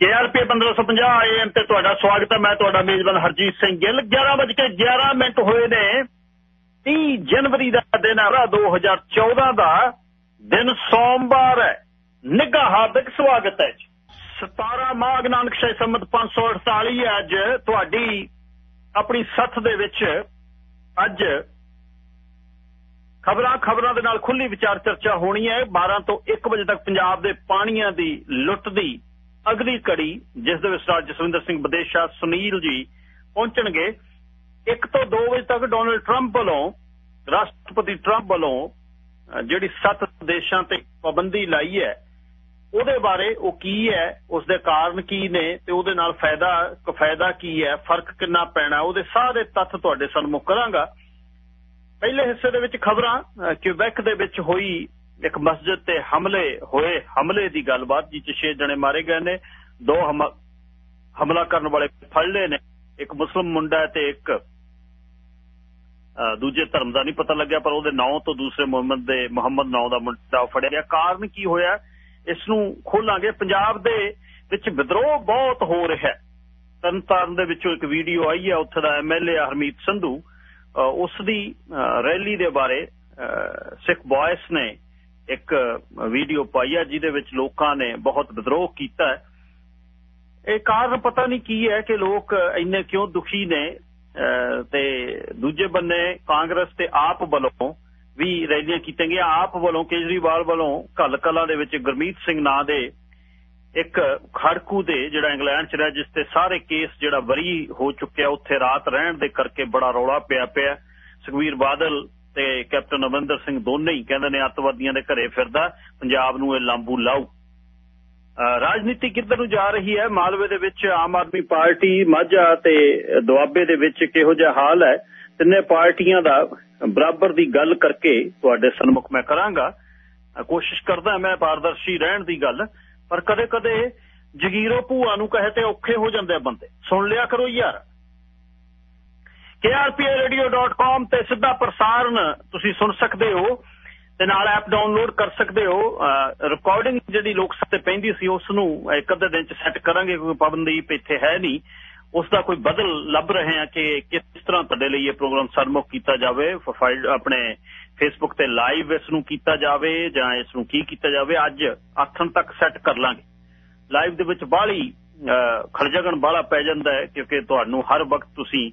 KRP 1550 AM ਤੇ ਤੁਹਾਡਾ ਸਵਾਗਤ ਹੈ। ਮੈਂ ਤੁਹਾਡਾ ਮੇਜ਼ਬਾਨ ਹਰਜੀਤ ਸਿੰਘ ਗਿੱਲ। 11:11 ਮਿੰਟ ਹੋਏ ਨੇ। 30 ਜਨਵਰੀ ਦਾ ਦਿਨ ਹੈ 2014 ਦਾ ਦਿਨ ਸੋਮਵਾਰ ਹੈ। ਨਿੱਘਾ ਹਾਰਦਿਕ ਸਵਾਗਤ ਹੈ 17 ਮਾਘ ਨਾਨਕ ਸ਼ਾਹੀ ਸੰਮਤ 548 ਹੈ। ਅੱਜ ਤੁਹਾਡੀ ਆਪਣੀ ਸੱਥ ਦੇ ਵਿੱਚ ਅੱਜ ਖਬਰਾਂ ਖਬਰਾਂ ਦੇ ਨਾਲ ਖੁੱਲੀ ਵਿਚਾਰ ਚਰਚਾ ਹੋਣੀ ਹੈ। 12 ਤੋਂ 1 ਵਜੇ ਤੱਕ ਪੰਜਾਬ ਦੇ ਪਾਣੀਆਂ ਦੀ ਲੁੱਟ ਦੀ ਅਗਲੀ ਕੜੀ ਜਿਸ ਦੇ ਵਿੱਚ ਰਾਜ ਜਸਵਿੰਦਰ ਸਿੰਘ ਵਿਦੇਸ਼ਾ ਸੁਨੀਲ ਜੀ ਪਹੁੰਚਣਗੇ 1 ਤੋਂ 2 ਵਜੇ ਤੱਕ ਡੋਨਲਡ ਟਰੰਪ ਵੱਲੋਂ, ਰਾਸ਼ਟਰਪਤੀ ਟਰੰਪ ਵੱਲੋਂ ਜਿਹੜੀ ਸੱਤ ਦੇਸ਼ਾਂ ਤੇ ਪਾਬੰਦੀ ਲਾਈ ਹੈ, ਉਹਦੇ ਬਾਰੇ ਉਹ ਕੀ ਹੈ ਉਸ ਦੇ ਕਾਰਨ ਕੀ ਨੇ ਤੇ ਉਹਦੇ ਨਾਲ ਫਾਇਦਾ ਫਾਇਦਾ ਕੀ ਹੈ, ਫ਼ਰਕ ਕਿੰਨਾ ਪੈਣਾ, ਉਹਦੇ ਸਾਰੇ ਤੱਥ ਤੁਹਾਡੇ ਸਾਹਮਣੇ ਕਰਾਂਗਾ। ਪਹਿਲੇ ਹਿੱਸੇ ਦੇ ਵਿੱਚ ਖਬਰਾਂ ਕਿਊਬੈਕ ਦੇ ਵਿੱਚ ਹੋਈ ਇੱਕ ਮਸਜਿਦ ਤੇ ਹਮਲੇ ਹੋਏ, ਹਮਲੇ ਦੀ ਗੱਲਬਾਤ ਜਿੱਥੇ 6 ਜਣੇ ਮਾਰੇ ਗਏ ਨੇ, ਦੋ ਹਮਲਾ ਕਰਨ ਵਾਲੇ ਫੜ ਲਏ ਨੇ, ਇੱਕ ਮੁਸਲਮ ਮੁੰਡਾ ਤੇ ਇੱਕ ਦੂਜੇ ਧਰਮ ਦਾ ਨਹੀਂ ਪਤਾ ਲੱਗਿਆ, ਪਰ ਉਹਦੇ ਨਾਂ ਤੋਂ ਦੂਸਰੇ ਮੁਹੰਮਦ ਦੇ, ਮੁਹੰਮਦ ਨਾਂ ਦਾ ਮੁੰਡਾ ਫੜਿਆ ਗਿਆ। ਕਾਰਨ ਕੀ ਹੋਇਆ? ਇਸ ਨੂੰ ਖੋਲਾਂਗੇ। ਪੰਜਾਬ ਦੇ ਵਿੱਚ ਵਿਦਰੋਹ ਬਹੁਤ ਹੋ ਰਿਹਾ ਹੈ। ਤਰਨਤਾਰਨ ਦੇ ਵਿੱਚੋਂ ਇੱਕ ਵੀਡੀਓ ਆਈ ਹੈ, ਉੱਥੇ ਦਾ ਐਮਐਲਏ ਹਰਮੀਤ ਸੰਧੂ ਉਸ ਦੀ ਰੈਲੀ ਦੇ ਬਾਰੇ ਸਿੱਖ ਬॉयਸ ਨੇ ਇੱਕ ਵੀਡੀਓ ਪਾਈ ਹੈ ਜਿਹਦੇ ਵਿੱਚ ਲੋਕਾਂ ਨੇ ਬਹੁਤ ਵਿਦਰੋਹ ਕੀਤਾ ਇਹ ਕਾਰਨ ਪਤਾ ਨਹੀਂ ਕੀ ਹੈ ਕਿ ਲੋਕ ਇੰਨੇ ਕਿਉਂ ਦੁਖੀ ਨੇ ਤੇ ਦੂਜੇ ਬੰਨੇ ਕਾਂਗਰਸ ਤੇ ਆਪ ਵੱਲੋਂ ਵੀ ਰੈਲੀਆਂ ਕੀਤੀਆਂ ਗਈਆਂ। ਆਪ ਵੱਲੋਂ, ਕੇਜਰੀਵਾਲ ਵੱਲੋਂ ਕੱਲ ਕਲਾਂ ਦੇ ਵਿੱਚ ਗੁਰਮੀਤ ਸਿੰਘ ਨਾਂ ਦੇ ਇੱਕ ਖੜਕੂ ਦੇ ਜਿਹੜਾ ਇੰਗਲੈਂਡ ਚ ਰਿਹਾ, ਜਿਸ ਤੇ ਸਾਰੇ ਕੇਸ ਜਿਹੜਾ ਵਰੀ ਹੋ ਚੁੱਕਿਆ, ਉੱਥੇ ਰਾਤ ਰਹਿਣ ਦੇ ਕਰਕੇ ਬੜਾ ਰੌਲਾ ਪਿਆ ਪਿਆ। ਸੁਖਵੀਰ ਬਾਦਲ ਤੇ ਕੈਪਟਨ ਅਮਰਿੰਦਰ ਸਿੰਘ ਦੋਨੇ ਹੀ ਕਹਿੰਦੇ ਨੇ ਅੱਤਵਾਦੀਆਂ ਦੇ ਘਰੇ ਫਿਰਦਾ, ਪੰਜਾਬ ਨੂੰ ਇਹ ਲਾਂਬੂ ਲਾਉ ਰਾਜਨੀਤੀ ਕਿੱਧਰ ਨੂੰ ਜਾ ਰਹੀ ਹੈ? ਮਾਲਵੇ ਦੇ ਵਿੱਚ ਆਮ ਆਦਮੀ ਪਾਰਟੀ ਮਾਝਾ ਤੇ ਦੁਆਬੇ ਦੇ ਵਿੱਚ ਕਿਹੋ ਜਿਹਾ ਹਾਲ ਹੈ? ਤਿੰਨੇ ਪਾਰਟੀਆਂ ਦਾ ਬਰਾਬਰ ਦੀ ਗੱਲ ਕਰਕੇ ਤੁਹਾਡੇ ਸਨਮੁਖ ਮੈਂ ਕਰਾਂਗਾ। ਕੋਸ਼ਿਸ਼ ਕਰਦਾ ਮੈਂ ਪਾਰਦਰਸ਼ੀ ਰਹਿਣ ਦੀ ਗੱਲ, ਪਰ ਕਦੇ-ਕਦੇ ਜਗੀਰੋ ਭੂਆ ਨੂੰ ਕਹੇ ਤੇ ਔਖੇ ਹੋ ਜਾਂਦੇ ਬੰਦੇ। ਸੁਣ ਲਿਆ ਕਰੋ ਯਾਰ। krpradio.com ਤੇ ਸਿੱਧਾ ਪ੍ਰਸਾਰਣ ਤੁਸੀਂ ਸੁਣ ਸਕਦੇ ਹੋ ਤੇ ਨਾਲ ਐਪ ਡਾਊਨਲੋਡ ਕਰ ਸਕਦੇ ਹੋ। ਰਿਕਾਰਡਿੰਗ ਜਿਹੜੀ ਲੋਕ ਸਭ ਤੇ ਪੈਂਦੀ ਸੀ ਉਸ ਨੂੰ ਇੱਕ ਅੱਧੇ ਦਿਨ ਚ ਸੈੱਟ ਕਰਾਂਗੇ ਕੋਈ ਪਾਬੰਦੀ ਇੱਥੇ ਹੈ ਨਹੀਂ। ਉਸ ਦਾ ਕੋਈ ਬਦਲ ਲੱਭ ਰਹੇ ਹਾਂ ਕਿ ਕਿਸ ਤਰ੍ਹਾਂ ਤੁਹਾਡੇ ਲਈ ਇਹ ਪ੍ਰੋਗਰਾਮ ਸਰਮੁਖ ਕੀਤਾ ਜਾਵੇ ਫਾਈਲ ਆਪਣੇ ਫੇਸਬੁੱਕ ਤੇ ਲਾਈਵ ਇਸ ਨੂੰ ਕੀਤਾ ਜਾਵੇ ਜਾਂ ਇਸ ਨੂੰ ਕੀ ਕੀਤਾ ਜਾਵੇ, ਅੱਜ ਆਥਣ ਤੱਕ ਸੈੱਟ ਕਰ ਲਾਂਗੇ। ਲਾਈਵ ਦੇ ਵਿੱਚ ਬਾਹਲੀ ਖਲਜਗਣ ਬਾਲਾ ਪੈ ਜਾਂਦਾ ਹੈ ਕਿਉਂਕਿ ਤੁਹਾਨੂੰ ਹਰ ਵਕਤ ਤੁਸੀਂ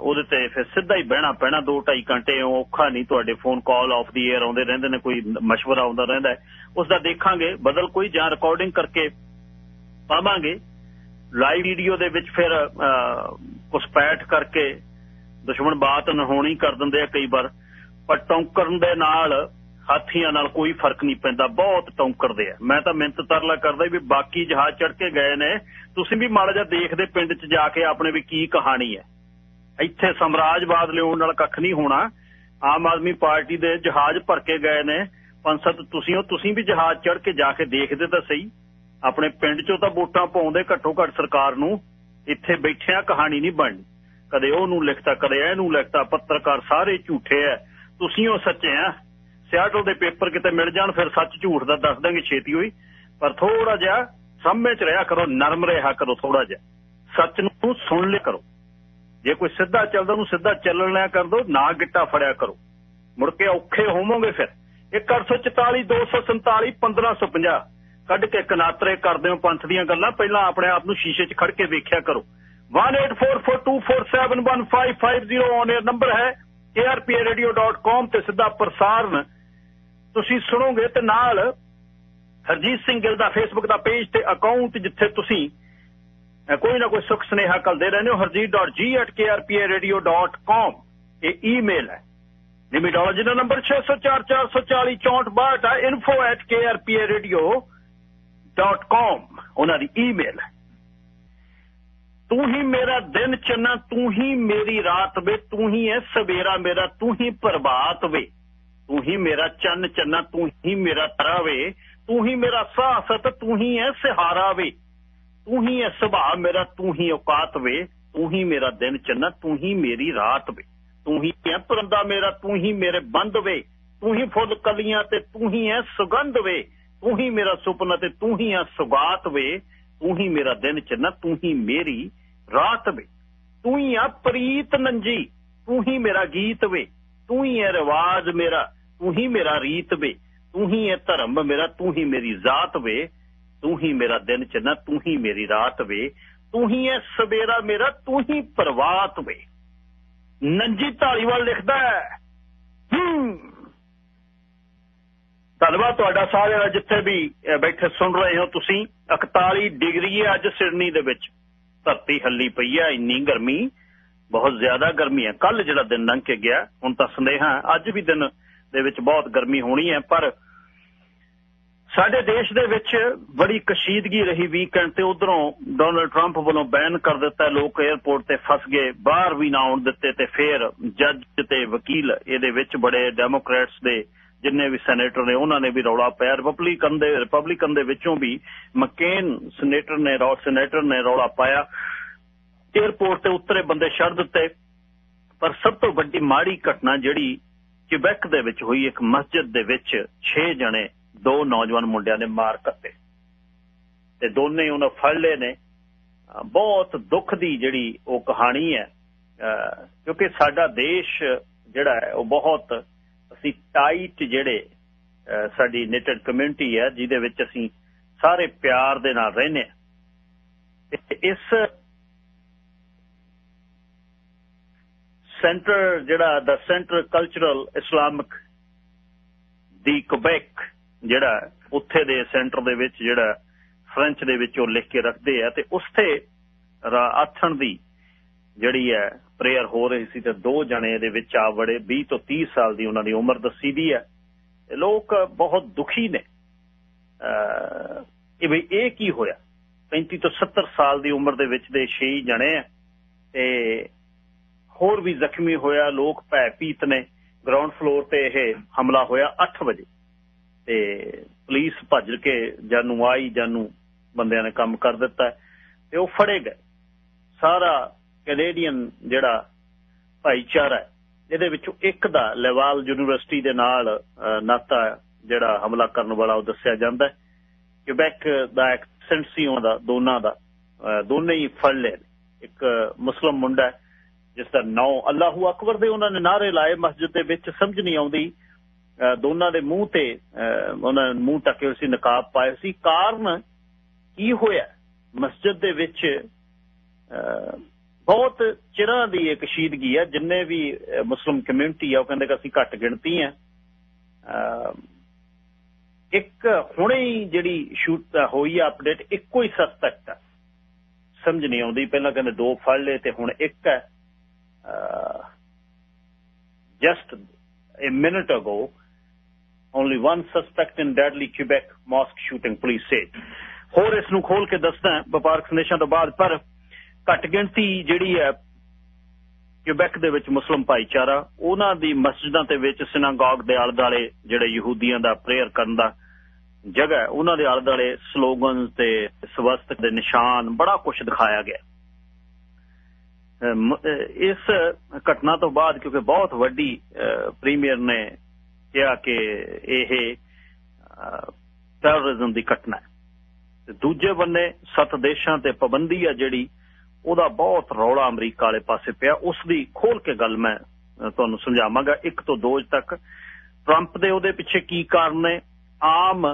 ਉਹਦੇ ਤੇ ਫਿਰ ਸਿੱਧਾ ਹੀ ਬਹਿਣਾ ਪੈਣਾ 2-2.5 ਘੰਟੇ ਔਖਾ ਨਹੀਂ ਤੁਹਾਡੇ phone call off the air ਆਉਂਦੇ ਰਹਿੰਦੇ ਨੇ, ਕੋਈ مشਵਰਾ ਆਉਂਦਾ ਰਹਿੰਦਾ ਉਸ ਦਾ ਦੇਖਾਂਗੇ, ਬਦਲ ਕੋਈ ਜਾਂ ਰਿਕਾਰਡਿੰਗ ਕਰਕੇ ਪਾਵਾਂਗੇ। ਲਾਈਵ ਵੀਡੀਓ ਦੇ ਵਿੱਚ ਫਿਰ ਕੁਸਪੈਠ ਕਰਕੇ ਦੁਸ਼ਮਣ ਬਾਤ ਨਹਾਉਣੀ ਕਰ ਦਿੰਦੇ ਆ ਕਈ ਵਾਰ। ਪਰ ਟੌਂਕਰਨ ਦੇ ਨਾਲ, ਹਾਥੀਆਂ ਨਾਲ ਕੋਈ ਫ਼ਰਕ ਨਹੀਂ ਪੈਂਦਾ, ਬਹੁਤ ਟੌਂਕਰਦੇ ਆ। ਮੈਂ ਤਾਂ ਮਿੰਤ ਤਰਲਾ ਕਰਦਾ ਵੀ ਬਾਕੀ ਜਹਾਜ਼ ਚੜ ਕੇ ਗਏ ਨੇ, ਤੁਸੀਂ ਵੀ ਮਾੜਾ ਜਿਹਾ ਦੇਖਦੇ ਪਿੰਡ 'ਚ ਜਾ ਕੇ ਆਪਣੇ ਵੀ ਕੀ ਕਹਾਣੀ ਹੈ। ਇੱਥੇ ਸਮਰਾਜਵਾਦ ਲਿਆਉਣ ਨਾਲ ਕੱਖ ਨਹੀਂ ਹੋਣਾ। ਆਮ ਆਦਮੀ ਪਾਰਟੀ ਦੇ ਜਹਾਜ਼ ਭਰ ਕੇ ਗਏ ਨੇ। ਪੰਜ ਸੱਤ ਤੁਸੀਂ ਉਹ ਤੁਸੀਂ ਵੀ ਜਹਾਜ਼ ਚੜ ਕੇ ਜਾ ਕੇ ਦੇਖਦੇ ਤਾਂ ਸਹੀ। ਆਪਣੇ ਪਿੰਡ 'ਚੋਂ ਤਾਂ ਵੋਟਾਂ ਪਾਉਂਦੇ ਘੱਟੋ ਘੱਟ ਸਰਕਾਰ ਨੂੰ। ਇੱਥੇ ਬੈਠਿਆਂ ਕਹਾਣੀ ਨਹੀਂ ਬਣਨੀ। ਕਦੇ ਉਹਨੂੰ ਲਿਖਤਾ, ਕਦੇ ਇਹਨੂੰ ਲਿਖਤਾ, ਪੱਤਰਕਾਰ ਸਾਰੇ ਝੂਠੇ ਐ। ਤੁਸੀਂ ਉਹ ਸੱਚੇ ਆ। ਸਿਆਟਲ ਦੇ ਪੇਪਰ ਕਿਤੇ ਮਿਲ ਜਾਣ, ਫਿਰ ਸੱਚ ਝੂਠ ਦਾ ਦੱਸ ਦਾਂਗੇ ਛੇਤੀ ਹੋਈ। ਪਰ ਥੋੜਾ ਜਿਹਾ ਸਾਹਮਣੇ 'ਚ ਰਿਹਾ ਕਰੋ, ਨਰਮ ਰਿਹਾ ਕਰੋ ਥੋੜਾ ਜਿਹਾ। ਸੱਚ ਨੂੰ ਸੁਣ ਲਿਆ ਕਰੋ। ਜੇ ਕੋਈ ਸਿੱਧਾ ਚੱਲਦਾ, ਉਹਨੂੰ ਸਿੱਧਾ ਚੱਲਣ ਲਿਆ ਕਰ ਦੋ, ਨਾ ਗਿੱਟਾ ਫੜਿਆ ਕਰੋ। ਮੁੜ ਕੇ ਔਖੇ ਹੋਵੋਗੇ ਫਿਰ। 1844 247 1550 ਕੱਢ ਕੇ ਕਨਾਤਰੇ ਕਰਦੇ ਹੋ ਪੰਥ ਦੀਆਂ ਗੱਲਾਂ, ਪਹਿਲਾਂ ਆਪਣੇ ਆਪ ਨੂੰ ਸ਼ੀਸ਼ੇ 'ਚ ਖੜ ਕੇ ਵੇਖਿਆ ਕਰੋ। 184424715550 ਔਨ 에ਅਰ ਨੰਬਰ ਹੈ krpradio.com ਤੇ ਸਿੱਧਾ ਪ੍ਰਸਾਰਣ ਤੁਸੀਂ ਸੁਣੋਗੇ ਤੇ ਨਾਲ ਹਰਜੀਤ ਸਿੰਘ ਗਿੱਲ ਦਾ ਫੇਸਬੁੱਕ ਦਾ ਪੇਜ ਤੇ ਅਕਾਊਂਟ ਜਿੱਥੇ ਤੁਸੀਂ ਕੋਈ ਨਾ ਕੋਈ ਸੁਖ ਸੁਨੇਹਾ ਕਰਦੇ ਰਹਿੰਦੇ ਹੋ harjeet.g@krpradio.com ਇਹ ਈਮੇਲ ਹੈ ਨਿਮੀਟੋਲੋਜੀ ਦਾ ਨੰਬਰ 6044406462 ਹੈ info@krpradio.com ਉਹਨਾਂ ਦੀ ਈਮੇਲ ਹੈ ਤੂੰ ਹੀ ਮੇਰਾ ਦਿਨ ਚੰਨਾ ਤੂੰ ਹੀ ਮੇਰੀ ਰਾਤ ਵੇ ਤੂੰ ਹੀ ਹੈ ਸਵੇਰਾ ਮੇਰਾ ਤੂੰ ਹੀ ਪ੍ਰਭਾਤ ਵੇ ਤੂੰ ਹੀ ਮੇਰਾ ਚੰਨ ਚੰਨਾ ਤੂੰ ਹੀ ਮੇਰਾ ਤਰਾ ਵੇ ਤੂੰ ਹੀ ਮੇਰਾ ਸਾਹ ਸਤ ਤੂੰ ਹੀ ਹੈ ਸਹਾਰਾ ਵੇ ਤੂੰ ਹੀ ਐ ਸੁਭਾਅ ਮੇਰਾ ਤੂੰ ਹੀ ਔਕਾਤ ਵੇ ਤੂੰ ਹੀ ਮੇਰਾ ਦਿਨ ਚੰਨਾ ਤੂੰ ਹੀ ਮੇਰੀ ਰਾਤ ਵੇ ਤੂੰ ਹੀ ਹੈ ਪਰੰਦਾ ਮੇਰਾ ਤੂੰ ਹੀ ਮੇਰੇ ਬੰਦ ਵੇ ਤੂੰ ਹੀ ਫੁੱਲ ਕਲੀਆਂ ਤੇ ਤੂੰ ਹੀ ਹੈ ਸੁਗੰਧ ਵੇ ਤੂੰ ਹੀ ਮੇਰਾ ਸੁਪਨਾ ਤੇ ਤੂੰ ਹੀ ਹੈ ਸੁਗਾਤ ਵੇ ਤੂੰ ਹੀ ਮੇਰਾ ਦਿਨ ਚੰਨਾ ਤੂੰ ਹੀ ਮੇਰੀ ਰਾਤ ਵੇ ਤੂੰ ਹੀ ਆ ਪ੍ਰੀਤ ਨੰਜੀ ਤੂੰ ਹੀ ਮੇਰਾ ਗੀਤ ਵੇ ਤੂੰ ਹੀ ਹੈ ਰਿਵਾਜ ਮੇਰਾ ਤੂੰ ਹੀ ਮੇਰਾ ਰੀਤ ਵੇ ਤੂੰ ਹੀ ਹੈ ਧਰਮ ਮੇਰਾ ਤੂੰ ਹੀ ਮੇਰੀ ਜ਼ਾਤ ਵੇ ਤੂੰ ਹੀ ਮੇਰਾ ਦਿਨ ਚੰਨਾ ਤੂੰ ਹੀ ਮੇਰੀ ਰਾਤ ਵੇ। ਤੂੰ ਹੀ ਹੈ ਸਵੇਰਾ ਮੇਰਾ, ਤੂੰ ਹੀ ਪ੍ਰਵਾਤ ਵੇ। ਨੰਜੀ ਢਾਲੀਵਾਲ ਲਿਖਦਾ ਹੈ। ਧੰਨਵਾਦ ਤੁਹਾਡਾ ਸਾਰਿਆਂ ਦਾ ਜਿੱਥੇ ਵੀ ਬੈਠੇ ਸੁਣ ਰਹੇ ਹੋ ਤੁਸੀਂ। 41 ਡਿਗਰੀ ਹੈ ਅੱਜ ਸਿਡਨੀ ਦੇ ਵਿੱਚ। ਧਰਤੀ ਹੱਲੀ ਪਈ ਹੈ, ਇੰਨੀ ਗਰਮੀ। ਬਹੁਤ ਜ਼ਿਆਦਾ ਗਰਮੀ ਹੈ। ਕੱਲ ਜਿਹੜਾ ਦਿਨ ਲੰਘ ਕੇ ਗਿਆ, ਹੁਣ ਤਾਂ ਸੰਦੇਹਾ ਅੱਜ ਵੀ ਦਿਨ ਦੇ ਵਿੱਚ ਬਹੁਤ ਗਰਮੀ ਹੋਣੀ ਹੈ, ਪਰ ਸਾਡੇ ਦੇਸ਼ ਦੇ ਵਿੱਚ ਬੜੀ ਕਸ਼ੀਦਗੀ ਰਹੀ ਵੀਕਐਂਡ ਤੇ ਉਧਰੋਂ ਡੋਨਲਡ ਟਰੰਪ ਵੱਲੋਂ ਬੈਨ ਕਰ ਦਿੱਤਾ, ਲੋਕ 에ਅਰਪੋਰਟ ਤੇ ਫਸ ਗਏ, ਬਾਹਰ ਵੀ ਨਾ ਆਉਣ ਦਿੱਤੇ ਤੇ ਫੇਰ ਜੱਜ ਤੇ ਵਕੀਲ ਇਹਦੇ ਵਿੱਚ ਬੜੇ ਡੈਮੋਕ੍ਰੈਟਸ ਦੇ ਜਿੰਨੇ ਵੀ ਸੈਨੇਟਰ ਨੇ, ਉਹਨਾਂ ਨੇ ਵੀ ਰੌਲਾ ਪਾਇਆ। ਰਿਪਬਲਿਕਨ ਦੇ ਰਿਪਬਲਿਕਨ ਦੇ ਵਿੱਚੋਂ ਵੀ ਮਕੇਨ ਸੈਨੇਟਰ ਨੇ ਰੌਲ ਸੈਨੇਟਰ ਨੇ ਰੌਲਾ ਪਾਇਆ। 에ਅਰਪੋਰਟ ਤੇ ਉਤਰੇ ਬੰਦੇ ਛੱਡ ਦਿੱਤੇ। ਪਰ ਸਭ ਤੋਂ ਵੱਡੀ ਮਾੜੀ ਘਟਨਾ ਜਿਹੜੀ ਕਿਬੈਕ ਦੇ ਵਿੱਚ ਹੋਈ, ਇੱਕ ਮਸਜਿਦ ਦੇ ਵਿੱਚ 6 ਜਣੇ ਦੋ ਨੌਜਵਾਨ ਮੁੰਡਿਆਂ ਨੇ ਮਾਰ ਕੱਤੇ ਤੇ ਦੋਨੇ ਉਹਨਾਂ ਫੜ ਲਏ ਨੇ। ਬਹੁਤ ਦੁੱਖ ਦੀ ਜਿਹੜੀ ਉਹ ਕਹਾਣੀ ਹੈ। ਕਿਉਂਕਿ ਸਾਡਾ ਦੇਸ਼ ਜਿਹੜਾ ਹੈ, ਉਹ ਬਹੁਤ ਅਸੀਂ ਟਾਈਟ ਜਿਹੜੇ ਸਾਡੀ ਨੈਟਡ ਕਮਿਊਨਿਟੀ ਹੈ, ਜਿਹਦੇ ਵਿੱਚ ਅਸੀਂ ਸਾਰੇ ਪਿਆਰ ਦੇ ਨਾਲ ਰਹਿੰਦੇ ਆ ਇਸ ਸੈਂਟਰ ਜਿਹੜਾ ਦਾ ਸੈਂਟਰ ਕਲਚਰਲ ਇਸਲਾਮਿਕ ਦੀ ਕੁਬੈਕ ਜਿਹੜਾ ਉੱਥੇ ਦੇ ਸੈਂਟਰ ਦੇ ਵਿੱਚ ਜਿਹੜਾ ਫ੍ਰੈਂਚ ਦੇ ਵਿੱਚ ਉਹ ਲਿਖ ਕੇ ਰੱਖਦੇ ਆ ਤੇ ਉਸਤੇ ਆਥਣ ਦੀ ਜਿਹੜੀ ਹੈ ਪ੍ਰੇਅਰ ਹੋ ਰਹੀ ਸੀ ਤੇ ਦੋ ਜਣੇ ਦੇ ਵਿੱਚ ਆ ਵੜੇ 20 ਤੋਂ 30 ਸਾਲ ਦੀ ਉਹਨਾਂ ਦੀ ਉਮਰ ਦੱਸੀ ਦੀ ਹੈ। ਲੋਕ ਬਹੁਤ ਦੁਖੀ ਨੇ। ਕਿ ਭਈ ਇਹ ਕੀ ਹੋਇਆ? 35 ਤੋਂ 70 ਸਾਲ ਦੀ ਉਮਰ ਦੇ ਵਿੱਚ ਦੇ 6 ਜਣੇ ਆ ਤੇ ਹੋਰ ਵੀ ਜ਼ਖਮੀ ਹੋਇਆ, ਲੋਕ ਭੈ ਪੀਤ ਨੇ। ਗਰਾਊਂਡ ਫਲੋਰ ਤੇ ਇਹ ਹਮਲਾ ਹੋਇਆ 8 ਵਜੇ। ਤੇ ਪੁਲਿਸ ਭੱਜ ਕੇ ਜਾਨੂ ਆਈ, ਜਾਨੂ ਬੰਦਿਆਂ ਨੇ ਕੰਮ ਕਰ ਦਿੱਤਾ ਤੇ ਉਹ ਫੜੇ ਗਏ। ਸਾਰਾ ਕੈਨੇਡੀਅਨ ਜਿਹੜਾ ਭਾਈਚਾਰਾ ਇਹਦੇ ਵਿੱਚੋਂ ਇੱਕ ਦਾ ਲੈਵਾਲ ਯੂਨੀਵਰਸਿਟੀ ਦੇ ਨਾਲ ਨਾਤਾ ਜਿਹੜਾ ਹਮਲਾ ਕਰਨ ਵਾਲਾ ਉਹ ਦੱਸਿਆ ਜਾਂਦਾ ਹੈ। ਕਿਬੈਕ ਦਾ ਐਕਸੈਂਟ ਸੀ ਉਹਦਾ ਦੋਨਾਂ ਦਾ ਦੋਨੇ ਹੀ ਫੜ ਲਏ ਇੱਕ ਮੁਸਲਮ ਮੁੰਡਾ ਜਿਸ ਦਾ ਨਾਮ ਅੱਲਾਹੂ ਅਕਬਰ ਦੇ ਉਹਨਾਂ ਨੇ ਨਾਰੇ ਲਾਏ, ਮਸਜਿਦ ਦੇ ਵਿੱਚ ਸਮਝ ਨਹੀਂ ਆਉਂਦੀ ਦੋਨਾਂ ਦੇ ਮੂੰਹ ਤੇ ਉਹਨਾਂ ਮੂੰਹ ਟੱਕੇ ਹੋਏ ਸੀ, ਨਕਾਬ ਪਾਏ ਸੀ। ਕਾਰਨ ਕੀ ਹੋਇਆ? ਮਸਜਿਦ ਦੇ ਵਿੱਚ ਬਹੁਤ ਚਿਰਾਂ ਦੀ ਇੱਕ ਸ਼ੀਦਗੀ ਹੈ ਜਿੰਨੇ ਵੀ ਮੁਸਲਮ ਕਮਿਊਨਿਟੀ ਆ, ਉਹ ਕਹਿੰਦੇ ਕਿ ਅਸੀਂ ਘੱਟ ਗਿਣਤੀ ਆ। ਇੱਕ ਹੁਣੇ ਹੀ ਜਿਹੜੀ ਸ਼ੂਟ ਹੋਈ ਆ ਅਪਡੇਟ ਇੱਕੋ ਹੀ ਸਸਪੈਕਟ ਆ। ਸਮਝ ਨਹੀਂ ਆਉਂਦੀ। ਪਹਿਲਾਂ ਕਹਿੰਦੇ ਦੋ ਫੜ ਲਏ ਤੇ ਹੁਣ ਇੱਕ ਹੈ just a minute ago only one suspect in deadly Quebec mosque shooting, police said ਹੋਰ ਇਸ ਨੂੰ ਖੋਲ ਕੇ ਦੱਸਦਾ ਵਪਾਰਕ ਸੰਦੇਸ਼ਾਂ ਤੋਂ ਬਾਅਦ, ਪਰ ਘੱਟ ਗਿਣਤੀ ਜਿਹੜੀ ਹੈ ਕਿਬੈਕ ਦੇ ਵਿੱਚ ਮੁਸਲਮ ਭਾਈਚਾਰਾ, ਉਹਨਾਂ ਦੀ ਮਸਜਿਦਾਂ ਤੇ ਵਿੱਚ ਸਿਨਾਗੋਗ ਦੇ ਆਲੇ-ਦਾਲੇ ਜਿਹੜੇ ਯਹੂਦੀਆਂ ਦਾ ਪ੍ਰੇਅਰ ਕਰਨ ਦਾ ਜਗ੍ਹਾ ਉਹਨਾਂ ਦੇ ਆਲੇ-ਦਾਲੇ ਸਲੋਗਨਸ ਤੇ ਸਵਸਤਕ ਦੇ ਨਿਸ਼ਾਨ ਬੜਾ ਕੁਝ ਦਿਖਾਇਆ ਗਿਆ। ਇਸ ਘਟਨਾ ਤੋਂ ਬਾਅਦ, ਕਿਉਂਕਿ ਬਹੁਤ ਵੱਡੀ ਪ੍ਰੀਮੀਅਰ ਨੇ ਕਿਹਾ ਕਿ ਇਹ ਟੈਰਰਿਜ਼ਮ ਦੀ ਘਟਨਾ ਹੈ। ਤੇ ਦੂਜੇ ਬੰਨੇ ਸੱਤ ਦੇਸ਼ਾਂ ਤੇ ਪਾਬੰਦੀ ਆ ਜਿਹੜੀ, ਉਹਦਾ ਬਹੁਤ ਰੌਲਾ ਅਮਰੀਕਾ ਵਾਲੇ ਪਾਸੇ ਪਿਆ। ਉਸ ਦੀ ਖੋਲ ਕੇ ਗੱਲ ਮੈਂ ਤੁਹਾਨੂੰ ਸਮਝਾਵਾਂਗਾ। 1 ਤੋਂ 2 ਤੱਕ ਟਰੰਪ ਦੇ ਉਹਦੇ ਪਿੱਛੇ ਕੀ ਕਾਰਨ ਨੇ? ਆਮ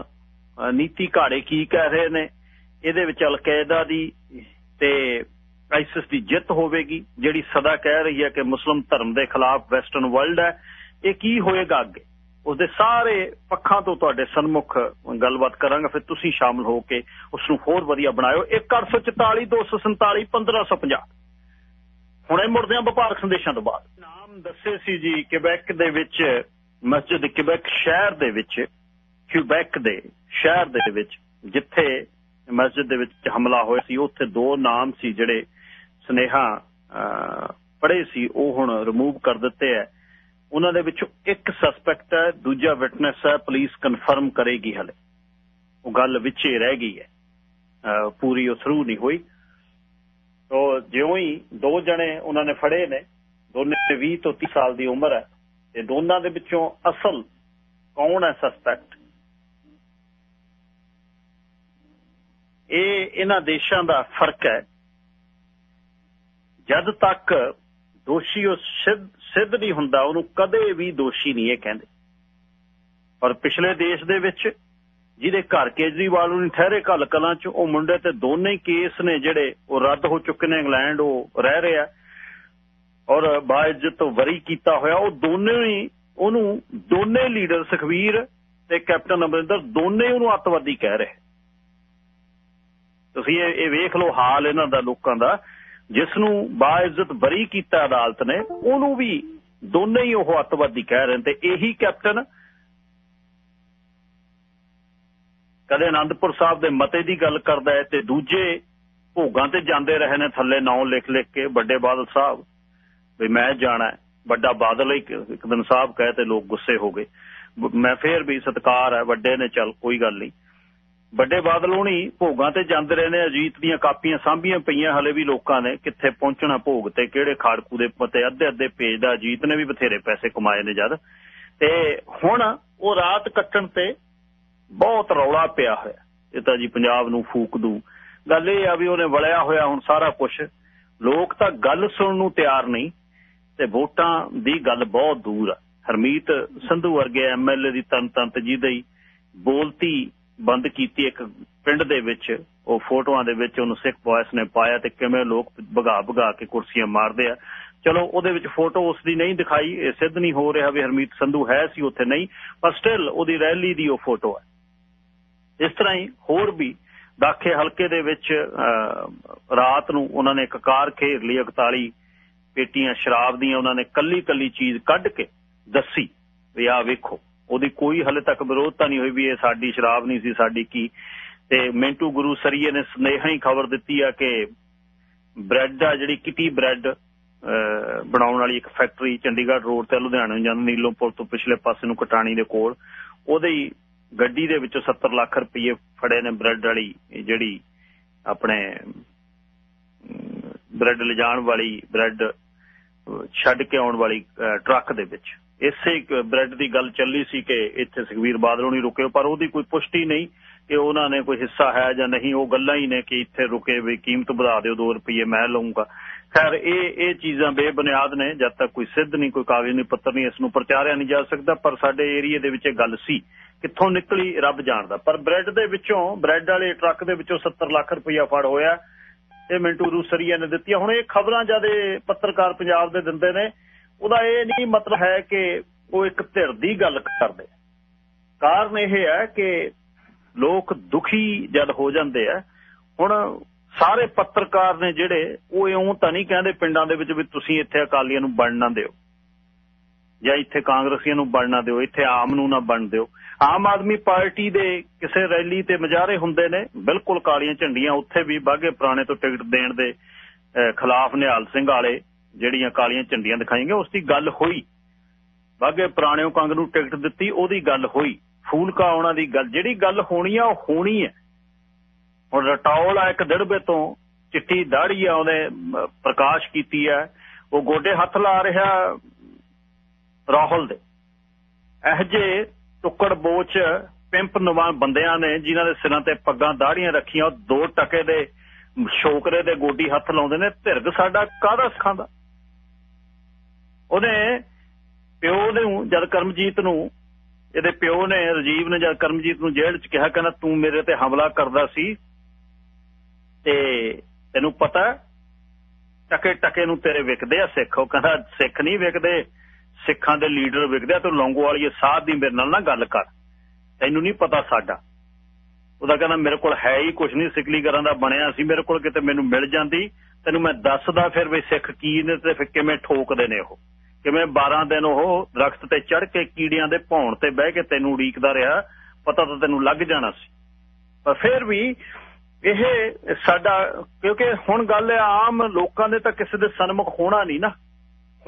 ਨੀਤੀ ਘਾੜੇ ਕੀ ਕਹਿ ਰਹੇ ਨੇ? ਇਹਦੇ ਵਿੱਚ ਅਲਕਾਇਦਾ ਦੀ ਤੇ ਆਈਸਿਸ ਦੀ ਜਿੱਤ ਹੋਵੇਗੀ, ਜਿਹੜੀ ਸਦਾ ਕਹਿ ਰਹੀ ਹੈ ਕਿ ਮੁਸਲਮ ਧਰਮ ਦੇ ਖਿਲਾਫ ਵੈਸਟਰਨ ਵਰਲਡ ਹੈ। ਇਹ ਕੀ ਹੋਏਗਾ ਅੱਗੇ? ਉਸਦੇ ਸਾਰੇ ਪੱਖਾਂ ਤੋਂ ਤੁਹਾਡੇ ਸਨਮੁਖ ਗੱਲਬਾਤ ਕਰਾਂਗਾ, ਫਿਰ ਤੁਸੀਂ ਸ਼ਾਮਲ ਹੋ ਕੇ ਉਸ ਨੂੰ ਹੋਰ ਵਧੀਆ ਬਣਾਇਓ। 1844 247 1550 ਹੁਣੇ ਮੁੜਦੇ ਹਾਂ ਵਪਾਰਕ ਸੰਦੇਸ਼ਾਂ ਤੋਂ ਬਾਅਦ। ਨਾਮ ਦੱਸੇ ਸੀ ਜੀ ਕਿਬੈਕ ਦੇ ਵਿੱਚ, ਮਸਜਿਦ ਕਿਬੈਕ ਸ਼ਹਿਰ ਦੇ ਵਿੱਚ ਕਿਬੈਕ ਦੇ ਸ਼ਹਿਰ ਦੇ ਵਿੱਚ, ਜਿੱਥੇ ਮਸਜਿਦ ਦੇ ਵਿੱਚ ਹਮਲਾ ਹੋਇਆ ਸੀ। ਉੱਥੇ ਦੋ ਨਾਮ ਸੀ ਜਿਹੜੇ ਸਨੇਹਾ ਪੜੇ ਸੀ, ਉਹ ਹੁਣ ਰਿਮੂਵ ਕਰ ਦਿੱਤੇ ਐ ਉਹਨਾਂ ਦੇ ਵਿੱਚੋਂ ਇੱਕ ਸਸਪੈਕਟ ਹੈ, ਦੂਜਾ ਵਿਟਨੈਸ ਹੈ ਪੁਲਿਸ ਕਨਫਰਮ ਕਰੇਗੀ ਹਲੇ। ਉਹ ਗੱਲ ਵਿੱਚ ਰਹਿ ਗਈ ਹੈ। ਪੂਰੀ ਉਹ ਥਰੂ ਨਹੀਂ ਹੋਈ। ਤੋ ਜਿਉਂ ਹੀ ਦੋ ਜਣੇ ਉਹਨਾਂ ਨੇ ਫੜੇ ਨੇ, ਦੋਨੇ 20 ਤੋਂ 30 ਸਾਲ ਦੀ ਉਮਰ ਹੈ, ਤੇ ਦੋਨਾਂ ਦੇ ਵਿੱਚੋਂ ਅਸਲ ਕੌਣ ਹੈ ਸਸਪੈਕਟ ਇਹ ਇਹਨਾਂ ਦੇਸ਼ਾਂ ਦਾ ਫ਼ਰਕ ਹੈ। ਜਦ ਤੱਕ ਦੋਸ਼ੀ ਉਹ ਸਿੱਧ ਨਹੀਂ ਹੁੰਦਾ, ਉਹਨੂੰ ਕਦੇ ਵੀ ਦੋਸ਼ੀ ਨਹੀਂ ਇਹ ਕਹਿੰਦੇ। ਪਰ ਪਿਛਲੇ ਦੇਸ਼ ਦੇ ਵਿੱਚ ਜਿਹਦੇ ਘਰ ਕੇਜਰੀਵਾਲ ਨੂੰ ਠਹਿਰੇ ਕੱਲ ਕਲਾਂ ਚ, ਉਹ ਮੁੰਡੇ ਤੇ ਦੋਨੇ ਕੇਸ ਨੇ ਜਿਹੜੇ ਉਹ ਰੱਦ ਹੋ ਚੁੱਕੇ ਨੇ, ਇੰਗਲੈਂਡ ਉਹ ਰਹਿ ਰਿਹਾ। ਔਰ ਬਾਇਜ਼ਤ ਵਰੀ ਕੀਤਾ ਹੋਇਆ, ਉਹ ਦੋਨੇ ਹੀ, ਉਹਨੂੰ ਦੋਨੇ ਲੀਡਰ ਸੁਖਵੀਰ ਤੇ ਕੈਪਟਨ ਅਮਰਿੰਦਰ ਦੋਨੇ ਉਹਨੂੰ ਅੱਤਵਾਦੀ ਕਹਿ ਰਹੇ। ਤੁਸੀਂ ਇਹ ਵੇਖ ਲਓ ਹਾਲ ਇਹਨਾਂ ਦਾ ਲੋਕਾਂ ਦਾ। ਜਿਸ ਨੂੰ ਬਾਇਜ਼ਤ ਬਰੀ ਕੀਤਾ ਅਦਾਲਤ ਨੇ, ਉਹਨੂੰ ਵੀ ਦੋਨੇ ਹੀ ਉਹ ਅੱਤਵਾਦੀ ਕਹਿ ਰਹੇ ਤੇ ਇਹੀ ਕੈਪਟਨ ਕਦੇ ਆਨੰਦਪੁਰ ਸਾਹਿਬ ਦੇ ਮਤੇ ਦੀ ਗੱਲ ਕਰਦਾ ਹੈ ਤੇ ਦੂਜੇ ਭੋਗਾਂ ਤੇ ਜਾਂਦੇ ਰਹੇ ਨੇ ਥੱਲੇ ਨਾਂ ਲਿਖ ਲਿਖ ਕੇ, ਵੱਡੇ ਬਾਦਲ ਸਾਹਿਬ, ਵੀ ਮੈਂ ਜਾਣਾ ਵੱਡਾ ਬਾਦਲ ਇੱਕ ਦਿਨ ਸਾਹਿਬ ਕਹੇ ਤੇ ਲੋਕ ਗੁੱਸੇ ਹੋ ਗਏ। ਮੈਂ ਫੇਰ ਵੀ ਸਤਕਾਰ ਹੈ, ਵੱਡੇ ਨੇ ਚੱਲ ਕੋਈ ਗੱਲ ਨਹੀਂ। ਵੱਡੇ ਬਾਦਲ ਹੋਣੀ ਭੋਗਾਂ ਤੇ ਜਾਂਦੇ ਰਹੇ ਨੇ, ਅਜੀਤ ਦੀਆਂ ਕਾਪੀਆਂ ਸਾਂਭੀਆਂ ਪਈਆਂ ਹਲੇ ਵੀ ਲੋਕਾਂ ਨੇ, ਕਿੱਥੇ ਪਹੁੰਚਣਾ ਭੋਗ ਤੇ ਕਿਹੜੇ ਖਾੜਕੂ ਦੇ ਪਤੇ ਅੱਧੇ ਅੱਧੇ ਪੇਜ ਦਾ, ਅਜੀਤ ਨੇ ਵੀ ਬਥੇਰੇ ਪੈਸੇ ਕਮਾਏ ਨੇ ਜਦ। ਤੇ ਹੁਣ ਉਹ ਰਾਤ ਕੱਟਣ ਤੇ ਬਹੁਤ ਰੌਲਾ ਪਿਆ ਹੋਇਆ। ਇਹ ਤਾਂ ਜੀ ਪੰਜਾਬ ਨੂੰ ਫੂਕ ਦੂ। ਗੱਲ ਇਹ ਆ ਵੀ ਉਹਨੇ ਵਲਿਆ ਹੋਇਆ ਹੁਣ ਸਾਰਾ ਕੁਝ ਲੋਕ ਤਾਂ ਗੱਲ ਸੁਣਨ ਨੂੰ ਤਿਆਰ ਨਹੀਂ ਤੇ ਵੋਟਾਂ ਦੀ ਗੱਲ ਬਹੁਤ ਦੂਰ ਆ। ਹਰਮੀਤ ਸੰਧੂ ਵਰਗੇ ਐਮਐਲਏ ਦੀ ਤਨ ਤੰਤ ਜੀ ਦੇ ਬੋਲਤੀ ਬੰਦ ਕੀਤੀ ਇੱਕ ਪਿੰਡ ਦੇ ਵਿੱਚ, ਉਹ ਫੋਟੋਆਂ ਦੇ ਵਿੱਚ ਉਹਨੂੰ ਸਿੱਖ ਵੌਇਸ ਨੇ ਪਾਇਆ ਤੇ ਕਿਵੇਂ ਲੋਕ ਭਗਾ ਭਗਾ ਕੇ ਕੁਰਸੀਆਂ ਮਾਰਦੇ ਆ। ਚਲੋ, ਉਹਦੇ ਵਿੱਚ ਫੋਟੋ ਉਸ ਦੀ ਨਹੀਂ ਦਿਖਾਈ, ਇਹ ਸਿੱਧ ਨਹੀਂ ਹੋ ਰਿਹਾ ਵੀ ਹਰਮੀਤ ਸੰਧੂ ਹੈ ਸੀ ਉੱਥੇ ਨਹੀਂ, ਪਰ ਸਟਿਲ ਉਹਦੀ ਰੈਲੀ ਦੀ ਉਹ ਫੋਟੋ ਹੈ। ਇਸ ਤਰ੍ਹਾਂ ਹੀ ਹੋਰ ਵੀ ਦਾਖੇ ਹਲਕੇ ਦੇ ਵਿੱਚ ਰਾਤ ਨੂੰ ਉਹਨਾਂ ਨੇ ਇੱਕ ਕਾਰ ਘੇਰ ਲਈ 41 ਪੇਟੀਆਂ ਸ਼ਰਾਬ ਦੀਆਂ, ਉਹਨਾਂ ਨੇ ਕੱਲੀ ਕੱਲੀ ਚੀਜ਼ ਕੱਢ ਕੇ ਦੱਸੀ ਵੀ ਆ ਵੇਖੋ। ਉਹਦੀ ਕੋਈ ਹਲੇ ਤੱਕ ਵਿਰੋਧਤਾ ਨਹੀਂ ਹੋਈ ਵੀ ਇਹ ਸਾਡੀ ਸ਼ਰਾਬ ਨਹੀਂ ਸੀ, ਸਾਡੀ ਕੀ। ਤੇ ਮੈਂਟੂ ਗੁਰੂ ਸਰੀਏ ਨੇ ਸਨੇਹਾ ਖਬਰ ਦਿੱਤੀ ਆ ਕਿ ਬ੍ਰੈਡ ਆ ਜਿਹੜੀ ਕਿਟੀ ਬ੍ਰੈਡ ਬਣਾਉਣ ਵਾਲੀ ਇੱਕ ਫੈਕਟਰੀ ਚੰਡੀਗੜ੍ਹ ਰੋਡ ਤੇ ਲੁਧਿਆਣੇ ਨੂੰ ਜਾਂਦੀ, ਨੀਲੋਂਪੁਰ ਤੋਂ ਪਿਛਲੇ ਪਾਸੇ ਨੂੰ ਕਟਾਣੀ ਦੇ ਕੋਲ। ਉਹਦੇ ਹੀ ਗੱਡੀ ਦੇ ਵਿੱਚੋਂ 70 ਲੱਖ ਰੁਪਏ ਫੜੇ ਨੇ ਬ੍ਰੈਡ ਵਾਲੀ ਜਿਹੜੀ ਆਪਣੇ ਬ੍ਰੈਡ ਲਿਜਾਣ ਵਾਲੀ ਬ੍ਰੈਡ ਛੱਡ ਕੇ ਆਉਣ ਵਾਲੀ ਟਰੱਕ ਦੇ ਵਿੱਚ। ਇਸੇ ਬ੍ਰੈਡ ਦੀ ਗੱਲ ਚੱਲੀ ਸੀ ਕਿ ਇੱਥੇ ਸੁਖਵੀਰ ਬਾਦਲ ਨਹੀਂ ਰੁਕੇ, ਪਰ ਉਹਦੀ ਕੋਈ ਪੁਸ਼ਟੀ ਨਹੀਂ ਕਿ ਉਹਨਾਂ ਨੇ ਕੋਈ ਹਿੱਸਾ ਹੈ ਜਾਂ ਨਹੀਂ। ਉਹ ਗੱਲਾਂ ਹੀ ਨੇ ਕਿ ਇੱਥੇ ਰੁਕੇ ਵੀ ਕੀਮਤ ਵਧਾ ਦਿਓ 2 ਰੁਪਏ ਮੈਂ ਲਵਾਂਗਾ ਖੈਰ, ਇਹ ਇਹ ਚੀਜ਼ਾਂ ਬੇਬੁਨਿਆਦ ਨੇ। ਜਦ ਤੱਕ ਕੋਈ ਸਿੱਧ ਨਹੀਂ, ਕੋਈ ਕਾਗਜ਼ ਨਹੀਂ, ਪੱਤਰ ਨਹੀਂ ਇਸ ਨੂੰ ਪ੍ਰਚਾਰਿਆ ਨਹੀਂ ਜਾ ਸਕਦਾ, ਪਰ ਸਾਡੇ ਏਰੀਆ ਦੇ ਵਿੱਚ ਇਹ ਗੱਲ ਸੀ ਕਿੱਥੋਂ ਨਿਕਲੀ ਰੱਬ ਜਾਣਦਾ। ਪਰ ਬ੍ਰੈਡ ਦੇ ਵਿੱਚੋਂ, ਬ੍ਰੈਡ ਵਾਲੇ ਟਰੱਕ ਦੇ ਵਿੱਚੋਂ 70 ਲੱਖ ਰੁਪਇਆ ਫੜ ਹੋਇਆ। ਇਹ ਮਿੰਟੂ ਰੂਸਰੀਆ ਨੇ ਦਿੱਤੀਆਂ। ਹੁਣ ਇਹ ਖਬਰਾਂ ਜਦੇ ਪੱਤਰਕਾਰ ਪੰਜਾਬ ਦੇ ਦਿੰਦੇ ਨੇ ਉਹਦਾ ਇਹ ਨਹੀਂ ਮਤਲਬ ਹੈ ਕਿ ਉਹ ਇੱਕ ਧਿਰ ਦੀ ਗੱਲ ਕਰਦੇ। ਕਾਰਨ ਇਹ ਹੈ ਕਿ ਲੋਕ ਦੁਖੀ ਜਦ ਹੋ ਜਾਂਦੇ ਆ। ਹੁਣ ਸਾਰੇ ਪੱਤਰਕਾਰ ਨੇ ਜਿਹੜੇ, ਉਹ ਇਉਂ ਤਾਂ ਨਹੀਂ ਕਹਿੰਦੇ ਪਿੰਡਾਂ ਦੇ ਵਿੱਚ ਵੀ ਤੁਸੀਂ ਇੱਥੇ ਅਕਾਲੀਆਂ ਨੂੰ ਬਣਨਾ ਦਿਓ। ਜਾਂ ਇੱਥੇ ਕਾਂਗਰਸੀਆਂ ਨੂੰ ਬਣਨਾ ਦਿਓ, ਇੱਥੇ ਆਮ ਨੂੰ ਨਾ ਬਣ ਦਿਓ। ਆਮ ਆਦਮੀ ਪਾਰਟੀ ਦੇ ਕਿਸੇ ਰੈਲੀ ਤੇ ਮਜਾਰੇ ਹੁੰਦੇ ਨੇ, ਬਿਲਕੁਲ ਕਾਲੀਆਂ ਝੰਡੀਆਂ ਉੱਥੇ ਵੀ ਬਾਗੇ ਪੁਰਾਣੇ ਤੋਂ ਟਿਕਟ ਦੇਣ ਦੇ ਖਿਲਾਫ ਨਿਹਾਲ ਸਿੰਘ ਵਾਲੇ ਜਿਹੜੀਆਂ ਕਾਲੀਆਂ ਝੰਡੀਆਂ ਦਿਖਾਈਆਂ ਉਸ ਦੀ ਗੱਲ ਹੋਈ। ਬਾਗੇ ਪੁਰਾਣਿਓ ਕੰਗ ਨੂੰ ਟਿਕਟ ਦਿੱਤੀ, ਉਹਦੀ ਗੱਲ ਹੋਈ। ਫੂਲਕਾ ਉਹਨਾਂ ਦੀ ਗੱਲ, ਜਿਹੜੀ ਗੱਲ ਹੋਣੀ ਆ, ਉਹ ਹੋਣੀ ਹੈ ਹੁਣ ਰਟੌਲ ਆ ਇੱਕ ਡੜਬੇ ਤੋਂ ਚਿੱਟੀ ਦਾੜੀ ਆ, ਉਹਨੇ ਪ੍ਰਕਾਸ਼ ਕੀਤੀ ਹੈ ਉਹ ਗੋਡੇ ਹੱਥ ਲਾ ਰਿਹਾ ਰਾਹੁਲ ਦੇ। ਇਹ ਜੇ ਟੁੱਕੜ ਬੋਚ ਪਿੰਪ ਨਵਾਂ ਬੰਦਿਆਂ ਨੇ, ਜਿਨ੍ਹਾਂ ਦੇ ਸਿਰਾਂ ਤੇ ਪੱਗਾਂ ਦਾੜੀਆਂ ਰੱਖੀਆਂ, ਉਹ ਦੋ ਟਕੇ ਦੇ ਸ਼ੋਕਰੇ ਦੇ ਗੋਡੀ ਹੱਥ ਲਾਉਂਦੇ ਨੇ, ਧਿਰਗ ਸਾਡਾ ਕਾਹਦਾ ਸਿਖਾਉਂਦਾ? ਉਹਨੇ ਪਿਓ ਨੂੰ ਜਦ ਕਰਮਜੀਤ ਨੂੰ, ਇਹਦੇ ਪਿਓ ਨੇ ਰਜੀਵ ਨੇ ਜਦ ਕਰਮਜੀਤ ਨੂੰ ਜੇਲ੍ਹ 'ਚ ਕਿਹਾ, ਕਹਿੰਦਾ ਤੂੰ ਮੇਰੇ ਤੇ ਹਮਲਾ ਕਰਦਾ ਸੀ ਤੇ ਤੈਨੂੰ ਪਤਾ ਟਕੇ ਟਕੇ ਨੂੰ ਤੇਰੇ ਵਿਕਦੇ ਆ ਸਿੱਖ। ਉਹ ਕਹਿੰਦਾ ਸਿੱਖ ਨਹੀਂ ਵਿਕਦੇ, ਸਿੱਖਾਂ ਦੇ ਲੀਡਰ ਵਿਕਦੇ ਆ, ਤੂੰ ਲੌਂਗੋ ਵਾਲੀ ਸਾਧ ਦੀ ਮੇਰੇ ਨਾਲ ਨਾ ਗੱਲ ਕਰ। ਤੈਨੂੰ ਨਹੀਂ ਪਤਾ ਸਾਡਾ। ਉਹਦਾ ਕਹਿੰਦਾ ਮੇਰੇ ਕੋਲ ਹੈ ਹੀ ਕੁਝ ਨਹੀਂ, ਸਿਕਲੀ ਕਰਾਂ ਦਾ ਬਣਿਆ ਸੀ, ਮੇਰੇ ਕੋਲ ਕਿਤੇ ਮੈਨੂੰ ਮਿਲ ਜਾਂਦੀ, ਤੈਨੂੰ ਮੈਂ ਦੱਸਦਾ ਫਿਰ ਵੀ ਸਿੱਖ ਕੀ ਨੇ ਤੇ ਫਿਰ ਕਿਵੇਂ ਠੋਕਦੇ ਨੇ ਉਹ। ਕਿਵੇਂ 12 ਦਿਨ ਉਹ ਦਰਖਤ ਤੇ ਚੜ ਕੇ ਕੀੜਿਆਂ ਦੇ ਭੌਣ ਤੇ ਬਹਿ ਕੇ ਤੈਨੂੰ ਉਡੀਕਦਾ ਰਿਹਾ, ਪਤਾ ਤਾਂ ਤੈਨੂੰ ਲੱਗ ਜਾਣਾ ਸੀ। ਪਰ ਫਿਰ ਵੀ ਇਹ ਸਾਡਾ, ਕਿਉਂਕਿ ਹੁਣ ਗੱਲ ਹੈ ਆਮ ਲੋਕਾਂ ਦੇ ਤਾਂ ਕਿਸੇ ਦੇ ਸਨਮੁਖ ਹੋਣਾ ਨਹੀਂ ਨਾ।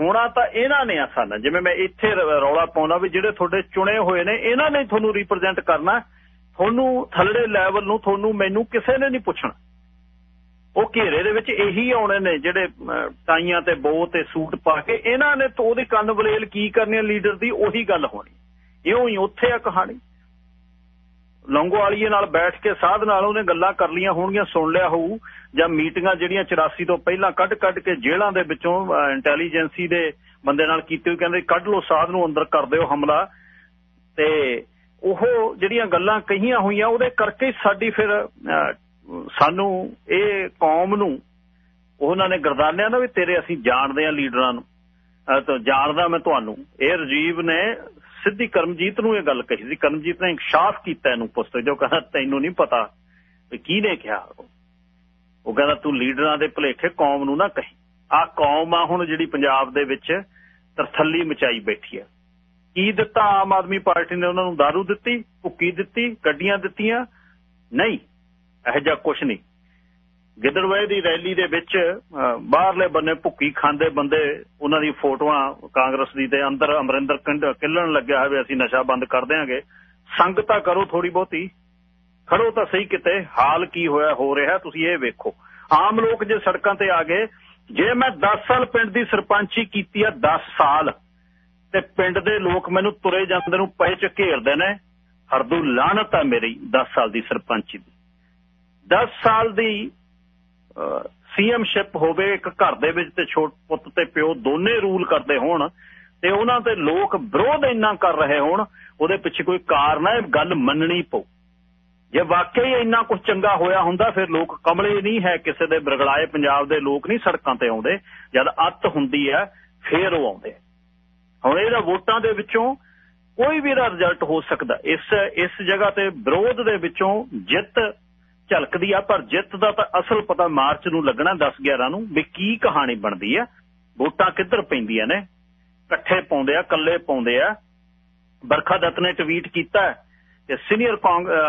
ਹੋਣਾ ਤਾਂ ਇਹਨਾਂ ਨੇ ਆ। ਸਾਨੂੰ ਜਿਵੇਂ ਮੈਂ ਇੱਥੇ ਰੌਲਾ ਪਾਉਣਾ ਵੀ ਜਿਹੜੇ ਤੁਹਾਡੇ ਚੁਣੇ ਹੋਏ ਨੇ, ਇਹਨਾਂ ਨੇ ਤੁਹਾਨੂੰ ਰਿਪਰੈਜ਼ੈਂਟ ਕਰਨਾ। ਤੁਹਾਨੂੰ ਥੱਲੜੇ ਲੈਵਲ ਨੂੰ, ਤੁਹਾਨੂੰ ਮੈਨੂੰ ਕਿਸੇ ਨੇ ਨਹੀਂ ਪੁੱਛਣਾ। ਉਹ ਘੇਰੇ ਦੇ ਵਿੱਚ ਇਹੀ ਆਉਣੇ ਨੇ ਜਿਹੜੇ ਟਾਈਆਂ ਤੇ ਬੋ ਤੇ ਸੂਟ ਪਾ ਕੇ ਇਹਨਾਂ ਨੇ ਤੋਂ ਉਹਦੀ ਕੰਨ ਬਲੇਲ ਕੀ ਕਰਨੀ ਲੀਡਰ ਦੀ, ਉਹੀ ਗੱਲ ਹੋਣੀ। ਇਉਂ ਹੀ ਉੱਥੇ ਆ ਕਹਾਣੀ। ਲੰਗੋਵਾਲੀਏ ਨਾਲ ਬੈਠ ਕੇ ਸਾਧ ਨਾਲ ਉਹਨੇ ਗੱਲਾਂ ਕਰ ਲੀਆਂ ਹੋਣਗੀਆਂ, ਸੁਣ ਲਿਆ ਹੋਊ, ਜਾਂ ਮੀਟਿੰਗਾਂ ਜਿਹੜੀਆਂ 84 ਤੋਂ ਪਹਿਲਾਂ ਕੱਢ ਕੱਢ ਕੇ ਜੇਲ੍ਹਾਂ ਦੇ ਵਿੱਚੋਂ ਇੰਟੈਲੀਜੈਂਸੀ ਦੇ ਬੰਦੇ ਨਾਲ ਕੀਤੀ ਹੋਈ, ਕਹਿੰਦੇ ਕੱਢ ਲਓ, ਸਾਧ ਨੂੰ ਅੰਦਰ ਕਰ ਦਿਓ ਹਮਲਾ। ਤੇ ਉਹ ਜਿਹੜੀਆਂ ਗੱਲਾਂ ਕਹੀਆਂ ਹੋਈਆਂ, ਉਹਦੇ ਕਰਕੇ ਸਾਡੀ ਫਿਰ ਸਾਨੂੰ ਇਹ ਕੌਮ ਨੂੰ, ਉਹਨਾਂ ਨੇ ਗਰਦਾਨਿਆਂ ਦਾ ਵੀ ਤੇਰੇ ਅਸੀਂ ਜਾਣਦੇ ਆ ਲੀਡਰਾਂ ਨੂੰ। ਤਾਂ ਜਾਣਦਾ ਮੈਂ ਤੁਹਾਨੂੰ। ਇਹ ਰਜੀਵ ਨੇ ਸਿੱਧੀ ਕਰਮਜੀਤ ਨੂੰ ਇਹ ਗੱਲ ਕਹੀ ਸੀ। ਕਰਮਜੀਤ ਨੇ ਇਨਕਸ਼ਾਫ ਕੀਤਾ ਇਹਨੂੰ ਪੁੱਛ ਜੋ ਕਹਿੰਦਾ, ਤੈਨੂੰ ਨਹੀਂ ਪਤਾ ਕਿ ਕੀ ਕਿਹਾ। ਉਹ ਕਹਿੰਦਾ, ਤੂੰ ਲੀਡਰਾਂ ਦੇ ਭਲੇਖੇ ਕੌਮ ਨੂੰ ਨਾ ਕਹੀ। ਆ ਕੌਮ ਆ ਹੁਣ ਜਿਹੜੀ ਪੰਜਾਬ ਦੇ ਵਿੱਚ ਤਰਥੱਲੀ ਮਚਾਈ ਬੈਠੀ ਆ। ਕੀ ਦਿੱਤਾ ਆਮ ਆਦਮੀ ਪਾਰਟੀ ਨੇ? ਉਹਨਾਂ ਨੂੰ दारू ਦਿੱਤੀ, ਭੁੱਕੀ ਦਿੱਤੀ, ਗੱਡੀਆਂ ਦਿੱਤੀਆਂ। ਨਹੀਂ। ਇਹ ਜਿਹਾ ਕੁਝ ਨਹੀਂ। ਗਿੱਦੜਵੇ ਦੀ ਰੈਲੀ ਦੇ ਵਿੱਚ ਬਾਹਰਲੇ ਬੰਨੇ ਭੁੱਕੀ ਖਾਂਦੇ ਬੰਦੇ, ਉਹਨਾਂ ਦੀ ਫੋਟੋਆਂ ਕਾਂਗਰਸ ਦੀ ਤੇ ਅੰਦਰ ਅਮਰਿੰਦਰ ਕਿੱਲਣ ਲੱਗਿਆ ਹੋਵੇ ਅਸੀਂ ਨਸ਼ਾ ਬੰਦ ਕਰ ਦੇਾਂਗੇ ਸੰਗਤਾਂ ਕਰੋ ਥੋੜੀ ਬਹੁਤੀ। ਖੜੋ ਤਾਂ ਸਹੀ ਕਿਤੇ, ਹਾਲ ਕੀ ਹੋਇਆ, ਹੋ ਰਿਹਾ, ਤੁਸੀਂ ਇਹ ਵੇਖੋ। ਆਮ ਲੋਕ ਜੇ ਸੜਕਾਂ ਤੇ ਆ ਗਏ, ਜੇ ਮੈਂ 10 ਸਾਲ ਪਿੰਡ ਦੀ ਸਰਪੰਚੀ ਕੀਤੀ ਆ 10 ਸਾਲ, ਤੇ ਪਿੰਡ ਦੇ ਲੋਕ ਮੈਨੂੰ ਤੁਰੇ ਜਾਂਦੇ ਨੂੰ ਪਏ ਚ ਘੇਰਦੇ ਨੇ, ਹਰਦੂ ਲਾਹਨਤ ਆ ਮੇਰੀ 10 ਸਾਲ ਦੀ ਸਰਪੰਚੀ ਦੀ। 10 ਸਾਲ ਦੀ ਸੀਐਮ ਸ਼ਿਪ ਹੋਵੇ ਇੱਕ ਘਰ ਦੇ ਵਿੱਚ ਤੇ ਛੋਟ ਪੁੱਤ ਤੇ ਪਿਓ ਦੋਨੇ ਰੂਲ ਕਰਦੇ ਹੋਣ ਤੇ ਉਹਨਾਂ ਤੇ ਲੋਕ ਵਿਰੋਧ ਇੰਨਾ ਕਰ ਰਹੇ ਹੋਣ, ਉਹਦੇ ਪਿੱਛੇ ਕੋਈ ਕਾਰਨ ਹੈ? ਗੱਲ ਮੰਨਣੀ ਪਊ। ਜੇ ਵਾਕਈ ਇੰਨਾ ਕੁਝ ਚੰਗਾ ਹੋਇਆ ਹੁੰਦਾ, ਫਿਰ ਲੋਕ ਕਮਲੇ ਨਹੀਂ ਹੈ ਕਿਸੇ ਦੇ ਬਰਗੜਾਏ ਪੰਜਾਬ ਦੇ ਲੋਕ ਨਹੀਂ ਸੜਕਾਂ ਤੇ ਆਉਂਦੇ। ਜਦ ਅੱਤ ਹੁੰਦੀ ਹੈ, ਫੇਰ ਉਹ ਆਉਂਦੇ। ਹੁਣ ਇਹਦਾ ਵੋਟਾਂ ਦੇ ਵਿੱਚੋਂ ਕੋਈ ਵੀ ਦਾ ਰਿਜ਼ਲਟ ਹੋ ਸਕਦਾ। ਇਸ ਇਸ ਜਗ੍ਹਾ ਤੇ ਵਿਰੋਧ ਦੇ ਵਿੱਚੋਂ ਜਿੱਤ ਝਲਕਦੀ ਆ, ਪਰ ਜਿੱਤ ਦਾ ਤਾਂ ਅਸਲ ਪਤਾ ਮਾਰਚ ਨੂੰ ਲੱਗਣਾ 10 11 ਨੂੰ ਵੀ ਕੀ ਕਹਾਣੀ ਬਣਦੀ ਆ। ਵੋਟਾਂ ਕਿੱਧਰ ਪੈਂਦੀਆਂ ਨੇ? ਇਕੱਠੇ ਪਾਉਂਦੇ ਆ, ਇਕੱਲੇ ਪਾਉਂਦੇ ਆ। ਬਰਖਾ ਦੱਤ ਨੇ ਟਵੀਟ ਕੀਤਾ ਕਿ ਸੀਨੀਅਰ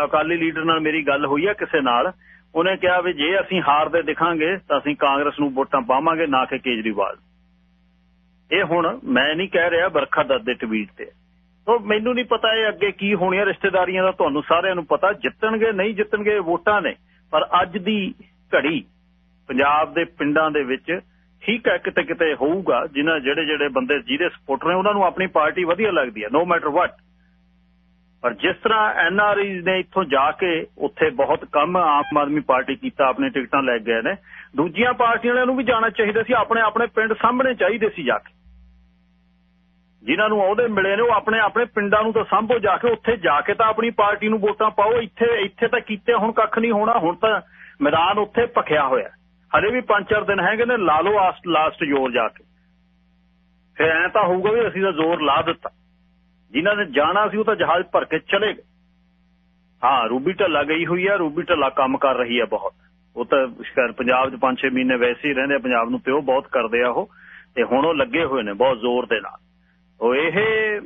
ਅਕਾਲੀ ਲੀਡਰ ਨਾਲ ਮੇਰੀ ਗੱਲ ਹੋਈ ਆ ਕਿਸੇ ਨਾਲ। ਉਹਨੇ ਕਿਹਾ ਵੀ ਜੇ ਅਸੀਂ ਹਾਰਦੇ ਦਿਖਾਂਗੇ ਤਾਂ ਅਸੀਂ ਕਾਂਗਰਸ ਨੂੰ ਵੋਟਾਂ ਪਾਵਾਂਗੇ, ਨਾ ਕਿ ਕੇਜਰੀਵਾਲ। ਇਹ ਹੁਣ ਮੈਂ ਨਹੀਂ ਕਹਿ ਰਿਹਾ ਬਰਖਾ ਦੱਤ ਦੇ ਟਵੀਟ ਤੇ। ਤੋ ਮੈਨੂੰ ਨਹੀਂ ਪਤਾ ਇਹ ਅੱਗੇ ਕੀ ਹੋਣੀਆਂ ਰਿਸ਼ਤੇਦਾਰੀਆਂ ਦਾ, ਤੁਹਾਨੂੰ ਸਾਰਿਆਂ ਨੂੰ ਪਤਾ। ਜਿੱਤਣਗੇ, ਨਹੀਂ ਜਿੱਤਣਗੇ ਵੋਟਾਂ ਨੇ। ਪਰ ਅੱਜ ਦੀ ਘੜੀ ਪੰਜਾਬ ਦੇ ਪਿੰਡਾਂ ਦੇ ਵਿੱਚ ਠੀਕ ਹੈ, ਕਿਤੇ ਕਿਤੇ ਹੋਊਗਾ, ਜਿਨ੍ਹਾਂ ਜਿਹੜੇ ਜਿਹੜੇ ਬੰਦੇ ਜਿਹਦੇ ਸਪੋਰਟਰ ਨੇ, ਉਹਨਾਂ ਨੂੰ ਆਪਣੀ ਪਾਰਟੀ ਵਧੀਆ ਲੱਗਦੀ ਹੈ ਨੋ ਮੈਟਰ ਵਾਟ ਪਰ ਜਿਸ ਤਰ੍ਹਾਂ ਐਨਆਰਆਈਜ਼ ਨੇ ਇੱਥੋਂ ਜਾ ਕੇ ਉੱਥੇ ਬਹੁਤ ਕੰਮ ਆਮ ਆਦਮੀ ਪਾਰਟੀ ਕੀਤਾ, ਆਪਣੇ ਟਿਕਟਾਂ ਲੈ ਗਏ ਨੇ। ਦੂਜੀਆਂ ਪਾਰਟੀਆਂ ਵਾਲਿਆਂ ਨੂੰ ਵੀ ਜਾਣਾ ਚਾਹੀਦਾ ਸੀ, ਆਪਣੇ ਆਪਣੇ ਪਿੰਡ ਸਾਹਮਣੇ ਚਾਹੀਦੇ ਸੀ ਜਾ ਕੇ। ਜਿਨ੍ਹਾਂ ਨੂੰ ਅਹੁਦੇ ਮਿਲੇ ਨੇ, ਉਹ ਆਪਣੇ ਆਪਣੇ ਪਿੰਡਾਂ ਨੂੰ ਤਾਂ ਸੰਭੋ, ਜਾ ਕੇ ਉੱਥੇ ਜਾ ਕੇ ਤਾਂ ਆਪਣੀ ਪਾਰਟੀ ਨੂੰ ਵੋਟਾਂ ਪਾਓ। ਇੱਥੇ ਇੱਥੇ ਤਾਂ ਕੀਤੇ ਹੁਣ ਕੱਖ ਨਹੀਂ ਹੋਣਾ, ਹੁਣ ਤਾਂ ਮੈਦਾਨ ਉੱਥੇ ਭਖਿਆ ਹੋਇਆ। ਹਲੇ ਵੀ 5-4 ਦਿਨ ਹੈਗੇ ਨੇ, ਲਾ ਲਓ ਲਾਸਟ ਜ਼ੋਰ ਜਾ ਕੇ। ਫਿਰ ਐ ਤਾਂ ਹੋਊਗਾ ਵੀ ਅਸੀਂ ਤਾਂ ਜ਼ੋਰ ਲਾ ਦਿੱਤਾ। ਜਿਨ੍ਹਾਂ ਨੇ ਜਾਣਾ ਸੀ, ਉਹ ਤਾਂ ਜਹਾਜ਼ ਭਰ ਕੇ ਚਲੇ ਗਏ। ਹਾਂ, ਰੂਬੀ ਢੱਲਾ ਗਈ ਹੋਈ ਆ, ਰੂਬੀ ਢੱਲਾ ਕੰਮ ਕਰ ਰਹੀ ਆ ਬਹੁਤ। ਉਹ ਤਾਂ ਸ਼ਿਕਾਰ ਪੰਜਾਬ 'ਚ 5-6 ਮਹੀਨੇ ਵੈਸੇ ਹੀ ਰਹਿੰਦੇ ਪੰਜਾਬ ਨੂੰ ਪਿਓ ਬਹੁਤ ਕਰਦੇ ਆ ਉਹ। ਤੇ ਹੁਣ ਉਹ ਲੱਗੇ ਹੋਏ ਨੇ ਬਹੁਤ ਜ਼ੋਰ ਦੇ ਨਾਲ। ਉਹ ਇਹ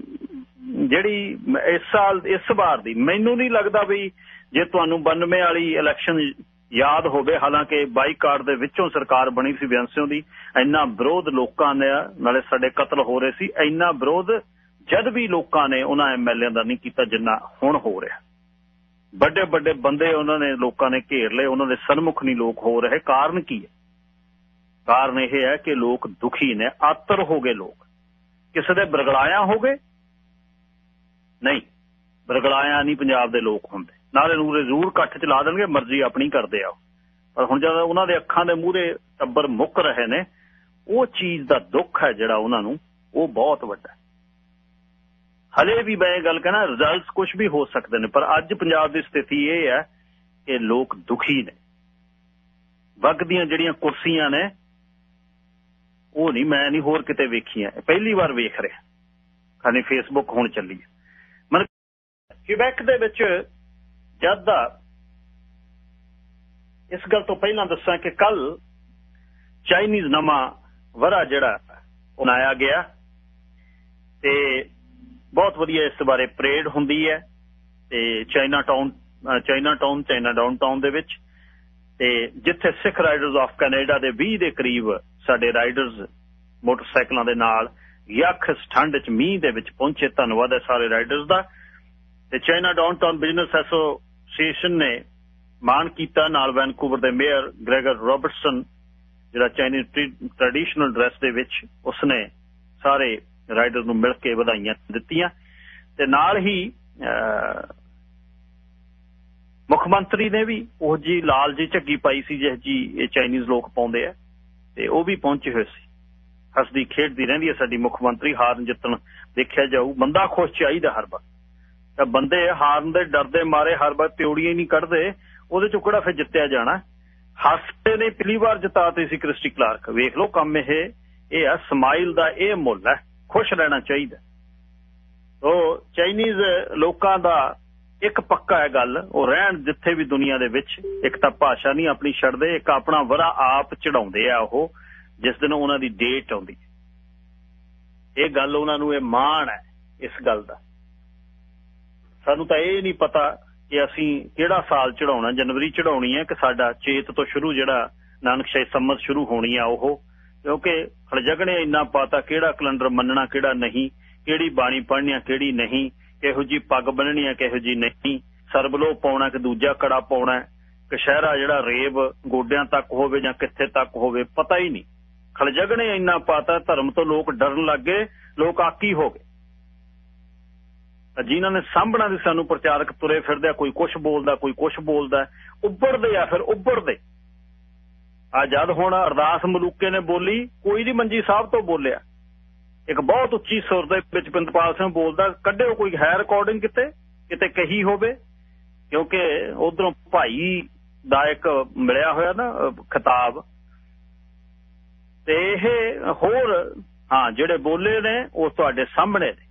ਜਿਹੜੀ ਇਸ ਸਾਲ, ਇਸ ਵਾਰ ਦੀ, ਮੈਨੂੰ ਨਹੀਂ ਲੱਗਦਾ ਵੀ ਜੇ ਤੁਹਾਨੂੰ 92 ਵਾਲੀ ਇਲੈਕਸ਼ਨ ਯਾਦ ਹੋਵੇ, ਹਾਲਾਂਕਿ ਬਾਈਕਾਟ ਦੇ ਵਿੱਚੋਂ ਸਰਕਾਰ ਬਣੀ ਸੀ ਵਿਅੰਸਿਓ ਦੀ, ਇੰਨਾ ਵਿਰੋਧ ਲੋਕਾਂ ਨੇ, ਨਾਲੇ ਸਾਡੇ ਕਤਲ ਹੋ ਰਹੇ ਸੀ, ਇੰਨਾ ਵਿਰੋਧ ਜਦ ਵੀ ਲੋਕਾਂ ਨੇ ਉਹਨਾਂ ਐਮਐਲਏ ਦਾ ਨਹੀਂ ਕੀਤਾ ਜਿੰਨਾ ਹੁਣ ਹੋ ਰਿਹਾ। ਵੱਡੇ ਵੱਡੇ ਬੰਦੇ ਉਹਨਾਂ ਨੇ, ਲੋਕਾਂ ਨੇ ਘੇਰ ਲਏ, ਉਹਨਾਂ ਦੇ ਸਨਮੁਖ ਨਹੀਂ ਲੋਕ ਹੋ ਰਹੇ। ਕਾਰਨ ਕੀ ਹੈ? ਕਾਰਨ ਇਹ ਹੈ ਕਿ ਲੋਕ ਦੁਖੀ ਨੇ, ਆਤਰ ਹੋ ਗਏ ਲੋਕ। ਕਿਸੇ ਦੇ ਬਰਗਲਾਇਆ ਹੋ ਗਏ ਨਹੀਂ, ਬਰਗਲਾਇਆ ਨਹੀਂ ਪੰਜਾਬ ਦੇ ਲੋਕ ਹੁੰਦੇ। ਨਾਲੇ ਨੂਰੇ ਜ਼ਰੂਰ ਇਕੱਠ ਚਲਾ ਦੇਣਗੇ, ਮਰਜ਼ੀ ਆਪਣੀ ਕਰਦੇ ਆ ਪਰ ਹੁਣ ਜਦ ਉਹਨਾਂ ਦੇ ਅੱਖਾਂ ਦੇ ਮੂਹਰੇ ਟੱਬਰ ਮੁੱਕ ਰਹੇ ਨੇ, ਉਹ ਚੀਜ਼ ਦਾ ਦੁੱਖ ਹੈ ਜਿਹੜਾ ਉਹਨਾਂ ਨੂੰ, ਉਹ ਬਹੁਤ ਵੱਡਾ ਹਲੇ ਵੀ ਮੈਂ ਗੱਲ ਕਹਣਾ ਰਿਜ਼ਲਟਸ ਕੁਝ ਵੀ ਹੋ ਸਕਦੇ ਨੇ, ਪਰ ਅੱਜ ਪੰਜਾਬ ਦੀ ਸਥਿਤੀ ਇਹ ਹੈ ਕਿ ਲੋਕ ਦੁਖੀ ਨੇ। ਵਗ ਦੀਆਂ ਜਿਹੜੀਆਂ ਕੁਰਸੀਆਂ ਨੇ ਉਹ ਨਹੀਂ, ਮੈਂ ਨਹੀਂ ਹੋਰ ਕਿਤੇ ਵੇਖੀਆਂ ਪਹਿਲੀ ਵਾਰ ਵੇਖ ਰਿਹਾ। ਖਾਨੇ ਫੇਸਬੁੱਕ ਹੁਣ ਚੱਲੀ ਹੈ। ਮਨ ਕਿਬੈਕ ਦੇ ਵਿੱਚ ਜਦ ਦਾ ਇਸ ਗੱਲ ਤੋਂ ਪਹਿਲਾਂ ਦੱਸਾਂ ਕਿ ਕੱਲ ਚਾਈਨੀਜ਼ ਨਮਾ ਵਰਾ ਜਿਹੜਾ ਬਣਾਇਆ ਗਿਆ ਤੇ ਬਹੁਤ ਵਧੀਆ ਇਸ ਬਾਰੇ ਪਰੇਡ ਹੁੰਦੀ ਹੈ ਤੇ Chinatown Chinatown, China down town ਦੇ ਵਿੱਚ ਤੇ ਜਿੱਥੇ ਸਿੱਖ ਰਾਈਡਰਸ ਆਫ ਕੈਨੇਡਾ ਦੇ 20 ਦੇ ਕਰੀਬ ਸਾਡੇ ਰਾਈਡਰਸ ਮੋਟਰਸਾਈਕਲਾਂ ਦੇ ਨਾਲ ਯੱਖ ਠੰਡ ਚ ਮੀਂਹ ਦੇ ਵਿੱਚ ਪਹੁੰਚੇ। ਧੰਨਵਾਦ ਹੈ ਸਾਰੇ ਰਾਈਡਰਸ ਦਾ। ਤੇ ਚਾਈਨਾ ਡਾਊਨਟਾਊਨ ਬਿਜ਼ਨਸ ਐਸੋਸੀਏਸ਼ਨ ਨੇ ਮਾਨ ਕੀਤਾ ਨਾਲ ਵੈਨਕੂਵਰ ਦੇ ਮੇਅਰ ਗ੍ਰੈਗਰ ਰਾਬਰਟਸਨ, ਜਿਹੜਾ ਚਾਈਨੀਜ਼ ਟ੍ਰੈਡੀਸ਼ਨਲ ਡਰੈਸ ਦੇ ਵਿੱਚ ਉਸਨੇ ਸਾਰੇ ਰਾਈਡਰ ਨੂੰ ਮਿਲ ਕੇ ਵਧਾਈਆਂ ਦਿੱਤੀਆਂ। ਤੇ ਨਾਲ ਹੀ ਮੁੱਖ ਮੰਤਰੀ ਨੇ ਵੀ ਉਹ ਜੀ ਲਾਲ ਜੀ ਝੱਗੀ ਪਾਈ ਸੀ ਜਿਹ ਜੀ ਇਹ ਚਾਈਨੀਜ਼ ਲੋਕ ਪਾਉਂਦੇ ਆ। ਤੇ ਉਹ ਵੀ ਪਹੁੰਚੇ ਹੋਏ ਸੀ। ਹੱਸਦੀ, ਖੇਡਦੀ ਰਹਿੰਦੀ ਹੈ ਸਾਡੀ ਮੁੱਖ ਮੰਤਰੀ, ਹਾਰਨ ਜਿੱਤਣ ਦੇਖਿਆ ਜਾਊ। ਬੰਦਾ ਖੁਸ਼ ਚਾਹੀਦਾ ਹਰ ਵਾਰ ਤਾਂ ਬੰਦੇ ਹਾਰਨ ਦੇ ਡਰਦੇ ਮਾਰੇ ਹਰ ਵਾਰ ਪਿਉੜੀਆਂ ਹੀ ਨਹੀਂ ਕੱਢਦੇ। ਉਹਦੇ ਚੋਂ ਕਿਹੜਾ ਫਿਰ ਜਿੱਤਿਆ ਜਾਣਾ? ਹੱਸਤੇ ਨੇ ਪਹਿਲੀ ਵਾਰ ਜਿਤਾਤੇ ਸੀ ਕ੍ਰਿਸਟੀ ਕਲਾਰਕ। ਵੇਖ ਲਓ ਕੰਮ ਇਹ। ਇਹ ਆ, ਸਮਾਈਲ ਦਾ ਇਹ ਮੁੱਲ ਹੈ। ਖੁਸ਼ ਰਹਿਣਾ ਚਾਹੀਦਾ। ਉਹ ਚਾਈਨੀਜ਼ ਲੋਕਾਂ ਦਾ ਇੱਕ ਪੱਕਾ ਹੈ ਗੱਲ, ਉਹ ਰਹਿਣ ਜਿੱਥੇ ਵੀ ਦੁਨੀਆ ਦੇ ਵਿੱਚ, ਇੱਕ ਤਾਂ ਭਾਸ਼ਾ ਨਹੀਂ ਆਪਣੀ ਛੱਡਦੇ, ਇੱਕ ਆਪਣਾ ਵਰਾ ਆਪ ਚੜਾਉਂਦੇ ਆ ਉਹ, ਜਿਸ ਦਿਨ ਉਹਨਾਂ ਦੀ ਡੇਟ ਆਉਂਦੀ। ਇਹ ਗੱਲ ਉਹਨਾਂ ਨੂੰ ਇਹ ਮਾਣ ਹੈ, ਇਸ ਗੱਲ ਦਾ। ਸਾਨੂੰ ਤਾਂ ਇਹ ਨਹੀਂ ਪਤਾ ਕਿ ਅਸੀਂ ਕਿਹੜਾ ਸਾਲ ਚੜਾਉਣਾ ਜਨਵਰੀ ਚੜਾਉਣੀ ਹੈ ਕਿ ਸਾਡਾ ਚੇਤ ਤੋਂ ਸ਼ੁਰੂ ਜਿਹੜਾ ਨਾਨਕ ਸ਼ਾਹੀ ਸੰਮਤ ਸ਼ੁਰੂ ਹੋਣੀ ਆ ਉਹ। ਕਿਉਂਕਿ ਹਰਜਗਣੇ ਇੰਨਾ ਪਾਤਾ ਕਿਹੜਾ ਕੈਲੰਡਰ ਮੰਨਣਾ, ਕਿਹੜਾ ਨਹੀਂ, ਕਿਹੜੀ ਬਾਣੀ ਪੜ੍ਹਨੀ ਆ, ਕਿਹੜੀ ਨਹੀਂ। ਕਿਹੋ ਜੀ ਪੱਗ ਬੰਨਣੀ ਆ, ਕਿਹੋ ਜੀ ਨਹੀਂ। ਸਰਬਲੋ ਪਾਉਣਾ ਕਿ ਦੂਜਾ ਕੜਾ ਪਾਉਣਾ ਕਸ਼ਹਿਰਾ ਜਿਹੜਾ ਰੇਬ ਗੋਡਿਆਂ ਤੱਕ ਹੋਵੇ ਜਾਂ ਕਿੱਥੇ ਤੱਕ ਹੋਵੇ, ਪਤਾ ਹੀ ਨਹੀਂ। ਖਲਜਗਣੇ ਇੰਨਾ ਪਤਾ, ਧਰਮ ਤੋਂ ਲੋਕ ਡਰਨ ਲੱਗੇ ਲੋਕ ਆਕੀ ਹੋ ਗਏ। ਜਿਨ੍ਹਾਂ ਨੇ ਸਾਂਭਣਾ ਦੀ ਸਾਨੂੰ ਪ੍ਰਚਾਰਕ ਤੁਰੇ ਫਿਰਦੇ ਆ, ਕੋਈ ਕੁਝ ਬੋਲਦਾ, ਕੋਈ ਕੁਝ ਬੋਲਦਾ ਉੱਭਰਦੇ ਆ ਫਿਰ, ਉੱਭਰਦੇ। ਆ ਜਦ ਹੁਣ ਅਰਦਾਸ ਮਲੂਕੇ ਨੇ ਬੋਲੀ, ਕੋਈ ਨਹੀਂ ਮੰਜੀ ਸਾਹਿਬ ਤੋਂ ਬੋਲਿਆ। ਇੱਕ ਬਹੁਤ ਉੱਚੀ ਸੁਰ ਦੇ ਵਿੱਚ ਪਿੰਦਪਾਲ ਸਿੰਘ ਬੋਲਦਾ, ਕੱਢਿਓ ਕੋਈ ਹੈ ਰਿਕਾਰਡਿੰਗ ਕਿਤੇ? ਕਿਤੇ ਕਹੀ ਹੋਵੇ? ਕਿਉਂਕਿ ਉਧਰੋਂ ਭਾਈ ਦਾ ਇੱਕ ਮਿਲਿਆ ਹੋਇਆ ਨਾ ਖਿਤਾਬ। ਤੇ ਇਹ ਹੋਰ, ਹਾਂ, ਜਿਹੜੇ ਬੋਲੇ ਨੇ, ਉਹ ਤੁਹਾਡੇ ਸਾਹਮਣੇ ਨੇ।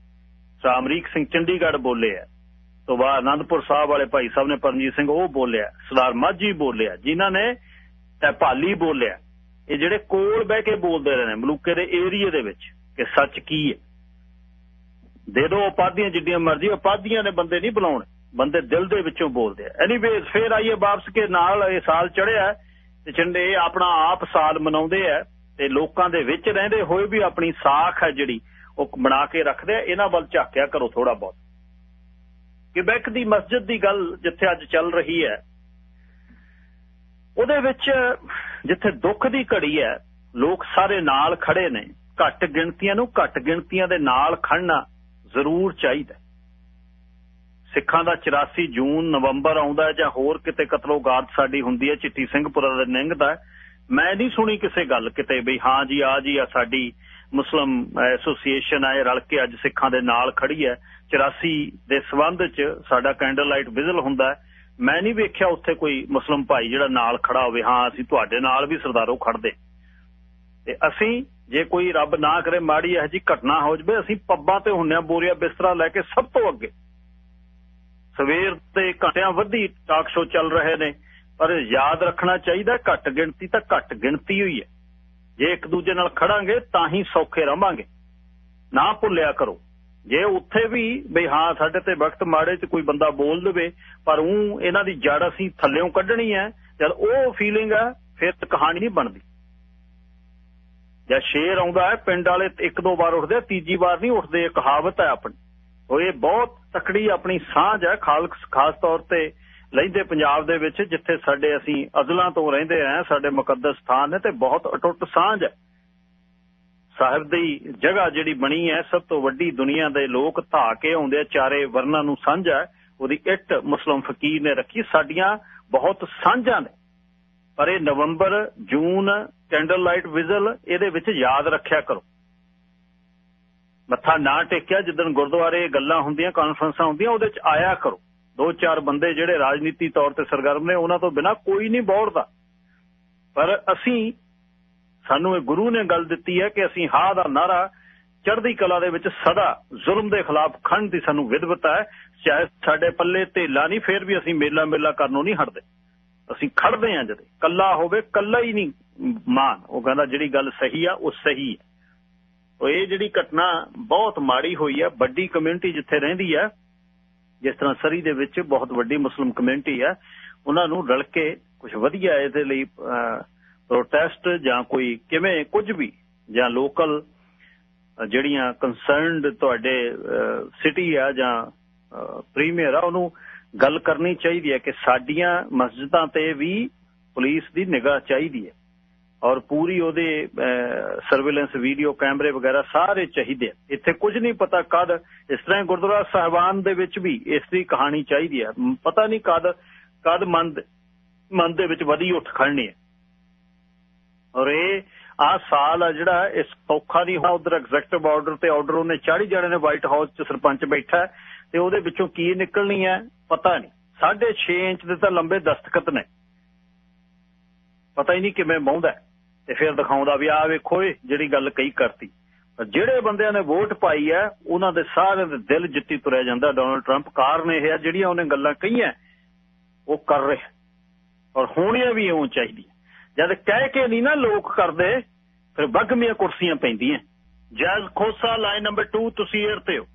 ਸਾ ਅਮਰੀਕ ਸਿੰਘ ਚੰਡੀਗੜ੍ਹ ਬੋਲੇ ਆ। ਤੋਂ ਬਾਅਦ ਆਨੰਦਪੁਰ ਸਾਹਿਬ ਵਾਲੇ ਭਾਈ ਸਾਹਿਬ ਨੇ ਪਰਮਜੀਤ ਸਿੰਘ, ਉਹ ਬੋਲਿਆ ਸਰਦਾਰ ਮਾਝੀ ਬੋਲਿਆ ਜਿਨ੍ਹਾਂ ਨੇ ਟੈਪਾਲੀ ਬੋਲਿਆ ਇਹ ਜਿਹੜੇ ਕੋਲ ਬਹਿ ਕੇ ਬੋਲਦੇ ਰਹੇ ਨੇ, ਮਲੂਕੇ ਦੇ ਏਰੀਏ ਦੇ ਵਿੱਚ। ਕਿ ਸੱਚ ਕੀ ਹੈ? ਦੇ ਦੋ ਉਪਾਧੀਆਂ ਜਿੱਡੀਆਂ ਮਰਜ਼ੀ, ਉਪਾਧੀਆਂ ਨੇ ਬੰਦੇ ਨਹੀਂ ਬੁਲਾਉਣੇ। ਬੰਦੇ ਦਿਲ ਦੇ ਵਿੱਚੋਂ ਬੋਲਦੇ ਆ। ਐਨੀਵੇਜ਼ ਫੇਰ ਆਈਏ ਵਾਪਸ ਕੇ ਨਾਲ ਇਹ ਸਾਲ ਚੜਿਆ ਤੇ ਚੰਡੇ ਆਪਣਾ ਆਪ ਸਾਲ ਮਨਾਉਂਦੇ ਆ ਤੇ ਲੋਕਾਂ ਦੇ ਵਿੱਚ ਰਹਿੰਦੇ ਹੋਏ ਵੀ ਆਪਣੀ ਸਾਖ ਹੈ ਜਿਹੜੀ ਉਹ ਬਣਾ ਕੇ ਰੱਖਦੇ ਆ। ਇਹਨਾਂ ਵੱਲ ਝਾਕਿਆ ਕਰੋ ਥੋੜਾ ਬਹੁਤ। ਕਿਬੈਕ ਦੀ ਮਸਜਿਦ ਦੀ ਗੱਲ ਜਿੱਥੇ ਅੱਜ ਚੱਲ ਰਹੀ ਹੈ, ਉਹਦੇ ਵਿੱਚ ਜਿੱਥੇ ਦੁੱਖ ਦੀ ਘੜੀ ਹੈ, ਲੋਕ ਸਾਰੇ ਨਾਲ ਖੜੇ ਨੇ। ਘੱਟ ਗਿਣਤੀਆਂ ਨੂੰ ਘੱਟ ਗਿਣਤੀਆਂ ਦੇ ਨਾਲ ਖੜਨਾ ਜ਼ਰੂਰ ਚਾਹੀਦਾ ਸਿੱਖਾਂ ਦਾ 84 ਜੂਨ, ਨਵੰਬਰ ਆਉਂਦਾ ਜਾਂ ਹੋਰ ਕਿਤੇ ਕਤਲੋਗਾਰਤ ਸਾਡੀ ਹੁੰਦੀ ਹੈ ਚਿੱਟੀ ਸਿੰਘਪੁਰਾ ਦਾ ਨਿੰਗਦਾ ਮੈਂ ਨਹੀਂ ਸੁਣੀ ਕਿਸੇ ਗੱਲ ਕਿਤੇ ਵੀ, ਹਾਂ ਜੀ ਆ ਜੀ ਆ ਸਾਡੀ ਮੁਸਲਮ ਐਸੋਸੀਏਸ਼ਨ ਆਏ ਰਲ ਕੇ ਅੱਜ ਸਿੱਖਾਂ ਦੇ ਨਾਲ ਖੜੀ ਹੈ। 84 ਦੇ ਸਬੰਧ 'ਚ ਸਾਡਾ ਕੈਂਡਲ ਲਾਈਟ ਵਿਜ਼ਲ ਹੁੰਦਾ ਮੈਂ ਨਹੀਂ ਵੇਖਿਆ ਉੱਥੇ ਕੋਈ ਮੁਸਲਮ ਭਾਈ ਜਿਹੜਾ ਨਾਲ ਖੜਾ ਹੋਵੇ, ਹਾਂ, ਅਸੀਂ ਤੁਹਾਡੇ ਨਾਲ ਵੀ ਸਰਦਾਰੋ ਖੜਦੇ ਤੇ ਅਸੀਂ ਜੇ ਕੋਈ ਰੱਬ ਨਾ ਕਰੇ, ਮਾੜੀ ਇਹ ਜੀ ਘਟਨਾ ਹੋ ਜਵੇ, ਅਸੀਂ ਪੱਬਾਂ ਤੇ ਹੁੰਨਿਆ ਬੋਰੀਆ ਬਿਸਤਰਾ ਲੈ ਕੇ ਸਭ ਤੋਂ ਅੱਗੇ। ਸਵੇਰ ਤੇ ਘੰਟਿਆਂ ਵੱਧੀ ਟਾਕ ਸ਼ੋ ਚੱਲ ਰਹੇ ਨੇ, ਪਰ ਯਾਦ ਰੱਖਣਾ ਚਾਹੀਦਾ, ਘੱਟ ਗਿਣਤੀ ਤਾਂ ਘੱਟ ਗਿਣਤੀ ਹੋਈ ਹੈ। ਜੇ ਇੱਕ ਦੂਜੇ ਨਾਲ ਖੜਾਂਗੇ, ਤਾਂ ਹੀ ਸੌਖੇ ਰਵਾਂਗੇ। ਨਾ ਭੁੱਲਿਆ ਕਰੋ। ਜੇ ਉੱਥੇ ਵੀ ਬਈ ਹਾਂ, ਸਾਡੇ ਤੇ ਵਕਤ ਮਾੜੇ ਚ ਕੋਈ ਬੰਦਾ ਬੋਲ ਦੇਵੇ, ਪਰ ਉਹ ਇਹਨਾਂ ਦੀ ਜੜ ਅਸੀਂ ਥੱਲੇੋਂ ਕੱਢਣੀ ਹੈ, ਜਦ ਉਹ ਫੀਲਿੰਗ ਹੈ, ਫਿਰ ਕਹਾਣੀ ਨਹੀਂ ਬਣਦੀ। ਜਾਂ ਸ਼ੇਰ ਆਉਂਦਾ ਹੈ, ਪਿੰਡ ਵਾਲੇ ਇੱਕ ਦੋ ਵਾਰ ਉੱਠਦੇ ਤੀਜੀ ਵਾਰ ਨਹੀਂ ਉੱਠਦੇ ਕਹਾਵਤ ਹੈ ਆਪਣੀ। ਉਹ ਇਹ ਬਹੁਤ ਤਕੜੀ ਆਪਣੀ ਸਾਂਝ ਹੈ, ਖਾਲਕ ਖਾਸ ਤੌਰ ਤੇ ਲੈਂਦੇ ਪੰਜਾਬ ਦੇ ਵਿੱਚ, ਜਿੱਥੇ ਸਾਡੇ ਅਸੀਂ ਅਜ਼ਲਾਂ ਤੋਂ ਰਹਿੰਦੇ ਆਂ ਸਾਡੇ ਮੁਕੱਦਸ ਸਥਾਨ ਨੇ ਤੇ ਬਹੁਤ ਅਟੁੱਟ ਸਾਂਝ ਹੈ। ਸਾਹਿਬ ਦੀ ਜਗ੍ਹਾ ਜਿਹੜੀ ਬਣੀ ਹੈ, ਸਭ ਤੋਂ ਵੱਡੀ ਦੁਨੀਆ ਦੇ ਲੋਕ ਧਾ ਕੇ ਆਉਂਦੇ ਆ, ਚਾਰੇ ਵਰਨਾਂ ਨੂੰ ਸਾਂਝਾ ਉਹਦੀ ਇੱਟ ਮੁਸਲਮ ਫਕੀਰ ਨੇ ਰੱਖੀ, ਸਾਡੀਆਂ ਬਹੁਤ ਸਾਂਝਾਂ ਨੇ। ਪਰ ਇਹ ਨਵੰਬਰ, ਜੂਨ ਕੈਂਡਲ ਲਾਈਟ ਵਿਜ਼ਲ ਇਹਦੇ ਵਿੱਚ ਯਾਦ ਰੱਖਿਆ ਕਰੋ। ਮੱਥਾ ਨਾ ਟੇਕਿਆ ਜਦੋਂ ਗੁਰਦੁਆਰੇ ਗੱਲਾਂ ਹੁੰਦੀਆਂ ਕਾਨਫਰੰਸਾਂ ਹੁੰਦੀਆਂ, ਉਹਦੇ ਚ ਆਇਆ ਕਰੋ। ਦੋ ਚਾਰ ਬੰਦੇ ਜਿਹੜੇ ਰਾਜਨੀਤੀ ਤੌਰ ਤੇ ਸਰਗਰਮ ਨੇ, ਉਹਨਾਂ ਤੋਂ ਬਿਨਾ ਕੋਈ ਨਹੀਂ ਬੋੜਦਾ ਪਰ ਅਸੀਂ, ਸਾਨੂੰ ਇਹ ਗੁਰੂ ਨੇ ਗੱਲ ਦਿੱਤੀ ਹੈ ਕਿ ਅਸੀਂ ਹਾ ਦਾ ਨਾਰਾ ਚੜ੍ਹਦੀ ਕਲਾ ਦੇ ਵਿੱਚ ਸਦਾ ਜ਼ੁਲਮ ਦੇ ਖਿਲਾਫ ਖੰਡ ਦੀ ਸਾਨੂੰ ਵਿਦਵਤਾ ਹੈ। ਚਾਹੇ ਸਾਡੇ ਪੱਲੇ ਢੇਲਾ ਨਹੀਂ, ਫੇਰ ਵੀ ਅਸੀਂ ਮੇਲਾ ਮੇਲਾ ਕਰਨੋਂ ਨਹੀਂ ਹਟਦੇ। ਅਸੀਂ ਖੜਦੇ ਆਂ ਜਦੇ। ਕੱਲਾ ਹੋਵੇ, ਕੱਲਾ ਹੀ ਨਹੀਂ। ਮਾਨ। ਉਹ ਕਹਿੰਦਾ ਜਿਹੜੀ ਗੱਲ ਸਹੀ ਆ, ਉਹ ਸਹੀ ਹੈ ਉਹ ਇਹ ਜਿਹੜੀ ਘਟਨਾ ਬਹੁਤ ਮਾੜੀ ਹੋਈ ਆ, ਵੱਡੀ ਕਮਿਊਨਿਟੀ ਜਿੱਥੇ ਰਹਿੰਦੀ ਆ, ਜਿਸ ਤਰ੍ਹਾਂ ਸਰੀ ਦੇ ਵਿੱਚ ਬਹੁਤ ਵੱਡੀ ਮੁਸਲਮ ਕਮਿਊਨਿਟੀ ਆ, ਉਹਨਾਂ ਨੂੰ ਰਲ ਕੇ ਕੁਝ ਵਧੀਆ ਇਹਦੇ ਲਈ ਪ੍ਰੋਟੈਸਟ ਜਾਂ ਕੋਈ ਕਿਵੇਂ, ਕੁਝ ਵੀ, ਜਾਂ ਲੋਕਲ ਜਿਹੜੀਆਂ ਕੰਸਰਨਡ ਤੁਹਾਡੇ ਸਿਟੀ ਆ ਜਾਂ ਪ੍ਰੀਮੀਅਰ ਆ, ਉਹਨੂੰ ਗੱਲ ਕਰਨੀ ਚਾਹੀਦੀ ਹੈ ਕਿ ਸਾਡੀਆਂ ਮਸਜਿਦਾਂ ਤੇ ਵੀ ਪੁਲਿਸ ਦੀ ਨਿਗਾਹ ਚਾਹੀਦੀ ਹੈ ਔਰ ਪੂਰੀ ਉਹਦੇ ਸਰਵੇਲੈਂਸ ਵੀਡੀਓ ਕੈਮਰੇ ਵਗੈਰਾ ਸਾਰੇ ਚਾਹੀਦੇ ਇੱਥੇ ਕੁਝ ਨਹੀਂ ਪਤਾ ਕਦ, ਇਸ ਤਰ੍ਹਾਂ ਗੁਰਦੁਆਰਾ ਸਾਹਿਬਾਨ ਦੇ ਵਿੱਚ ਵੀ ਇਸ ਦੀ ਕਹਾਣੀ ਚਾਹੀਦੀ ਹੈ ਪਤਾ ਨਹੀਂ ਕਦ ਕਦ ਮਨ ਮਨ ਦੇ ਵਿੱਚ ਵਧੀ ਉੱਠ ਖੜਨੀ ਹੈ ਔਰ ਇਹ ਆ ਸਾਲ ਆ ਜਿਹੜਾ ਇਸ ਸੌਖਾ ਨਹੀਂ ਹੋਣਾ ਉਧਰ ਐਗਜ਼ੈਕਟਿਵ ਆਰਡਰ ਤੇ ਆਰਡਰ ਉਹਨੇ 40 ਜਣੇ ਨੇ ਵਾਈਟ ਹਾਊਸ 'ਚ ਸਰਪੰਚ ਬੈਠਾ ਤੇ ਉਹਦੇ ਵਿੱਚੋਂ ਕੀ ਨਿਕਲਣੀ ਹੈ ਪਤਾ ਨਹੀਂ। 6.5 ਇੰਚ ਦੇ ਤਾਂ ਲੰਬੇ ਦਸਤਖਤ ਨੇ। ਪਤਾ ਹੀ ਨਹੀਂ ਕਿਵੇਂ ਬਹੁੰਦਾ ਤੇ ਫਿਰ ਦਿਖਾਉਂਦਾ ਵੀ ਆ ਵੇਖੋ ਇਹ ਜਿਹੜੀ ਗੱਲ ਕਈ ਕਰਤੀ। ਜਿਹੜੇ ਬੰਦਿਆਂ ਨੇ ਵੋਟ ਪਾਈ ਹੈ ਉਹਨਾਂ ਦੇ ਸਾਰਿਆਂ ਦੇ ਦਿਲ ਜਿੱਤੀ ਤੁਰਿਆ ਜਾਂਦਾ ਡੋਨਲਡ 트ੰਪ ਕਾਰਨ ਇਹ ਹੈ ਜਿਹੜੀਆਂ ਉਹਨੇ ਗੱਲਾਂ ਕਹੀਆਂ ਉਹ ਕਰ ਰਿਹਾ ਔਰ ਹੋਣੀਆਂ ਵੀ ਇਉਂ ਚਾਹੀਦੀਆਂ। ਜਦ ਕਹਿ ਕੇ ਨਹੀਂ ਨਾ ਲੋਕ ਕਰਦੇ ਫਿਰ ਬਗਮੀਆਂ ਕੁਰਸੀਆਂ ਪੈਂਦੀਆਂ। ਜੈਜ਼ ਖੋਸਾ ਲਾਈਨ ਨੰਬਰ 2 ਤੁਸੀਂ ਏਅਰ ਤੇ ਹੋ।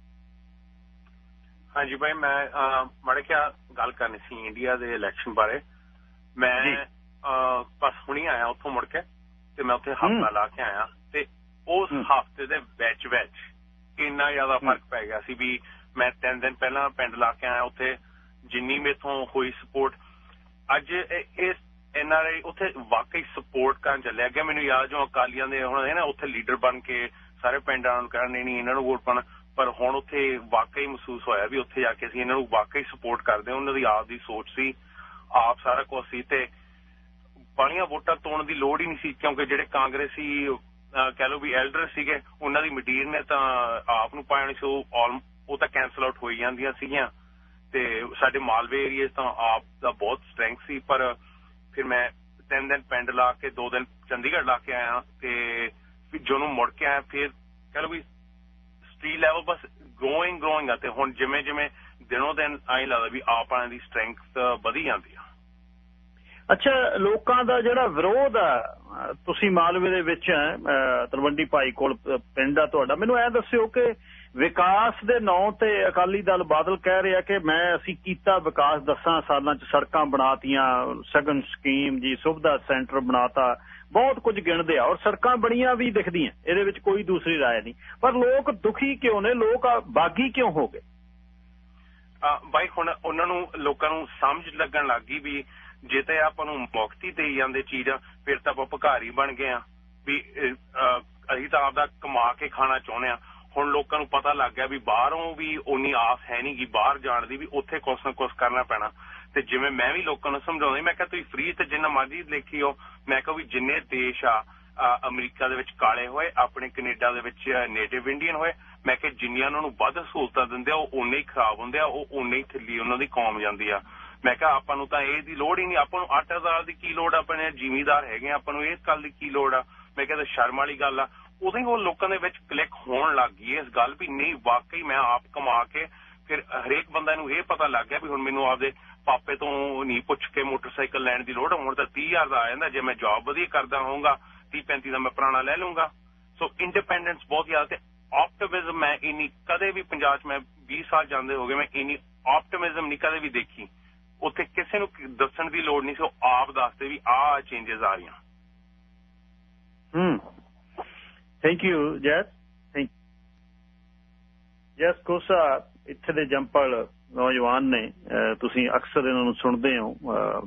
ਹਾਂਜੀ ਭਾਈ ਮੈਂ ਮੜੇ ਕਿਆ ਗੱਲ ਕਰਨੀ ਸੀ ਇੰਡੀਆ ਦੇ ਇਲੈਕਸ਼ਨ ਬਾਰੇ। ਮੈਂ ਬਸ ਹੁਣੀ ਆਇਆ ਉੱਥੋਂ ਮੁੜ ਕੇ। ਤੇ ਮੈਂ ਉੱਥੇ ਹਫਤਾ ਲਾ ਕੇ ਆਇਆ ਤੇ ਉਸ ਹਫ਼ਤੇ ਦੇ ਵਿੱਚ ਵਿੱਚ ਇੰਨਾ ਜ਼ਿਆਦਾ ਫ਼ਰਕ ਪੈ ਗਿਆ ਸੀ ਵੀ ਮੈਂ 3 ਦਿਨ ਪਹਿਲਾਂ ਪਿੰਡ ਲਾ ਕੇ ਆਇਆ ਉੱਥੇ ਜਿੰਨੀ ਮੇਥੋਂ ਹੋਈ ਸਪੋਰਟ ਅੱਜ ਇਸ ਐਨਆਰਆਈ ਉੱਥੇ ਵਾਕਈ ਸਪੋਰਟ ਕਰਨ ਚੱਲਿਆ। ਗਿਆ ਮੈਨੂੰ ਯਾਦ ਜੋ ਅਕਾਲੀਆਂ ਦੇ ਹੁਣ ਹੈ ਨਾ ਉੱਥੇ ਲੀਡਰ ਬਣ ਕੇ ਸਾਰੇ ਪਿੰਡਾਂ ਨੂੰ ਕਹਿਣ ਨਹੀਂ ਇਹਨਾਂ ਨੂੰ ਵੋਟ ਪਾਣਾ ਪਰ ਹੁਣ ਉੱਥੇ ਵਾਕਈ ਮਹਿਸੂਸ ਹੋਇਆ ਵੀ ਉੱਥੇ ਜਾ ਕੇ ਅਸੀਂ ਇਹਨਾਂ ਨੂੰ ਵਾਕਈ ਸਪੋਰਟ ਕਰਦੇ ਉਹਨਾਂ ਦੀ ਆਪ ਦੀ ਸੋਚ ਸੀ ਆਪ ਸਾਰਾ ਕੁਝ ਸੀ ਤੇ ਬਾਲੀਆਂ ਵੋਟਾਂ ਤੋਣ ਦੀ ਲੋੜ ਹੀ ਨਹੀਂ ਸੀ, ਕਿਉਂਕਿ ਜਿਹੜੇ ਕਾਂਗਰਸੀ ਕਹਿ ਲਓ ਵੀ ਐਲਡਰ ਸੀਗੇ, ਉਹਨਾਂ ਦੀ ਮਟੀਰ ਨੇ ਤਾਂ ਆਪ ਨੂੰ ਪਾਣੀ ਸੀ, ਉਹ ਉਹ ਤਾਂ ਕੈਨਸਲ ਆਊਟ ਹੋਈ ਜਾਂਦੀਆਂ ਸੀਗੀਆਂ। ਤੇ ਸਾਡੇ ਮਾਲਵੇ ਏਰੀਆ ਤਾਂ ਆਪ ਦਾ ਬਹੁਤ ਸਟਰੈਂਥ ਸੀ, ਪਰ ਫਿਰ ਮੈਂ ਤਿੰਨ ਦਿਨ ਪਿੰਡ ਲਾ ਕੇ, ਦੋ ਦਿਨ ਚੰਡੀਗੜ੍ਹ ਲਾ ਕੇ ਆਇਆ, ਤੇ ਜਦੋਂ ਮੁੜ ਕੇ ਆਇਆ, ਫਿਰ ਕਹ ਲਓ ਵੀ ਸਟ੍ਰੀ ਲੈਵਲ ਬਸ ਗਰੋਇੰਗ ਗਰੋਇੰਗ ਆ, ਤੇ ਹੁਣ ਜਿਵੇਂ ਜਿਵੇਂ ਦਿਨੋਂ ਦਿਨ ਆਈ ਲੱਗਦਾ ਵੀ ਆਪ ਵਾਲਿਆਂ ਦੀ ਸਟਰੈਂਥ ਵਧੀ ਜਾਂਦੀ ਆ। ਅੱਛਾ ਲੋਕਾਂ ਦਾ ਜਿਹੜਾ ਵਿਰੋਧ ਆ ਤੁਸੀਂ ਮਾਲਵੇ ਦੇ ਵਿੱਚ ਤਲਵੰਡੀ ਭਾਈ ਕੋਲ ਪਿੰਡ ਆ ਤੁਹਾਡਾ ਮੈਨੂੰ ਐ ਦੱਸਿਓ ਕਿ ਵਿਕਾਸ ਦੇ ਨਾਂ ਤੇ ਅਕਾਲੀ ਦਲ ਬਾਦਲ ਕਹਿ ਰਿਹਾ ਕਿ ਮੈਂ ਅਸੀਂ ਕੀਤਾ ਵਿਕਾਸ 10 ਸਾਲਾਂ 'ਚ ਸੜਕਾਂ ਬਣਾਤੀਆਂ ਸਗਨ ਸਕੀਮ ਜੀ ਸੁਵਿਧਾ ਸੈਂਟਰ ਬਣਾਤਾ ਬਹੁਤ ਕੁਝ ਗਿਣਦੇ ਆ ਔਰ ਸੜਕਾਂ ਬਣੀਆਂ ਵੀ ਦਿਖਦੀਆਂ ਇਹਦੇ ਵਿੱਚ ਕੋਈ ਦੂਸਰੀ رائے ਨਹੀਂ ਪਰ ਲੋਕ ਦੁਖੀ ਕਿਉਂ ਨੇ ਲੋਕ ਬਾਗੀ ਕਿਉਂ ਹੋ ਗਏ ਬਾਈ ਹੁਣ ਉਹਨਾਂ ਨੂੰ ਲੋਕਾਂ ਨੂੰ ਸਮਝ ਲੱਗਣ ਲੱਗੀ ਵੀ ਜੇ ਤੇ ਆਪਾਂ ਨੂੰ ਮੁਕਤੀ ਦੇਈ ਜਾਂਦੇ ਚੀਜ਼, ਫਿਰ ਤਾਂ ਆਪਾਂ ਭਿਕਾਰੀ ਬਣ ਗਏ ਆ ਵੀ ਅਸੀਂ ਤਾਂ ਆਪਦਾ ਕਮਾ ਕੇ ਖਾਣਾ ਚਾਹੁੰਦੇ ਆ ਹੁਣ ਲੋਕਾਂ ਨੂੰ ਪਤਾ ਲੱਗ ਗਿਆ ਵੀ ਬਾਹਰੋਂ ਵੀ ਉਨੀ ਆਸ ਹੈ ਨਹੀਂ ਕਿ ਬਾਹਰ ਜਾਣ ਦੀ ਵੀ ਉੱਥੇ ਕੁਛ ਨਾ ਕੁਛ ਕਰਨਾ ਪੈਣਾ। ਤੇ ਜਿਵੇਂ ਮੈਂ ਵੀ ਲੋਕਾਂ ਨੂੰ ਸਮਝਾਉਂਦਾ, ਮੈਂ ਕਿਹਾ ਤੁਸੀਂ ਫ੍ਰੀ ਤੇ ਜਿੰਨਾ ਮਰਜ਼ੀ ਲਿਖਿਓ ਮੈਂ ਕਿਹਾ ਵੀ ਜਿੰਨੇ ਦੇਸ਼ ਆ ਅਮਰੀਕਾ ਦੇ ਵਿੱਚ ਕਾਲੇ ਹੋਏ, ਆਪਣੇ ਕੈਨੇਡਾ ਦੇ ਵਿੱਚ ਨੇਟਿਵ ਇੰਡੀਅਨ ਹੋਏ, ਮੈਂ ਕਿਹਾ ਜਿੰਨੀਆਂ ਉਹਨਾਂ ਨੂੰ ਵੱਧ ਸਹੂਲਤਾਂ ਦਿੰਦੇ ਆ, ਉਹ ਉਨੇ ਹੀ ਖਰਾਬ ਹੁੰਦੇ ਆ, ਉਹ ਉਨੇ ਹੀ ਥੱਲੀ ਉਹਨਾਂ ਦੀ ਕੌਮ ਜਾਂਦੀ ਆ। ਮੈਂ ਕਿਹਾ ਆਪਾਂ ਨੂੰ ਤਾਂ ਇਹ ਦੀ ਲੋੜ ਹੀ ਨਹੀਂ, ਆਪਾਂ ਨੂੰ 8000 ਦੀ ਕੀ ਲੋੜ ਆਪਣੇ ਜ਼ਿਮੀਦਾਰ ਹੈਗੇ ਆਪਾਂ ਨੂੰ ਇਸ ਗੱਲ ਦੀ ਕੀ ਲੋੜ ਆ। ਮੈਂ ਕਿਹਾ ਸ਼ਰਮ ਵਾਲੀ ਗੱਲ ਆ। ਉਦੋਂ ਹੀ ਉਹ ਲੋਕਾਂ ਦੇ ਵਿੱਚ ਕਲਿੱਕ ਹੋਣ ਲੱਗ ਗਈ ਇਸ ਗੱਲ ਵੀ ਨਹੀਂ, ਵਾਕਈ ਮੈਂ ਆਪ ਕਮਾ ਕੇ ਫਿਰ ਹਰੇਕ ਬੰਦਾ ਨੂੰ ਇਹ ਪਤਾ ਲੱਗ ਗਿਆ ਵੀ ਹੁਣ ਮੈਨੂੰ ਆਪਦੇ ਪਾਪੇ ਤੋਂ ਨਹੀਂ ਪੁੱਛ ਕੇ ਮੋਟਰਸਾਈਕਲ ਲੈਣ ਦੀ ਲੋੜ, ਹੁਣ ਤਾਂ 30000 ਦਾ ਆ ਜਾਂਦਾ, ਜੇ ਮੈਂ ਜੌਬ ਵਧੀਆ ਕਰਦਾ ਹੋਊਗਾ 30 35 ਦਾ ਮੈਂ ਪੁਰਾਣਾ ਲੈ ਲਵਾਂਗਾ ਸੋ ਇੰਡੀਪੈਂਡੈਂਸ ਬਹੁਤ ਜ਼ਿਆਦਾ ਤੇ ਆਪਟਿਮਿਜ਼ਮ ਮੈਂ ਇਨੀ ਕਦੇ ਵੀ ਪੰਜਾਬ 'ਚ ਮੈਂ 20 ਸਾਲ ਜਾਂਦੇ ਹੋ ਗਏ ਮੈਂ ਇਨੀ ਆਪਟਿਮਿਜ਼ਮ ਨਹੀਂ ਕਦੇ ਵੀ ਦੇਖੀ। ਉੱਥੇ ਕਿਸੇ ਨੂੰ ਦੱਸਣ ਦੀ ਲੋੜ ਨਹੀਂ ਸੀ, ਉਹ ਆਪ ਦੱਸਦੇ ਵੀ ਆਹ ਚੇਂਜਸ ਆ ਰਹੀਆਂ। ਹੂੰ। Thank you Jas thank Jas ਕੋਸਾ ਇੱਥੇ ਦੇ ਜੰਪਲ ਨੌਜਵਾਨ ਨੇ ਤੁਸੀਂ ਅਕਸਰ ਇਹਨਾਂ ਨੂੰ ਸੁਣਦੇ ਹੋ।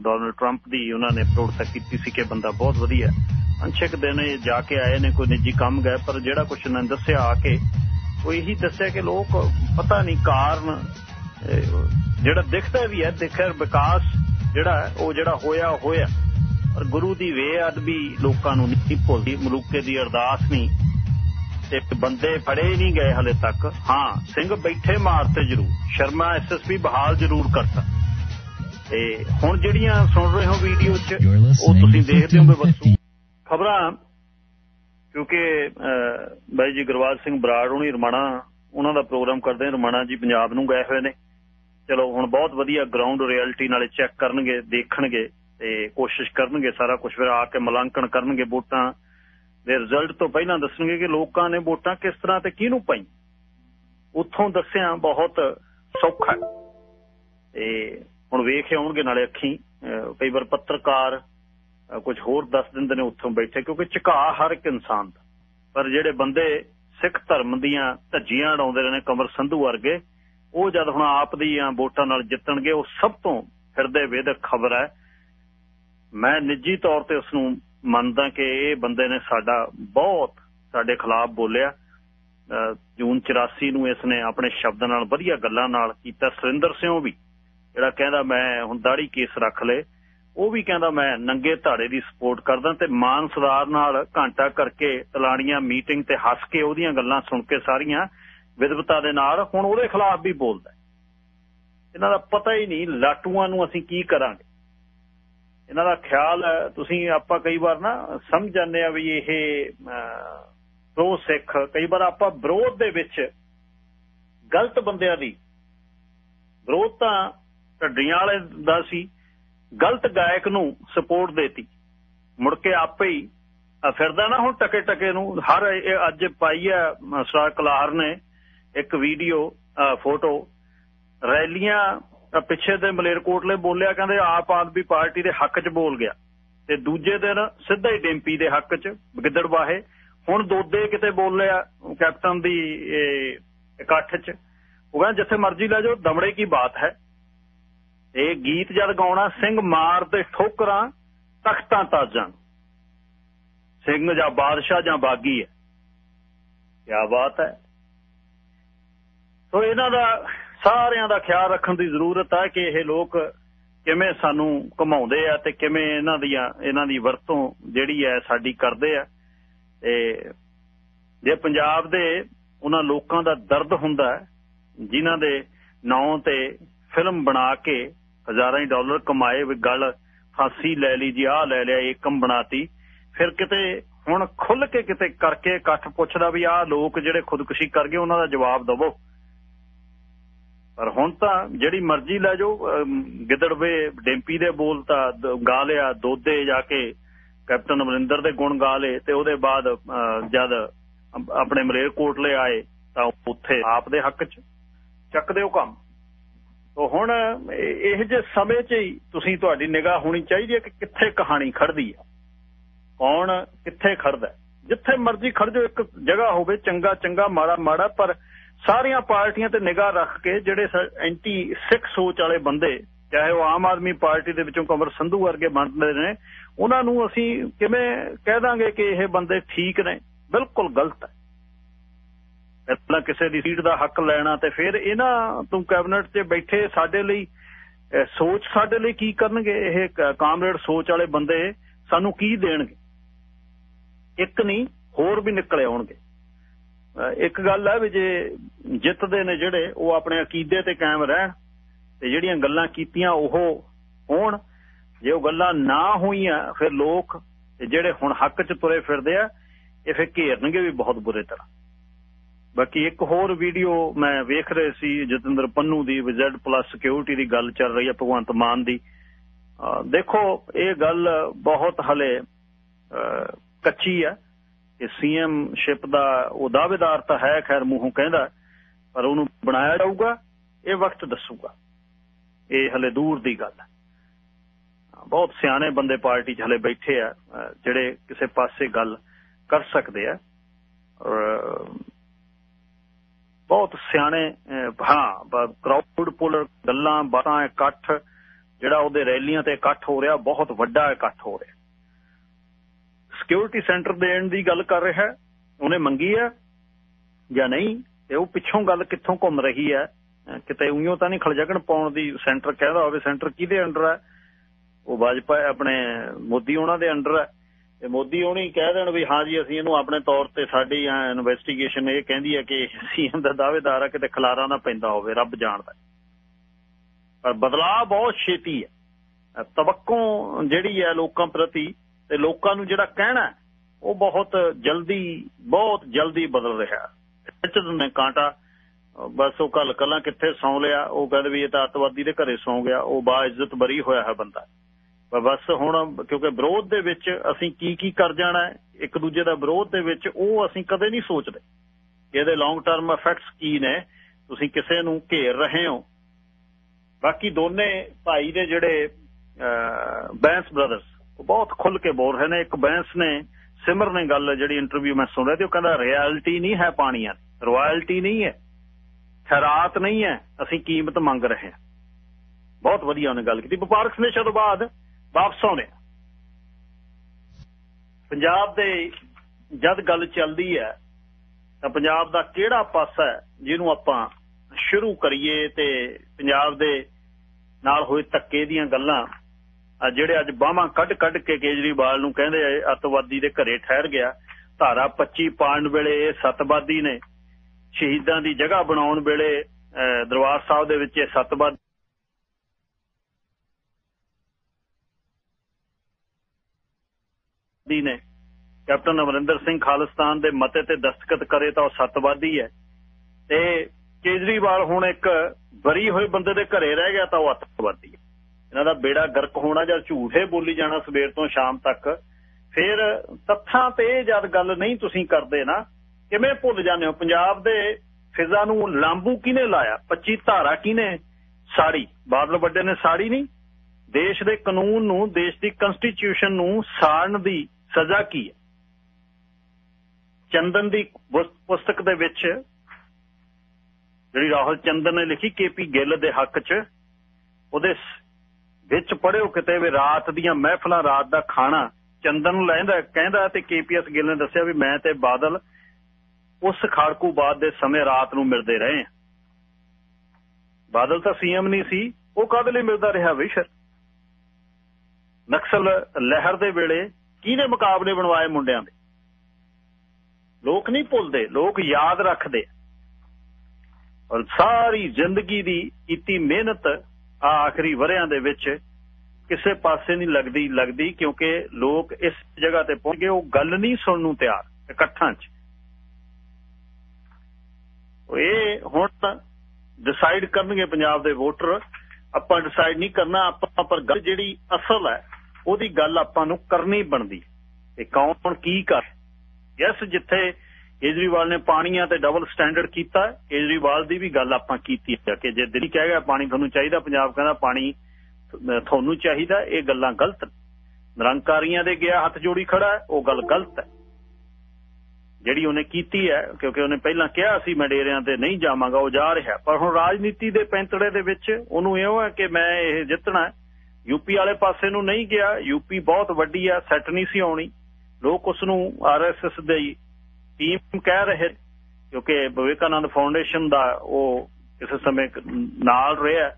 ਡੋਨਲਡ 트ੰਪ ਦੀ ਉਹਨਾਂ ਨੇ ਪ੍ਰੋਟੈਸਟ ਕੀਤੀ ਸੀ ਕਿ ਬੰਦਾ ਬਹੁਤ ਵਧੀਆ ਅੰਸ਼ਕ ਦਿਨ ਜਾ ਕੇ ਆਏ ਨੇ, ਕੋਈ ਨਿੱਜੀ ਕੰਮ ਗਏ, ਪਰ ਜਿਹੜਾ ਕੁਛ ਨੇ ਦੱਸਿਆ ਆ ਕੇ, ਉਹ ਇਹੀ ਦੱਸਿਆ ਕਿ ਲੋਕ ਪਤਾ ਨਹੀਂ ਕਾਰਨ ਜਿਹੜਾ ਦਿਖਦਾ ਵੀ ਹੈ ਦੇਖਿਆ ਵਿਕਾਸ ਜਿਹੜਾ ਉਹ ਜਿਹੜਾ ਹੋਇਆ ਹੋਇਆ। ਪਰ ਗੁਰੂ ਦੀ ਵੇਅਦਬੀ ਲੋਕਾਂ ਨੂੰ ਨਹੀਂ ਭੁੱਲਦੀ ਮਲੂਕੇ ਦੀ ਅਰਦਾਸ ਨਹੀਂ। ਤੇ ਬੰਦੇ ਫੜੇ ਨਹੀਂ ਗਏ ਹਲੇ ਤੱਕ। ਹਾਂ ਸਿੰਘ ਬੈਠੇ ਮਾਰਤੇ ਜ਼ਰੂਰ। ਸ਼ਰਮਾ ਐਸਐਸਪੀ ਬਹਾਲ ਜ਼ਰੂਰ ਕਰਤਾ। ਤੇ ਹੁਣ ਜਿਹੜੀਆਂ ਸੁਣ ਰਹੇ ਹੋ ਵੀਡੀਓ 'ਚ ਉਹ ਤੁਸੀਂ ਦੇਖਦੇ ਹੋ ਬਸੂ। ਖਬਰਾਂ ਕਿਉਂਕਿ ਬਾਈ ਜੀ ਗੁਰਵਾਲ ਸਿੰਘ ਬਰਾੜ ਹੁਣੀ ਰਮਾਣਾ ਉਹਨਾਂ ਦਾ ਪ੍ਰੋਗਰਾਮ ਕਰਦੇ ਰਮਾਣਾ ਜੀ ਪੰਜਾਬ ਨੂੰ ਗਏ ਹੋਏ ਨੇ। ਚਲੋ, ਹੁਣ ਬਹੁਤ ਵਧੀਆ ਗਰਾਊਂਡ ਰਿਐਲਿਟੀ ਨਾਲੇ ਚੈੱਕ ਕਰਨਗੇ, ਦੇਖਣਗੇ ਤੇ ਕੋਸ਼ਿਸ਼ ਕਰਨਗੇ ਸਾਰਾ ਕੁਝ ਫਿਰ ਆ ਕੇ ਮਲਾਂਕਣ ਕਰਨਗੇ ਵੋਟਾਂ ਦੇ ਰਿਜ਼ਲਟ ਤੋਂ ਪਹਿਲਾਂ ਦੱਸਣਗੇ ਕਿ ਲੋਕਾਂ ਨੇ ਵੋਟਾਂ ਕਿਸ ਤਰ੍ਹਾਂ ਤੇ ਕਿਹਨੂੰ ਪਾਈ ਉੱਥੋਂ ਦੱਸਿਆ ਬਹੁਤ ਸੌਖਾ ਤੇ ਹੁਣ ਵੇਖ ਆਉਣਗੇ ਨਾਲੇ ਅੱਖੀ। ਕਈ ਵਾਰ ਪੱਤਰਕਾਰ ਕੁਝ ਹੋਰ ਦੱਸ ਦਿੰਦੇ ਨੇ ਉੱਥੋਂ ਬੈਠੇ, ਕਿਉਂਕਿ ਝੁਕਾ ਹਰ ਇੱਕ ਇਨਸਾਨ ਦਾ। ਪਰ ਜਿਹੜੇ ਬੰਦੇ ਸਿੱਖ ਧਰਮ ਦੀਆਂ ਧੱਜੀਆਂ ਉਡਾਉਂਦੇ ਰਹੇ ਨੇ, ਕਮਰ ਸੰਧੂ ਵਰਗੇ ਉਹ ਜਦ ਹੁਣ ਆਪ ਦੀਆਂ ਵੋਟਾਂ ਨਾਲ ਜਿੱਤਣਗੇ, ਉਹ ਸਭ ਤੋਂ ਹਿਰਦੇ ਵੇਦਕ ਖਬਰ ਹੈ। ਮੈਂ ਨਿੱਜੀ ਤੌਰ ਤੇ ਉਸ ਨੂੰ ਮੰਨਦਾ ਕਿ ਇਹ ਬੰਦੇ ਨੇ ਸਾਡਾ ਬਹੁਤ ਸਾਡੇ ਖਿਲਾਫ ਬੋਲਿਆ। ਜੂਨ 84 ਨੂੰ ਇਸ ਨੇ ਆਪਣੇ ਸ਼ਬਦ ਨਾਲ ਵਧੀਆ ਗੱਲਾਂ ਨਾਲ ਕੀਤਾ। ਸੁਰਿੰਦਰ ਸਿੰਘ ਵੀ ਜਿਹੜਾ ਕਹਿੰਦਾ ਮੈਂ ਹੁਣ ਦਾੜੀ ਕੇਸ ਰੱਖ ਲੇ ਉਹ ਵੀ ਕਹਿੰਦਾ ਮੈਂ ਨੰਗੇ ਧਾੜੇ ਦੀ ਸਪੋਰਟ ਕਰਦਾ ਤੇ ਮਾਨ ਸਰਦਾਰ ਨਾਲ ਘੰਟਾ ਕਰਕੇ ਤਲਾਣੀਆਂ ਮੀਟਿੰਗ ਤੇ ਹੱਸ ਕੇ ਉਹਦੀਆਂ ਗੱਲਾਂ ਸੁਣ ਕੇ ਸਾਰੀਆਂ ਵਿਦਵਤਾ ਦੇ ਨਾਲ, ਹੁਣ ਉਹਦੇ ਖਿਲਾਫ ਵੀ ਬੋਲਦਾ ਇਹਨਾਂ ਦਾ ਪਤਾ ਹੀ ਨਹੀਂ ਲਾਟੂਆਂ ਨੂੰ ਅਸੀਂ ਕੀ ਕਰਾਂਗੇ। ਇਹਨਾਂ ਦਾ ਖਿਆਲ ਤੁਸੀਂ ਆਪਾਂ ਕਈ ਵਾਰ ਨਾ ਸਮਝ ਜਾਂਦੇ ਆ ਵੀ ਇਹ ਪ੍ਰੋ ਸਿੱਖ ਕਈ ਵਾਰ ਆਪਾਂ ਵਿਰੋਧ ਦੇ ਵਿੱਚ ਗਲਤ ਬੰਦਿਆਂ ਦੀ, ਵਿਰੋਧ ਤਾਂ ਢੱਡੀਆਂ ਵਾਲੇ ਦਾ ਸੀ, ਗਲਤ ਗਾਇਕ ਨੂੰ ਸਪੋਰਟ ਦੇਤੀ। ਮੁੜ ਕੇ ਆਪੇ ਹੀ ਫਿਰਦਾ ਨਾ ਹੁਣ ਟਕੇ ਟਕੇ ਨੂੰ, ਹਰ ਅੱਜ ਪਾਈ ਹੈ ਸਰਾਰ ਕਲਾਰ ਨੇ ਇੱਕ ਵੀਡੀਓ ਫੋਟੋ, ਰੈਲੀਆਂ ਪਿੱਛੇ ਦੇ ਮਲੇਰਕੋਟਲੇ ਬੋਲਿਆ ਕਹਿੰਦੇ ਆਪ ਆਦਮੀ ਪਾਰਟੀ ਦੇ ਹੱਕ 'ਚ ਬੋਲ ਗਿਆ ਤੇ ਦੂਜੇ ਦਿਨ ਸਿੱਧਾ ਹੀ ਡੈਂਪੀ ਦੇ ਹੱਕ 'ਚ ਗਿੱਦੜਵਾਹੇ ਹੁਣ ਦੋਦੇ ਕਿਤੇ ਬੋਲਿਆ ਕੈਪਟਨ ਦੀ ਇਕੱਠ 'ਚ। ਉਹ ਕਹਿੰਦਾ ਜਿੱਥੇ ਮਰਜ਼ੀ ਲੈ ਜਾਓ, ਦਮੜੇ ਕੀ ਬਾਤ ਹੈ। ਇਹ ਗੀਤ ਜਦ ਗਾਉਣਾ, ਸਿੰਘ ਮਾਰ ਤੇ ਠੋਕਰਾਂ, ਤਖਤਾਂ ਤਾਜਾਂ। ਸਿੰਘ ਜਾਂ ਬਾਦਸ਼ਾਹ ਜਾਂ ਬਾਗੀ ਹੈ। ਕੀ ਬਾਤ ਹੈ। ਸੋ ਇਹਨਾਂ ਦਾ, ਸਾਰਿਆਂ ਦਾ ਖਿਆਲ ਰੱਖਣ ਦੀ ਜ਼ਰੂਰਤ ਹੈ ਕਿ ਇਹ ਲੋਕ ਕਿਵੇਂ ਸਾਨੂੰ ਘਮਾਉਂਦੇ ਆ ਤੇ ਕਿਵੇਂ ਇਹਨਾਂ ਦੀਆਂ, ਇਹਨਾਂ ਦੀ ਵਰਤੋਂ ਜਿਹੜੀ ਹੈ ਸਾਡੀ ਕਰਦੇ ਆ। ਤੇ ਜੇ ਪੰਜਾਬ ਦੇ ਉਹਨਾਂ ਲੋਕਾਂ ਦਾ ਦਰਦ ਹੁੰਦਾ ਜਿਨ੍ਹਾਂ ਦੇ ਨਾਂ ਤੇ ਫਿਲਮ ਬਣਾ ਕੇ ਹਜ਼ਾਰਾਂ ਹੀ ਡਾਲਰ ਕਮਾਏ ਵੀ ਗੱਲ ਫਾਂਸੀ ਲੈ ਲਈ ਜੀ, ਆਹ ਲੈ ਲਿਆ ਏਕਮ ਬਣਾਤੀ, ਫਿਰ ਕਿਤੇ ਹੁਣ ਖੁੱਲ ਕੇ ਕਿਤੇ ਕਰਕੇ ਇਕੱਠ ਪੁੱਛਦਾ ਵੀ ਆਹ ਲੋਕ ਜਿਹੜੇ ਖੁਦਕੁਸ਼ੀ ਕਰ ਗਏ, ਉਹਨਾਂ ਦਾ ਜਵਾਬ ਦਵੋ। ਪਰ ਹੁਣ ਤਾਂ ਜਿਹੜੀ ਮਰਜ਼ੀ ਲੈ ਜਾਓ ਗਿੱਦੜਵੇ, ਡੈਂਪੀ ਦੇ ਬੋਲ ਤਾਂ ਗਾ ਲਿਆ, ਦੋਦੇ ਜਾ ਕੇ ਕੈਪਟਨ ਅਮਰਿੰਦਰ ਦੇ ਗੁਣ ਗਾ ਲਏ ਤੇ ਉਹਦੇ ਬਾਅਦ ਜਦ ਆਪਣੇ ਮਲੇਰ ਕੋਟਲੇ ਆਏ ਤਾਂ ਉੱਥੇ ਆਪ ਦੇ ਹੱਕ 'ਚ ਚੱਕਦੇ ਉਹ ਕੰਮ। ਤੋਂ ਹੁਣ ਇਹ ਜੇ ਸਮੇਂ 'ਚ ਹੀ ਤੁਸੀਂ ਤੁਹਾਡੀ ਨਿਗਾਹ ਹੋਣੀ ਚਾਹੀਦੀ ਹੈ ਕਿ ਕਿੱਥੇ ਕਹਾਣੀ ਖੜਦੀ ਹੈ? ਕੌਣ ਕਿੱਥੇ ਖੜਦਾ ਜਿੱਥੇ ਮਰਜ਼ੀ ਖੜ ਜਾਓ, ਇੱਕ ਜਗ੍ਹਾ ਹੋਵੇ ਚੰਗਾ ਚੰਗਾ ਮਾੜਾ ਮਾੜਾ ਪਰ ਸਾਰੀਆਂ ਪਾਰਟੀਆਂ ਤੇ ਨਿਗਾਹ ਰੱਖ ਕੇ ਜਿਹੜੇ ਐਂਟੀ ਸਿੱਖ ਸੋਚ ਵਾਲੇ ਬੰਦੇ, ਚਾਹੇ ਉਹ ਆਮ ਆਦਮੀ ਪਾਰਟੀ ਦੇ ਵਿੱਚੋਂ ਕਮਰ ਸੰਧੂ ਵਰਗੇ ਬਣਦੇ ਨੇ, ਉਹਨਾਂ ਨੂੰ ਅਸੀਂ ਕਿਵੇਂ ਕਹਿ ਦਾਂਗੇ ਕਿ ਇਹ ਬੰਦੇ ਠੀਕ ਨੇ? ਬਿਲਕੁਲ ਗਲਤ ਹੈ। ਪਹਿਲਾਂ ਕਿਸੇ ਦੀ ਸੀਟ ਦਾ ਹੱਕ ਲੈਣਾ ਤੇ ਫਿਰ ਇਹਨਾਂ ਤੋਂ ਕੈਬਨਿਟ 'ਚ ਬੈਠੇ ਸਾਡੇ ਲਈ ਸੋਚ ਸਾਡੇ ਲਈ ਕੀ ਕਰਨਗੇ? ਇਹ ਕਾਮਰੇਡ ਸੋਚ ਵਾਲੇ ਬੰਦੇ ਸਾਨੂੰ ਕੀ ਦੇਣਗੇ? ਇੱਕ ਨਹੀਂ, ਹੋਰ ਵੀ ਨਿਕਲੇ ਆਉਣਗੇ। ਇੱਕ ਗੱਲ ਹੈ ਵੀ ਜੇ ਜਿੱਤਦੇ ਨੇ ਜਿਹੜੇ, ਉਹ ਆਪਣੇ ਅਕੀਦੇ ਤੇ ਕਾਇਮ ਰਹਿਣ ਤੇ ਜਿਹੜੀਆਂ ਗੱਲਾਂ ਕੀਤੀਆਂ ਉਹ ਹੋਣ। ਜੇ ਉਹ ਗੱਲਾਂ ਨਾ ਹੋਈਆਂ, ਫਿਰ ਲੋਕ ਜਿਹੜੇ ਹੁਣ ਹੱਕ 'ਚ ਤੁਰੇ ਫਿਰਦੇ ਆ, ਇਹ ਫਿਰ ਘੇਰਨਗੇ ਵੀ ਬਹੁਤ ਬੁਰੇ ਤਰ੍ਹਾਂ। ਬਾਕੀ ਇੱਕ ਹੋਰ ਵੀਡੀਓ ਮੈਂ ਵੇਖ ਰਿਹਾ ਸੀ, ਜਤਿੰਦਰ ਪੰਨੂ ਦੀ ਵਿਜ਼ਡ ਪਲੱਸ ਸਿਕਿਉਰਿਟੀ ਦੀ ਗੱਲ ਚੱਲ ਰਹੀ ਹੈ ਭਗਵੰਤ ਮਾਨ ਦੀ। ਦੇਖੋ, ਇਹ ਗੱਲ ਬਹੁਤ ਹਲੇ ਕੱਚੀ ਹੈ ਸੀਐਮ ਸ਼ਿਪ ਦਾ ਉਹ ਦਾਅਵੇਦਾਰ ਤਾਂ ਹੈ, ਖੈਰ ਮੂੰਹੋਂ ਕਹਿੰਦਾ, ਪਰ ਉਹਨੂੰ ਬਣਾਇਆ ਜਾਊਗਾ, ਇਹ ਵਕਤ ਦੱਸੂਗਾ। ਇਹ ਹਲੇ ਦੂਰ ਦੀ ਗੱਲ ਹੈ। ਬਹੁਤ ਸਿਆਣੇ ਬੰਦੇ ਪਾਰਟੀ 'ਚ ਹਲੇ ਬੈਠੇ ਆ, ਜਿਹੜੇ ਕਿਸੇ ਪਾਸੇ ਗੱਲ ਕਰ ਸਕਦੇ ਆ। ਬਹੁਤ ਸਿਆਣੇ ਹਾਂ ਕਰਾਊਡ ਪੁਲਰ ਗੱਲਾਂ, ਬਾਤਾਂ, ਇਕੱਠ, ਜਿਹੜਾ ਉਹਦੇ ਰੈਲੀਆਂ ਤੇ ਇਕੱਠ ਹੋ ਰਿਹਾ, ਬਹੁਤ ਵੱਡਾ ਇਕੱਠ ਹੋ ਰਿਹਾ। ਸਿਕਿਉਰਿਟੀ ਸੈਂਟਰ ਦੇਣ ਦੀ ਗੱਲ ਕਰ ਰਿਹਾ ਹੈ, ਉਹਨੇ ਮੰਗੀ ਹੈ ਜਾਂ ਨਹੀਂ, ਤੇ ਉਹ ਪਿੱਛੋਂ ਗੱਲ ਕਿੱਥੋਂ ਘੁੰਮ ਰਹੀ ਹੈ? ਕਿਤੇ ਉਈਓ ਤਾਂ ਨਹੀਂ ਖਲਜਗਣ ਪਾਉਣ ਦੀ ਸੈਂਟਰ ਕਹਿੰਦਾ ਹੋਵੇ ਸੈਂਟਰ ਕਿਹਦੇ ਅੰਡਰ ਹੈ? ਉਹ ਵਾਜਪਾਈ ਆਪਣੇ ਮੋਦੀ ਉਹਨਾਂ ਦੇ ਅੰਡਰ ਹੈ। ਤੇ ਮੋਦੀ ਉਹਨੀ ਕਹਿ ਦੇਣ ਵੀ ਹਾਂ ਜੀ, ਅਸੀਂ ਇਹਨੂੰ ਆਪਣੇ ਤੌਰ ਤੇ ਸਾਡੀ ਇਨਵੈਸਟੀਗੇਸ਼ਨ ਇਹ ਕਹਿੰਦੀ ਹੈ ਕਿ ਸੀਐਮ ਦਾ ਦਾਅਵੇਦਾਰ ਹੈ, ਕਿਤੇ ਖਲਾਰਾ ਨਾ ਪੈਂਦਾ ਹੋਵੇ, ਰੱਬ ਜਾਣਦਾ ਪਰ ਬਦਲਾਅ ਬਹੁਤ ਛੇਤੀ ਹੈ। ਤਵੱਕੋ ਜਿਹੜੀ ਹੈ ਲੋਕਾਂ ਪ੍ਰਤੀ ਤੇ ਲੋਕਾਂ ਨੂੰ ਜਿਹੜਾ ਕਹਿਣਾ ਉਹ ਬਹੁਤ ਜਲਦੀ ਬਹੁਤ ਜਲਦੀ ਬਦਲ ਰਿਹਾ ਹੈ। ਨੇ ਕਾਂਟਾ, ਬਸ ਉਹ ਕੱਲ ਕੱਲਾ ਕਿੱਥੇ ਸੌ ਲਿਆ, ਉਹ ਕਹਿੰਦੇ ਵੀ ਇਹ ਤਾਂ ਅਤਵਾਦੀ ਦੇ ਘਰੇ ਸੌ ਗਿਆ, ਉਹ ਬਾ ਇੱਜ਼ਤ ਬਰੀ ਹੋਇਆ ਹੈ ਬੰਦਾ। ਬਸ ਹੁਣ, ਕਿਉਂਕਿ ਵਿਰੋਧ ਦੇ ਵਿੱਚ ਅਸੀਂ ਕੀ ਕੀ ਕਰ ਜਾਣਾ ਇੱਕ ਦੂਜੇ ਦਾ ਵਿਰੋਧ ਦੇ ਵਿੱਚ ਉਹ ਅਸੀਂ ਕਦੇ ਨਹੀਂ ਸੋਚਦੇ। ਇਹਦੇ ਲੌਂਗ ਟਰਮ ਇਫੈਕਟਸ ਕੀ ਨੇ, ਤੁਸੀਂ ਕਿਸੇ ਨੂੰ ਘੇਰ ਰਹੇ ਹੋ। ਬਾਕੀ ਦੋਨੇ ਭਾਈ ਦੇ ਜਿਹੜੇ ਬੈਂਸ ਬ੍ਰਦਰਸ ਉਹ ਬਹੁਤ ਖੁੱਲ ਕੇ ਬੋਲ ਰਹੇ ਨੇ। ਇੱਕ ਬੈਂਸ ਨੇ, ਸਿਮਰ ਨੇ ਗੱਲ ਜਿਹੜੀ ਇੰਟਰਵਿਊ ਮੈਂ ਸੁਣ ਰਿਹਾ ਤੇ ਉਹ ਕਹਿੰਦਾ ਰਿਐਲਿਟੀ ਨਹੀਂ ਹੈ ਪਾਣੀਆਂ ਰਾਇਲਟੀ ਨਹੀਂ ਹੈ। ਖਰਾਤ ਨਹੀਂ ਹੈ। ਅਸੀਂ ਕੀਮਤ ਮੰਗ ਰਹੇ ਹਾਂ। ਬਹੁਤ ਵਧੀਆ ਉਹਨੇ ਗੱਲ ਕੀਤੀ। ਵਪਾਰਕ ਸੰਦੇਸ਼ਾਂ ਤੋਂ ਬਾਅਦ ਵਾਪਸ ਆਉਂਦੇ ਪੰਜਾਬ ਦੇ ਜਦ ਗੱਲ ਚੱਲਦੀ ਹੈ, ਤਾਂ ਪੰਜਾਬ ਦਾ ਕਿਹੜਾ ਪਾਸਾ ਹੈ ਜਿਹਨੂੰ ਆਪਾਂ ਸ਼ੁਰੂ ਕਰੀਏ ਤੇ ਪੰਜਾਬ ਦੇ ਨਾਲ ਹੋਏ ਧੱਕੇ ਦੀਆਂ ਗੱਲਾਂ ਜਿਹੜੇ ਅੱਜ ਬਾਹਾਂ ਕੱਢ ਕੱਢ ਕੇ ਕੇਜਰੀਵਾਲ ਨੂੰ ਕਹਿੰਦੇ ਅਤਵਾਦੀ ਦੇ ਘਰੇ ਠਹਿਰ ਗਿਆ। ਧਾਰਾ 25 ਪਾਣ ਵੇਲੇ ਇਹ ਸਤਵਾਦੀ ਨੇ ਸ਼ਹੀਦਾਂ ਦੀ ਜਗ੍ਹਾ ਬਣਾਉਣ ਵੇਲੇ ਦਰਬਾਰ ਸਾਹਿਬ ਦੇ ਵਿੱਚ ਇਹ ਸਤਵਾਦੀ ਨੇ। ਕੈਪਟਨ ਅਮਰਿੰਦਰ ਸਿੰਘ ਖਾਲਿਸਤਾਨ ਦੇ ਮਤੇ ਤੇ ਦਸਤਖਤ ਕਰੇ ਤਾਂ ਉਹ ਸਤਵਾਦੀ ਹੈ। ਤੇ ਕੇਜਰੀਵਾਲ ਹੁਣ ਇੱਕ ਬਰੀ ਹੋਏ ਬੰਦੇ ਦੇ ਘਰੇ ਰਹਿ ਗਿਆ ਤਾਂ ਉਹ ਅਤਵਾਦੀ ਹੈ। ਇਹਨਾਂ ਦਾ ਬੇੜਾ ਗਰਕ ਹੋਣਾ ਜਾਂ ਝੂਠੇ ਬੋਲੀ ਜਾਣਾ ਸਵੇਰ ਤੋਂ ਸ਼ਾਮ ਤੱਕ, ਫਿਰ ਤੱਥਾਂ ਤੇ ਜਦ ਗੱਲ ਨਹੀਂ ਤੁਸੀਂ ਕਰਦੇ ਨਾ, ਕਿਵੇਂ ਭੁੱਲ ਜਾਂਦੇ ਹੋ? ਪੰਜਾਬ ਦੇ ਫਿਜ਼ਾ ਨੂੰ ਲਾਂਬੂ ਕਿਨੇ ਲਾਇਆ? 25 ਧਾਰਾ ਕਿਨੇ ਸਾੜੀ। ਬਾਦਲ ਵੱਡੇ ਨੇ ਸਾੜੀ ਨਹੀਂ। ਦੇਸ਼ ਦੇ ਕਾਨੂੰਨ ਨੂੰ, ਦੇਸ਼ ਦੀ ਕਨਸਟੀਟਿਊਸ਼ਨ ਨੂੰ ਸਾੜਨ ਦੀ ਸਜ਼ਾ ਕੀ ਹੈ? ਚੰਦਨ ਦੀ ਪੁਸਤਕ ਦੇ ਵਿੱਚ ਜਿਹੜੀ ਰਾਹੁਲ ਚੰਦਨ ਨੇ ਲਿਖੀ ਕੇਪੀ ਗਿੱਲ ਦੇ ਹੱਕ 'ਚ, ਉਹਦੇ ਵਿੱਚ ਪੜਿਓ ਕਿਤੇ ਵੀ ਰਾਤ ਦੀਆਂ ਮਹਿਫਲਾਂ, ਰਾਤ ਦਾ ਖਾਣਾ। ਚੰਦਨ ਨੂੰ ਲੈਂਦਾ, ਕਹਿੰਦਾ ਤੇ ਕੇਪੀਐਸ ਗਿੱਲ ਨੇ ਦੱਸਿਆ ਵੀ ਮੈਂ ਤੇ ਬਾਦਲ ਉਸ ਖਾੜਕੂ ਬਾਦ ਦੇ ਸਮੇਂ ਰਾਤ ਨੂੰ ਮਿਲਦੇ ਰਹੇ ਬਾਦਲ ਤਾਂ ਸੀਐਮ ਨਹੀਂ ਸੀ, ਉਹ ਕਦ ਲਈ ਮਿਲਦਾ ਰਿਹਾ ਵਿਸ਼ਰ? ਨਕਸਲ ਲਹਿਰ ਦੇ ਵੇਲੇ ਕਿਹਨੇ ਮੁਕਾਬਲੇ ਬਣਵਾਏ ਮੁੰਡਿਆਂ ਦੇ? ਲੋਕ ਨਹੀਂ ਭੁੱਲਦੇ, ਲੋਕ ਯਾਦ ਰੱਖਦੇ। ਔਰ ਸਾਰੀ ਜ਼ਿੰਦਗੀ ਦੀ ਕੀਤੀ ਮਿਹਨਤ ਆਖਰੀ ਵਰਿਆਂ ਦੇ ਵਿੱਚ ਕਿਸੇ ਪਾਸੇ ਨਹੀਂ ਲੱਗਦੀ ਲੱਗਦੀ ਕਿਉਂਕਿ ਲੋਕ ਇਸ ਜਗ੍ਹਾ ਤੇ ਪਹੁੰਚ ਗਏ, ਉਹ ਗੱਲ ਨਹੀਂ ਸੁਣਨ ਨੂੰ ਤਿਆਰ, ਇਕੱਠਾਂ 'ਚ। ਇਹ ਹੁਣ ਡਿਸਾਈਡ ਕਰਨਗੇ ਪੰਜਾਬ ਦੇ ਵੋਟਰ ਆਪਾਂ ਡਿਸਾਈਡ ਨਹੀਂ ਕਰਨਾ, ਆਪਾਂ ਪਰ ਗੱਲ ਜਿਹੜੀ ਅਸਲ ਹੈ, ਉਹਦੀ ਗੱਲ ਆਪਾਂ ਨੂੰ ਕਰਨੀ ਬਣਦੀ। ਤੇ ਕੌਣ ਕੀ ਕਰ? ਯੈਸ ਜਿੱਥੇ ਕੇਜਰੀਵਾਲ ਨੇ ਪਾਣੀਆਂ ਤੇ ਡਬਲ ਸਟੈਂਡਰਡ ਕੀਤਾ ਕੇਜਰੀਵਾਲ ਦੀ ਵੀ ਗੱਲ ਆਪਾਂ ਕੀਤੀ ਹੈ ਕਿ ਜੇ ਦਿੱਲੀ ਕਹਿ ਗਿਆ ਪਾਣੀ ਤੁਹਾਨੂੰ ਚਾਹੀਦਾ, ਪੰਜਾਬ ਕਹਿੰਦਾ ਪਾਣੀ ਤੁਹਾਨੂੰ ਚਾਹੀਦਾ, ਇਹ ਗੱਲਾਂ ਗਲਤ ਨਿਰੰਕਾਰੀਆਂ ਦੇ ਗਿਆ ਹੱਥ ਜੋੜੀ ਖੜਾ ਉਹ ਗੱਲ ਗਲਤ ਹੈ। ਜਿਹੜੀ ਉਹਨੇ ਕੀਤੀ ਹੈ, ਕਿਉਂਕਿ ਉਹਨੇ ਪਹਿਲਾਂ ਕਿਹਾ ਸੀ ਮੈਂ ਡੇਰਿਆਂ ਤੇ ਨਹੀਂ ਜਾਵਾਂਗਾ, ਉਹ ਜਾ ਰਿਹਾ। ਪਰ ਹੁਣ ਰਾਜਨੀਤੀ ਦੇ ਪੈਂਤੜੇ ਦੇ ਵਿੱਚ ਉਹਨੂੰ ਇਹੋ ਹੈ ਕਿ ਮੈਂ ਇਹ ਜਿੱਤਣਾ ਯੂਪੀ ਵਾਲੇ ਪਾਸੇ ਨੂੰ ਨਹੀਂ ਗਿਆ ਯੂਪੀ ਬਹੁਤ ਵੱਡੀ ਆ ਸੈੱਟ ਨਹੀਂ ਸੀ ਆਉਣੀ। ਲੋਕ ਉਸ ਨੂੰ ਆਰਐਸਐਸ ਦੇ ਟੀਮ ਕਹਿ ਰਹੇ ਕਿਉਂਕਿ ਵਿਵੇਕਾਨੰਦ ਫਾਊਂਡੇਸ਼ਨ ਦਾ ਉਹ ਕਿਸੇ ਸਮੇਂ ਨਾਲ ਰਿਹਾ।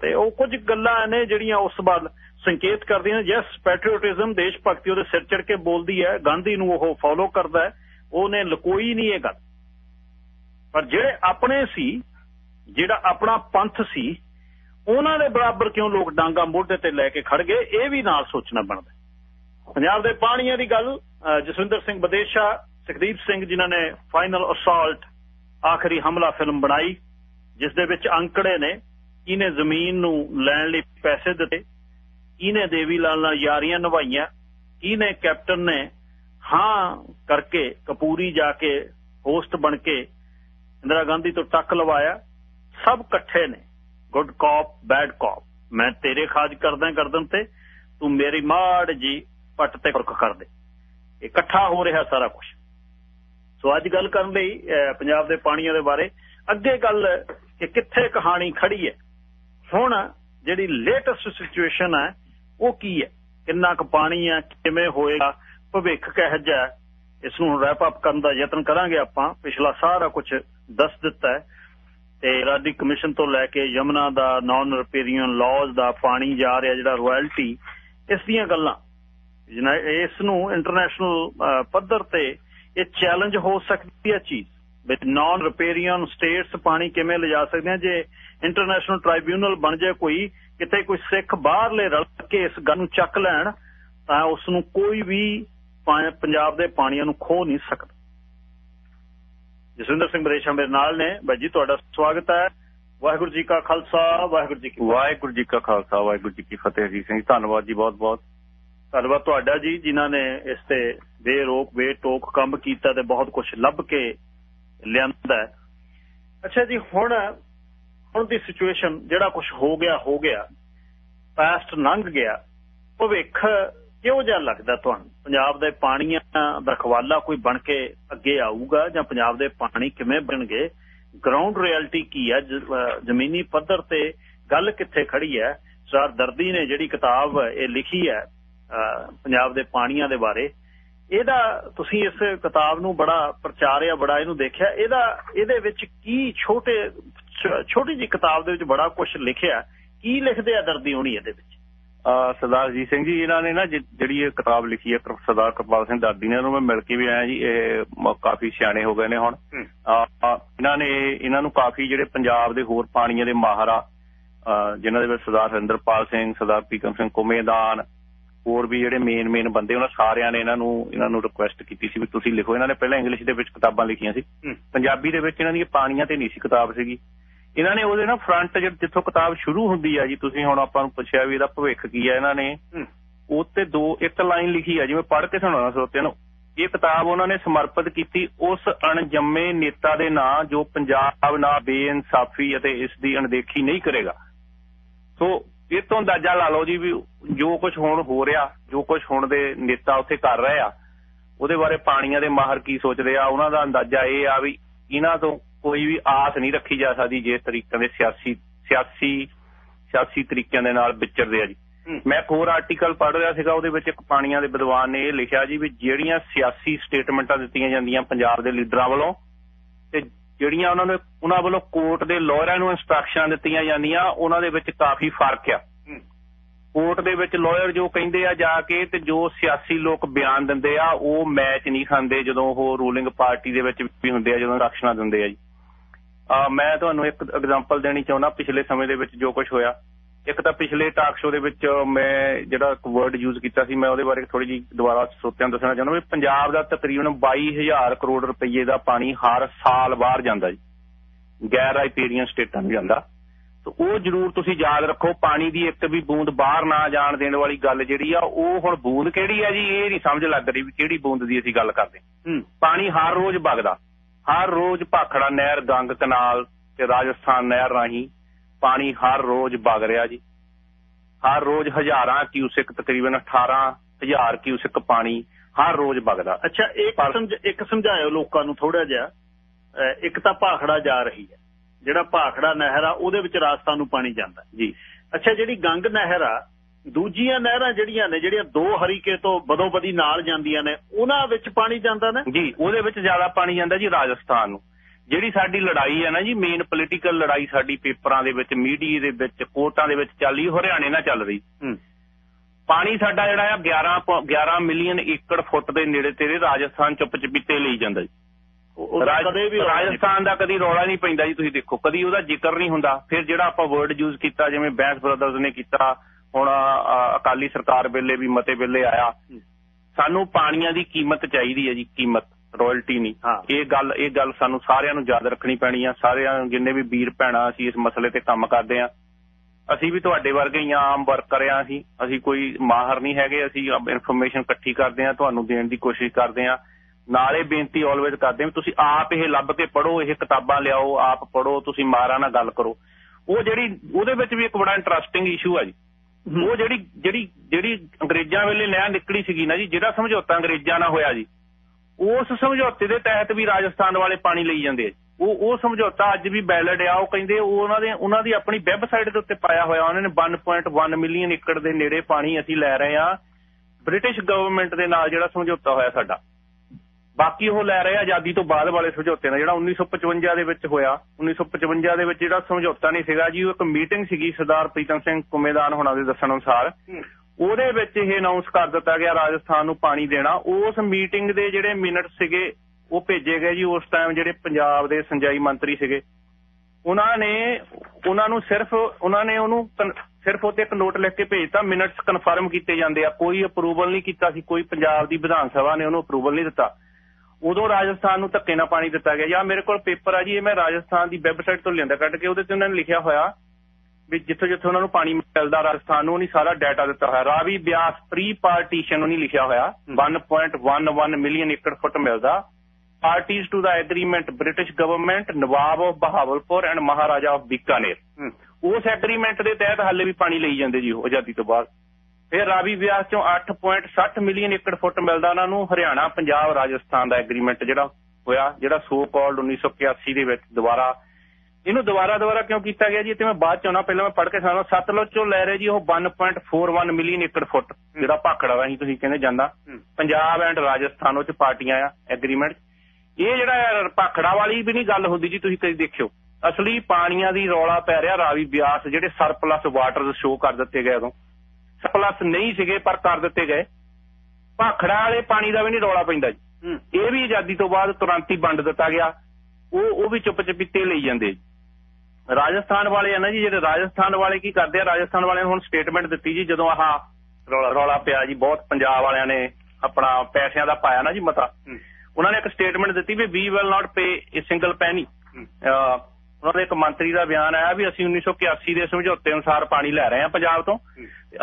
ਤੇ ਉਹ ਕੁਝ ਗੱਲਾਂ ਨੇ ਜਿਹੜੀਆਂ ਉਸ ਵੱਲ ਸੰਕੇਤ ਕਰਦੀਆਂ ਨੇ। ਜੈਸ ਪੈਟਰੀਓਟਿਜ਼ਮ ਦੇਸ਼ ਭਗਤੀ ਉਹਦੇ ਸਿਰ ਚੜ ਕੇ ਬੋਲਦੀ ਹੈ, ਗਾਂਧੀ ਨੂੰ ਉਹ ਫੋਲੋ ਕਰਦਾ ਹੈ, ਉਹਨੇ ਲਕੋਈ ਨਹੀਂ ਇਹ ਗੱਲ। ਪਰ ਜਿਹੜੇ ਆਪਣੇ ਸੀ, ਜਿਹੜਾ ਆਪਣਾ ਪੰਥ ਸੀ, ਉਹਨਾਂ ਦੇ ਬਰਾਬਰ ਕਿਉਂ ਲੋਕ ਡਾਂਗਾ ਮੋਢੇ ਤੇ ਲੈ ਕੇ ਖੜ ਗਏ, ਇਹ ਵੀ ਨਾਲ ਸੋਚਣਾ ਬਣਦਾ ਪੰਜਾਬ ਦੇ ਪਾਣੀਆਂ ਦੀ ਗੱਲ ਜਸਵਿੰਦਰ ਸਿੰਘ ਬਦੇਸ਼ਾ, ਸੁਖਦੀਪ ਸਿੰਘ ਜਿਨ੍ਹਾਂ ਨੇ ਫਾਈਨਲ ਅਸਾਲਟ ਆਖਰੀ ਹਮਲਾ ਫਿਲਮ ਬਣਾਈ, ਜਿਸ ਦੇ ਵਿੱਚ ਅੰਕੜੇ ਨੇ ਕਿਨੇ ਜ਼ਮੀਨ ਨੂੰ ਲੈਣ ਲਈ ਪੈਸੇ ਦਿੱਤੇ ਕਿਨੇ ਦੇਵੀ ਲਾਲ ਨਾਲ ਯਾਰੀਆਂ ਨਿਭਾਈਆਂ ਕਿਨੇ ਕੈਪਟਨ ਨੇ ਹਾਂ ਕਰਕੇ ਕਪੂਰੀ ਜਾ ਕੇ ਹੋਸਟ ਬਣ ਕੇ ਇੰਦਰਾ ਗਾਂਧੀ ਤੋਂ ਟੱਕ ਲਵਾਇਆ, ਸਭ ਇਕੱਠੇ ਨੇ ਗੁੱਡ ਕਾਪ ਬੈਡ ਕਾਪ ਮੈਂ ਤੇਰੇ ਖਾਜ ਕਰਦਾ, ਗਰਦਨ ਤੇ, ਤੂੰ ਮੇਰੀ ਮਾੜ ਜੀ ਪੱਟ ਤੇ ਫ਼ਰਕ ਕਰ ਦੇ। ਇਕੱਠਾ ਹੋ ਰਿਹਾ ਸਾਰਾ ਕੁਝ ਸੋ ਅੱਜ ਗੱਲ ਕਰਨ ਲਈ ਪੰਜਾਬ ਦੇ ਪਾਣੀਆਂ ਦੇ ਬਾਰੇ ਅੱਗੇ ਗੱਲ ਕਿ ਕਿੱਥੇ ਕਹਾਣੀ ਖੜੀ ਹੈ। ਹੁਣ ਜਿਹੜੀ ਲੇਟੈਸਟ ਸਿਚੁਏਸ਼ਨ ਹੈ, ਉਹ ਕੀ ਹੈ? ਕਿੰਨਾ ਕੁ ਪਾਣੀ ਹੈ, ਕਿਵੇਂ ਹੋਏਗਾ? ਭਵਿੱਖ ਕਿਹੋ ਜਿਹਾ ਇਸ ਨੂੰ ਰੈਪ ਅਪ ਕਰਨ ਦਾ ਯਤਨ ਕਰਾਂਗੇ ਆਪਾਂ। ਪਿਛਲਾ ਸਾਰਾ ਕੁਝ ਦੱਸ ਦਿੱਤਾ ਹੈ। ਤੇ ਰਾਡੀ ਕਮਿਸ਼ਨ ਤੋਂ ਲੈ ਕੇ ਯਮਨਾ ਦਾ ਨਾਨ ਰਿਪੇਰੀਅਨ ਲਾਜ਼ ਦਾ ਪਾਣੀ ਜਾ ਰਿਹਾ, ਜਿਹੜਾ ਰਾਇਲਟੀ ਇਸ ਦੀਆਂ ਗੱਲਾਂ। ਇਸ ਨੂੰ ਇੰਟਰਨੈਸ਼ਨਲ ਪੱਧਰ ਤੇ ਇਹ ਚੈਲੰਜ ਹੋ ਸਕਦੀ ਹੈ ਚੀਜ਼। ਵਿਦ ਨਾਨ ਰਿਪੇਰੀਅਨ ਸਟੇਟਸ ਪਾਣੀ ਕਿਵੇਂ ਲਿਜਾ ਸਕਦੇ ਆ? ਜੇ ਇੰਟਰਨੈਸ਼ਨਲ ਟ੍ਰਾਈਬਿਊਨਲ ਬਣ ਜਾਏ ਕੋਈ, ਕਿਤੇ ਕੋਈ ਸਿੱਖ ਬਾਹਰਲੇ ਰਲ ਕੇ ਇਸ ਗੱਲ ਨੂੰ ਚੱਕ ਲੈਣ, ਤਾਂ ਉਸ ਨੂੰ ਕੋਈ ਵੀ ਪੰਜਾਬ ਦੇ ਪਾਣੀਆਂ ਨੂੰ ਖੋ ਨਹੀਂ ਸਕਦਾ। ਜਸਵਿੰਦਰ ਸਿੰਘ ਬਰੇਸ਼ਾ ਮੇਰੇ ਨਾਲ ਨੇ। ਬਾਈ ਜੀ, ਤੁਹਾਡਾ ਸਵਾਗਤ ਹੈ। ਵਾਹਿਗੁਰੂ ਜੀ ਕਾ ਖਾਲਸਾ, ਵਾਹਿਗੁਰੂ ਜੀ ਕੀ ਵਾਹਿਗੁਰੂ ਜੀ ਕਾ ਖਾਲਸਾ, ਵਾਹਿਗੁਰੂ ਜੀ ਕੀ ਫਤਿਹ ਜੀ। ਸਿੰਘ ਧੰਨਵਾਦ ਜੀ ਬਹੁਤ ਬਹੁਤ ਧੰਨਵਾਦ ਤੁਹਾਡਾ ਜੀ, ਜਿਨ੍ਹਾਂ ਨੇ ਇਸ ਤੇ ਬੇਰੋਕ, ਬੇਟੋਕ ਕੰਮ ਕੀਤਾ ਤੇ ਬਹੁਤ ਕੁਝ ਲੱਭ ਕੇ ਲਿਆਂਦਾ ਅੱਛਾ ਜੀ, ਹੁਣ ਹੁਣ ਦੀ ਸਿਚੁਏਸ਼ਨ ਜਿਹੜਾ ਕੁਝ ਹੋ ਗਿਆ ਹੋ ਗਿਆ ਪਾਸਟ ਲੰਘ ਗਿਆ, ਭਵਿੱਖ ਕਿਹੋ ਜਿਹਾ ਲੱਗਦਾ ਤੁਹਾਨੂੰ? ਪੰਜਾਬ ਦੇ ਪਾਣੀਆਂ ਦਾ ਖਵਾਲਾ ਕੋਈ ਬਣ ਕੇ ਅੱਗੇ ਆਊਗਾ ਜਾਂ ਪੰਜਾਬ ਦੇ ਪਾਣੀ ਕਿਵੇਂ ਬਣਨਗੇ? ਗਰਾਊਂਡ ਰਿਐਲਿਟੀ ਕੀ ਹੈ? ਜ਼ਮੀਨੀ ਪੱਧਰ ਤੇ ਗੱਲ ਕਿੱਥੇ ਖੜੀ ਹੈ? ਸਰਦਾਰ ਦਰਦੀ ਨੇ ਜਿਹੜੀ ਕਿਤਾਬ ਇਹ ਲਿਖੀ ਹੈ ਪੰਜਾਬ ਦੇ ਪਾਣੀਆਂ ਦੇ ਬਾਰੇ। ਇਹਦਾ ਤੁਸੀਂ ਇਸ ਕਿਤਾਬ ਨੂੰ ਬੜਾ ਪ੍ਰਚਾਰਿਆ ਬੜਾ ਇਹਨੂੰ ਦੇਖਿਆ। ਇਹਦਾ ਇਹਦੇ ਵਿੱਚ ਕੀ ਛੋਟੇ ਛੋਟੀ ਜੀ ਕਿਤਾਬ ਦੇ ਵਿੱਚ ਬੜਾ ਕੁਝ ਲਿਖਿਆ। ਕੀ ਲਿਖਦੇ ਆ ਦਰਦੀ ਹੋਣੀ ਇਹਦੇ ਵਿੱਚ? ਸਰਦਾਰ ਜੀ ਸਿੰਘ ਜੀ ਇਹਨਾਂ ਨੇ ਨਾ ਜਿਹੜੀ ਇਹ ਕਿਤਾਬ ਲਿਖੀ ਹੈ ਸਰਦਾਰ ਕਿਰਪਾਲ ਸਿੰਘ ਦਾਦੀ ਨੇ ਉਹਨੂੰ ਮੈਂ ਮਿਲ ਕੇ ਵੀ ਆਇਆ ਜੀ। ਇਹ ਕਾਫੀ ਸਿਆਣੇ ਹੋ ਗਏ ਨੇ ਹੁਣ। ਇਹਨਾਂ ਨੇ ਇਹਨਾਂ ਨੂੰ ਕਾਫੀ ਜਿਹੜੇ ਪੰਜਾਬ ਦੇ ਹੋਰ ਪਾਣੀਆਂ ਦੇ ਮਾਹਰ ਆ ਜਿਨ੍ਹਾਂ ਦੇ ਵਿੱਚ ਸਰਦਾਰ ਹਰਿੰਦਰਪਾਲ ਸਿੰਘ ਸਰਦਾਰ ਪੀਕਮ ਸਿੰਘ ਕੁਮੇਦਾਨ ਹੋਰ ਵੀ ਜਿਹੜੇ ਮੇਨ ਮੇਨ ਬੰਦੇ ਉਹਨਾਂ ਸਾਰਿਆਂ ਨੇ ਇਹਨਾਂ ਨੂੰ ਇਹਨਾਂ ਨੂੰ ਰਿਕੁਐਸਟ ਕੀਤੀ ਸੀ ਵੀ ਤੁਸੀਂ ਲਿਖੋ। ਇਹਨਾਂ ਨੇ ਪਹਿਲਾਂ ਇੰਗਲਿਸ਼ ਦੇ ਵਿੱਚ ਕਿਤਾਬਾਂ ਲਿਖੀਆਂ ਸੀ। ਪੰਜਾਬੀ ਦੇ ਵਿੱਚ ਇਹਨਾਂ ਦੀਆਂ ਪਾਣੀਆਂ ਤੇ ਨਹੀਂ ਸੀ ਕਿਤਾਬ ਸੀਗੀ। ਇਹਨਾਂ ਨੇ ਉਹਦੇ ਨਾ ਫਰੰਟ ਜਿੱਥੋਂ ਕਿਤਾਬ ਸ਼ੁਰੂ ਹੁੰਦੀ ਆ ਜੀ ਤੁਸੀਂ ਹੁਣ ਆਪਾਂ ਨੂੰ ਪੁੱਛਿਆ ਵੀ ਇਹਦਾ ਭਵਿੱਖ ਕੀ ਆ ਇਹਨਾਂ ਨੇ। ਉਹ ਤੇ ਦੋ ਇੱਕ ਲਾਈਨ ਲਿਖੀ ਆ ਜਿਵੇਂ ਪੜ੍ਹ ਕੇ ਸੁਣਾਉਣਾ ਸਰੋਤਿਆਂ ਨੂੰ। ਇਹ ਕਿਤਾਬ ਉਹਨਾਂ ਨੇ ਸਮਰਪਿਤ ਕੀਤੀ ਉਸ ਅਣਜੰਮੇ ਨੇਤਾ ਦੇ ਨਾਂ ਜੋ ਪੰਜਾਬ ਨਾਲ ਬੇਇਨਸਾਫੀ ਅਤੇ ਇਸ ਦੀ ਅਣਦੇਖੀ ਨਹੀਂ ਕਰੇਗਾ। ਸੋ ਇਹ ਤੋਂ ਅੰਦਾਜ਼ਾ ਲਾ ਲਓ ਜੀ ਵੀ ਜੋ ਕੁਝ ਹੁਣ ਹੋ ਰਿਹਾ ਜੋ ਕੁਝ ਹੁਣ ਦੇ ਨੇਤਾ ਉੱਥੇ ਕਰ ਰਹੇ ਆ ਉਹਦੇ ਬਾਰੇ ਪਾਣੀਆਂ ਦੇ ਮਾਹਰ ਕੀ ਸੋਚਦੇ ਆ ਉਹਨਾਂ ਦਾ ਅੰਦਾਜ਼ਾ ਇਹ ਆ ਵੀ ਇਹਨਾਂ ਤੋਂ ਕੋਈ ਵੀ ਆਸ ਨਹੀਂ ਰੱਖੀ ਜਾ ਸਕਦੀ ਜਿਸ ਤਰੀਕੇ ਦੇ ਸਿਆਸੀ ਸਿਆਸੀ ਸਿਆਸੀ ਤਰੀਕਿਆਂ ਦੇ ਨਾਲ ਵਿਚਰਦੇ ਆ ਜੀ। ਮੈਂ ਇੱਕ ਹੋਰ ਆਰਟੀਕਲ ਪੜ੍ਹ ਰਿਹਾ ਸੀਗਾ ਉਹਦੇ ਵਿੱਚ ਇੱਕ ਪਾਣੀਆਂ ਦੇ ਵਿਦਵਾਨ ਨੇ ਇਹ ਲਿਖਿਆ ਜੀ ਵੀ ਜਿਹੜੀਆਂ ਸਿਆਸੀ ਸਟੇਟਮੈਂਟਾਂ ਦਿੱਤੀਆਂ ਜਾਂਦੀਆਂ ਪੰਜਾਬ ਦੇ ਲੀਡਰਾਂ ਵੱਲੋਂ ਤੇ ਜਿਹੜੀਆਂ ਉਹਨਾਂ ਨੂੰ ਉਹਨਾਂ ਵੱਲੋਂ ਕੋਰਟ ਦੇ ਲਾਇਰਾਂ ਨੂੰ ਇਨਸਟਰਕਸ਼ਨਾਂ ਦਿੱਤੀਆਂ ਜਾਂਦੀਆਂ ਉਹਨਾਂ ਦੇ ਵਿੱਚ ਕਾਫੀ ਫ਼ਰਕ ਆ। ਕੋਰਟ ਦੇ ਵਿੱਚ ਲਾਇਰ ਜੋ ਕਹਿੰਦੇ ਆ ਜਾ ਕੇ ਤੇ ਜੋ ਸਿਆਸੀ ਲੋਕ ਬਿਆਨ ਦਿੰਦੇ ਆ ਉਹ ਮੈਚ ਨਹੀਂ ਖਾਂਦੇ ਜਦੋਂ ਉਹ ਰੂਲਿੰਗ ਪਾਰਟੀ ਦੇ ਵਿੱਚ ਵੀ ਹੁੰਦੇ ਆ ਜਦੋਂ ਰਕਸ਼ਣਾ ਦਿੰਦੇ ਆ ਜੀ। ਮੈਂ ਤੁਹਾਨੂੰ ਇੱਕ ਐਗਜ਼ਾਮਪਲ ਦੇਣੀ ਚਾਹੁੰਦਾ ਪਿਛਲੇ ਸਮੇਂ ਦੇ ਵਿੱਚ ਜੋ ਕੁਝ ਹੋਇਆ। ਇੱਕ ਤਾਂ ਪਿਛਲੇ ਟਾਕ ਸ਼ੋ ਦੇ ਵਿੱਚ ਮੈਂ ਜਿਹੜਾ ਇੱਕ ਵਰਡ ਯੂਜ਼ ਕੀਤਾ ਸੀ ਮੈਂ ਉਹਦੇ ਬਾਰੇ ਥੋੜੀ ਜੀ ਦੁਬਾਰਾ ਸਰੋਤਿਆਂ ਨੂੰ ਦੱਸਣਾ ਚਾਹੁੰਦਾ ਵੀ ਪੰਜਾਬ ਦਾ ਤਕਰੀਬਨ 22000 ਕਰੋੜ ਰੁਪਏ ਦਾ ਪਾਣੀ ਹਰ ਸਾਲ ਬਾਹਰ ਜਾਂਦਾ ਜੀ। ਗੈਰ ਰਾਈਪੇਰੀਅਨ ਸਟੇਟਾਂ ਨੂੰ ਜਾਂਦਾ। ਤਾਂ ਉਹ ਜ਼ਰੂਰ ਤੁਸੀਂ ਯਾਦ ਰੱਖੋ ਪਾਣੀ ਦੀ ਇੱਕ ਵੀ ਬੂੰਦ ਬਾਹਰ ਨਾ ਜਾਣ ਦੇਣ ਵਾਲੀ ਗੱਲ ਜਿਹੜੀ ਆ ਉਹ ਹੁਣ ਬੂੰਦ ਕਿਹੜੀ ਆ ਜੀ? ਇਹ ਨਹੀਂ ਸਮਝ ਲੱਗ ਰਹੀ ਵੀ ਕਿਹੜੀ ਬੂੰਦ ਦੀ ਅਸੀਂ ਗੱਲ ਕਰਦੇ ਹੂੰ। ਪਾਣੀ ਹਰ ਰੋਜ਼ ਵਗਦਾ। ਹਰ ਰੋਜ਼ ਭਾਖੜਾ ਨਹਿਰ ਗੰਗ ਕਨਾਲ ਤੇ ਰਾਜਸਥਾਨ ਨਹਿਰ ਰਾਹੀਂ ਪਾਣੀ ਹਰ ਰੋਜ਼ ਵਗ ਰਿਹਾ ਜੀ। ਹਰ ਰੋਜ਼ ਹਜ਼ਾਰਾਂ ਕਿਊਸਿਕ ਤਕਰੀਬਨ 18000 ਕਿਊਸਿਕ ਪਾਣੀ ਹਰ ਰੋਜ਼ ਵਗਦਾ। ਅੱਛਾ ਇੱਕ ਇੱਕ ਸਮਝਾਇਓ ਲੋਕਾਂ ਨੂੰ ਥੋੜਾ ਜਿਹਾ। ਇੱਕ ਤਾਂ ਭਾਖੜਾ ਜਾ ਰਹੀ ਹੈ। ਜਿਹੜਾ ਭਾਖੜਾ ਨਹਿਰ ਆ ਉਹਦੇ ਵਿੱਚ ਰਾਜਸਥਾਨ ਨੂੰ ਪਾਣੀ ਜਾਂਦਾ। ਜੀ। ਅੱਛਾ ਜਿਹੜੀ ਗੰਗ ਨਹਿਰ ਆ ਦੂਜੀਆਂ ਨਹਿਰਾਂ ਜਿਹੜੀਆਂ ਨੇ ਜਿਹੜੀਆਂ ਦੋ ਹਰੀਕੇ ਤੋਂ ਬਦੋ ਬਦੀ ਨਾਲ ਜਾਂਦੀਆਂ ਨੇ ਉਹਨਾਂ ਵਿੱਚ ਪਾਣੀ ਜਾਂਦਾ ਨਾ? ਜੀ ਉਹਦੇ ਵਿੱਚ ਜ਼ਿਆਦਾ ਪਾਣੀ ਜਾਂਦਾ ਜੀ ਰਾਜਸਥਾਨ ਨੂੰ। ਜਿਹੜੀ ਸਾਡੀ ਲੜਾਈ ਹੈ ਨਾ ਜੀ ਮੇਨ ਪੋਲੀਟੀਕਲ ਲੜਾਈ ਸਾਡੀ ਪੇਪਰਾਂ ਦੇ ਵਿੱਚ ਮੀਡੀਆ ਦੇ ਵਿੱਚ ਕੋਰਟਾਂ ਦੇ ਵਿੱਚ ਚੱਲ ਰਹੀ ਹਰਿਆਣੇ ਨਾਲ ਚੱਲ ਰਹੀ। ਪਾਣੀ ਸਾਡਾ ਜਿਹੜਾ ਆ 11 ਪ- 11 ਮਿਲੀਅਨ ਏਕੜ ਫੁੱਟ ਦੇ ਨੇੜੇ ਤੇੜੇ ਰਾਜਸਥਾਨ ਚੁੱਪ ਚਪੀਤੇ ਲਈ ਜਾਂਦਾ ਜੀ। ਰਾਜਸਥਾਨ ਦਾ ਕਦੀ ਰੌਲਾ ਨਹੀਂ ਪੈਂਦਾ ਜੀ ਤੁਸੀਂ ਦੇਖੋ ਕਦੀ ਉਹਦਾ ਜ਼ਿਕਰ ਨਹੀਂ ਹੁੰਦਾ। ਫਿਰ ਜਿਹੜਾ ਆਪਾਂ ਵਰਡ ਯੂਜ਼ ਕੀਤਾ ਜਿਵੇਂ ਬੈਂਸ ਬ੍ਰਦਰਜ਼ ਨੇ ਕੀਤਾ ਹੁਣ ਅਕਾਲੀ ਸਰਕਾਰ ਵੇਲੇ ਵੀ ਮਤੇ ਵੇਲੇ ਆਇਆ। ਸਾਨੂੰ ਪਾਣੀਆਂ ਦੀ ਕੀਮਤ ਚਾਹੀਦੀ ਹੈ ਜੀ ਕੀਮਤ। ਰਾਇਲਟੀ ਨਹੀਂ। ਹਾਂ। ਇਹ ਗੱਲ ਇਹ ਗੱਲ ਸਾਨੂੰ ਸਾਰਿਆਂ ਨੂੰ ਯਾਦ ਰੱਖਣੀ ਪੈਣੀ ਆ। ਸਾਰਿਆਂ ਜਿੰਨੇ ਵੀ ਵੀਰ ਭੈਣਾਂ ਅਸੀਂ ਇਸ ਮਸਲੇ ਤੇ ਕੰਮ ਕਰਦੇ ਆ ਅਸੀਂ ਵੀ ਤੁਹਾਡੇ ਵਰਗੇ ਹੀ ਆਮ ਵਰਕਰ ਆ ਅਸੀਂ। ਅਸੀਂ ਕੋਈ ਮਾਹਰ ਨਹੀਂ ਹੈਗੇ ਅਸੀਂ ਇਨਫੋਰਮੇਸ਼ਨ ਇਕੱਠੀ ਕਰਦੇ ਆ ਤੁਹਾਨੂੰ ਦੇਣ ਦੀ ਕੋਸ਼ਿਸ਼ ਕਰਦੇ ਆ। ਨਾਲੇ ਬੇਨਤੀ ਆਲਵੇਜ਼ ਕਰਦੇ ਆ ਵੀ ਤੁਸੀਂ ਆਪ ਇਹ ਲੱਭ ਕੇ ਪੜੋ ਇਹ ਕਿਤਾਬਾਂ ਲਿਆਓ ਆਪ ਪੜੋ ਤੁਸੀਂ ਮਾਹਰਾਂ ਨਾਲ ਗੱਲ ਕਰੋ। ਉਹ ਜਿਹੜੀ ਉਹਦੇ ਵਿੱਚ ਵੀ ਇੱਕ ਬੜਾ ਇੰਟਰਸਟਿੰਗ ਇਸ਼ੂ ਆ ਜੀ। ਉਹ ਜਿਹੜੀ ਜਿਹੜੀ ਜਿਹੜੀ ਅੰਗਰੇਜ਼ਾਂ ਵੇਲੇ ਨਿਆਂ ਨਿਕਲੀ ਸੀਗੀ ਨਾ ਜੀ ਜਿਹੜਾ ਸਮਝੌਤਾ ਅੰਗਰੇਜ਼ਾਂ ਨਾਲ ਹੋਇਆ ਜੀ ਉਸ ਸਮਝੌਤੇ ਦੇ ਤਹਿਤ ਵੀ ਰਾਜਸਥਾਨ ਵਾਲੇ ਪਾਣੀ ਲਈ ਜਾਂਦੇ ਆ ਉਹ ਉਹ ਸਮਝੌਤਾ ਅੱਜ ਵੀ ਵੈਲਿਡ ਆ, ਉਹ ਕਹਿੰਦੇ ਉਹ ਉਹਨਾਂ ਦੇ, ਉਹਨਾਂ ਦੀ ਆਪਣੀ ਵੈਬਸਾਈਟ ਦੇ ਉੱਤੇ ਪਾਇਆ ਹੋਇਆ, ਉਹਨਾਂ ਨੇ 1.1 ਮਿਲੀਅਨ ਏਕੜ ਦੇ ਨੇੜੇ ਪਾਣੀ ਅਸੀਂ ਲੈ ਰਹੇ ਆ ਬ੍ਰਿਟਿਸ਼ ਗਵਰਨਮੈਂਟ ਦੇ ਨਾਲ ਜਿਹੜਾ ਸਮਝੌਤਾ ਹੋਇਆ ਸਾਡਾ। ਬਾਕੀ ਉਹ ਲੈ ਰਹੇ ਆਜ਼ਾਦੀ ਤੋਂ ਬਾਅਦ ਵਾਲੇ ਸਮਝੌਤੇ ਨਾਲ, ਜਿਹੜਾ 1955 ਦੇ ਵਿੱਚ ਹੋਇਆ 1955 ਦੇ ਵਿੱਚ ਜਿਹੜਾ ਸਮਝੌਤਾ ਨਹੀਂ ਸੀਗਾ ਜੀ, ਉਹ ਇੱਕ ਮੀਟਿੰਗ ਸੀਗੀ ਸਰਦਾਰ ਪ੍ਰੀਤਮ ਸਿੰਘ ਕੁਮੇਦਾਨ ਹੋਣਾ ਦੇ ਦੱਸਣ ਅਨੁਸਾਰ। ਉਹਦੇ ਵਿੱਚ ਇਹ ਅਨਾਉਂਸ ਕਰ ਦਿੱਤਾ ਗਿਆ ਰਾਜਸਥਾਨ ਨੂੰ ਪਾਣੀ ਦੇਣਾ। ਉਸ ਮੀਟਿੰਗ ਦੇ ਜਿਹੜੇ ਮਿੰਟ ਸੀਗੇ, ਉਹ ਭੇਜੇ ਗਏ ਜੀ। ਉਸ ਟਾਈਮ ਜਿਹੜੇ ਪੰਜਾਬ ਦੇ ਸਿੰਜਾਈ ਮੰਤਰੀ ਸੀਗੇ। ਉਹਨਾਂ ਨੇ, ਉਹਨਾਂ ਨੂੰ ਸਿਰਫ, ਉਹਨਾਂ ਨੇ ਉਹਨੂੰ ਸਿਰਫ ਉੱਤੇ ਇੱਕ ਨੋਟ ਲਿਖ ਕੇ ਭੇਜਤਾ। ਮਿੰਟਸ ਕਨਫਰਮ ਕੀਤੇ ਜਾਂਦੇ ਆ। ਕੋਈ ਅਪਰੂਵਲ ਨਹੀਂ ਕੀਤਾ ਸੀ। ਕੋਈ ਪੰਜਾਬ ਦੀ ਵਿਧਾਨ ਸਭਾ ਨੇ ਉਹਨੂੰ ਅਪਰੂਵਲ ਨਹੀਂ ਦਿੱਤਾ। ਉਦੋਂ ਰਾਜਸਥਾਨ ਨੂੰ ਧੱਕੇ ਨਾਲ ਪਾਣੀ ਦਿੱਤਾ ਗਿਆ। ਜਾਂ ਮੇਰੇ ਕੋਲ ਪੇਪਰ ਆ ਜੀ, ਇਹ ਮੈਂ ਰਾਜਸਥਾਨ ਦੀ ਵੈਬਸਾਈਟ ਤੋਂ ਲਿਆਂਦਾ। ਕੱਢ ਕੇ ਉਹਦੇ ਤੇ ਉਹਨਾਂ ਨੇ ਲਿਖਿਆ ਹੋਇਆ। ਵੀ ਜਿੱਥੋਂ ਜਿੱਥੋਂ ਉਹਨਾਂ ਨੂੰ ਪਾਣੀ ਮਿਲਦਾ ਰਾਜਸਥਾਨ ਨੂੰ ਉਹਨੀ ਸਾਰਾ ਡਾਟਾ ਦਿੱਤਾ ਹੋਇਆ। ਰਾਵੀ ਬਿਆਸ ਪ੍ਰੀ ਪਾਰਟੀਸ਼ਨ ਉਹਨੀ ਲਿਖਿਆ ਹੋਇਆ। 1.11 ਮਿਲੀਅਨ ਏਕੜ ਫੁੱਟ ਮਿਲਦਾ। Parties to the agreement British government Nawab of Bahawalpur and Maharaja of Bikaner. ਉਸ ਐਗਰੀਮੈਂਟ ਦੇ ਤਹਿਤ ਹਾਲੇ ਵੀ ਪਾਣੀ ਲਈ ਜਾਂਦੇ ਜੀ ਉਹ ਆਜ਼ਾਦੀ ਤੋਂ ਬਾਅਦ। ਫਿਰ ਰਾਵੀ ਬਿਆਸ ਚੋਂ 8.60 ਮਿਲੀਅਨ ਏਕੜ ਫੁੱਟ ਮਿਲਦਾ ਉਹਨਾਂ ਨੂੰ। ਹਰਿਆਣਾ ਪੰਜਾਬ ਰਾਜਸਥਾਨ ਦਾ ਐਗਰੀਮੈਂਟ ਜਿਹੜਾ ਹੋਇਆ ਜਿਹੜਾ ਸੋ ਕਾਲਡ 1981 ਦੇ ਵਿੱਚ ਦੁਬਾਰਾ ਇਹਨੂੰ ਦੁਬਾਰਾ ਦੁਬਾਰਾ ਕਿਉਂ ਕੀਤਾ ਗਿਆ ਜੀ? ਤੇ ਮੈਂ ਬਾਅਦ ਚ ਆਉਣਾ ਪਹਿਲਾਂ ਮੈਂ ਪੜ੍ਹ ਕੇ ਸੁਣਾਉਣਾ ਸਤਲੁਜ ਚੋਂ ਲੈ ਰਹੇ ਜੀ ਉਹ 1.41 ਮਿਲੀਅਨ ਏਕੜ ਫੁੱਟ ਜਿਹੜਾ ਭਾਖੜਾ ਰਾਹੀਂ ਤੁਸੀਂ ਕਹਿੰਦੇ ਜਾਂਦਾ। ਪੰਜਾਬ ਐਂਡ ਰਾਜਸਥਾਨ ਉਹ ਚ ਪਾਰਟੀਆਂ ਆ ਐਗਰੀਮੈਂਟ ਇਹ ਜਿਹੜਾ ਭਾਖੜਾ ਵਾਲੀ ਵੀ ਨਹੀਂ ਗੱਲ ਹੁੰਦੀ ਜੀ ਤੁਸੀਂ ਕਦੀ ਦੇਖਿਓ। ਅਸਲੀ ਪਾਣੀਆਂ ਦੀ ਰੌਲਾ ਪੈ ਰਿਹਾ ਰਾਵੀ ਬਿਆਸ ਜਿਹੜੇ ਸਰਪਲਸ ਵਾਟਰਸ ਸ਼ੋ ਕਰ ਦਿੱਤੇ ਗਏ ਉਦੋਂ। ਸਰਪਲਸ ਨਹੀਂ ਸੀਗੇ ਪਰ ਕਰ ਦਿੱਤੇ ਗਏ। ਭਾਖੜਾ ਵਾਲੇ ਪਾਣੀ ਦਾ ਵੀ ਨਹੀਂ ਰੌਲਾ ਪੈਂਦਾ ਜੀ। ਇਹ ਵੀ ਆਜ਼ਾਦੀ ਤੋਂ ਬਾਅਦ ਤੁਰੰਤ ਹੀ ਵੰਡ ਦਿੱਤਾ ਗਿਆ। ਉਹ ਉਹ ਵੀ ਚੁੱਪ ਚਪੀਤੇ ਲਈ ਜਾਂਦੇ ਰਾਜਸਥਾਨ ਵਾਲੇ ਆ ਨਾ ਜੀ ਜਿਹੜੇ ਰਾਜਸਥਾਨ ਵਾਲੇ ਕੀ ਕਰਦੇ ਆ? ਰਾਜਸਥਾਨ ਵਾਲਿਆਂ ਨੇ ਹੁਣ ਸਟੇਟਮੈਂਟ ਦਿੱਤੀ ਜੀ ਜਦੋਂ ਆਹ ਰੌਲਾ ਰੌਲਾ ਪਿਆ ਜੀ ਬਹੁਤ ਪੰਜਾਬ ਵਾਲਿਆਂ ਨੇ ਆਪਣਾ ਪੈਸਿਆਂ ਦਾ ਪਾਇਆ ਨਾ ਜੀ ਮਤਾ। ਉਹਨਾਂ ਨੇ ਇੱਕ ਸਟੇਟਮੈਂਟ ਦਿੱਤੀ ਵੀ we will not pay a single penny ਉਹਨਾਂ ਦੇ ਇੱਕ ਮੰਤਰੀ ਦਾ ਬਿਆਨ ਆਇਆ ਵੀ ਅਸੀਂ 1981 ਦੇ ਸਮਝੌਤੇ ਅਨੁਸਾਰ ਪਾਣੀ ਲੈ ਰਹੇ ਹਾਂ ਪੰਜਾਬ ਤੋਂ।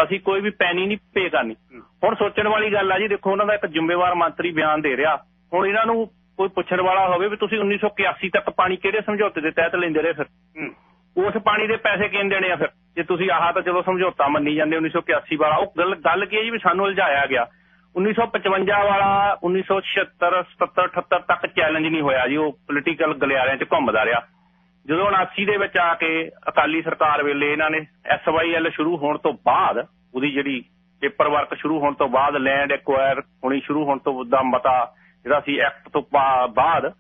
ਅਸੀਂ ਕੋਈ ਵੀ ਪੈਨੀ ਨਹੀਂ ਪੇ ਕਰਨੀ। ਹੁਣ ਸੋਚਣ ਵਾਲੀ ਗੱਲ ਆ ਜੀ ਦੇਖੋ ਉਹਨਾਂ ਦਾ ਇੱਕ ਜ਼ਿੰਮੇਵਾਰ ਮੰਤਰੀ ਬਿਆਨ ਦੇ ਰਿਹਾ। ਹੁਣ ਇਹਨਾਂ ਨੂੰ ਕੋਈ ਪੁੱਛਣ ਵਾਲਾ ਹੋਵੇ ਵੀ ਤੁਸੀਂ 1981 ਤੱਕ ਪਾਣੀ ਕਿਹੜੇ ਸਮਝੌਤੇ ਦੇ ਤਹਿਤ ਲੈਂਦੇ ਰਹੇ ਫਿਰ? ਉਸ ਪਾਣੀ ਦੇ ਪੈਸੇ ਕਿੰਨ ਦੇਣੇ ਆ ਫਿਰ? ਜੇ ਤੁਸੀਂ ਆਹ ਤਾਂ ਚਲੋ ਸਮਝੌਤਾ ਮੰਨੀ ਜਾਂਦੇ 1981 ਵਾਲਾ। ਉਹ ਗੱਲ ਗੱਲ ਕੀ ਹੈ ਜੀ ਵੀ ਸਾਨੂੰ ਉਲਝਾਇਆ ਗਿਆ। 1955 ਵਾਲਾ 1976 77 78 ਤੱਕ ਚੈਲੰਜ ਨਹੀਂ ਹੋਇਆ ਜੀ। ਉਹ ਪੋਲੀਟੀਕਲ ਗਲਿਆਰਿਆਂ 'ਚ ਘੁੰਮਦਾ ਰਿਹਾ। ਜਦੋਂ 79 ਦੇ ਵਿੱਚ ਆ ਕੇ ਅਕਾਲੀ ਸਰਕਾਰ ਵੇਲੇ ਇਹਨਾਂ ਨੇ ਐਸਵਾਈਐਲ ਸ਼ੁਰੂ ਹੋਣ ਤੋਂ ਬਾਅਦ ਉਹਦੀ ਜਿਹੜੀ ਪੇਪਰ ਵਰਕ ਸ਼ੁਰੂ ਹੋਣ ਤੋਂ ਬਾਅਦ ਲੈਂਡ ਐਕਵਾਇਰ ਹੋਣੀ ਸ਼ੁਰੂ ਹੋਣ ਤੋਂ ਦਾ ਮਤਾ ਜਿਹੜਾ ਸੀ ਐਕਟ ਤੋਂ ਬਾਅਦ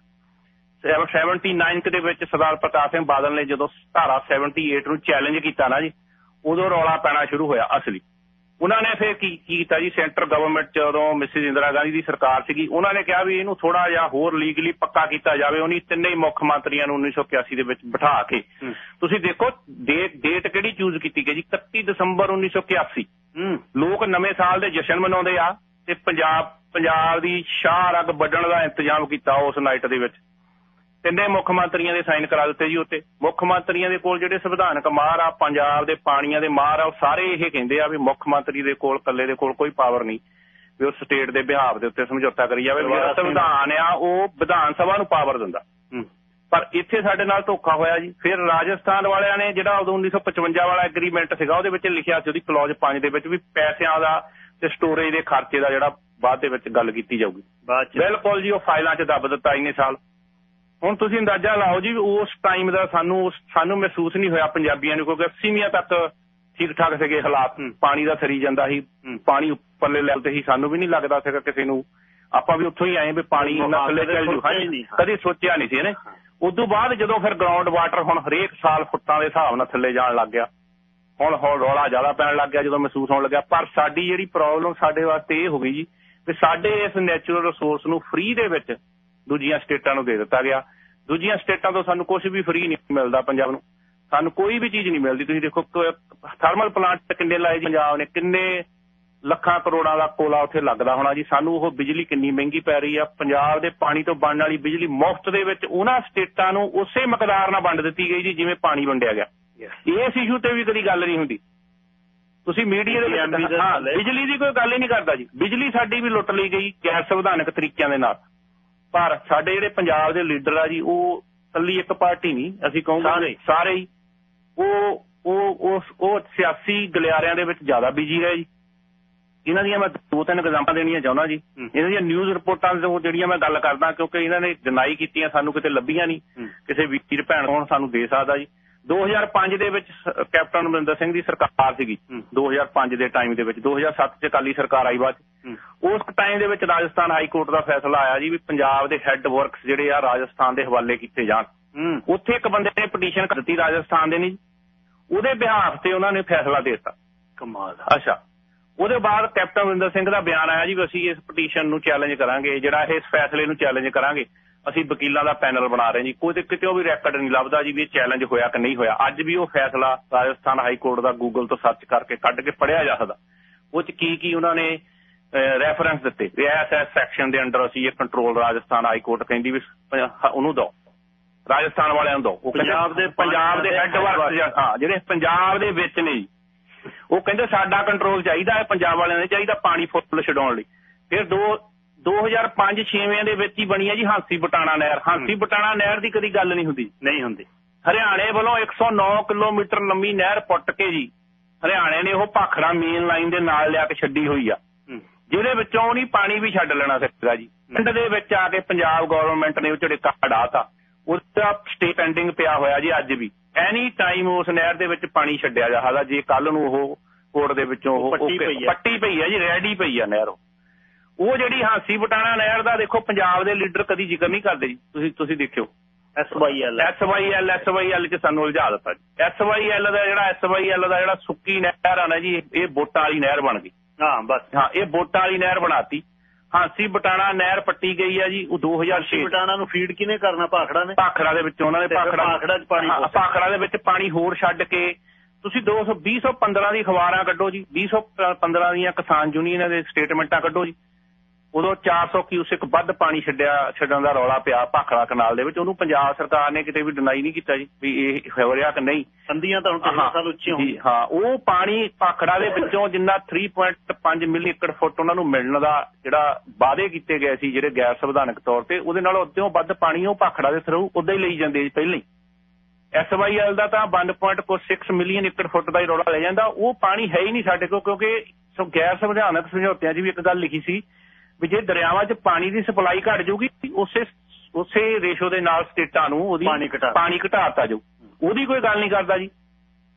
79 ਦੇ ਵਿੱਚ ਸਰਦਾਰ ਪ੍ਰਤਾਪ ਸਿੰਘ ਬਾਦਲ ਨੇ ਜਦੋਂ ਧਾਰਾ 78 ਨੂੰ ਚੈਲੰਜ ਕੀਤਾ ਨਾ ਜੀ ਉਦੋਂ ਰੌਲਾ ਪੈਣਾ ਸ਼ੁਰੂ ਹੋਇਆ ਅਸਲੀ। ਉਹਨਾਂ ਨੇ ਫਿਰ ਕੀ ਕੀਤਾ ਜੀ? ਸੈਂਟਰ ਗਵਰਨਮੈਂਟ ਜਦੋਂ ਮਿਸਿਸ ਇੰਦਰਾ ਗਾਂਧੀ ਦੀ ਸਰਕਾਰ ਸੀਗੀ ਉਹਨਾਂ ਨੇ ਕਿਹਾ ਵੀ ਇਹਨੂੰ ਥੋੜਾ ਜਿਹਾ ਹੋਰ ਲੀਗਲੀ ਪੱਕਾ ਕੀਤਾ ਜਾਵੇ ਉਹਨੀ ਤਿੰਨੇ ਹੀ ਮੁੱਖ ਮੰਤਰੀਆਂ ਨੂੰ 1981 ਦੇ ਵਿੱਚ ਬਿਠਾ ਕੇ। ਤੁਸੀਂ ਦੇਖੋ ਡੇਟ ਡੇਟ ਕਿਹੜੀ ਚੂਜ਼ ਕੀਤੀ ਗਈ ਜੀ? 31 ਦਸੰਬਰ 1981 ਲੋਕ ਨਵੇਂ ਸਾਲ ਦੇ ਜਸ਼ਨ ਮਨਾਉਂਦੇ ਆ ਤੇ ਪੰਜਾਬ ਪੰਜਾਬ ਦੀ ਸ਼ਾਹ ਰਗ ਵੱਢਣ ਦਾ ਇੰਤਜ਼ਾਮ ਕੀਤਾ ਉਸ ਨਾਈਟ ਦੇ ਵਿੱਚ। ਤਿੰਨੇ ਮੁੱਖ ਮੰਤਰੀਆਂ ਦੇ ਸਾਈਨ ਕਰਾ ਦਿੱਤੇ ਜੀ ਉੱਤੇ। ਮੁੱਖ ਮੰਤਰੀਆਂ ਦੇ ਕੋਲ ਜਿਹੜੇ ਸੰਵਿਧਾਨਕ ਮਾਰ ਆ ਪੰਜਾਬ ਦੇ ਪਾਣੀਆਂ ਦੇ ਮਾਰ ਆ ਉਹ ਸਾਰੇ ਇਹ ਕਹਿੰਦੇ ਆ ਵੀ ਮੁੱਖ ਮੰਤਰੀ ਦੇ ਕੋਲ ਇਕੱਲੇ ਦੇ ਕੋਲ ਕੋਈ ਪਾਵਰ ਨਹੀਂ ਵੀ ਉਹ ਸਟੇਟ ਦੇ ਬਿਹਾਵ ਦੇ ਉੱਤੇ ਸਮਝੌਤਾ ਕਰੀ ਜਾਵੇ। ਜਿਹੜਾ ਸੰਵਿਧਾਨ ਆ ਉਹ ਵਿਧਾਨ ਸਭਾ ਨੂੰ ਪਾਵਰ ਦਿੰਦਾ। ਪਰ ਇੱਥੇ ਸਾਡੇ ਨਾਲ ਧੋਖਾ ਹੋਇਆ ਜੀ। ਫਿਰ ਰਾਜਸਥਾਨ ਵਾਲਿਆਂ ਨੇ ਜਿਹੜਾ ਉਦੋਂ 1955 ਵਾਲਾ ਐਗਰੀਮੈਂਟ ਸੀਗਾ ਉਹਦੇ ਵਿੱਚ ਲਿਖਿਆ ਸੀ ਉਹਦੀ ਕਲੌਜ਼ 5 ਦੇ ਵਿੱਚ ਵੀ ਪੈਸਿਆਂ ਦਾ ਤੇ ਸਟੋਰੇਜ ਦੇ ਖਰਚੇ ਦਾ ਜਿਹੜਾ ਬਾਅਦ ਦੇ ਵਿੱਚ ਗੱਲ ਕੀਤੀ ਜਾਊਗੀ। ਬਿਲਕੁਲ ਜੀ ਉਹ ਫਾਈਲਾਂ 'ਚ ਦੱਬ ਦਿੱਤਾ ਇੰਨੇ ਸਾਲ। ਹੁਣ ਤੁਸੀਂ ਅੰਦਾਜ਼ਾ ਲਾਓ ਜੀ ਉਸ ਟਾਈਮ ਦਾ ਸਾਨੂੰ ਸਾਨੂੰ ਮਹਿਸੂਸ ਨਹੀਂ ਹੋਇਆ ਪੰਜਾਬੀਆਂ ਨੂੰ ਕਿਉਂਕਿ 80ਵੀਆਂ ਤੱਕ ਠੀਕ ਠਾਕ ਸੀਗੇ ਹਾਲਾਤ। ਪਾਣੀ ਦਾ ਸਰੀ ਜਾਂਦਾ ਸੀ ਪਾਣੀ ਉੱਪਰਲੇ ਲੈਵਲ ਤੇ ਹੀ ਸਾਨੂੰ ਵੀ ਨਹੀਂ ਲੱਗਦਾ ਸੀਗਾ ਕਿਸੇ ਨੂੰ। ਆਪਾਂ ਵੀ ਉੱਥੋਂ ਹੀ ਆਏ ਵੀ ਪਾਣੀ ਇੰਨਾ ਥੱਲੇ ਚੱਲ ਜੂ। ਕਦੀ ਸੋਚਿਆ ਨਹੀਂ ਸੀ ਇਹਨੇ। ਉਦੋਂ ਬਾਅਦ ਜਦੋਂ ਫਿਰ ਗਰਾਊਂਡ ਵਾਟਰ ਹੁਣ ਹਰੇਕ ਸਾਲ ਫੁੱਟਾਂ ਦੇ ਹਿਸਾਬ ਨਾਲ ਥੱਲੇ ਜਾਣ ਲੱਗ ਗਿਆ। ਹੁਣ ਹੌਲ ਰੌਲਾ ਜ਼ਿਆਦਾ ਪੈਣ ਲੱਗ ਗਿਆ ਜਦੋਂ ਮਹਿਸੂਸ ਹੋਣ ਲੱਗਿਆ। ਪਰ ਸਾਡੀ ਜਿਹੜੀ ਪ੍ਰੋਬਲਮ ਸਾਡੇ ਵਾਸਤੇ ਇਹ ਹੋ ਗਈ ਜੀ ਕਿ ਸਾਡੇ ਇਸ ਨੈਚੁਰਲ ਰਿਸੋਰਸ ਨੂੰ ਫ੍ਰੀ ਦੇ ਵਿੱਚ ਦੂਜੀਆਂ ਸਟੇਟਾਂ ਨੂੰ ਦੇ ਦਿੱਤਾ ਗਿਆ। ਦੂਜੀਆਂ ਸਟੇਟਾਂ ਤੋਂ ਸਾਨੂੰ ਕੁਝ ਵੀ ਫ੍ਰੀ ਨਹੀਂ ਮਿਲਦਾ ਪੰਜਾਬ ਨੂੰ। ਸਾਨੂੰ ਕੋਈ ਵੀ ਚੀਜ਼ ਨਹੀਂ ਮਿਲਦੀ। ਤੁਸੀਂ ਦੇਖੋ ਥਰਮਲ ਪਲਾਂਟ ਕਿੰਨੇ ਲਾਏ ਜੀ ਪੰਜਾਬ ਨੇ, ਕਿੰਨੇ ਲੱਖਾਂ ਕਰੋੜਾਂ ਦਾ ਕੋਲਾ ਉੱਥੇ ਲੱਗਦਾ ਹੋਣਾ ਜੀ। ਸਾਨੂੰ ਉਹ ਬਿਜਲੀ ਕਿੰਨੀ ਮਹਿੰਗੀ ਪੈ ਰਹੀ ਆ। ਪੰਜਾਬ ਦੇ ਪਾਣੀ ਤੋਂ ਬਣਨ ਵਾਲੀ ਬਿਜਲੀ ਮੁਫਤ ਦੇ ਵਿੱਚ ਉਹਨਾਂ ਸਟੇਟਾਂ ਨੂੰ ਉਸੇ ਮਕਦਾਰ ਨਾਲ ਵੰਡ ਦਿੱਤੀ ਗਈ ਜੀ, ਜਿਵੇਂ ਪਾਣੀ ਵੰਡਿਆ ਗਿਆ। ਇਸ ਇਸ਼ੂ ਤੇ ਵੀ ਕਦੀ ਗੱਲ ਨਹੀਂ ਹੁੰਦੀ। ਤੁਸੀਂ ਮੀਡੀਆ ਦੇ ਵਿੱਚ ਹਾਂ ਬਿਜਲੀ ਦੀ ਕੋਈ ਗੱਲ ਹੀ ਨਹੀਂ ਕਰਦਾ ਜੀ। ਬਿਜਲੀ ਸਾਡੀ ਵੀ ਲੁੱਟ ਲਈ ਗਈ ਗੈਰ ਸੰਵਿਧਾਨਕ ਤਰੀਕਿਆਂ ਦੇ ਨਾਲ। ਪਰ ਸਾਡੇ ਜਿਹੜੇ ਪੰਜਾਬ ਦੇ ਲੀਡਰ ਆ ਜੀ ਉਹ ਕੱਲੀ ਇੱਕ ਪਾਰਟੀ ਨਹੀਂ ਅਸੀਂ ਕਹੂੰਗੇ ਸਾਰੇ। ਹੀ। ਉਹ ਉਹ ਉਹ ਸਿਆਸੀ ਗਲਿਆਰਿਆਂ ਦੇ ਵਿੱਚ ਜ਼ਿਆਦਾ ਬਿਜ਼ੀ ਰਹੇ ਜੀ। ਇਹਨਾਂ ਦੀਆਂ ਮੈਂ ਦੋ ਤਿੰਨ ਐਗਜ਼ਾਮਪਲ ਦੇਣੀਆਂ ਚਾਹੁੰਦਾ ਜੀ। ਇਹਨਾਂ ਦੀਆਂ ਨਿਊਜ਼ ਰਿਪੋਰਟਾਂ ਤੋਂ ਜਿਹੜੀਆਂ ਮੈਂ ਗੱਲ ਕਰਦਾ ਕਿਉਂਕਿ ਇਹਨਾਂ ਨੇ ਡਿਨਾਈ ਕੀਤੀਆਂ ਸਾਨੂੰ ਕਿਤੇ ਲੱਭੀਆਂ ਨਹੀਂ। ਕਿਸੇ ਵੀਰ ਭੈਣ ਕੋਲ ਸਾਨੂੰ ਦੇ ਸਕਦਾ ਜੀ। 2005 ਦੇ ਵਿੱਚ ਕੈਪਟਨ ਅਮਰਿੰਦਰ ਸਿੰਘ ਦੀ ਸਰਕਾਰ ਸੀਗੀ। 2005 ਦੇ ਟਾਈਮ ਦੇ ਵਿੱਚ 2007 ਚ ਅਕਾਲੀ ਸਰਕਾਰ ਆਈ ਬਾਅਦ ਉਸ ਟਾਈਮ ਦੇ ਵਿੱਚ ਰਾਜਸਥਾਨ ਹਾਈ ਕੋਰਟ ਦਾ ਫੈਸਲਾ ਆਇਆ ਜੀ ਵੀ ਪੰਜਾਬ ਦੇ ਹੈੱਡ ਵਰਕਸ ਜਿਹੜੇ ਆ ਰਾਜਸਥਾਨ ਦੇ ਹਵਾਲੇ ਕੀਤੇ ਜਾਣ। ਉੱਥੇ ਇੱਕ ਬੰਦੇ ਨੇ ਪਟੀਸ਼ਨ ਕਰ ਦਿੱਤੀ ਰਾਜਸਥਾਨ ਦੇ ਨਹੀਂ ਉਹਦੇ ਬਿਹਾਫ ਤੇ ਉਹਨਾਂ ਨੇ ਫੈਸਲਾ ਦੇ ਦਿੱਤਾ। ਕਮਾਲ। ਅੱਛਾ। ਉਹਦੇ ਬਾਅਦ ਕੈਪਟਨ ਅਮਰਿੰਦਰ ਸਿੰਘ ਦਾ ਬਿਆਨ ਆਇਆ ਜੀ ਵੀ ਅਸੀਂ ਇਸ ਪਟੀਸ਼ਨ ਨੂੰ ਚੈਲੰਜ ਕਰਾਂਗੇ ਜਿਹੜਾ ਇਸ ਫੈਸਲੇ ਨੂੰ ਚੈਲੰਜ ਕਰਾਂਗੇ। ਅਸੀਂ ਵਕੀਲਾਂ ਦਾ ਪੈਨਲ ਬਣਾ ਰਹੇ ਜੀ। ਕੋਈ ਕਿਤੇ ਵੀ ਰੈਕੋਰਡ ਨਹੀਂ ਲੱਭਦਾ ਜੀ ਵੀ ਇਹ ਚੈਲੰਜ ਹੋਇਆ ਕਿ ਨਹੀਂ ਹੋਇਆ। ਅੱਜ ਵੀ ਉਹ ਫੈਸਲਾ ਰਾਜਸਥਾਨ ਹਾਈ ਕੋਰਟ ਦਾ ਗੂਗਲ ਤੋਂ ਸਰਚ ਕਰਕੇ ਕੱਢ ਕੇ ਪੜਿਆ ਜਾ ਸਕਦਾ। ਉਹ ਚ ਕੀ ਕੀ ਉਹਨਾਂ ਨੇ ਰੈਫਰੈਂਸ ਦਿੱਤੇ? ਵੀ ਐਸ ਐਸ ਸੈਕਸ਼ਨ ਦੇ ਅੰਡਰ ਅਸੀਂ ਇਹ ਕੰਟਰੋਲ ਰਾਜਸਥਾਨ ਹਾਈ ਕੋਰਟ ਕਹਿੰਦੀ ਵੀ ਉਹਨੂੰ ਦੋ ਰਾਜਸਥਾਨ ਵਾਲਿਆਂ ਨੂੰ ਦੋ ਉਹ ਪੰਜਾਬ ਦੇ ਪੰਜਾਬ ਦੇ ਹੈੱਡ ਵਰਕਸ ਹਾਂ ਜਿਹੜੇ ਪੰਜਾਬ ਦੇ ਵਿੱਚ ਨੇ ਉਹ ਕਹਿੰਦੇ ਸਾਡਾ ਕੰਟਰੋਲ ਚਾਹੀਦਾ ਹੈ ਪੰਜਾਬ ਵਾਲਿਆਂ ਨੇ ਚਾਹੀਦਾ ਪਾਣੀ ਫੁੱਲ ਛਡਾਉਣ ਲਈ। ਫਿਰ ਦੋ 2005 6ਵੇਂ ਦੇ ਵਿੱਚ ਹੀ ਬਣੀ ਹੈ ਜੀ ਹਾਂਸੀ ਬਟਾਣਾ ਨਹਿਰ। ਹਾਂਸੀ ਬਟਾਣਾ ਨਹਿਰ ਦੀ ਕਦੀ ਗੱਲ ਨਹੀਂ ਹੁੰਦੀ। ਨਹੀਂ ਹੁੰਦੀ। ਹਰਿਆਣੇ ਵੱਲੋਂ 109 ਕਿਲੋਮੀਟਰ ਲੰਮੀ ਨਹਿਰ ਪੁੱਟ ਕੇ ਜੀ ਹਰਿਆਣੇ ਨੇ ਉਹ ਭਾਖੜਾ ਮੇਨ ਲਾਈਨ ਦੇ ਨਾਲ ਲਿਆ ਕੇ ਛੱਡੀ ਹੋਈ ਆ। ਜਿਹਦੇ ਵਿੱਚੋਂ ਨਹੀਂ ਪਾਣੀ ਵੀ ਛੱਡ ਲੈਣਾ ਸੀਗਾ ਜੀ। ਪਿੰਡ ਦੇ ਵਿੱਚ ਆ ਕੇ ਪੰਜਾਬ ਗਵਰਨਮੈਂਟ ਨੇ ਉਹ ਝੜਕਾ ਹਟਾਤਾ ਉਹਦਾ ਸਟੇ ਪੈਂਡਿੰਗ ਪਿਆ ਹੋਇਆ ਜੀ ਅੱਜ ਵੀ। ਐਨੀ ਟਾਈਮ ਉਸ ਨਹਿਰ ਦੇ ਵਿੱਚ ਪਾਣੀ ਛੱਡਿਆ ਜਾ ਸਕਦਾ ਜੇ ਕੱਲ ਨੂੰ ਉਹ ਕੋਰਟ ਦੇ ਵਿੱਚੋਂ ਉਹ ਪੱਟੀ ਪਈ ਹੈ ਜੀ ਰੈਡੀ ਪਈ ਆ ਨਹਿਰ ਉਹ। ਜਿਹੜੀ ਹਾਂਸੀ ਬਟਾਣਾ ਨਹਿਰ ਦਾ ਦੇਖੋ ਪੰਜਾਬ ਦੇ ਲੀਡਰ ਕਦੀ ਜ਼ਿਕਰ ਨਹੀਂ ਕਰਦੇ ਜੀ। ਤੁਸੀਂ ਤੁਸੀਂ ਦੇਖਿਓ। ਐਸਵਾਈਐਲ ਐਸਵਾਈਐਲ ਐਸਵਾਈਐਲ ਚ ਸਾਨੂੰ ਉਲਝਾ ਦਿੱਤਾ ਜੀ। ਐਸਵਾਈਐਲ ਦਾ ਜਿਹੜਾ ਐਸਵਾਈਐਲ ਦਾ ਜਿਹੜਾ ਸੁੱਕੀ ਨਹਿਰ ਆ ਨਾ ਜੀ ਇਹ ਵੋਟਾਂ ਵਾਲੀ ਨਹਿਰ ਬਣ ਗਈ। ਹਾਂ ਬਸ। ਹਾਂ ਇਹ ਵੋਟਾਂ ਵਾਲੀ ਨਹਿਰ ਬਣਾਤੀ। ਹਾਂਸੀ ਬਟਾਣਾ ਨਹਿਰ ਪੱਟੀ ਗਈ ਆ ਜੀ ਉਹ 2006 ਬਟਾਣਾ ਨੂੰ ਫੀਡ ਕਿਨੇ ਕਰਨਾ? ਭਾਖੜਾ ਨੇ। ਭਾਖੜਾ ਦੇ ਵਿੱਚ ਉਹਨਾਂ ਨੇ ਭਾਖੜਾ ਭਾਖੜਾ 'ਚ ਪਾਣੀ। ਭਾਖੜਾ ਦੇ ਵਿੱਚ ਪਾਣੀ ਹੋਰ ਛੱਡ ਕੇ ਤੁਸੀਂ 200 2015 ਦੀ ਅਖਬਾਰਾਂ ਕੱਢੋ ਜੀ। 2015 ਦੀਆਂ ਕਿਸਾਨ ਯੂਨੀਅਨਾਂ ਦੇ ਸਟੇਟਮੈਂਟਾਂ ਕੱਢੋ ਜੀ। ਉਦੋਂ 400 ਕਿਊਸਿਕ ਵੱਧ ਪਾਣੀ ਛੱਡਿਆ ਛੱਡਣ ਦਾ ਰੌਲਾ ਪਿਆ ਭਾਖੜਾ ਕਨਾਲ ਦੇ ਵਿੱਚ। ਉਹਨੂੰ ਪੰਜਾਬ ਸਰਕਾਰ ਨੇ ਕਿਤੇ ਵੀ ਡਿਨਾਈ ਨਹੀਂ ਕੀਤਾ ਜੀ ਵੀ ਇਹ ਹੋ ਰਿਹਾ ਕਿ ਨਹੀਂ। ਸੰਦੀਆਂ ਤਾਂ ਹੁਣ ਹਾਂ, ਸਾਲ ਉੱਚੀਆਂ ਜੀ, ਹਾਂ ਉਹ ਪਾਣੀ ਭਾਖੜਾ ਦੇ ਵਿੱਚੋਂ ਜਿੰਨਾ 3.5 ਮਿਲੀ ਏਕੜ ਫੁੱਟ ਉਹਨਾਂ ਨੂੰ ਮਿਲਣ ਦਾ ਜਿਹੜਾ ਵਾਅਦੇ ਕੀਤੇ ਗਏ ਸੀ ਜਿਹੜੇ ਗੈਰ ਸੰਵਿਧਾਨਕ ਤੌਰ ਤੇ ਉਹਦੇ ਨਾਲੋਂ ਅੱਧਿਓਂ ਵੱਧ ਪਾਣੀ ਉਹ ਭਾਖੜਾ ਦੇ ਥਰੂ ਉਦਾਂ ਹੀ ਲਈ ਜਾਂਦੇ ਜੀ ਪਹਿਲਾਂ ਹੀ। ਐਸਵਾਈਐਲ ਦਾ ਤਾਂ 1.6 ਮਿਲੀਅਨ ਏਕੜ ਫੁੱਟ ਦਾ ਹੀ ਰੌਲਾ ਲੈ ਜਾਂਦਾ। ਉਹ ਪਾਣੀ ਹੈ ਹੀ ਨਹੀਂ ਸਾਡੇ ਕੋਲ ਕਿਉਂਕਿ ਸੋ ਗੈਰ ਸੰਵਿਧਾਨਕ ਸਮਝੌਤਿਆਂ 'ਚ ਵੀ ਇੱਕ ਗੱਲ ਲਿਖੀ ਸੀ ਵੀ ਜੇ ਦਰਿਆਵਾਂ 'ਚ ਪਾਣੀ ਦੀ ਸਪਲਾਈ ਘਟ ਜਾਊਗੀ ਉਸੇ ਉਸੇ ਰੇਸ਼ੋ ਦੇ ਨਾਲ ਸਟੇਟਾਂ ਨੂੰ ਉਹਦੀ ਪਾਣੀ ਘਟਾ- ਪਾਣੀ ਘਟਾਤਾ ਜਾਊ। ਉਹਦੀ ਕੋਈ ਗੱਲ ਨਹੀਂ ਕਰਦਾ ਜੀ।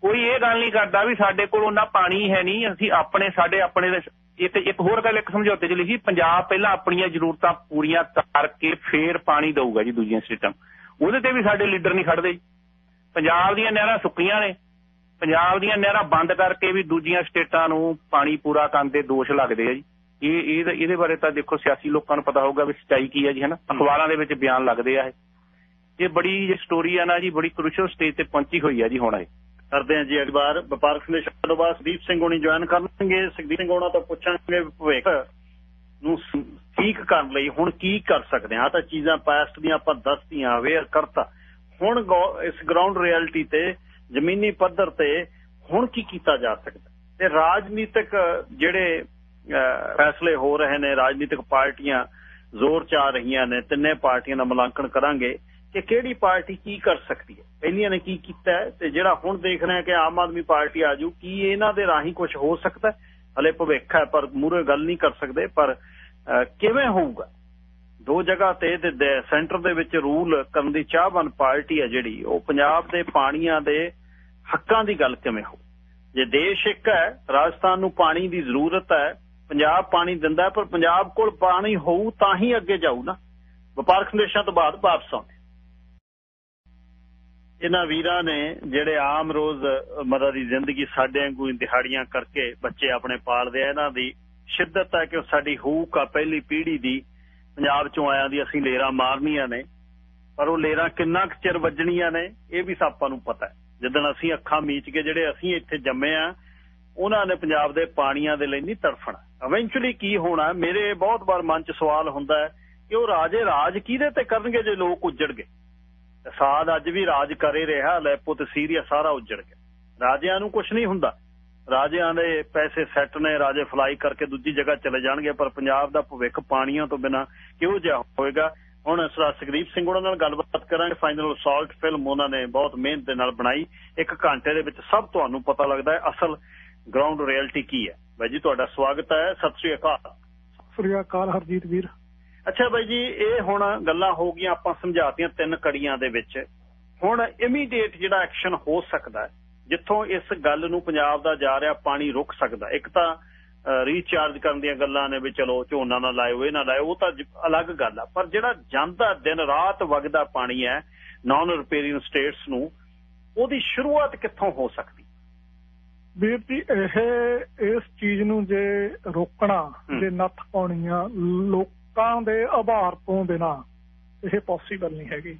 ਕੋਈ ਇਹ ਗੱਲ ਨਹੀਂ ਕਰਦਾ ਵੀ ਸਾਡੇ ਕੋਲ ਉਹਨਾਂ ਪਾਣੀ ਹੈ ਨਹੀਂ ਅਸੀਂ ਆਪਣੇ ਸਾਡੇ ਆਪਣੇ ਦੇ- ਇੱਕ ਇੱਕ ਹੋਰ ਗੱਲ ਇੱਕ ਸਮਝੌਤੇ 'ਚ ਲਿਖੀ ਪੰਜਾਬ ਪਹਿਲਾਂ ਆਪਣੀਆਂ ਜ਼ਰੂਰਤਾਂ ਪੂਰੀਆਂ ਕਰਕੇ ਫੇਰ ਪਾਣੀ ਦਊਗਾ ਜੀ ਦੂਜੀਆਂ ਸਟੇਟਾਂ। ਉਹਦੇ ਤੇ ਵੀ ਸਾਡੇ ਲੀਡਰ ਨਹੀਂ ਖੜਦੇ ਪੰਜਾਬ ਦੀਆਂ ਨਹਿਰਾਂ ਸੁੱਕੀਆਂ ਨੇ। ਪੰਜਾਬ ਦੀਆਂ ਨਹਿਰਾਂ ਬੰਦ ਕਰਕੇ ਵੀ ਦੂਜੀਆਂ ਸਟੇਟਾਂ ਨੂੰ ਪਾਣੀ ਪੂਰਾ ਕਰਨ ਦੇ ਦੋਸ਼ ਲੱਗਦੇ ਆ ਜੀ। ਇਹ ਇਹ ਇਹਦੇ ਬਾਰੇ ਤਾਂ ਦੇਖੋ ਸਿਆਸੀ ਲੋਕਾਂ ਨੂੰ ਪਤਾ ਹੋਊਗਾ ਵੀ ਸੱਚਾਈ ਕੀ ਹੈ ਜੀ ਹਨਾ ਅਖਬਾਰਾਂ ਦੇ ਵਿੱਚ ਬਿਆਨ ਲੱਗਦੇ ਆ ਇਹ। ਇਹ ਬੜੀ ਜੇ ਸਟੋਰੀ ਆ ਨਾ ਜੀ ਬੜੀ ਕ੍ਰੂਸ਼ਲ ਸਟੇਜ ਤੇ ਪਹੁੰਚੀ ਹੋਈ ਆ ਜੀ ਹੁਣ ਇਹ। ਕਰਦੇ ਹਾਂ ਜੀ ਅਖਬਾਰ ਵਪਾਰਕ ਸੰਦੇਸ਼ਾਂ ਤੋਂ ਬਾਅਦ ਸੁਦੀਪ ਸਿੰਘ ਹੋਣੀ ਜੁਆਇਨ ਕਰਨਗੇ ਸੁਖਦੀਪ ਸਿੰਘ ਹੋਣਾ ਤੋਂ ਪੁੱਛਾਂਗੇ ਭਵਿੱਖ ਨੂੰ ਠੀਕ ਕਰਨ ਲਈ ਹੁਣ ਕੀ ਕਰ ਸਕਦੇ ਆਹ ਤਾਂ ਚੀਜ਼ਾਂ ਪਾਸਟ ਦੀਆਂ ਆਪਾਂ ਦੱਸਤੀਆਂ ਅਵੇਅਰ ਕਰਤਾ। ਹੁਣ ਇਸ ਗਰਾਊਂਡ ਰਿਐਲਿਟੀ ਤੇ ਜ਼ਮੀਨੀ ਪੱਧਰ ਤੇ ਹੁਣ ਕੀ ਕੀਤਾ ਜਾ ਸਕਦਾ? ਤੇ ਰਾਜਨੀਤਿਕ ਜਿਹੜੇ ਫੈਸਲੇ ਹੋ ਰਹੇ ਨੇ, ਰਾਜਨੀਤਿਕ ਪਾਰਟੀਆਂ ਜ਼ੋਰ ਚਾ ਰਹੀਆਂ ਨੇ, ਤਿੰਨੇ ਪਾਰਟੀਆਂ ਦਾ ਮੁਲਾਂਕਣ ਕਰਾਂਗੇ ਕਿ ਕਿਹੜੀ ਪਾਰਟੀ ਕੀ ਕਰ ਸਕਦੀ ਹੈ। ਪਹਿਲੀਆਂ ਨੇ ਕੀ ਕੀਤਾ ਤੇ ਜਿਹੜਾ ਹੁਣ ਦੇਖ ਰਹੇ ਹਾਂ ਕਿ ਆਮ ਆਦਮੀ ਪਾਰਟੀ ਆਜੂ ਕੀ ਇਹਨਾਂ ਦੇ ਰਾਹੀਂ ਕੁਝ ਹੋ ਸਕਦਾ ਹਲੇ ਭਵਿੱਖ ਹੈ, ਪਰ ਮੂਰੇ ਗੱਲ ਨਹੀਂ ਕਰ ਸਕਦੇ, ਪਰ ਕਿਵੇਂ ਹੋਊਗਾ? ਦੋ ਜਗ੍ਹਾ ਤੇ ਤੇ ਸੈਂਟਰ ਦੇ ਵਿੱਚ ਰੂਲ ਕਰਨ ਦੀ ਚਾਹਵਾਨ ਪਾਰਟੀ ਹੈ ਜਿਹੜੀ, ਉਹ ਪੰਜਾਬ ਦੇ ਪਾਣੀਆਂ ਦੇ ਹੱਕਾਂ ਦੀ ਗੱਲ ਕਿਵੇਂ ਹੋ ਜੇ ਦੇਸ਼ ਇੱਕ ਹੈ, ਰਾਜਸਥਾਨ ਨੂੰ ਪਾਣੀ ਦੀ ਜ਼ਰੂਰਤ ਹੈ ਪੰਜਾਬ ਪਾਣੀ ਦਿੰਦਾ ਪਰ ਪੰਜਾਬ ਕੋਲ ਪਾਣੀ ਹੋਊ ਤਾਂ ਹੀ ਅੱਗੇ ਜਾਊ ਨਾ। ਵਪਾਰਕ ਸੰਦੇਸ਼ਾਂ ਤੋਂ ਬਾਅਦ ਵਾਪਸ ਆਉਂਦੇ ਇਹਨਾਂ ਵੀਰਾਂ ਨੇ ਜਿਹੜੇ ਆਮ ਰੋਜ਼ ਮਰਾ ਦੀ ਜ਼ਿੰਦਗੀ ਸਾਡੇ ਵਾਂਗੂ ਦਿਹਾੜੀਆਂ ਕਰਕੇ ਬੱਚੇ ਆਪਣੇ ਪਾਲਦੇ ਆ, ਇਹਨਾਂ ਦੀ ਸ਼ਿੱਦਤ ਹੈ ਕਿ ਸਾਡੀ ਹੂਕ ਆ, ਪਹਿਲੀ ਪੀੜ੍ਹੀ ਦੀ। ਪੰਜਾਬ ਚੋਂ ਆਇਆਂ ਦੀ ਅਸੀਂ ਲੇਰਾਂ ਮਾਰਨੀਆਂ ਨੇ, ਪਰ ਉਹ ਲੇਰਾਂ ਕਿੰਨਾ ਕੁ ਚਿਰ ਵੱਜਣੀਆਂ ਨੇ, ਇਹ ਵੀ ਆਪਾਂ ਨੂੰ ਪਤਾ ਹੈ। ਜਦੋਂ ਅਸੀਂ ਅੱਖਾਂ ਮੀਚ ਕੇ ਜਿਹੜੇ ਅਸੀਂ ਇੱਥੇ ਜੰਮੇ ਆ ਉਹਨਾਂ ਨੇ ਪੰਜਾਬ ਦੇ ਪਾਣੀਆਂ ਦੇ ਲਈ ਨਹੀਂ ਤੜਫਣਾ। ਇਵੈਂਚੁਅਲੀ ਕੀ ਹੋਣਾ, ਮੇਰੇ ਬਹੁਤ ਵਾਰ ਮਨ 'ਚ ਸਵਾਲ ਹੁੰਦਾ ਹੈ ਕਿ ਉਹ ਰਾਜੇ ਰਾਜ ਕਿਹਦੇ ਤੇ ਕਰਨਗੇ ਜੇ ਲੋਕ ਉੱਜੜ ਗਏ? ਸਾਦ ਅੱਜ ਵੀ ਰਾਜ ਕਰੇ ਰਿਹਾ ਲੈਪੋ ਤੇ ਸੀਰੀਆ ਸਾਰਾ ਉੱਜੜ ਗਿਆ। ਰਾਜਿਆਂ ਨੂੰ ਕੁਝ ਨਹੀਂ ਹੁੰਦਾ। ਰਾਜਿਆਂ ਦੇ ਪੈਸੇ ਸੈੱਟ ਨੇ, ਰਾਜੇ ਫਲਾਈ ਕਰਕੇ ਦੂਜੀ ਜਗ੍ਹਾ ਚਲੇ ਜਾਣਗੇ, ਪਰ ਪੰਜਾਬ ਦਾ ਭਵਿੱਖ ਪਾਣੀਆਂ ਤੋਂ ਬਿਨਾ ਕਿਹੋ ਜਿਹਾ ਹੋਏਗਾ? ਹੁਣ ਸਰਦਾਰ ਸੁਖਦੀਪ ਸਿੰਘ ਉਹਨਾਂ ਨਾਲ ਗੱਲਬਾਤ ਕਰਾਂਗੇ। ਫਾਈਨਲ ਸਾਲਟ ਫਿਲਮ ਉਹਨਾਂ ਨੇ ਬਹੁਤ ਮਿਹਨਤ ਦੇ ਨਾਲ ਬਣਾਈ। ਇੱਕ ਘੰਟੇ ਦੇ ਵਿੱਚ ਸਭ ਤੁਹਾਨੂੰ ਪਤਾ ਲੱਗਦਾ ਹੈ ਅਸਲ ਗਰਾਊਂਡ ਰਿਐਲਿਟੀ ਕੀ ਹੈ? ਬਾਈ ਜੀ ਤੁਹਾਡਾ ਸਵਾਗਤ ਹੈ। ਸਤਿ ਸ੍ਰੀ ਅਕਾਲ। ਸ੍ਰੀ ਅਕਾਲ ਹਰਜੀਤ ਵੀਰ। ਅੱਛਾ ਬਾਈ ਜੀ ਇਹ ਹੁਣ ਗੱਲਾਂ ਹੋ ਗਈਆਂ ਆਪਾਂ ਸਮਝਾਤੀਆਂ ਤਿੰਨ ਕੜੀਆਂ ਦੇ ਵਿੱਚ। ਹੁਣ ਇਮੀਡੀਏਟ ਜਿਹੜਾ ਐਕਸ਼ਨ ਹੋ ਸਕਦਾ ਹੈ ਜਿੱਥੋਂ ਇਸ ਗੱਲ ਨੂੰ ਪੰਜਾਬ ਦਾ ਜਾ ਰਿਹਾ ਪਾਣੀ ਰੁਕ ਸਕਦਾ ਇੱਕ ਤਾਂ ਰੀਚਾਰਜ ਕਰਨ ਦੀਆਂ ਗੱਲਾਂ ਨੇ ਵੀ ਚਲੋ ਝੋਨਾ ਨਾ ਲਾਇਓ ਇਹ ਨਾ ਲਾਇਓ ਉਹ ਤਾਂ ਅਲੱਗ ਗੱਲ ਆ। ਪਰ ਜਿਹੜਾ ਜਾਂਦਾ ਦਿਨ ਰਾਤ ਵਗਦਾ ਪਾਣੀ ਹੈ ਨਾਨ ਰਿਪੇਅਰਿੰਗ ਸਟੇਟਸ ਨੂੰ ਉਹਦੀ ਸ਼ੁਰੂਆਤ ਕਿੱਥੋਂ ਹੋ ਸਕਦੀ ਵੀਰ ਜੀ ਇਹ ਇਸ ਚੀਜ਼ ਨੂੰ ਜੇ ਰੋਕਣਾ। ਜੇ ਨੱਥ ਪਾਉਣੀ ਆ ਲੋਕਾਂ ਦੇ ਆਭਾਰ ਤੋਂ ਬਿਨਾ ਇਹ ਪੋਸੀਬਲ ਨਹੀਂ ਹੈਗੀ।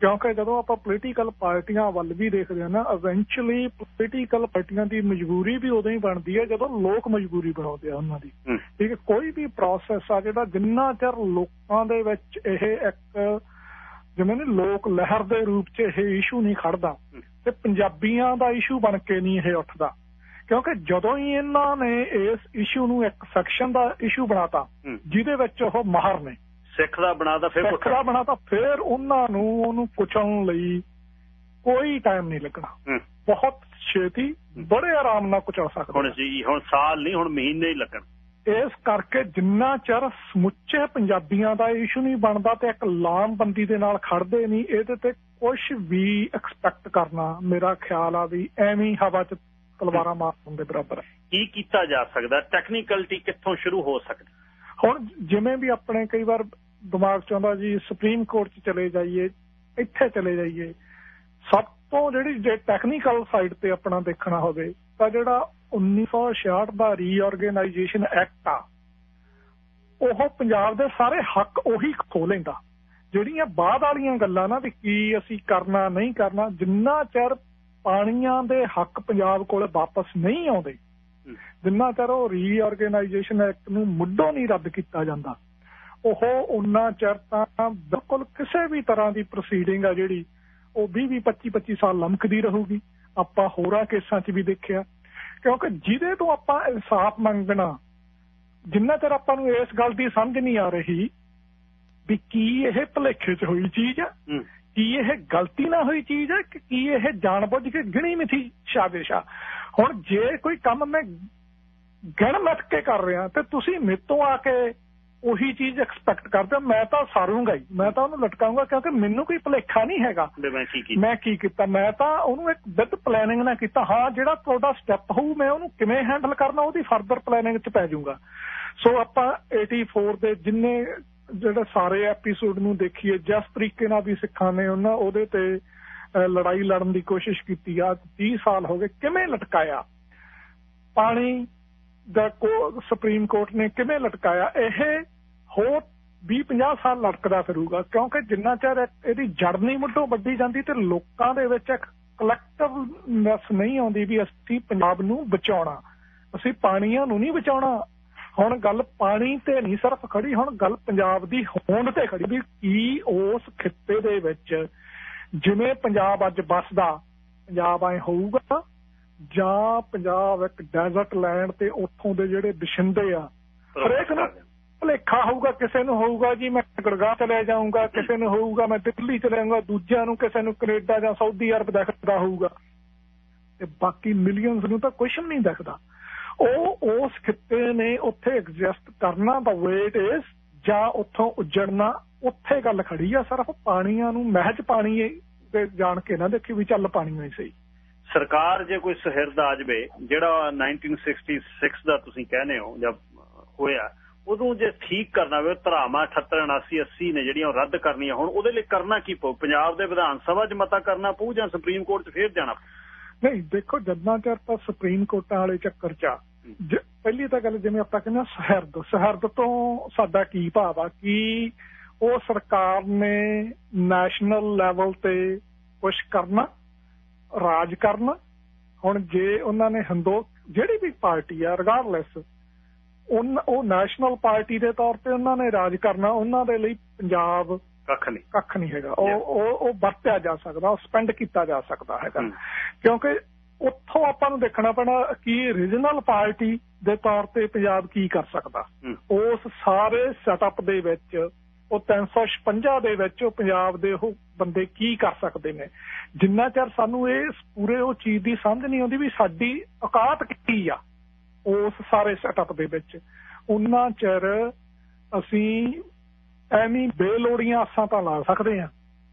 ਕਿਉਂਕਿ ਜਦੋਂ ਆਪਾਂ ਪੋਲੀਟੀਕਲ ਪਾਰਟੀਆਂ ਵੱਲ ਵੀ ਦੇਖਦੇ ਹਾਂ ਨਾ ਇਵੈਂਚੁਅਲੀ ਪੋਲੀਟੀਕਲ ਪਾਰਟੀਆਂ ਦੀ ਮਜਬੂਰੀ ਵੀ ਉਦੋਂ ਹੀ ਬਣਦੀ ਹੈ ਜਦੋਂ ਲੋਕ ਮਜਬੂਰੀ ਬਣਾਉਂਦੇ ਆ ਉਹਨਾਂ ਦੀ। ਠੀਕ ਹੈ ਕੋਈ ਵੀ ਪ੍ਰੋਸੈਸ ਆ ਜਿਹੜਾ ਜਿੰਨਾ ਚਿਰ ਲੋਕਾਂ ਦੇ ਵਿੱਚ ਇਹ ਇੱਕ ਜਿਵੇਂ ਨੇ ਲੋਕ ਲਹਿਰ ਦੇ ਰੂਪ 'ਚ ਇਹ ਇਸ਼ੂ ਨਹੀਂ ਖੜਦਾ ਤੇ ਪੰਜਾਬੀਆਂ ਦਾ ਇਸ਼ੂ ਬਣ ਕੇ ਨਹੀਂ ਇਹ ਉੱਠਦਾ। ਕਿਉਂਕਿ ਜਦੋਂ ਹੀ ਇਹਨਾਂ ਨੇ ਇਸ ਇਸ਼ੂ ਨੂੰ ਇੱਕ ਸੈਕਸ਼ਨ ਦਾ ਇਸ਼ੂ ਬਣਾਤਾ। ਜਿਹਦੇ ਵਿੱਚ ਉਹ ਮਾਹਰ ਨੇ। ਸਿੱਖ ਦਾ ਬਣਾਦਾ ਫਿਰ ਸਿੱਖ ਦਾ ਬਣਾਤਾ ਫਿਰ ਉਹਨਾਂ ਨੂੰ ਉਹਨੂੰ ਕੁਚਲਣ ਲਈ ਕੋਈ ਟਾਈਮ ਨਹੀਂ ਲੱਗਣਾ। ਬਹੁਤ ਛੇਤੀ ਬੜੇ ਆਰਾਮ ਨਾਲ ਕੁਚਲ ਹੁਣ ਸਕਦੇ ਜੀ ਹੁਣ ਸਾਲ ਨਹੀਂ ਹੁਣ ਮਹੀਨੇ ਹੀ ਲੱਗਣ। ਇਸ ਕਰਕੇ ਜਿੰਨਾ ਚਿਰ ਸਮੁੱਚੇ ਪੰਜਾਬੀਆਂ ਦਾ ਇਸ਼ੂ ਨਹੀਂ ਬਣਦਾ ਤੇ ਇੱਕ ਲਾਮਬੰਦੀ ਦੇ ਨਾਲ ਖੜਦੇ ਨਹੀਂ ਇਹਦੇ ਤੇ ਕੁਝ ਵੀ ਐਕਸਪੈਕਟ ਕਰਨਾ ਮੇਰਾ ਖਿਆਲ ਆ ਵੀ ਐਵੇਂ ਹਵਾ 'ਚ ਤਲਵਾਰਾਂ ਮਾਰਨ ਦੇ ਬਰਾਬਰ ਹੈ। ਕੀ ਕੀਤਾ ਜਾ ਸਕਦਾ? ਟੈਕਨੀਕਲਟੀ ਕਿੱਥੋਂ ਸ਼ੁਰੂ ਹੋ ਸਕਦੀ? ਹੁਣ ਜਿਵੇਂ ਵੀ ਆਪਣੇ ਕਈ ਵਾਰ ਦਿਮਾਗ 'ਚ ਆਉਂਦਾ ਜੀ ਸੁਪਰੀਮ ਕੋਰਟ 'ਚ ਚਲੇ ਜਾਈਏ ਇੱਥੇ ਚਲੇ ਜਾਈਏ ਸਭ ਤੋਂ ਜਿਹੜੀ ਜੇ ਟੈਕਨੀਕਲ ਸਾਈਡ ਤੇ ਆਪਣਾ ਦੇਖਣਾ ਹੋਵੇ ਤਾਂ ਜਿਹੜਾ 1966 ਦਾ ਰੀਆਰਗੇਨਾਈਜੇਸ਼ਨ ਐਕਟ ਆ ਉਹ ਪੰਜਾਬ ਦੇ ਸਾਰੇ ਹੱਕ ਉਹੀ ਖੋ ਲੈਂਦਾ। ਜਿਹੜੀਆਂ ਬਾਅਦ ਵਾਲੀਆਂ ਗੱਲਾਂ ਨਾ ਵੀ ਕੀ ਅਸੀਂ ਕਰਨਾ ਨਹੀਂ ਕਰਨਾ ਜਿੰਨਾ ਚਿਰ ਪਾਣੀਆਂ ਦੇ ਹੱਕ ਪੰਜਾਬ ਕੋਲ ਵਾਪਸ ਨਹੀਂ ਆਉਂਦੇ। ਜਿੰਨਾ ਚਿਰ ਉਹ ਰੀਆਰਗੇਨਾਈਜੇਸ਼ਨ ਐਕਟ ਨੂੰ ਮੁੱਢੋਂ ਨਹੀਂ ਰੱਦ ਕੀਤਾ ਜਾਂਦਾ ਉਹ ਉਹਨਾਂ ਚਿਰ ਤਾਂ ਬਿਲਕੁਲ ਕਿਸੇ ਵੀ ਤਰ੍ਹਾਂ ਦੀ ਪ੍ਰੋਸੀਡਿੰਗ ਆ ਜਿਹੜੀ ਉਹ 20 20 25 25 ਸਾਲ ਲੰਮਕਦੀ ਰਹੂਗੀ। ਆਪਾਂ ਹੋਰਾਂ ਕੇਸਾਂ 'ਚ ਵੀ ਦੇਖਿਆ। ਕਿਉਂਕਿ ਜਿਹਦੇ ਤੋਂ ਆਪਾਂ ਇਨਸਾਫ ਮੰਗਣਾ ਜਿੰਨਾ ਚਿਰ ਆਪਾਂ ਨੂੰ ਇਸ ਗੱਲ ਦੀ ਸਮਝ ਨਹੀਂ ਆ ਰਹੀ ਵੀ ਕੀ ਇਹ ਭਲੇਖੇ 'ਚ ਹੋਈ ਚੀਜ਼ ਆ। ਕੀ ਇਹ ਗਲਤੀ ਨਾਲ ਹੋਈ ਚੀਜ਼ ਹੈ ਕਿ ਕੀ ਇਹ ਜਾਣਬੁੱਝ ਕੇ ਗਿਣੀ ਮਿਥੀ ਸਾਜ਼ਿਸ਼ ਆ? ਹੁਣ ਜੇ ਕੋਈ ਕੰਮ ਮੈਂ ਗਣ ਮਤ ਕੇ ਕਰ ਰਿਹਾ ਤੇ ਤੁਸੀਂ ਮੇਰੇ ਤੋਂ ਆ ਕੇ ਉਹੀ ਚੀਜ਼ ਐਕਸਪੈਕਟ ਕਰਦੇ ਹੋ ਮੈਂ ਤਾਂ ਸਾਰੂੰਗਾ ਹੀ। ਮੈਂ ਤਾਂ ਉਹਨੂੰ ਲਟਕਾਉਂਗਾ ਕਿਉਂਕਿ ਮੈਨੂੰ ਕੋਈ ਭਲੇਖਾ ਨਹੀਂ ਹੈਗਾ। ਮੈਂ ਕੀ ਕੀਤਾ? ਮੈਂ ਕੀ ਕੀਤਾ? ਮੈਂ ਤਾਂ ਉਹਨੂੰ ਇੱਕ ਵਿਦ ਪਲੈਨਿੰਗ ਨਾਲ ਕੀਤਾ। ਹਾਂ ਜਿਹੜਾ ਤੁਹਾਡਾ ਸਟੈਪ ਹੋਊ ਮੈਂ ਉਹਨੂੰ ਕਿਵੇਂ ਹੈਂਡਲ ਕਰਨਾ ਉਹਦੀ ਫਰਦਰ ਪਲੈਨਿੰਗ 'ਚ ਪੈ ਜਾਊਗਾ। ਸੋ ਆਪਾਂ 84 ਦੇ ਜਿੰਨੇ ਜਿਹੜੇ ਸਾਰੇ ਐਪੀਸੋਡ ਨੂੰ ਦੇਖੀਏ, ਜਿਸ ਤਰੀਕੇ ਨਾਲ ਵੀ ਸਿੱਖਾਂ ਨੇ ਉਹਨਾਂ ਉਹਦੇ ਤੇ ਲੜਾਈ ਲੜਨ ਦੀ ਕੋਸ਼ਿਸ਼ ਕੀਤੀ। ਆ 30 ਸਾਲ ਹੋ ਗਏ, ਕਿਵੇਂ ਲਟਕਾਇਆ? ਪਾਣੀ ਦਾ ਸੁਪਰੀਮ ਕੋਰਟ ਨੇ ਕਿਵੇਂ ਲਟਕਾਇਆ? ਇਹ ਹੋਰ 20 50 ਸਾਲ ਲਟਕਦਾ ਫਿਰੂਗਾ, ਕਿਉਂਕਿ ਜਿੰਨਾ ਚਿਰ ਇਹਦੀ ਜੜ ਨਹੀਂ ਮੁੱਢੋਂ ਵੱਡੀ ਜਾਂਦੀ ਤੇ ਲੋਕਾਂ ਦੇ ਵਿੱਚ ਇੱਕ ਕਲੈਕਟਿਵਨੈਸ ਨਹੀਂ ਆਉਂਦੀ ਵੀ ਅਸੀਂ ਪੰਜਾਬ ਨੂੰ ਬਚਾਉਣਾ। ਅਸੀਂ ਪਾਣੀਆਂ ਨੂੰ ਨਹੀਂ ਬਚਾਉਣਾ ਹੁਣ ਗੱਲ ਪਾਣੀ ਤੇ ਨਹੀਂ, ਸਿਰਫ ਖੜੀ ਹੁਣ ਗੱਲ ਪੰਜਾਬ ਦੀ ਹੋਂਦ ਤੇ ਖੜੀ ਵੀ ਕੀ ਉਸ ਖਿੱਤੇ ਦੇ ਵਿੱਚ ਜਿਵੇਂ ਪੰਜਾਬ ਅੱਜ ਬਸਦਾ ਪੰਜਾਬ ਐ ਹੋਊਗਾ ਜਾਂ ਪੰਜਾਬ ਇੱਕ ਡੈਜ਼ਰਟ ਲੈਂਡ ਤੇ ਉੱਥੋਂ ਦੇ ਜਿਹੜੇ ਬਿਸ਼ਿੰਦੇ ਆ, ਹਰੇਕ ਨੂੰ ਭਲੇਖਾ ਹੋਊਗਾ, ਕਿਸੇ ਨੂੰ ਹੋਊਗਾ ਜੀ ਮੈਂ ਗੁਰਗਾਹ ਚਲੇ ਜਾਊਂਗਾ, ਕਿਸੇ ਨੂੰ ਹੋਊਗਾ ਮੈਂ ਦਿੱਲੀ ਚਲੇ ਜਾਊਂਗਾ, ਦੂਜਿਆਂ ਨੂੰ ਕਿਸੇ ਨੂੰ ਕੈਨੇਡਾ ਜਾਂ ਸਾਊਦੀ ਅਰਬ ਦਿਖਦਾ ਹੋਊਗਾ। ਤੇ ਬਾਕੀ ਮਿਲੀਅਨਸ ਨੂੰ ਤਾਂ ਕੁਝ ਨਹੀਂ ਦਿਖਦਾ। ਉਹ ਉਸ ਖਿੱਤੇ ਨੇ ਉੱਥੇ ਐਗਜ਼ਿਸਟ ਕਰਨਾ ਦਾ ਵੇ ਇਟ ਜਾਂ ਉੱਥੋਂ ਉੱਜੜਨਾ, ਉੱਥੇ ਗੱਲ ਖੜੀ ਆ, ਸਿਰਫ ਪਾਣੀਆਂ ਨੂੰ ਮਹਿਜ ਪਾਣੀ ਤੇ ਜਾਣ ਕੇ ਨਾ ਦੇਖੀ ਵੀ ਚੱਲ ਪਾਣੀ ਹੋਈ ਸਹੀ। ਸਰਕਾਰ ਜੇ ਕੋਈ ਸਹਿਰਦ ਆ ਜਵੇ, ਜਿਹੜਾ 1966 ਦਾ ਤੁਸੀਂ ਕਹਿੰਦੇ ਹੋ, ਜਾਂ ਹੋਇਆ ਉਦੋਂ ਜੇ ਠੀਕ ਕਰਨਾ ਹੋਵੇ, ਧਰਾਵਾਂ 78 79 80 ਨੇ ਜਿਹੜੀਆਂ ਉਹ ਰੱਦ ਕਰਨੀਆਂ ਹੁਣ, ਉਹਦੇ ਲਈ ਕਰਨਾ ਕੀ ਪਊ? ਪੰਜਾਬ ਦੇ ਵਿਧਾਨ ਸਭਾ 'ਚ ਮਤਾ ਕਰਨਾ ਪਊ ਜਾਂ ਸੁਪਰੀਮ ਕੋਰਟ 'ਚ ਫੇਰ ਜਾਣਾ ਨਹੀਂ ਦੇਖੋ ਜਦਾਂ ਚਿਰ ਤਾਂ ਸੁਪਰੀਮ ਕੋਰਟਾਂ ਵਾਲੇ ਚੱਕਰ 'ਚ ਪਹਿਲੀ ਤਾਂ ਗੱਲ ਜਿਵੇਂ ਆਪਾਂ ਕਹਿੰਦੇ ਸਹਿਰਦ ਸਹਿਰਦ ਤੋਂ ਸਾਡਾ ਕੀ ਭਾਵ ਆ ਕਿ ਉਹ ਸਰਕਾਰ ਨੇ ਨੈਸ਼ਨਲ ਲੈਵਲ ਤੇ ਕੁਝ ਕਰਨਾ ਰਾਜ ਕਰਨਾ। ਹੁਣ ਜੇ ਉਹਨਾਂ ਨੇ ਹਿੰਦੂ ਜਿਹੜੀ ਵੀ ਪਾਰਟੀ ਆ ਰਿਗਾਰਡਲੈਸ ਉਹ ਨੈਸ਼ਨਲ ਪਾਰਟੀ ਦੇ ਤੌਰ ਤੇ ਉਹਨਾਂ ਨੇ ਰਾਜ ਕਰਨਾ ਉਹਨਾਂ ਦੇ ਲਈ ਪੰਜਾਬ ਕੱਖ ਨਹੀਂ। ਕੱਖ ਨਹੀਂ ਹੈਗਾ। ਉਹ ਉਹ ਉਹ ਵਰਤਿਆ ਜਾ ਸਕਦਾ ਉਹ ਸਪੈਂਡ ਕੀਤਾ ਜਾ ਸਕਦਾ ਹੈਗਾ। ਕਿਉਂਕਿ ਉੱਥੋਂ ਆਪਾਂ ਨੂੰ ਦੇਖਣਾ ਪੈਣਾ ਕਿ ਰੀਜਨਲ ਪਾਰਟੀ ਦੇ ਤੌਰ ਤੇ ਪੰਜਾਬ ਕੀ ਕਰ ਸਕਦਾ। ਉਸ ਸਾਰੇ ਸੈਟਅਪ ਦੇ ਵਿੱਚ ਉਹ 356 ਦੇ ਵਿੱਚ ਉਹ ਪੰਜਾਬ ਦੇ ਉਹ ਬੰਦੇ ਕੀ ਕਰ ਸਕਦੇ ਨੇ। ਜਿੰਨਾ ਚਿਰ ਸਾਨੂੰ ਇਹ ਪੂਰੇ ਉਹ ਚੀਜ਼ ਦੀ ਸਮਝ ਨਹੀਂ ਆਉਂਦੀ ਵੀ ਸਾਡੀ ਔਕਾਤ ਕੀ ਆ ਉਸ ਸਾਰੇ ਸੈਟਅਪ ਦੇ ਵਿੱਚ ਉਹਨਾਂ ਚਿਰ ਅਸੀਂ ਐਵੇਂ ਬੇਲੋੜੀਆਂ ਆਸਾਂ ਤਾਂ ਲਾ ਸਕਦੇ ਆ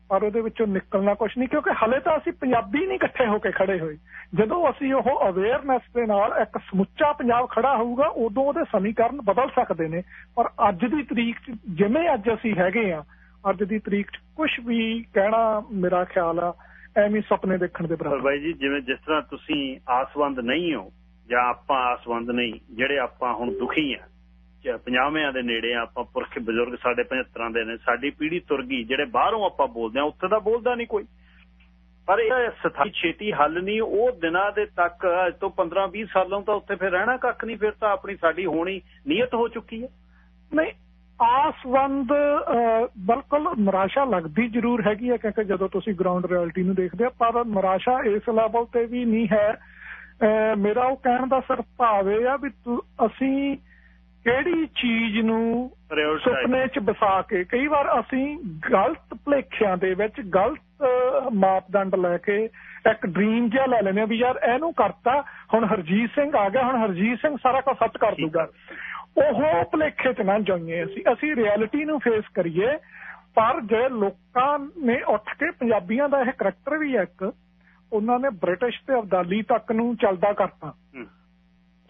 ਪਰ ਉਹਦੇ ਵਿੱਚੋਂ ਨਿਕਲਣਾ ਕੁਝ ਨਹੀਂ, ਕਿਉਂਕਿ ਹਲੇ ਤਾਂ ਅਸੀਂ ਪੰਜਾਬੀ ਨਹੀਂ ਇਕੱਠੇ ਹੋ ਕੇ ਖੜੇ ਹੋਏ। ਜਦੋਂ ਅਸੀਂ ਉਹ ਅਵੇਅਰਨੈਸ ਦੇ ਨਾਲ ਇੱਕ ਸਮੁੱਚਾ ਪੰਜਾਬ ਖੜਾ ਹੋਊਗਾ, ਉਦੋਂ ਉਹਦੇ ਸਮੀਕਰਨ ਬਦਲ ਸਕਦੇ ਨੇ। ਪਰ ਅੱਜ ਦੀ ਤਰੀਕ 'ਚ, ਜਿਵੇਂ ਅੱਜ ਅਸੀਂ ਹੈਗੇ ਆ ਅੱਜ ਦੀ ਤਰੀਕ 'ਚ ਕੁਝ ਵੀ ਕਹਿਣਾ ਮੇਰਾ ਖਿਆਲ ਆ, ਐਵੇਂ ਸੁਪਨੇ ਦੇਖਣ ਦੇ ਬਰਾਬਰ। ਬਾਈ ਜੀ, ਜਿਵੇਂ ਜਿਸ ਤਰ੍ਹਾਂ ਤੁਸੀਂ ਆਸਵੰਦ ਨਹੀਂ ਹੋ, ਜਾਂ ਆਪਾਂ ਆਸਵੰਦ ਨਹੀਂ, ਜਿਹੜੇ ਆਪਾਂ ਹੁਣ ਦੁਖੀ ਆ ਪੰਜਾਬਿਆਂ ਦੇ ਨੇੜੇ ਆ, ਆਪਾਂ ਪੁਰਖ ਬਜ਼ੁਰਗ ਸਾਡੇ 75 ਦੇ ਨੇ, ਸਾਡੀ ਪੀੜ੍ਹੀ ਤੁਰ ਗਈ, ਜਿਹੜੇ ਬਾਹਰੋਂ ਆਪਾਂ ਬੋਲਦੇ ਆ, ਉੱਥੇ ਤਾਂ ਬੋਲਦਾ ਨਹੀਂ ਕੋਈ। ਪਰ ਇਹ ਸਥਾਈ ਛੇਤੀ ਹੱਲ ਨਹੀਂ, ਉਹ ਦਿਨਾਂ ਦੇ ਤੱਕ, ਅੱਜ ਤੋਂ 15 20 ਸਾਲਾਂ ਤਾਂ ਉੱਥੇ ਫਿਰ ਰਹਿਣਾ ਕੱਖ ਨਹੀਂ, ਫਿਰ ਤਾਂ ਆਪਣੀ ਸਾਡੀ ਹੋਣੀ ਨੀਅਤ ਹੋ ਚੁੱਕੀ ਹੈ। ਨਹੀਂ ਆਸਵੰਦ ਬਿਲਕੁਲ ਨਿਰਾਸ਼ਾ ਲੱਗਦੀ ਜ਼ਰੂਰ ਹੈਗੀ ਹੈ, ਕਿਉਂਕਿ ਜਦੋਂ ਤੁਸੀਂ ਗਰਾਊਂਡ ਰਿਐਲਿਟੀ ਨੂੰ ਦੇਖਦੇ ਆ ਪਰ ਨਿਰਾਸ਼ਾ ਇਸ ਲੈਵਲ ਤੇ ਵੀ ਨਹੀਂ ਹੈ। ਮੇਰਾ ਉਹ ਕਹਿਣ ਦਾ ਸਿਰਫ ਭਾਵ ਇਹ ਆ ਵੀ ਅਸੀਂ ਕਿਹੜੀ ਚੀਜ਼ ਨੂੰ ਸੁਪਨੇ 'ਚ ਵਸਾ ਕੇ ਕਈ ਵਾਰ ਅਸੀਂ ਗਲਤ ਭਲੇਖਿਆਂ ਦੇ ਵਿੱਚ ਗਲਤ ਮਾਪਦੰਡ ਲੈ ਕੇ ਇੱਕ ਡ੍ਰੀਮ ਜਿਹਾ ਲੈ ਲੈਨੇ ਆ ਵੀ ਯਾਰ ਇਹਨੂੰ ਕਰਤਾ ਹੁਣ ਹਰਜੀਤ ਸਿੰਘ ਆ ਗਿਆ ਹੁਣ ਹਰਜੀਤ ਸਿੰਘ ਸਾਰਾ ਕੁਝ ਸੱਚ ਕਰ ਦੂਗਾ। ਉਹ ਭਲੇਖੇ 'ਚ ਨਾ ਜਾਈਏ ਅਸੀਂ। ਅਸੀਂ ਰਿਐਲਿਟੀ ਨੂੰ ਫੇਸ ਕਰੀਏ ਪਰ ਜੇ ਲੋਕਾਂ ਨੇ ਉੱਠ ਕੇ ਪੰਜਾਬੀਆਂ ਦਾ ਇਹ ਕਰੈਕਟਰ ਵੀ ਹੈ ਇੱਕ ਉਹਨਾਂ ਨੇ ਬ੍ਰਿਟਿਸ਼ ਤੇ ਅਬਦਾਲੀ ਤੱਕ ਨੂੰ ਚੱਲਦਾ ਕਰਤਾ।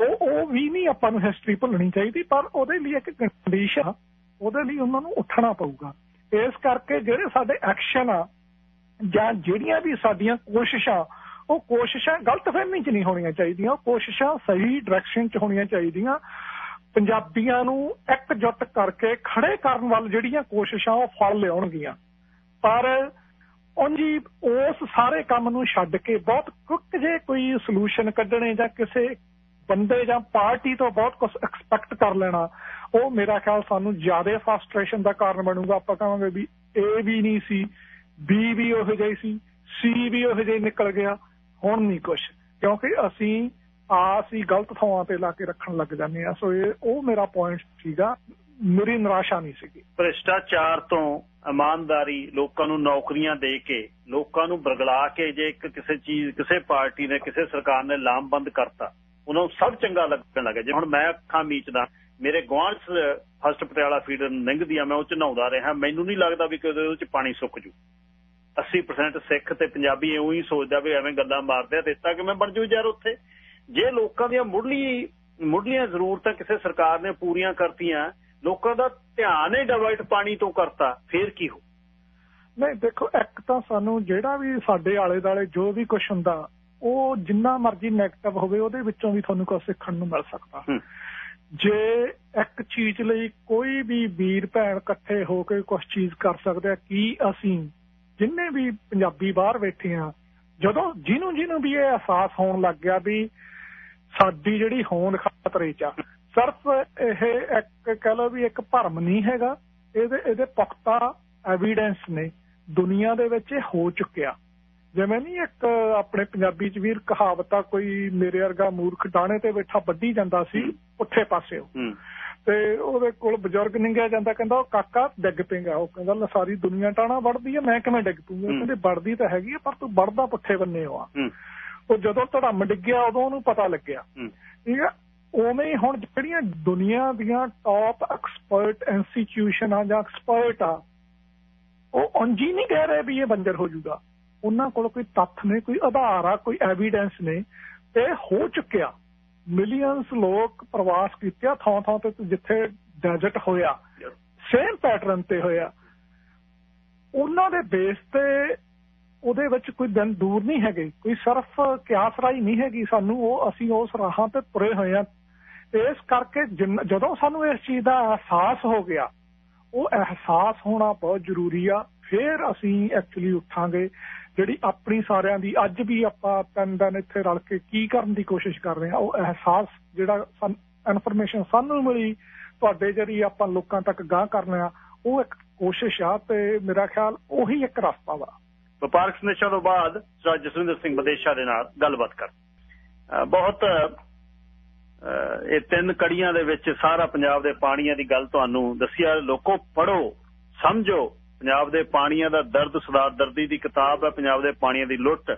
ਉਹ ਉਹ ਵੀ ਨਹੀਂ ਆਪਾਂ ਨੂੰ ਹਿਸਟਰੀ ਭੁੱਲਣੀ ਚਾਹੀਦੀ, ਪਰ ਉਹਦੇ ਲਈ ਇੱਕ ਕੰਡੀਸ਼ਨ ਉਹਦੇ ਲਈ ਉਹਨਾਂ ਨੂੰ ਉੱਠਣਾ ਪਊਗਾ। ਇਸ ਕਰਕੇ ਜਿਹੜੇ ਸਾਡੇ ਐਕਸ਼ਨ ਆ, ਜਾਂ ਜਿਹੜੀਆਂ ਵੀ ਸਾਡੀਆਂ ਕੋਸ਼ਿਸ਼ਾਂ, ਉਹ ਕੋਸ਼ਿਸ਼ਾਂ ਗਲਤਫਹਿਮੀ 'ਚ ਨਹੀਂ ਹੋਣੀਆਂ ਚਾਹੀਦੀਆਂ, ਉਹ ਕੋਸ਼ਿਸ਼ਾਂ ਸਹੀ ਡਾਇਰੈਕਸ਼ਨ 'ਚ ਹੋਣੀਆਂ ਚਾਹੀਦੀਆਂ। ਪੰਜਾਬੀਆਂ ਨੂੰ ਇਕਜੁੱਟ ਕਰਕੇ ਖੜੇ ਕਰਨ ਵੱਲ ਜਿਹੜੀਆਂ ਕੋਸ਼ਿਸ਼ਾਂ, ਉਹ ਫਲ ਲਿਆਉਣਗੀਆਂ। ਪਰ ਉਂਜੀ ਉਸ ਸਾਰੇ ਕੰਮ ਨੂੰ ਛੱਡ ਕੇ ਬਹੁਤ ਕੁੱਕ ਜੇ ਕੋਈ ਸੋਲੂਸ਼ਨ ਕੱਢਣੇ ਜਾਂ ਕਿਸੇ ਬੰਦੇ ਜਾਂ ਪਾਰਟੀ ਤੋਂ ਬਹੁਤ ਕੁਝ ਐਕਸਪੈਕਟ ਕਰ ਲੈਣਾ, ਉਹ ਮੇਰਾ ਖਿਆਲ ਸਾਨੂੰ ਜ਼ਿਆਦਾ ਫਰਸਟ੍ਰੇਸ਼ਨ ਦਾ ਕਾਰਨ ਬਣੂਗਾ। ਆਪਾਂ ਕਹਾਂਗੇ ਵੀ ਏ ਵੀ ਨਹੀਂ ਸੀ ਬੀ ਵੀ ਉਹ ਜਿਹੀ ਸੀ ਸੀ ਵੀ ਉਹ ਜਿਹੀ ਨਿਕਲ ਗਿਆ। ਹੁਣ ਨਹੀਂ ਕੁਝ ਕਿਉਂਕਿ ਅਸੀਂ ਆਸ ਹੀ ਗਲਤ ਥਾਵਾਂ ਤੇ ਲਾ ਕੇ ਰੱਖਣ ਲੱਗ ਜਾਂਦੇ ਆ ਸੋ ਇਹ, ਉਹ ਮੇਰਾ ਪੁਆਇੰਟ ਸੀਗਾ। ਮੇਰੀ ਨਿਰਾਸ਼ਾ ਨਹੀਂ ਸੀਗੀ। ਭ੍ਰਿਸ਼ਟਾਚਾਰ ਤੋਂ ਇਮਾਨਦਾਰੀ ਲੋਕਾਂ ਨੂੰ ਨੌਕਰੀਆਂ ਦੇ ਕੇ, ਲੋਕਾਂ ਨੂੰ ਬਰਗਲਾ ਕੇ ਜੇ ਇੱਕ ਕਿਸੇ ਚੀਜ਼, ਕਿਸੇ ਪਾਰਟੀ ਨੇ, ਕਿਸੇ ਸਰਕਾਰ ਨੇ ਲਾਮਬੰਦ ਕਰਤਾ ਉਹਨਾਂ ਨੂੰ ਸਭ ਚੰਗਾ ਲੱਗਣ ਲੱਗਾ ਜੇ ਹੁਣ ਮੈਂ ਅੱਖਾਂ ਮੀਚਦਾ, ਮੇਰੇ ਗਵਾਂਢ ਫਸਟ ਪਟਿਆਲਾ ਫੀਡਰ ਲੰਘਦੀ ਆ ਮੈਂ ਉਹ ਚ ਨਹਾਉਂਦਾ ਰਿਹਾ, ਮੈਨੂੰ ਨਹੀਂ ਲੱਗਦਾ ਵੀ ਕਿ ਉਹਦੇ ਚ ਪਾਣੀ ਸੁੱਕ ਜੂ। 80% ਸਿੱਖ ਤੇ ਪੰਜਾਬੀ ਐਉਂ ਹੀ ਸੋਚਦਾ ਵੀ ਐਵੇਂ ਗੱਲਾਂ ਮਾਰਦੇ ਆ ਦਿੱਤਾ ਕਿ ਮੈਂ ਬਣ ਜੂ ਯਾਰ ਉੱਥੇ। ਜੇ ਲੋਕਾਂ ਦੀਆਂ ਮੁੱਢਲੀ, ਮੁੱਢਲੀਆਂ ਜ਼ਰੂਰਤਾਂ ਕਿਸੇ ਸਰਕਾਰ ਨੇ ਪੂਰੀਆਂ ਕਰਤੀਆਂ, ਲੋਕਾਂ ਦਾ ਧਿਆਨ ਹੀ ਡਾਇਵਰਟ ਪਾਣੀ ਤੋਂ ਕਰਤਾ, ਫੇਰ ਕੀ ਹੋ? ਨਹੀਂ, ਦੇਖੋ, ਇੱਕ ਤਾਂ ਸਾਨੂੰ ਜਿਹੜਾ ਵੀ ਸਾਡੇ ਆਲੇ ਦਾਲੇ ਜੋ ਵੀ ਕੁਝ ਹੁੰਦਾ ਉਹ ਜਿੰਨਾ ਮਰਜ਼ੀ 네ਗੇਟਿਵ ਹੋਵੇ ਉਹਦੇ ਵਿੱਚੋਂ ਵੀ ਤੁਹਾਨੂੰ ਕੁਝ ਸਿੱਖਣ ਨੂੰ ਮਿਲ ਸਕਦਾ। ਜੇ ਇੱਕ ਚੀਜ਼ ਲਈ ਕੋਈ ਵੀ ਵੀਰ ਭੈਣ ਇਕੱਠੇ ਹੋ ਕੇ ਕੁਝ ਚੀਜ਼ ਕਰ ਸਕਦੇ ਆ ਕੀ ਅਸੀਂ ਜਿੰਨੇ ਵੀ ਪੰਜਾਬੀ ਬਾਹਰ ਬੈਠੇ ਆ ਜਦੋਂ ਜਿਹਨੂੰ ਜਿਹਨੂੰ ਵੀ ਇਹ ਅਹਿਸਾਸ ਹੋਣ ਲੱਗ ਗਿਆ ਵੀ ਸਾਡੀ ਜਿਹੜੀ ਹੋਂਦ ਖਤਰੇ 'ਚ ਆ ਸਿਰਫ ਇਹ ਇੱਕ ਕਹ ਲਓ ਵੀ ਇੱਕ ਭਰਮ ਨਹੀਂ ਹੈਗਾ ਇਹਦੇ ਇਹਦੇ ਪੁਖਤਾ ਐਵੀਡੈਂਸ ਨੇ ਦੁਨੀਆ ਦੇ ਵਿੱਚ ਇਹ ਹੋ ਚੁੱਕਿਆ। ਜਿਵੇਂ ਨਹੀਂ ਇੱਕ ਆਪਣੇ ਪੰਜਾਬੀ ਚ ਵੀਰ ਕਹਾਵਤ ਕੋਈ ਮੇਰੇ ਵਰਗਾ ਮੂਰਖ ਡਾਣੇ ਤੇ ਬੈਠਾ ਵੱਢੀ ਜਾਂਦਾ ਸੀ ਪੁੱਠੇ ਪਾਸੇ ਤੇ ਉਹਦੇ ਕੋਲ ਬਜ਼ੁਰਗ ਨਿੰਗਿਆ ਜਾਂਦਾ ਕਹਿੰਦਾ ਉਹ ਕਾਕਾ ਡਿੱਗ ਪੇਗਾ ਉਹ ਕਹਿੰਦਾ ਸਾਰੀ ਦੁਨੀਆ ਟਾਣਾ ਵੜਦੀ ਹੈ ਮੈਂ ਕਿਵੇਂ ਡਿੱਗ ਪੂੰਗਾ ਕਹਿੰਦੇ ਵੜਦੀ ਤਾਂ ਹੈਗੀ ਪਰ ਤੂੰ ਵੜਦਾ ਪੁੱਠੇ ਬੰਨੇ ਹੋ ਆ। ਉਹ ਜਦੋਂ ਧੜਮ ਡਿੱਗਿਆ ਉਦੋਂ ਉਹਨੂੰ ਪਤਾ ਲੱਗਿਆ। ਠੀਕ ਹੈ ਉਵੇਂ ਹੀ ਹੁਣ ਜਿਹੜੀਆਂ ਦੁਨੀਆ ਦੀਆਂ ਟੌਪ ਐਕਸਪਰਟ ਇੰਸਟੀਚਿਊਸ਼ਨ ਆ ਜਾਂ ਐਕਸਪਰਟ ਆ ਉਹ ਉਂਝੀ ਨਹੀਂ ਕਹਿ ਰਹੇ ਵੀ ਇਹ ਬੰਜਰ ਹੋ ਜਾਊਗਾ। ਉਹਨਾਂ ਕੋਲ ਕੋਈ ਤੱਥ ਨੇ ਕੋਈ ਆਧਾਰ ਆ, ਕੋਈ ਐਵੀਡੈਂਸ ਨੇ ਤੇ ਹੋ ਚੁੱਕਿਆ। ਮਿਲੀਅਨਸ ਲੋਕ ਪ੍ਰਵਾਸ ਕੀਤੇ ਥਾਂ ਥਾਂ ਤੇ ਜਿੱਥੇ ਡੈਜ਼ਰਟ ਹੋਇਆ ਸੇਮ ਪੈਟਰਨ ਤੇ ਹੋਇਆ। ਉਹਨਾਂ ਦੇ ਬੇਸ ਤੇ ਉਹਦੇ ਵਿੱਚ ਕੋਈ ਦਿਨ ਦੂਰ ਨਹੀਂ ਹੈਗੇ, ਕੋਈ ਸਿਰਫ ਕਿਆਸ ਰਾਈ ਨਹੀਂ ਹੈਗੀ ਸਾਨੂੰ, ਉਹ ਅਸੀਂ ਉਸ ਰਾਹਾਂ ਤੇ ਤੁਰੇ ਹੋਏ ਆ ਇਸ ਕਰਕੇ ਜਦੋਂ ਸਾਨੂੰ ਇਸ ਚੀਜ਼ ਦਾ ਅਹਿਸਾਸ ਹੋ ਗਿਆ, ਉਹ ਅਹਿਸਾਸ ਹੋਣਾ ਬਹੁਤ ਜ਼ਰੂਰੀ ਆ। ਫਿਰ ਅਸੀਂ ਐਕਚੁਅਲੀ ਉੱਠਾਂਗੇ। ਜਿਹੜੀ ਆਪਣੀ ਸਾਰਿਆਂ ਦੀ ਅੱਜ ਵੀ ਆਪਾਂ ਤਿੰਨ ਦਿਨ ਇੱਥੇ ਰਲ ਕੇ ਕੀ ਕਰਨ ਦੀ ਕੋਸ਼ਿਸ਼ ਕਰ ਰਹੇ ਆ ਉਹ ਅਹਿਸਾਸ ਜਿਹੜਾ ਇਨਫੋਰਮੇਸ਼ਨ ਸਾਨੂੰ ਮਿਲੀ, ਤੁਹਾਡੇ ਜਿਹੜੀ ਆਪਾਂ ਲੋਕਾਂ ਤੱਕ ਗਾਹ ਕਰਨਾ ਉਹ ਇੱਕ ਕੋਸ਼ਿਸ਼ ਆ ਤੇ ਮੇਰਾ ਖਿਆਲ ਉਹੀ ਇੱਕ ਰਸਤਾ ਵਾ। ਵਪਾਰਕ ਸੰਦੇਸ਼ਾਂ ਤੋਂ ਬਾਅਦ ਸਰ ਜਸਵਿੰਦਰ ਸਿੰਘ ਬਦੇਸ਼ਾ ਦੇ ਨਾਲ ਗੱਲਬਾਤ ਕਰ। ਬਹੁਤ ਇਹ ਤਿੰਨ ਕੜੀਆਂ ਦੇ ਵਿੱਚ ਸਾਰਾ ਪੰਜਾਬ ਦੇ ਪਾਣੀਆਂ ਦੀ ਗੱਲ ਤੁਹਾਨੂੰ ਦੱਸਿਆ ਲੋਕੋ ਪੜੋ ਸਮਝੋ ਪੰਜਾਬ ਦੇ ਪਾਣੀਆਂ ਦਾ ਦਰਦ, ਸਰਦਾਰ ਦਰਦੀ ਦੀ ਕਿਤਾਬ ਹੈ, ਪੰਜਾਬ ਦੇ ਪਾਣੀਆਂ ਦੀ ਲੁੱਟ।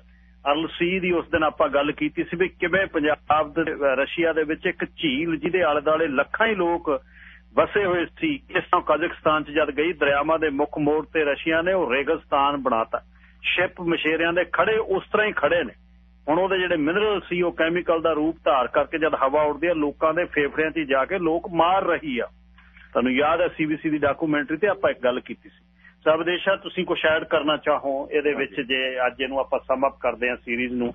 ਅਰਲ ਸੀ ਦੀ ਉਸ ਦਿਨ ਆਪਾਂ ਗੱਲ ਕੀਤੀ ਸੀ ਵੀ ਕਿਵੇਂ ਪੰਜਾਬ ਦੇ ਰਸ਼ੀਆ ਦੇ ਵਿੱਚ ਇੱਕ ਝੀਲ ਜਿਹਦੇ ਆਲੇ ਦਾਲੇ ਲੱਖਾਂ ਹੀ ਲੋਕ ਵਸੇ ਹੋਏ ਸੀ ਇਸ ਤੋਂ ਕਜ਼ਾਕਿਸਤਾਨ 'ਚ ਜਦ ਗਈ, ਦਰਿਆਵਾਂ ਦੇ ਮੁੱਖ ਮੋੜ ਤੇ ਰਸ਼ੀਆ ਨੇ ਉਹ ਰੇਗਿਸਤਾਨ ਬਣਾਤਾ। ਸ਼ਿਪ ਮਸ਼ੇਰਿਆਂ ਦੇ ਖੜੇ ਉਸ ਤਰ੍ਹਾਂ ਹੀ ਖੜੇ ਨੇ। ਹੁਣ ਉਹਦੇ ਜਿਹੜੇ ਮਿਨਰਲ ਸੀ, ਉਹ ਕੈਮੀਕਲ ਦਾ ਰੂਪ ਧਾਰ ਕਰਕੇ ਜਦ ਹਵਾ ਉੱਡਦੀ ਆ ਲੋਕਾਂ ਦੇ ਫੇਫੜਿਆਂ 'ਚ ਜਾ ਕੇ ਲੋਕ ਮਾਰ ਰਹੀ ਆ। ਤੁਹਾਨੂੰ ਯਾਦ ਹੈ ਸੀਬੀਸੀ ਦੀ ਡਾਕੂਮੈਂਟਰੀ ਤੇ ਆਪਾਂ ਇੱਕ ਗੱਲ ਕੀਤੀ ਸੀ। ਸਭ ਦੇਸ਼ਾ ਤੁਸੀਂ ਕੁਝ ਐਡ ਕਰਨਾ ਚਾਹੋ ਇਹਦੇ ਵਿੱਚ ਜੇ ਅੱਜ ਇਹਨੂੰ ਆਪਾਂ ਸਮ ਅਪ ਕਰਦੇ ਹਾਂ ਸੀਰੀਜ਼ ਨੂੰ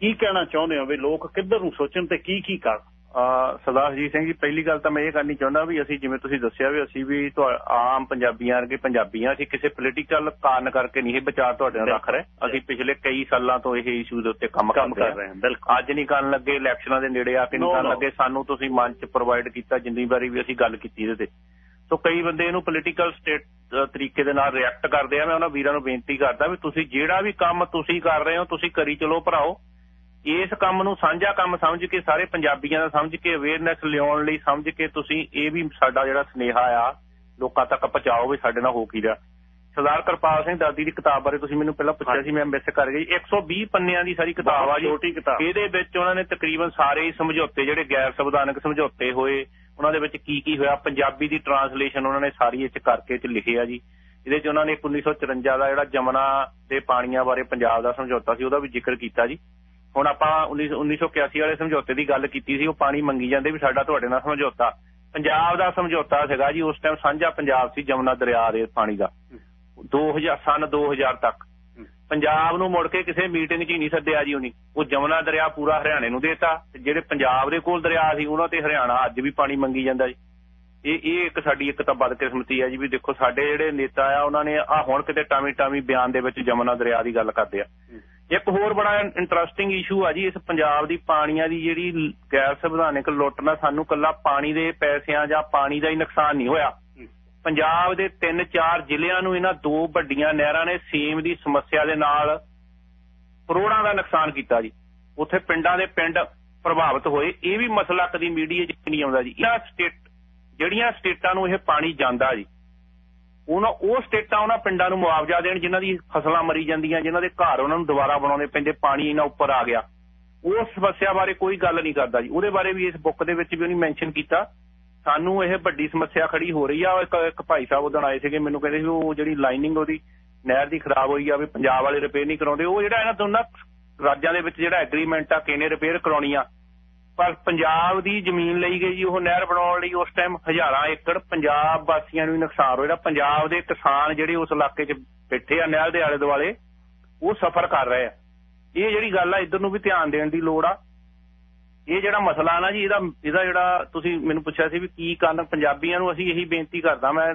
ਕੀ ਕਹਿਣਾ ਚਾਹੁੰਦੇ ਹੋ ਵੀ ਲੋਕ ਕਿੱਧਰ ਨੂੰ ਸੋਚਣ ਤੇ ਕੀ ਕੀ ਕਰਨ ਸਰਦਾਰ ਜੀ ਸਿੰਘ ਜੀ ਪਹਿਲੀ ਗੱਲ ਤਾਂ ਮੈਂ ਇਹ ਕਰਨੀ ਚਾਹੁੰਦਾ ਵੀ ਅਸੀਂ ਜਿਵੇਂ ਤੁਸੀਂ ਦੱਸਿਆ ਵੀ ਅਸੀਂ ਵੀ ਆਮ ਪੰਜਾਬੀਆਂ ਵਰਗੇ ਪੰਜਾਬੀਆਂ ਅਸੀਂ ਕਿਸੇ ਪੋਲੀਟੀਕਲ ਕਾਰਨ ਕਰਕੇ ਨਹੀਂ ਇਹ ਵਿਚਾਰ ਤੁਹਾਡੇ ਨਾਲ ਰੱਖ ਰਹੇ। ਅਸੀਂ ਪਿਛਲੇ ਕਈ ਸਾਲਾਂ ਤੋਂ ਇਹ ਇਸ਼ੂ ਦੇ ਉੱਤੇ ਕੰਮ ਕਰ ਰਹੇ ਹਾਂ ਬਿਲਕੁਲ। ਅੱਜ ਨਹੀਂ ਕਰਨ ਲੱਗੇ ਇਲੈਕਸ਼ਨਾਂ ਦੇ ਨੇੜੇ ਆ ਕੇ ਨਹੀਂ ਕਰਨ ਲੱਗੇ ਸਾਨੂੰ ਤੁਸੀਂ ਮੰਚ ਪ੍ਰੋਵਾਈਡ ਕੀਤਾ ਜਿੰਨੀ ਵਾਰੀ ਵੀ ਅਸੀਂ ਗੱਲ ਕੀਤੀ ਇਹਦੇ ਤੇ। ਸੋ ਕਈ ਬੰਦੇ ਇਹਨੂੰ ਪੋਲੀਟੀਕਲ ਸਟੇਟ ਤਰੀਕੇ ਦੇ ਨਾਲ ਰਿਐਕਟ ਕਰਦੇ ਆ। ਮੈਂ ਉਹਨਾਂ ਵੀਰਾਂ ਨੂੰ ਬੇਨਤੀ ਕਰਦਾ ਵੀ ਤੁਸੀਂ ਜਿਹੜਾ ਵੀ ਕੰਮ ਤੁਸੀਂ ਕਰ ਰਹੇ ਹੋ ਤੁਸੀਂ ਕਰੀ ਚਲੋ ਭਰਾਓ। ਇਸ ਕੰਮ ਨੂੰ ਸਾਂਝਾ ਕੰਮ ਸਮਝ ਕੇ ਸਾਰੇ ਪੰਜਾਬੀਆਂ ਦਾ ਸਮਝ ਕੇ ਅਵੇਅਰਨੈਸ ਲਿਆਉਣ ਲਈ ਸਮਝ ਕੇ ਤੁਸੀਂ ਇਹ ਵੀ ਸਾਡਾ ਜਿਹੜਾ ਸਨੇਹਾ ਆ ਲੋਕਾਂ ਤੱਕ ਪਹੁੰਚਾਓ ਵੀ ਸਾਡੇ ਨਾਲ ਹੋ ਕੀ ਰਿਹਾ। ਸਰਦਾਰ ਕਿਰਪਾਲ ਸਿੰਘ ਦਾਦੀ ਦੀ ਕਿਤਾਬ ਬਾਰੇ ਤੁਸੀਂ ਮੈਨੂੰ ਪਹਿਲਾਂ ਪੁੱਛਿਆ ਸੀ ਮੈਂ ਮਿਸ ਕਰ ਗਈ। 120 ਪੰਨਿਆਂ ਦੀ ਸਾਰੀ ਕਿਤਾਬ ਆ ਜੀ। ਛੋਟੀ ਕਿਤਾਬ। ਇਹਦੇ ਵਿੱਚ ਉਹਨਾਂ ਨੇ ਤਕਰੀਬਨ ਸਾਰੇ ਹੀ ਸਮਝੌਤੇ ਜਿਹੜੇ ਗੈਰ ਸੰਵਿਧਾਨਕ ਸਮਝੌਤੇ ਹੋਏ ਉਹਨਾਂ ਦੇ ਵਿੱਚ ਕੀ ਕੀ ਹੋਇਆ? ਪੰਜਾਬੀ ਦੀ ਟਰਾਂਸਲੇਸ਼ਨ ਉਹਨਾਂ ਨੇ ਸਾਰੀ ਇਹ ਚ ਕਰਕੇ ਚ ਲਿਖਿਆ ਜੀ। ਇਹਦੇ ਚ ਉਹਨਾਂ ਨੇ 1954 ਦਾ ਜਿਹੜਾ ਜਮਨਾ ਦੇ ਪਾਣੀਆਂ ਬਾਰੇ ਪੰਜਾਬ ਦਾ ਸਮਝੌਤਾ ਸੀ, ਉਹਦਾ ਵੀ ਜ਼ਿਕਰ ਕੀਤਾ ਜੀ। ਹੁਣ ਆਪਾਂ 1981 ਵਾਲੇ ਸਮਝੌਤੇ ਦੀ ਗੱਲ ਕੀਤੀ ਸੀ, ਉਹ ਪਾਣੀ ਮੰਗੀ ਜਾਂਦੇ ਵੀ ਸਾਡਾ ਤੁਹਾਡੇ ਨਾਲ ਸਮਝੌਤਾ। ਪੰਜਾਬ ਦਾ ਸਮਝੌਤਾ ਸੀਗਾ ਜੀ, ਉਸ ਟਾਈਮ ਸਾਂਝਾ ਪੰਜਾਬ ਸੀ ਜਮਨਾ ਦਰਿਆ ਦੇ ਪਾਣੀ ਦਾ। 2000 ਸਨ 2000 ਤੱਕ। ਪੰਜਾਬ ਨੂੰ ਮੁੜ ਕੇ ਕਿਸੇ ਮੀਟਿੰਗ 'ਚ ਹੀ ਨਹੀਂ ਸੱਦਿਆ ਜੀ ਉਹਨੇ। ਉਹ ਜਮਨਾ ਦਰਿਆ ਪੂਰਾ ਹਰਿਆਣੇ ਨੂੰ ਦੇਤਾ ਤੇ ਜਿਹੜੇ ਪੰਜਾਬ ਦੇ ਕੋਲ ਦਰਿਆ ਸੀ ਉਹਨਾਂ ਤੇ ਹਰਿਆਣਾ ਅੱਜ ਵੀ ਪਾਣੀ ਮੰਗੀ ਜਾਂਦਾ ਜੀ। ਇਹ ਇਹ ਇੱਕ ਸਾਡੀ ਇੱਕ ਤਾਂ ਬਦਕਿਸਮਤੀ ਹੈ ਜੀ ਵੀ ਦੇਖੋ ਸਾਡੇ ਜਿਹੜੇ ਨੇਤਾ ਆ, ਉਹਨਾਂ ਨੇ ਆ ਹੁਣ ਕਿਤੇ ਟਾਮੀ ਟਾਮੀ ਬਿਆਨ ਦੇ ਵਿੱਚ ਜਮਨਾ ਦਰਿਆ ਦੀ ਗੱਲ ਕਰਦੇ ਆ। ਇੱਕ ਹੋਰ ਬੜਾ ਇੰਟਰਸਟਿੰਗ ਇਸ਼ੂ ਆ ਜੀ, ਇਸ ਪੰਜਾਬ ਦੀ ਪਾਣੀਆਂ ਦੀ ਜਿਹੜੀ ਗੈਰ ਸੰਵਿਧਾਨਿਕ ਲੁੱਟ ਨਾਲ ਸਾਨੂੰ ਕੱਲਾ ਪਾਣੀ ਦੇ ਪੈਸਿਆਂ ਜਾਂ ਪਾਣੀ ਦਾ ਹੀ ਨੁਕਸਾਨ ਨਹੀਂ ਹੋਇਆ। ਪੰਜਾਬ ਦੇ 3-4 ਜ਼ਿਲ੍ਹਿਆਂ ਨੂੰ ਇਹਨਾਂ ਦੋ ਵੱਡੀਆਂ ਨਹਿਰਾਂ ਨੇ ਸੇਮ ਦੀ ਸਮੱਸਿਆ ਦੇ ਨਾਲ ਕਰੋੜਾਂ ਦਾ ਨੁਕਸਾਨ ਕੀਤਾ ਜੀ। ਉੱਥੇ ਪਿੰਡਾਂ ਦੇ ਪਿੰਡ ਪ੍ਰਭਾਵਿਤ ਹੋਏ। ਇਹ ਵੀ ਮਸਲਾ ਕਦੀ ਮੀਡੀਆ 'ਚ ਨਹੀਂ ਆਉਂਦਾ ਜੀ। ਇਹਨਾਂ ਸਟੇਟ, ਜਿਹੜੀਆਂ ਸਟੇਟਾਂ ਨੂੰ ਇਹ ਪਾਣੀ ਜਾਂਦਾ ਜੀ ਉਹਨਾਂ ਉਹ ਸਟੇਟਾਂ ਉਹਨਾਂ ਪਿੰਡਾਂ ਨੂੰ ਮੁਆਵਜ਼ਾ ਦੇਣ, ਜਿਨ੍ਹਾਂ ਦੀ ਫਸਲਾਂ ਮਰੀ ਜਾਂਦੀਆਂ, ਜਿਨ੍ਹਾਂ ਦੇ ਘਰ ਉਹਨਾਂ ਨੂੰ ਦੁਬਾਰਾ ਬਣਾਉਣੇ ਪੈਂਦੇ, ਪਾਣੀ ਇਹਨਾਂ ਉੱਪਰ ਆ ਗਿਆ। ਉਸ ਸਮੱਸਿਆ ਬਾਰੇ ਕੋਈ ਗੱਲ ਨਹੀਂ ਕਰਦਾ ਜੀ। ਉਹਦੇ ਬਾਰੇ ਵੀ ਇਸ ਬੁੱਕ ਦੇ ਵਿੱਚ ਵੀ ਉਹਨੇ ਮੈਂਸ਼ਨ ਕੀਤਾ। ਸਾਨੂੰ ਇਹ ਵੱਡੀ ਸਮੱਸਿਆ ਖੜੀ ਹੋ ਰਹੀ ਆ। ਇੱਕ ਇੱਕ ਭਾਈ ਸਾਹਿਬ ਉਦੋਂ ਆਏ ਸੀਗੇ, ਮੈਨੂੰ ਕਹਿੰਦੇ ਸੀ ਉਹ ਜਿਹੜੀ ਲਾਈਨਿੰਗ ਉਹਦੀ ਨਹਿਰ ਦੀ ਖਰਾਬ ਹੋਈ ਆ, ਵੀ ਪੰਜਾਬ ਵਾਲੇ ਰਿਪੇਅਰ ਨਹੀਂ ਕਰਾਉਂਦੇ। ਉਹ ਜਿਹੜਾ ਇਹਨਾਂ ਦੋਨਾਂ ਰਾਜਾਂ ਦੇ ਵਿੱਚ ਜਿਹੜਾ ਐਗਰੀਮੈਂਟ ਆ ਕਿਨੇ ਰਿਪੇਅਰ ਕਰਾਉਣੀ ਆ। ਪਰ ਪੰਜਾਬ ਦੀ ਜ਼ਮੀਨ ਲਈ ਗਈ ਜੀ, ਉਹ ਨਹਿਰ ਬਣਾਉਣ ਲਈ ਉਸ ਟਾਈਮ ਹਜ਼ਾਰਾਂ ਏਕੜ ਪੰਜਾਬ ਵਾਸੀਆਂ ਨੂੰ ਨੁਕਸਾਨ ਹੋਇਆ। ਪੰਜਾਬ ਦੇ ਕਿਸਾਨ ਜਿਹੜੇ ਉਸ ਇਲਾਕੇ 'ਚ ਬੈਠੇ ਆ, ਨਹਿਰ ਦੇ ਆਲੇ ਦੁਆਲੇ ਉਹ ਸਫਰ ਕਰ ਰਹੇ ਆ। ਇਹ ਜਿਹੜੀ ਗੱਲ ਆ, ਇਧਰ ਨੂੰ ਵੀ ਧਿਆਨ ਦੇਣ ਦੀ ਲੋੜ ਆ। ਇਹ ਜਿਹੜਾ ਮਸਲਾ ਨਾ ਜੀ, ਇਹਦਾ ਇਹਦਾ ਜਿਹੜਾ ਤੁਸੀਂ ਮੈਨੂੰ ਪੁੱਛਿਆ ਸੀ ਵੀ ਕੀ ਕਾਰਨ ਪੰਜਾਬੀਆਂ ਨੂੰ ਅਸੀਂ ਇਹੀ ਬੇਨਤੀ ਕਰਦਾ ਮੈਂ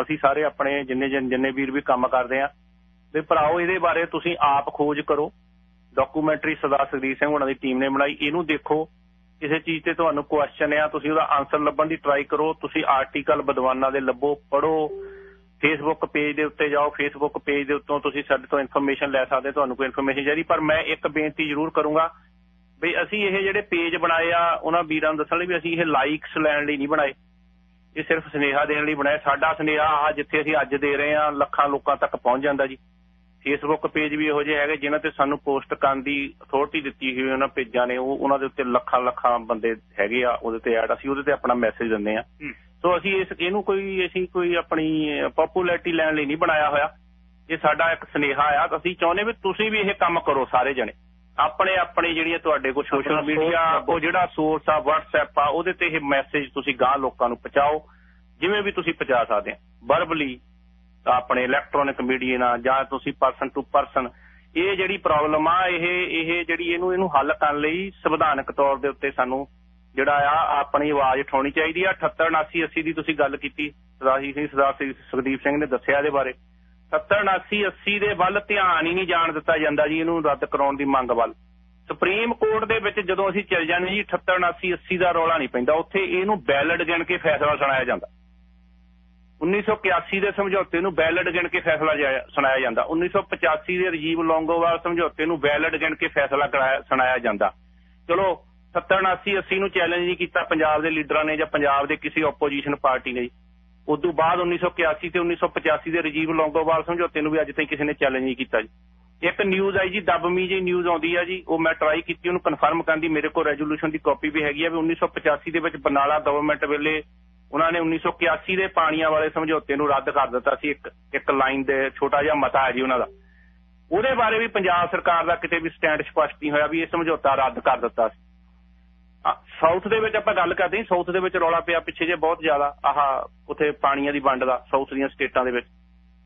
ਅਸੀਂ ਸਾਰੇ ਆਪਣੇ ਜਿੰਨੇ ਜਿੰਨੇ ਵੀਰ ਵੀ ਕੰਮ ਕਰਦੇ ਆ, ਵੀ ਭਰਾਓ ਇਹਦੇ ਬਾਰੇ ਤੁਸੀਂ ਆਪ ਖੋਜ ਕਰੋ। ਡਾਕੂਮੈਂਟਰੀ ਸਰਦਾਰ ਸੁਖਦੀਪ ਸਿੰਘ ਉਹਨਾਂ ਦੀ ਟੀਮ ਨੇ ਬਣਾਈ, ਇਹਨੂੰ ਦੇਖੋ। ਕਿਸੇ ਚੀਜ਼ ਤੇ ਤੁਹਾਨੂੰ ਕੁਐਸਚਨ ਆ, ਤੁਸੀਂ ਉਹਦਾ ਆਨਸਰ ਲੱਭਣ ਦੀ ਟਰਾਈ ਕਰੋ। ਤੁਸੀਂ ਆਰਟੀਕਲ ਵਿਦਵਾਨਾਂ ਦੇ ਲੱਭੋ ਪੜੋ ਫੇਸਬੁੱਕ ਪੇਜ ਦੇ ਉੱਤੇ ਜਾਓ ਫੇਸਬੁੱਕ ਪੇਜ ਦੇ ਉੱਤੋਂ ਤੁਸੀਂ ਸਾਡੇ ਤੋਂ ਇਨਫੋਰਮੇਸ਼ਨ ਲੈ ਸਕਦੇ, ਤੁਹਾਨੂੰ ਕੋਈ ਇਨਫੋਰਮੇਸ਼ਨ ਚਾਹੀਦੀ, ਪਰ ਮੈਂ ਇੱਕ ਬੇਨਤੀ ਜ਼ਰੂਰ ਕਰੂੰਗਾ ਵੀ ਅਸੀਂ ਇਹ ਜਿਹੜੇ ਪੇਜ ਬਣਾਏ ਆ ਉਹਨਾਂ ਵੀਰਾਂ ਨੂੰ ਦੱਸਣ ਲਈ ਵੀ ਅਸੀਂ ਇਹ ਲਾਈਕਸ ਲੈਣ ਲਈ ਨਹੀਂ ਬਣਾਏ। ਇਹ ਸਿਰਫ ਸਨੇਹਾ ਦੇਣ ਲਈ ਬਣਾਏ। ਸਾਡਾ ਸਨੇਹਾ ਆ ਜਿੱਥੇ ਅਸੀਂ ਅੱਜ ਦੇ ਰਹੇ ਆ ਲੱਖਾਂ ਲੋਕਾਂ ਤੱਕ ਪਹੁੰਚ ਜਾਂਦਾ ਜੀ। ਫੇਸਬੁੱਕ ਪੇਜ ਵੀ ਇਹੋ ਜਿਹੇ ਹੈਗੇ ਜਿਨ੍ਹਾਂ ਤੇ ਸਾਨੂੰ ਪੋਸਟ ਕਰਨ ਦੀ ਅਥਾਰਟੀ ਦਿੱਤੀ ਹੋਈ ਉਹਨਾਂ ਪੇਜਾਂ ਨੇ। ਉਹ ਉਹਨਾਂ ਦੇ ਉੱਤੇ ਲੱਖਾਂ ਲੱਖਾਂ ਬੰਦੇ ਹੈਗੇ ਆ ਉਹਦੇ ਤੇ ਐਡ ਅਸੀਂ ਉਹਦੇ ਤੇ ਆਪਣਾ ਮੈਸੇਜ ਦਿੰਦੇ ਆ ਸੋ ਅਸੀਂ ਇਸ ਇਹਨੂੰ ਕੋਈ ਅਸੀਂ ਕੋਈ ਆਪਣੀ ਪਪੂਲੈਰਿਟੀ ਲੈਣ ਲਈ ਨਹੀਂ ਬਣਾਇਆ ਹੋਇਆ। ਇਹ ਸਾਡਾ ਇੱਕ ਸਨੇਹਾ ਆ। ਅਸੀਂ ਚਾਹੁੰਦੇ ਵੀ ਤੁਸੀਂ ਵੀ ਇਹ ਕੰਮ ਕਰੋ ਸਾਰੇ ਜਣੇ। ਆਪਣੇ ਆਪਣੇ ਜਿਹੜੀਆਂ ਤੁਹਾਡੇ ਕੋਲ ਸੋਸ਼ਲ ਮੀਡੀਆ ਉਹ ਜਿਹੜਾ ਸੋਰਸ ਆ WhatsApp ਆ ਉਹਦੇ ਤੇ ਇਹ ਮੈਸੇਜ ਤੁਸੀਂ ਗਾਂ ਲੋਕਾਂ ਨੂੰ ਪਹੁੰਚਾਓ ਜਿਵੇਂ ਵੀ ਤੁਸੀਂ ਪਹੁੰਚਾ ਸਕਦੇ ਆ। ਵਰਬਲੀ ਆਪਣੇ ਇਲੈਕਟ੍ਰੋਨਿਕ ਮੀਡੀਆ ਨਾਲ ਜਾਂ ਤੁਸੀਂ ਪਰਸਨ ਟੂ ਪਰਸਨ ਇਹ ਜਿਹੜੀ ਪ੍ਰੋਬਲਮ ਆ ਇਹ ਇਹ ਜਿਹੜੀ ਇਹਨੂੰ ਇਹਨੂੰ ਹੱਲ ਕਰਨ ਲਈ ਸੰਵਿਧਾਨਕ ਤੌਰ ਦੇ ਉੱਤੇ ਸਾਨੂੰ ਜਿਹੜਾ ਆ ਆਪਣੀ ਆਵਾਜ਼ ਉਠਾਉਣੀ ਚਾਹੀਦੀ ਆ। 78 79 80 ਦੀ ਤੁਸੀਂ ਗੱਲ ਕੀਤੀ ਸਰਦਾਰ ਸਿੰਘ ਸਰਦਾਰ ਸੁਖਦੀਪ ਸਿੰਘ ਨੇ ਦੱਸਿਆ ਇਹਦੇ ਬਾਰੇ। 70 79 80 ਦੇ ਵੱਲ ਧਿਆਨ ਹੀ ਨਹੀਂ ਜਾਣ ਦਿੱਤਾ ਜਾਂਦਾ ਜੀ ਇਹਨੂੰ ਰੱਦ ਕਰਾਉਣ ਦੀ ਮੰਗ ਵੱਲ। ਸੁਪਰੀਮ ਕੋਰਟ ਦੇ ਵਿੱਚ ਜਦੋਂ ਅਸੀਂ ਚੱਲ ਜਾਂਦੇ ਜੀ 78 79 80 ਦਾ ਰੌਲਾ ਨਹੀਂ ਪੈਂਦਾ, ਉੱਥੇ ਇਹਨੂੰ ਬੈਲਟ ਗਿਣ ਕੇ ਫੈਸਲਾ ਸੁਣਾਇਆ ਜਾਂਦਾ। 1981 ਦੇ ਸਮਝੌਤੇ ਨੂੰ ਬੈਲਟ ਗਿਣ ਕੇ ਫੈਸਲਾ ਸੁਣਾਇਆ ਜਾਂਦਾ। 1985 ਦੇ ਰਜੀਵ ਲੌਂਗੋਵਾਲ ਸਮਝੌਤੇ ਨੂੰ ਬੈਲਟ ਗਿਣ ਕੇ ਫੈਸਲਾ ਸੁਣਾਇਆ ਜਾਂਦਾ। ਚਲੋ 70 79 80 ਨੂੰ ਚੈਲੰਜ ਨਹੀਂ ਕੀਤਾ ਪੰਜਾਬ ਦੇ ਲੀਡਰਾਂ ਨੇ ਜਾਂ ਪੰਜਾਬ ਦੇ ਕਿਸੇ ਆਪੋਜੀਸ਼ਨ ਪਾਰਟੀ ਨੇ ਉਸ ਤੋਂ ਬਾਅਦ 1981 ਤੇ 1985 ਦੇ ਰਜੀਵ ਲੌਂਗੋਵਾਲ ਸਮਝੌਤੇ ਨੂੰ ਵੀ ਅੱਜ ਤਾਈਂ ਕਿਸੇ ਨੇ ਚੈਲੰਜ ਨਹੀਂ ਕੀਤਾ ਜੀ। ਇੱਕ ਨਿਊਜ਼ ਆਈ ਜੀ, ਦਬਮੀ ਜੀ ਨਿਊਜ਼ ਆਉਂਦੀ ਆ ਜੀ, ਉਹ ਮੈਂ ਟਰਾਈ ਕੀਤੀ, ਉਹਨੂੰ ਕਨਫਰਮ ਕਰਨ ਦੀ ਮੇਰੇ ਕੋਲ ਰੈਜ਼ੋਲੂਸ਼ਨ ਦੀ ਕਾਪੀ ਵੀ ਹੈਗੀ ਆ ਵੀ 1985 ਦੇ ਵਿੱਚ ਬਨਾਲਾ ਗਵਰਨਮੈਂਟ ਵੇਲੇ ਉਹਨਾਂ ਨੇ 1981 ਦੇ ਪਾਣੀਆਂ ਵਾਲੇ ਸਮਝੌਤੇ ਨੂੰ ਰੱਦ ਕਰ ਦਿੱਤਾ ਸੀ, ਇੱਕ ਇੱਕ ਲਾਈਨ ਦੇ ਛੋਟਾ ਜਿਹਾ ਮਤਾ ਹੈ ਜੀ ਉਹਨਾਂ ਦਾ। ਉਹਦੇ ਬਾਰੇ ਵੀ ਪੰਜਾਬ ਸਰਕਾਰ ਦਾ ਕਿਤੇ ਵੀ ਸਟੈਂਡ ਸਪਸ਼ਟ ਨਹੀਂ ਹੋਇਆ ਵੀ ਇਹ ਸਮਝੌਤਾ ਰੱਦ ਕਰ ਦਿੱਤਾ ਸੀ। ਸਾਊਥ ਦੇ ਵਿੱਚ ਆਪਾਂ ਗੱਲ ਕਰਦੇ ਹਾਂ ਸਾਊਥ ਦੇ ਵਿੱਚ ਰੌਲਾ ਪਿਆ ਪਿੱਛੇ ਜੇ ਬਹੁਤ ਜ਼ਿਆਦਾ, ਆਹ ਉੱਥੇ ਪਾਣੀਆਂ ਦੀ ਵੰਡ ਦਾ ਸਾਊਥ ਦੀਆਂ ਸਟੇਟਾਂ ਦੇ ਵਿੱਚ।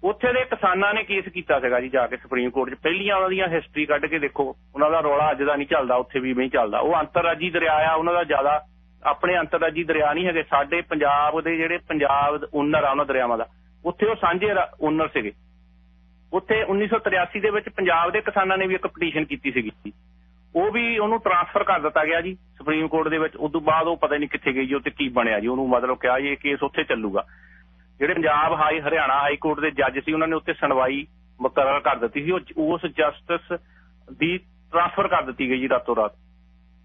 ਉੱਥੇ ਦੇ ਕਿਸਾਨਾਂ ਨੇ ਕੇਸ ਕੀਤਾ ਸੀਗਾ ਜੀ ਜਾ ਕੇ ਸੁਪਰੀਮ ਕੋਰਟ 'ਚ। ਪਹਿਲੀਆਂ ਉਹਨਾਂ ਦੀਆਂ ਹਿਸਟਰੀ ਕੱਢ ਕੇ ਦੇਖੋ, ਉਹਨਾਂ ਦਾ ਰੌਲਾ ਅੱਜ ਦਾ ਨਹੀਂ ਚੱਲਦਾ, ਉੱਥੇ ਵੀ ਨਹੀਂ ਚੱਲਦਾ। ਉਹ ਅੰਤਰਰਾਜੀ ਦਰਿਆ ਆ, ਉਹਨਾਂ ਦਾ ਜ਼ਿਆਦਾ, ਆਪਣੇ ਅੰਤਰਰਾਜੀ ਦਰਿਆ ਨਹੀਂ ਹੈਗੇ, ਸਾਡੇ ਪੰਜਾਬ ਦੇ ਜਿਹੜੇ ਪੰਜਾਬ ਓਨਰ ਆ, ਉਹਨਾਂ ਦਰਿਆਵਾਂ ਦਾ। ਉੱਥੇ ਉਹ ਸਾਂਝੇ ਓਨਰ ਸੀਗੇ। ਉੱਥੇ 1983 ਦੇ ਵਿੱਚ ਪੰਜਾਬ ਦੇ ਕਿਸਾਨਾਂ ਨੇ ਵੀ ਇੱਕ ਪਟੀਸ਼ਨ ਕੀਤੀ ਸੀਗੀ। ਉਹ ਵੀ ਉਹਨੂੰ ਟਰਾਂਸਫਰ ਕਰ ਦਿੱਤਾ ਗਿਆ ਜੀ ਸੁਪਰੀਮ ਕੋਰਟ ਦੇ ਵਿੱਚ। ਉਸ ਤੋਂ ਬਾਅਦ ਉਹ ਪਤਾ ਨਹੀਂ ਕਿੱਥੇ ਗਈ ਜੀ ਉਹ ਤੇ ਕੀ ਬਣਿਆ ਜੀ, ਉਹਨੂੰ ਮਤਲਬ ਕਿਹਾ ਜੀ ਇਹ ਕੇਸ ਉੱਥੇ ਚੱਲੂਗਾ। ਜਿਹੜੇ Punjab high, Haryana high court ਦੇ ਜੱਜ ਸੀ, ਉਹਨਾਂ ਨੇ ਉੱਤੇ ਸੁਣਵਾਈ ਮੁਕਰਰ ਕਰ ਦਿੱਤੀ ਸੀ। ਉਸ ਜਸਟਿਸ ਦੀ ਟਰਾਂਸਫਰ ਕਰ ਦਿੱਤੀ ਗਈ ਜੀ ਰਾਤੋਂ ਰਾਤ।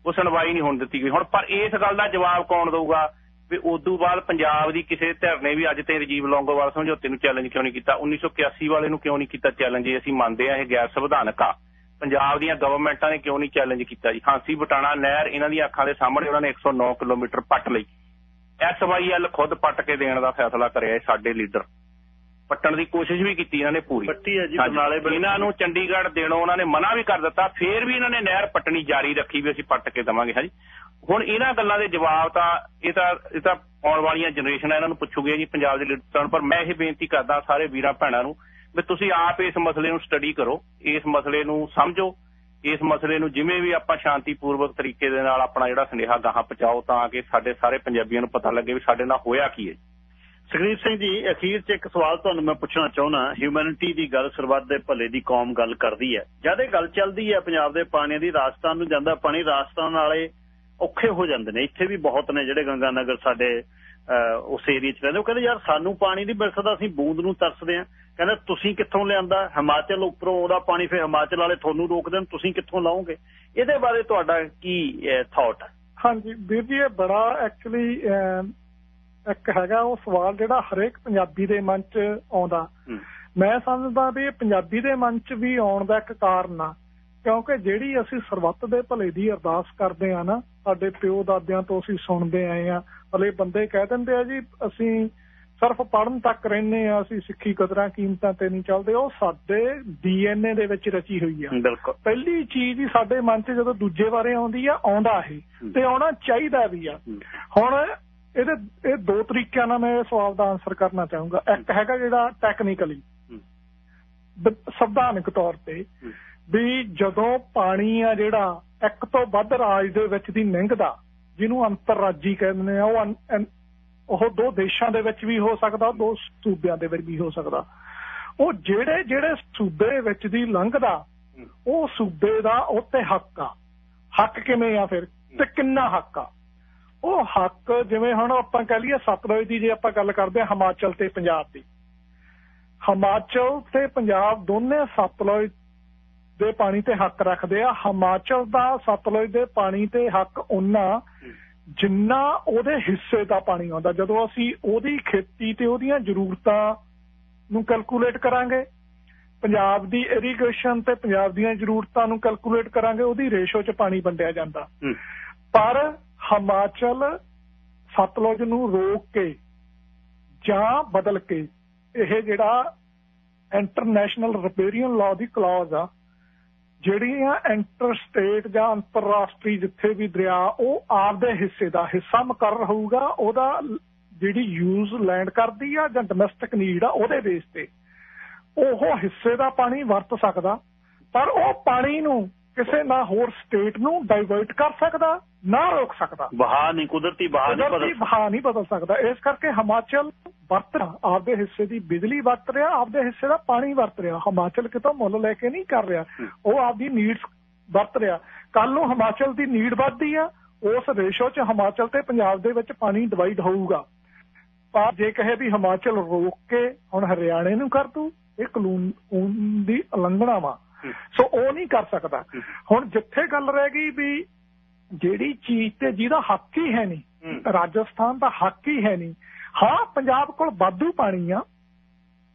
ਉਹ ਸੁਣਵਾਈ ਨਹੀਂ ਹੋਣ ਦਿੱਤੀ ਗਈ। ਹੁਣ ਪਰ ਇਸ ਗੱਲ ਦਾ ਜਵਾਬ ਕੌਣ ਦਊਗਾ? ਵੀ ਉਸ ਤੋਂ ਬਾਅਦ ਪੰਜਾਬ ਦੀ ਕਿਸੇ ਧਿਰ ਨੇ ਵੀ ਅੱਜ ਤੇ ਰਜੀਵ ਲੌਂਗੋਵਾਲ ਸਮਝੌਤੇ ਨੂੰ ਚੈਲੰਜ ਕਿਉਂ ਨਹੀਂ ਕੀਤਾ? 1981 ਵਾਲੇ ਨੂੰ ਕਿਉਂ ਨਹੀਂ ਕੀਤਾ ਚੈਲੰਜ ਅਸੀਂ ਮੰਨਦੇ ਆ ਇਹ ਗੈਰ ਸੰਵਿਧਾਨਕ ਆ। ਪੰਜਾਬ ਦੀਆਂ ਗਵਰਨਮੈਂਟਾਂ ਨੇ ਕਿਉਂ ਨਹੀਂ ਚੈਲੰਜ ਕੀਤਾ ਜੀ? ਹਾਂਸੀ ਬਟਾਣਾ ਨਹਿਰ ਇਹਨਾਂ ਦੀਆਂ ਅੱਖਾਂ ਦੇ ਸਾਹਮਣੇ ਉਹਨਾਂ ਨੇ 109 ਕਿਲੋਮੀਟਰ ਪੱਟ ਲਈ। ਐਸਵਾਈਐਲ ਖੁਦ ਪੱਟ ਕੇ ਦੇਣ ਦਾ ਫੈਸਲਾ ਕਰਿਆ ਇਹ ਸਾਡੇ ਲੀਡਰ ਪੱਟਣ ਦੀ ਕੋਸ਼ਿਸ਼ ਵੀ ਕੀਤੀ ਇਹਨਾਂ ਨੇ ਪੂਰੀ। ਪੱਟੀ ਹੈ ਜੀ ਬਰਨਾਲੇ ਇਹਨਾਂ ਨੂੰ ਚੰਡੀਗੜ੍ਹ ਦੇਣੋਂ ਉਹਨਾਂ ਨੇ ਮਨਾ ਵੀ ਕਰ ਦਿੱਤਾ ਫੇਰ ਵੀ ਇਹਨਾਂ ਨੇ ਨਹਿਰ ਪੱਟਣੀ ਜਾਰੀ ਰੱਖੀ ਵੀ ਅਸੀਂ ਪੱਟ ਕੇ ਦਵਾਂਗੇ ਹਾਂਜੀ। ਹੁਣ ਇਹਨਾਂ ਗੱਲਾਂ ਦੇ ਜਵਾਬ ਤਾਂ ਇਹ ਤਾਂ ਇਹ ਤਾਂ ਆਉਣ ਵਾਲੀਆਂ ਜਨਰੇਸ਼ਨਾਂ ਇਹਨਾਂ ਨੂੰ ਪੁੱਛੂਗੇ ਜੀ ਪੰਜਾਬ ਦੇ ਲੀਡਰਾਂ ਪਰ ਮੈਂ ਇਹ ਬੇਨਤੀ ਕਰਦਾ ਸਾਰੇ ਵੀਰਾਂ ਭੈਣਾਂ ਨੂੰ ਵੀ ਤੁਸੀਂ ਆਪ ਇਸ ਮਸਲੇ ਨੂੰ ਸਟੱਡੀ ਕਰੋ, ਇਸ ਮਸਲੇ ਨੂੰ ਸਮਝੋ, ਇਸ ਮਸਲੇ ਨੂੰ ਜਿਵੇਂ ਵੀ ਆਪਾਂ ਸ਼ਾਂਤੀਪੂਰਵਕ ਤਰੀਕੇ ਦੇ ਨਾਲ ਆਪਣਾ ਜਿਹੜਾ ਸੁਨੇਹਾ ਗਾਹਾਂ ਪਹੁੰਚਾਓ ਤਾਂ ਕਿ ਸਾਡੇ ਸਾਰੇ ਪੰਜਾਬੀਆਂ ਨੂੰ ਪਤਾ ਲੱਗੇ ਵੀ ਸਾਡੇ ਨਾਲ ਹੋਇਆ ਕੀ ਹੈ। ਸੁਖਦੀਪ ਸਿੰਘ ਜੀ, ਅਖੀਰ 'ਚ ਇੱਕ ਸਵਾਲ ਤੁਹਾਨੂੰ ਮੈਂ ਪੁੱਛਣਾ ਚਾਹੁੰਦਾ ਹਿਊਮੈਨਿਟੀ ਦੀ ਗੱਲ ਸਰਬੱਤ ਦੇ ਭਲੇ ਦੀ ਕੌਮ ਗੱਲ ਕਰਦੀ ਹੈ। ਜਦ ਇਹ ਗੱਲ ਚੱਲਦੀ ਹੈ ਪੰਜਾਬ ਦੇ ਪਾਣੀਆਂ ਦੀ, ਰਾਜਸਥਾਨ ਨੂੰ ਜਾਂਦਾ ਪਾਣੀ, ਰਾਜਸਥਾਨ ਵਾਲੇ ਔਖੇ ਹੋ ਜਾਂਦੇ ਨੇ। ਇੱਥੇ ਵੀ ਬਹੁਤ ਨੇ ਜਿਹੜੇ ਗੰਗਾ ਨਗਰ ਸਾਡੇ ਉਸ ਏਰੀਆ 'ਚ ਰਹਿੰਦੇ। ਉਹ ਕਹਿੰਦੇ, ਯਾਰ, ਸਾਨੂੰ ਪਾਣੀ ਦੀ ਮਿਲਦਾ ਅਸੀਂ ਬੂੰਦ ਨੂੰ ਤਰਸਦੇ ਆ ਕਹਿੰਦਾ ਤੁਸੀਂ ਕਿੱਥੋਂ ਲਿਆਂਦਾ? ਹਿਮਾਚਲ ਉੱਪਰੋਂ ਉਹਦਾ ਪਾਣੀ ਫਿਰ ਹਿਮਾਚਲ ਵਾਲੇ ਤੁਹਾਨੂੰ ਰੋਕਦੇ ਨੇ ਤੁਸੀਂ ਕਿੱਥੋਂ ਲਾਓਗੇ? ਇਹਦੇ ਬਾਰੇ ਤੁਹਾਡਾ ਕੀ ਥਾਟ ਹੈ ਹਾਂਜੀ ਵੀਰ ਜੀ ਇਹ ਬੜਾ ਐਕਚੁਅਲੀ ਇੱਕ ਹੈਗਾ ਉਹ ਸਵਾਲ ਜਿਹੜਾ ਹਰੇਕ ਪੰਜਾਬੀ ਦੇ ਮਨ 'ਚ ਆਉਂਦਾ। ਮੈਂ ਸਮਝਦਾ ਵੀ ਇਹ ਪੰਜਾਬੀ ਦੇ ਮਨ 'ਚ ਵੀ ਆਉਣ ਦਾ ਇੱਕ ਕਾਰਨ ਆ ਕਿਉਂਕਿ ਜਿਹੜੀ ਅਸੀਂ ਸਰਬੱਤ ਦੇ ਭਲੇ ਦੀ ਅਰਦਾਸ ਕਰਦੇ ਆ ਨਾ ਸਾਡੇ ਪਿਓ ਦਾਦਿਆਂ ਤੋਂ ਅਸੀਂ ਸੁਣਦੇ ਆਏ ਆ ਭਲੇ ਬੰਦੇ ਕਹਿ ਦਿੰਦੇ ਆ ਜੀ ਅਸੀਂ ਸਿਰਫ ਪੜਨ ਤੱਕ ਰਹਿੰਦੇ ਆ ਅਸੀਂ ਸਿੱਖੀ ਕਦਰਾਂ ਕੀਮਤਾਂ ਤੇ ਨਹੀਂ ਚੱਲਦੇ ਉਹ ਸਾਡੇ ਡੀਐਨਏ ਦੇ ਵਿੱਚ ਰਚੀ ਹੋਈ ਆ। ਬਿਲਕੁਲ। ਪਹਿਲੀ ਚੀਜ਼ ਹੀ ਸਾਡੇ ਮਨ 'ਚ ਜਦੋਂ ਦੂਜੇ ਬਾਰੇ ਆਉਂਦੀ ਆ ਆਉਂਦਾ ਇਹ ਤੇ ਆਉਣਾ ਚਾਹੀਦਾ ਵੀ ਆ। ਹੁਣ ਇਹਦੇ ਇਹ ਦੋ ਤਰੀਕਿਆਂ ਨਾਲ ਮੈਂ ਇਹ ਸਵਾਲ ਦਾ ਆਨਸਰ ਕਰਨਾ ਚਾਹੂੰਗਾ। ਇੱਕ ਹੈਗਾ ਜਿਹੜਾ ਟੈਕਨੀਕਲੀ ਸੰਵਿਧਾਨਕ ਤੌਰ ਤੇ ਵੀ ਜਦੋਂ ਪਾਣੀ ਆ ਜਿਹੜਾ ਇੱਕ ਤੋਂ ਵੱਧ ਰਾਜ ਦੇ ਵਿੱਚ ਦੀ ਲੰਘਦਾ ਜਿਹਨੂੰ ਅੰਤਰਰਾਜੀ ਕਹਿੰਦੇ ਆ ਉਹ ਉਹ ਦੋ ਦੇਸ਼ਾਂ ਦੇ ਵਿੱਚ ਵੀ ਹੋ ਸਕਦਾ, ਦੋ ਸੂਬਿਆਂ ਦੇ ਵਿੱਚ ਵੀ ਹੋ ਸਕਦਾ। ਉਹ ਜਿਹੜੇ ਜਿਹੜੇ ਸੂਬੇ ਵਿੱਚ ਦੀ ਲੰਘਦਾ, ਉਹ ਸੂਬੇ ਦਾ ਉੱਤੇ ਹੱਕ ਆ। ਹੱਕ ਕਿਵੇਂ ਆ ਫਿਰ? ਤੇ ਕਿੰਨਾ ਹੱਕ ਆ? ਉਹ ਹੱਕ ਜਿਵੇਂ ਹੁਣ ਆਪਾਂ ਕਹ ਲਈਏ ਸਤਲੁਜ ਦੀ, ਜੇ ਆਪਾਂ ਗੱਲ ਕਰਦੇ ਹਾਂ ਹਿਮਾਚਲ ਤੇ ਪੰਜਾਬ ਦੀ। ਹਿਮਾਚਲ ਤੇ ਪੰਜਾਬ ਦੋਨੇ ਸਤਲੁਜ ਦੇ ਪਾਣੀ ਤੇ ਹੱਕ ਰੱਖਦੇ ਆ। ਹਿਮਾਚਲ ਦਾ ਸਤਲੁਜ ਦੇ ਪਾਣੀ ਤੇ ਹੱਕ ਉਹਨਾਂ ਜਿੰਨਾ ਉਹਦੇ ਹਿੱਸੇ ਦਾ ਪਾਣੀ ਆਉਂਦਾ ਜਦੋਂ ਅਸੀਂ ਉਹਦੀ ਖੇਤੀ ਤੇ ਉਹਦੀਆਂ ਜ਼ਰੂਰਤਾਂ ਨੂੰ ਕੈਲਕੂਲੇਟ ਕਰਾਂਗੇ ਪੰਜਾਬ ਦੀ ਇਰੀਗੇਸ਼ਨ ਤੇ ਪੰਜਾਬ ਦੀਆਂ ਜ਼ਰੂਰਤਾਂ ਨੂੰ ਕੈਲਕੂਲੇਟ ਕਰਾਂਗੇ ਉਹਦੀ ਰੇਸ਼ੋ 'ਚ ਪਾਣੀ ਵੰਡਿਆ ਜਾਂਦਾ। ਪਰ ਹਿਮਾਚਲ ਸਤਲੁਜ ਨੂੰ ਰੋਕ ਕੇ ਜਾਂ ਬਦਲ ਕੇ ਇਹ ਜਿਹੜਾ ਇੰਟਰਨੈਸ਼ਨਲ ਰਿਪੇਰੀਅਨ ਲਾਅ ਦੀ ਕਲੌਜ਼ ਆ ਜਿਹੜੀਆਂ ਇੰਟਰ ਸਟੇਟ ਜਾਂ ਅੰਤਰਰਾਸ਼ਟਰੀ ਜਿੱਥੇ ਵੀ ਦਰਿਆ ਉਹ ਆਪਦੇ ਹਿੱਸੇ ਦਾ ਹਿੱਸਾ ਮੁਕਰਰ ਹੋਊਗਾ ਉਹਦਾ ਜਿਹੜੀ ਯੂਜ਼ ਲੈਂਡ ਕਰਦੀ ਆ ਜਾਂ ਡੋਮੈਸਟਿਕ ਨੀਡ ਆ ਉਹਦੇ ਬੇਸ ਤੇ। ਉਹ ਹਿੱਸੇ ਦਾ ਪਾਣੀ ਵਰਤ ਸਕਦਾ ਪਰ ਉਹ ਪਾਣੀ ਨੂੰ ਕਿਸੇ ਨਾ ਹੋਰ ਸਟੇਟ ਨੂੰ ਡਾਈਵਰਟ ਕਰ ਸਕਦਾ ਨਾ ਰੋਕ ਸਕਦਾ। ਵਹਾ ਨਹੀਂ ਕੁਦਰਤੀ ਵਹਾ ਨਹੀਂ ਬਦਲ ਸਕਦਾ। ਇਸ ਕਰਕੇ ਹਿਮਾਚਲ ਵਰਤ ਆਪਦੇ ਹਿੱਸੇ ਦੀ ਬਿਜਲੀ ਵਰਤ ਰਿਹਾ ਆਪਦੇ ਹਿੱਸੇ ਦਾ ਪਾਣੀ ਵਰਤ ਰਿਹਾ। ਹਿਮਾਚਲ ਕਿਤੋਂ ਮੁੱਲ ਲੈ ਕੇ ਨਹੀਂ ਕਰ ਰਿਹਾ। ਉਹ ਆਪਦੀ ਨੀਡਸ ਵਰਤ ਰਿਹਾ। ਕੱਲ ਨੂੰ ਹਿਮਾਚਲ ਦੀ ਨੀਡ ਵੱਧਦੀ ਆ ਉਸ ਰੇਸ਼ੋ 'ਚ ਹਿਮਾਚਲ ਤੇ ਪੰਜਾਬ ਦੇ ਵਿੱਚ ਪਾਣੀ ਡਿਵਾਈਡ ਹੋਊਗਾ। ਪਰ ਜੇ ਕਹੇ ਵੀ ਹਿਮਾਚਲ ਰੋਕ ਕੇ ਹੁਣ ਹਰਿਆਣੇ ਨੂੰ ਕਰ ਦੂ ਇਹ ਕਾਨੂੰਨ ਦੀ ਉਲੰਘਣਾ ਵਾ। ਸੋ ਉਹ ਨਹੀਂ ਕਰ ਸਕਦਾ। ਹੁਣ ਜਿੱਥੇ ਗੱਲ ਰਹਿ ਗਈ ਵੀ ਜਿਹੜੀ ਚੀਜ਼ ਤੇ ਜਿਹਦਾ ਹੱਕ ਹੀ ਹੈ ਨਹੀਂ ਰਾਜਸਥਾਨ ਦਾ ਹੱਕ ਹੀ ਹੈ ਨਹੀਂ ਹਾਂ ਪੰਜਾਬ ਕੋਲ ਵਾਧੂ ਪਾਣੀ ਆ।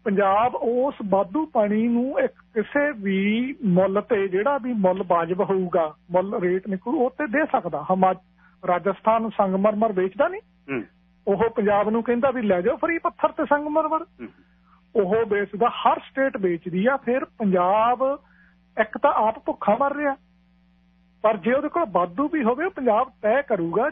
ਪੰਜਾਬ ਉਸ ਵਾਧੂ ਪਾਣੀ ਨੂੰ ਇੱਕ ਕਿਸੇ ਵੀ ਮੁੱਲ ਤੇ ਜਿਹੜਾ ਵੀ ਮੁੱਲ ਵਾਜਬ ਹੋਊਗਾ ਮੁੱਲ ਰੇਟ ਨਿਕਲੂ ਉਹ ਤੇ ਦੇ ਸਕਦਾ। ਹਮਾ ਰਾਜਸਥਾਨ ਸੰਗਮਰਮਰ ਵੇਚਦਾ ਨਹੀਂ ਉਹ ਪੰਜਾਬ ਨੂੰ ਕਹਿੰਦਾ ਵੀ ਲੈ ਜਾਓ ਫਰੀ ਪੱਥਰ ਤੇ ਸੰਗਮਰਮਰ। ਉਹ ਵੇਚਦਾ ਹਰ ਸਟੇਟ ਵੇਚਦੀ ਆ ਫਿਰ ਪੰਜਾਬ ਇੱਕ ਤਾਂ ਆਪ ਭੁੱਖਾ ਮਰ ਰਿਹਾ। ਪਰ ਜੇ ਉਹਦੇ ਕੋਲ ਵਾਧੂ ਵੀ ਹੋਵੇ ਪੰਜਾਬ ਤੈਅ ਕਰੂਗਾ।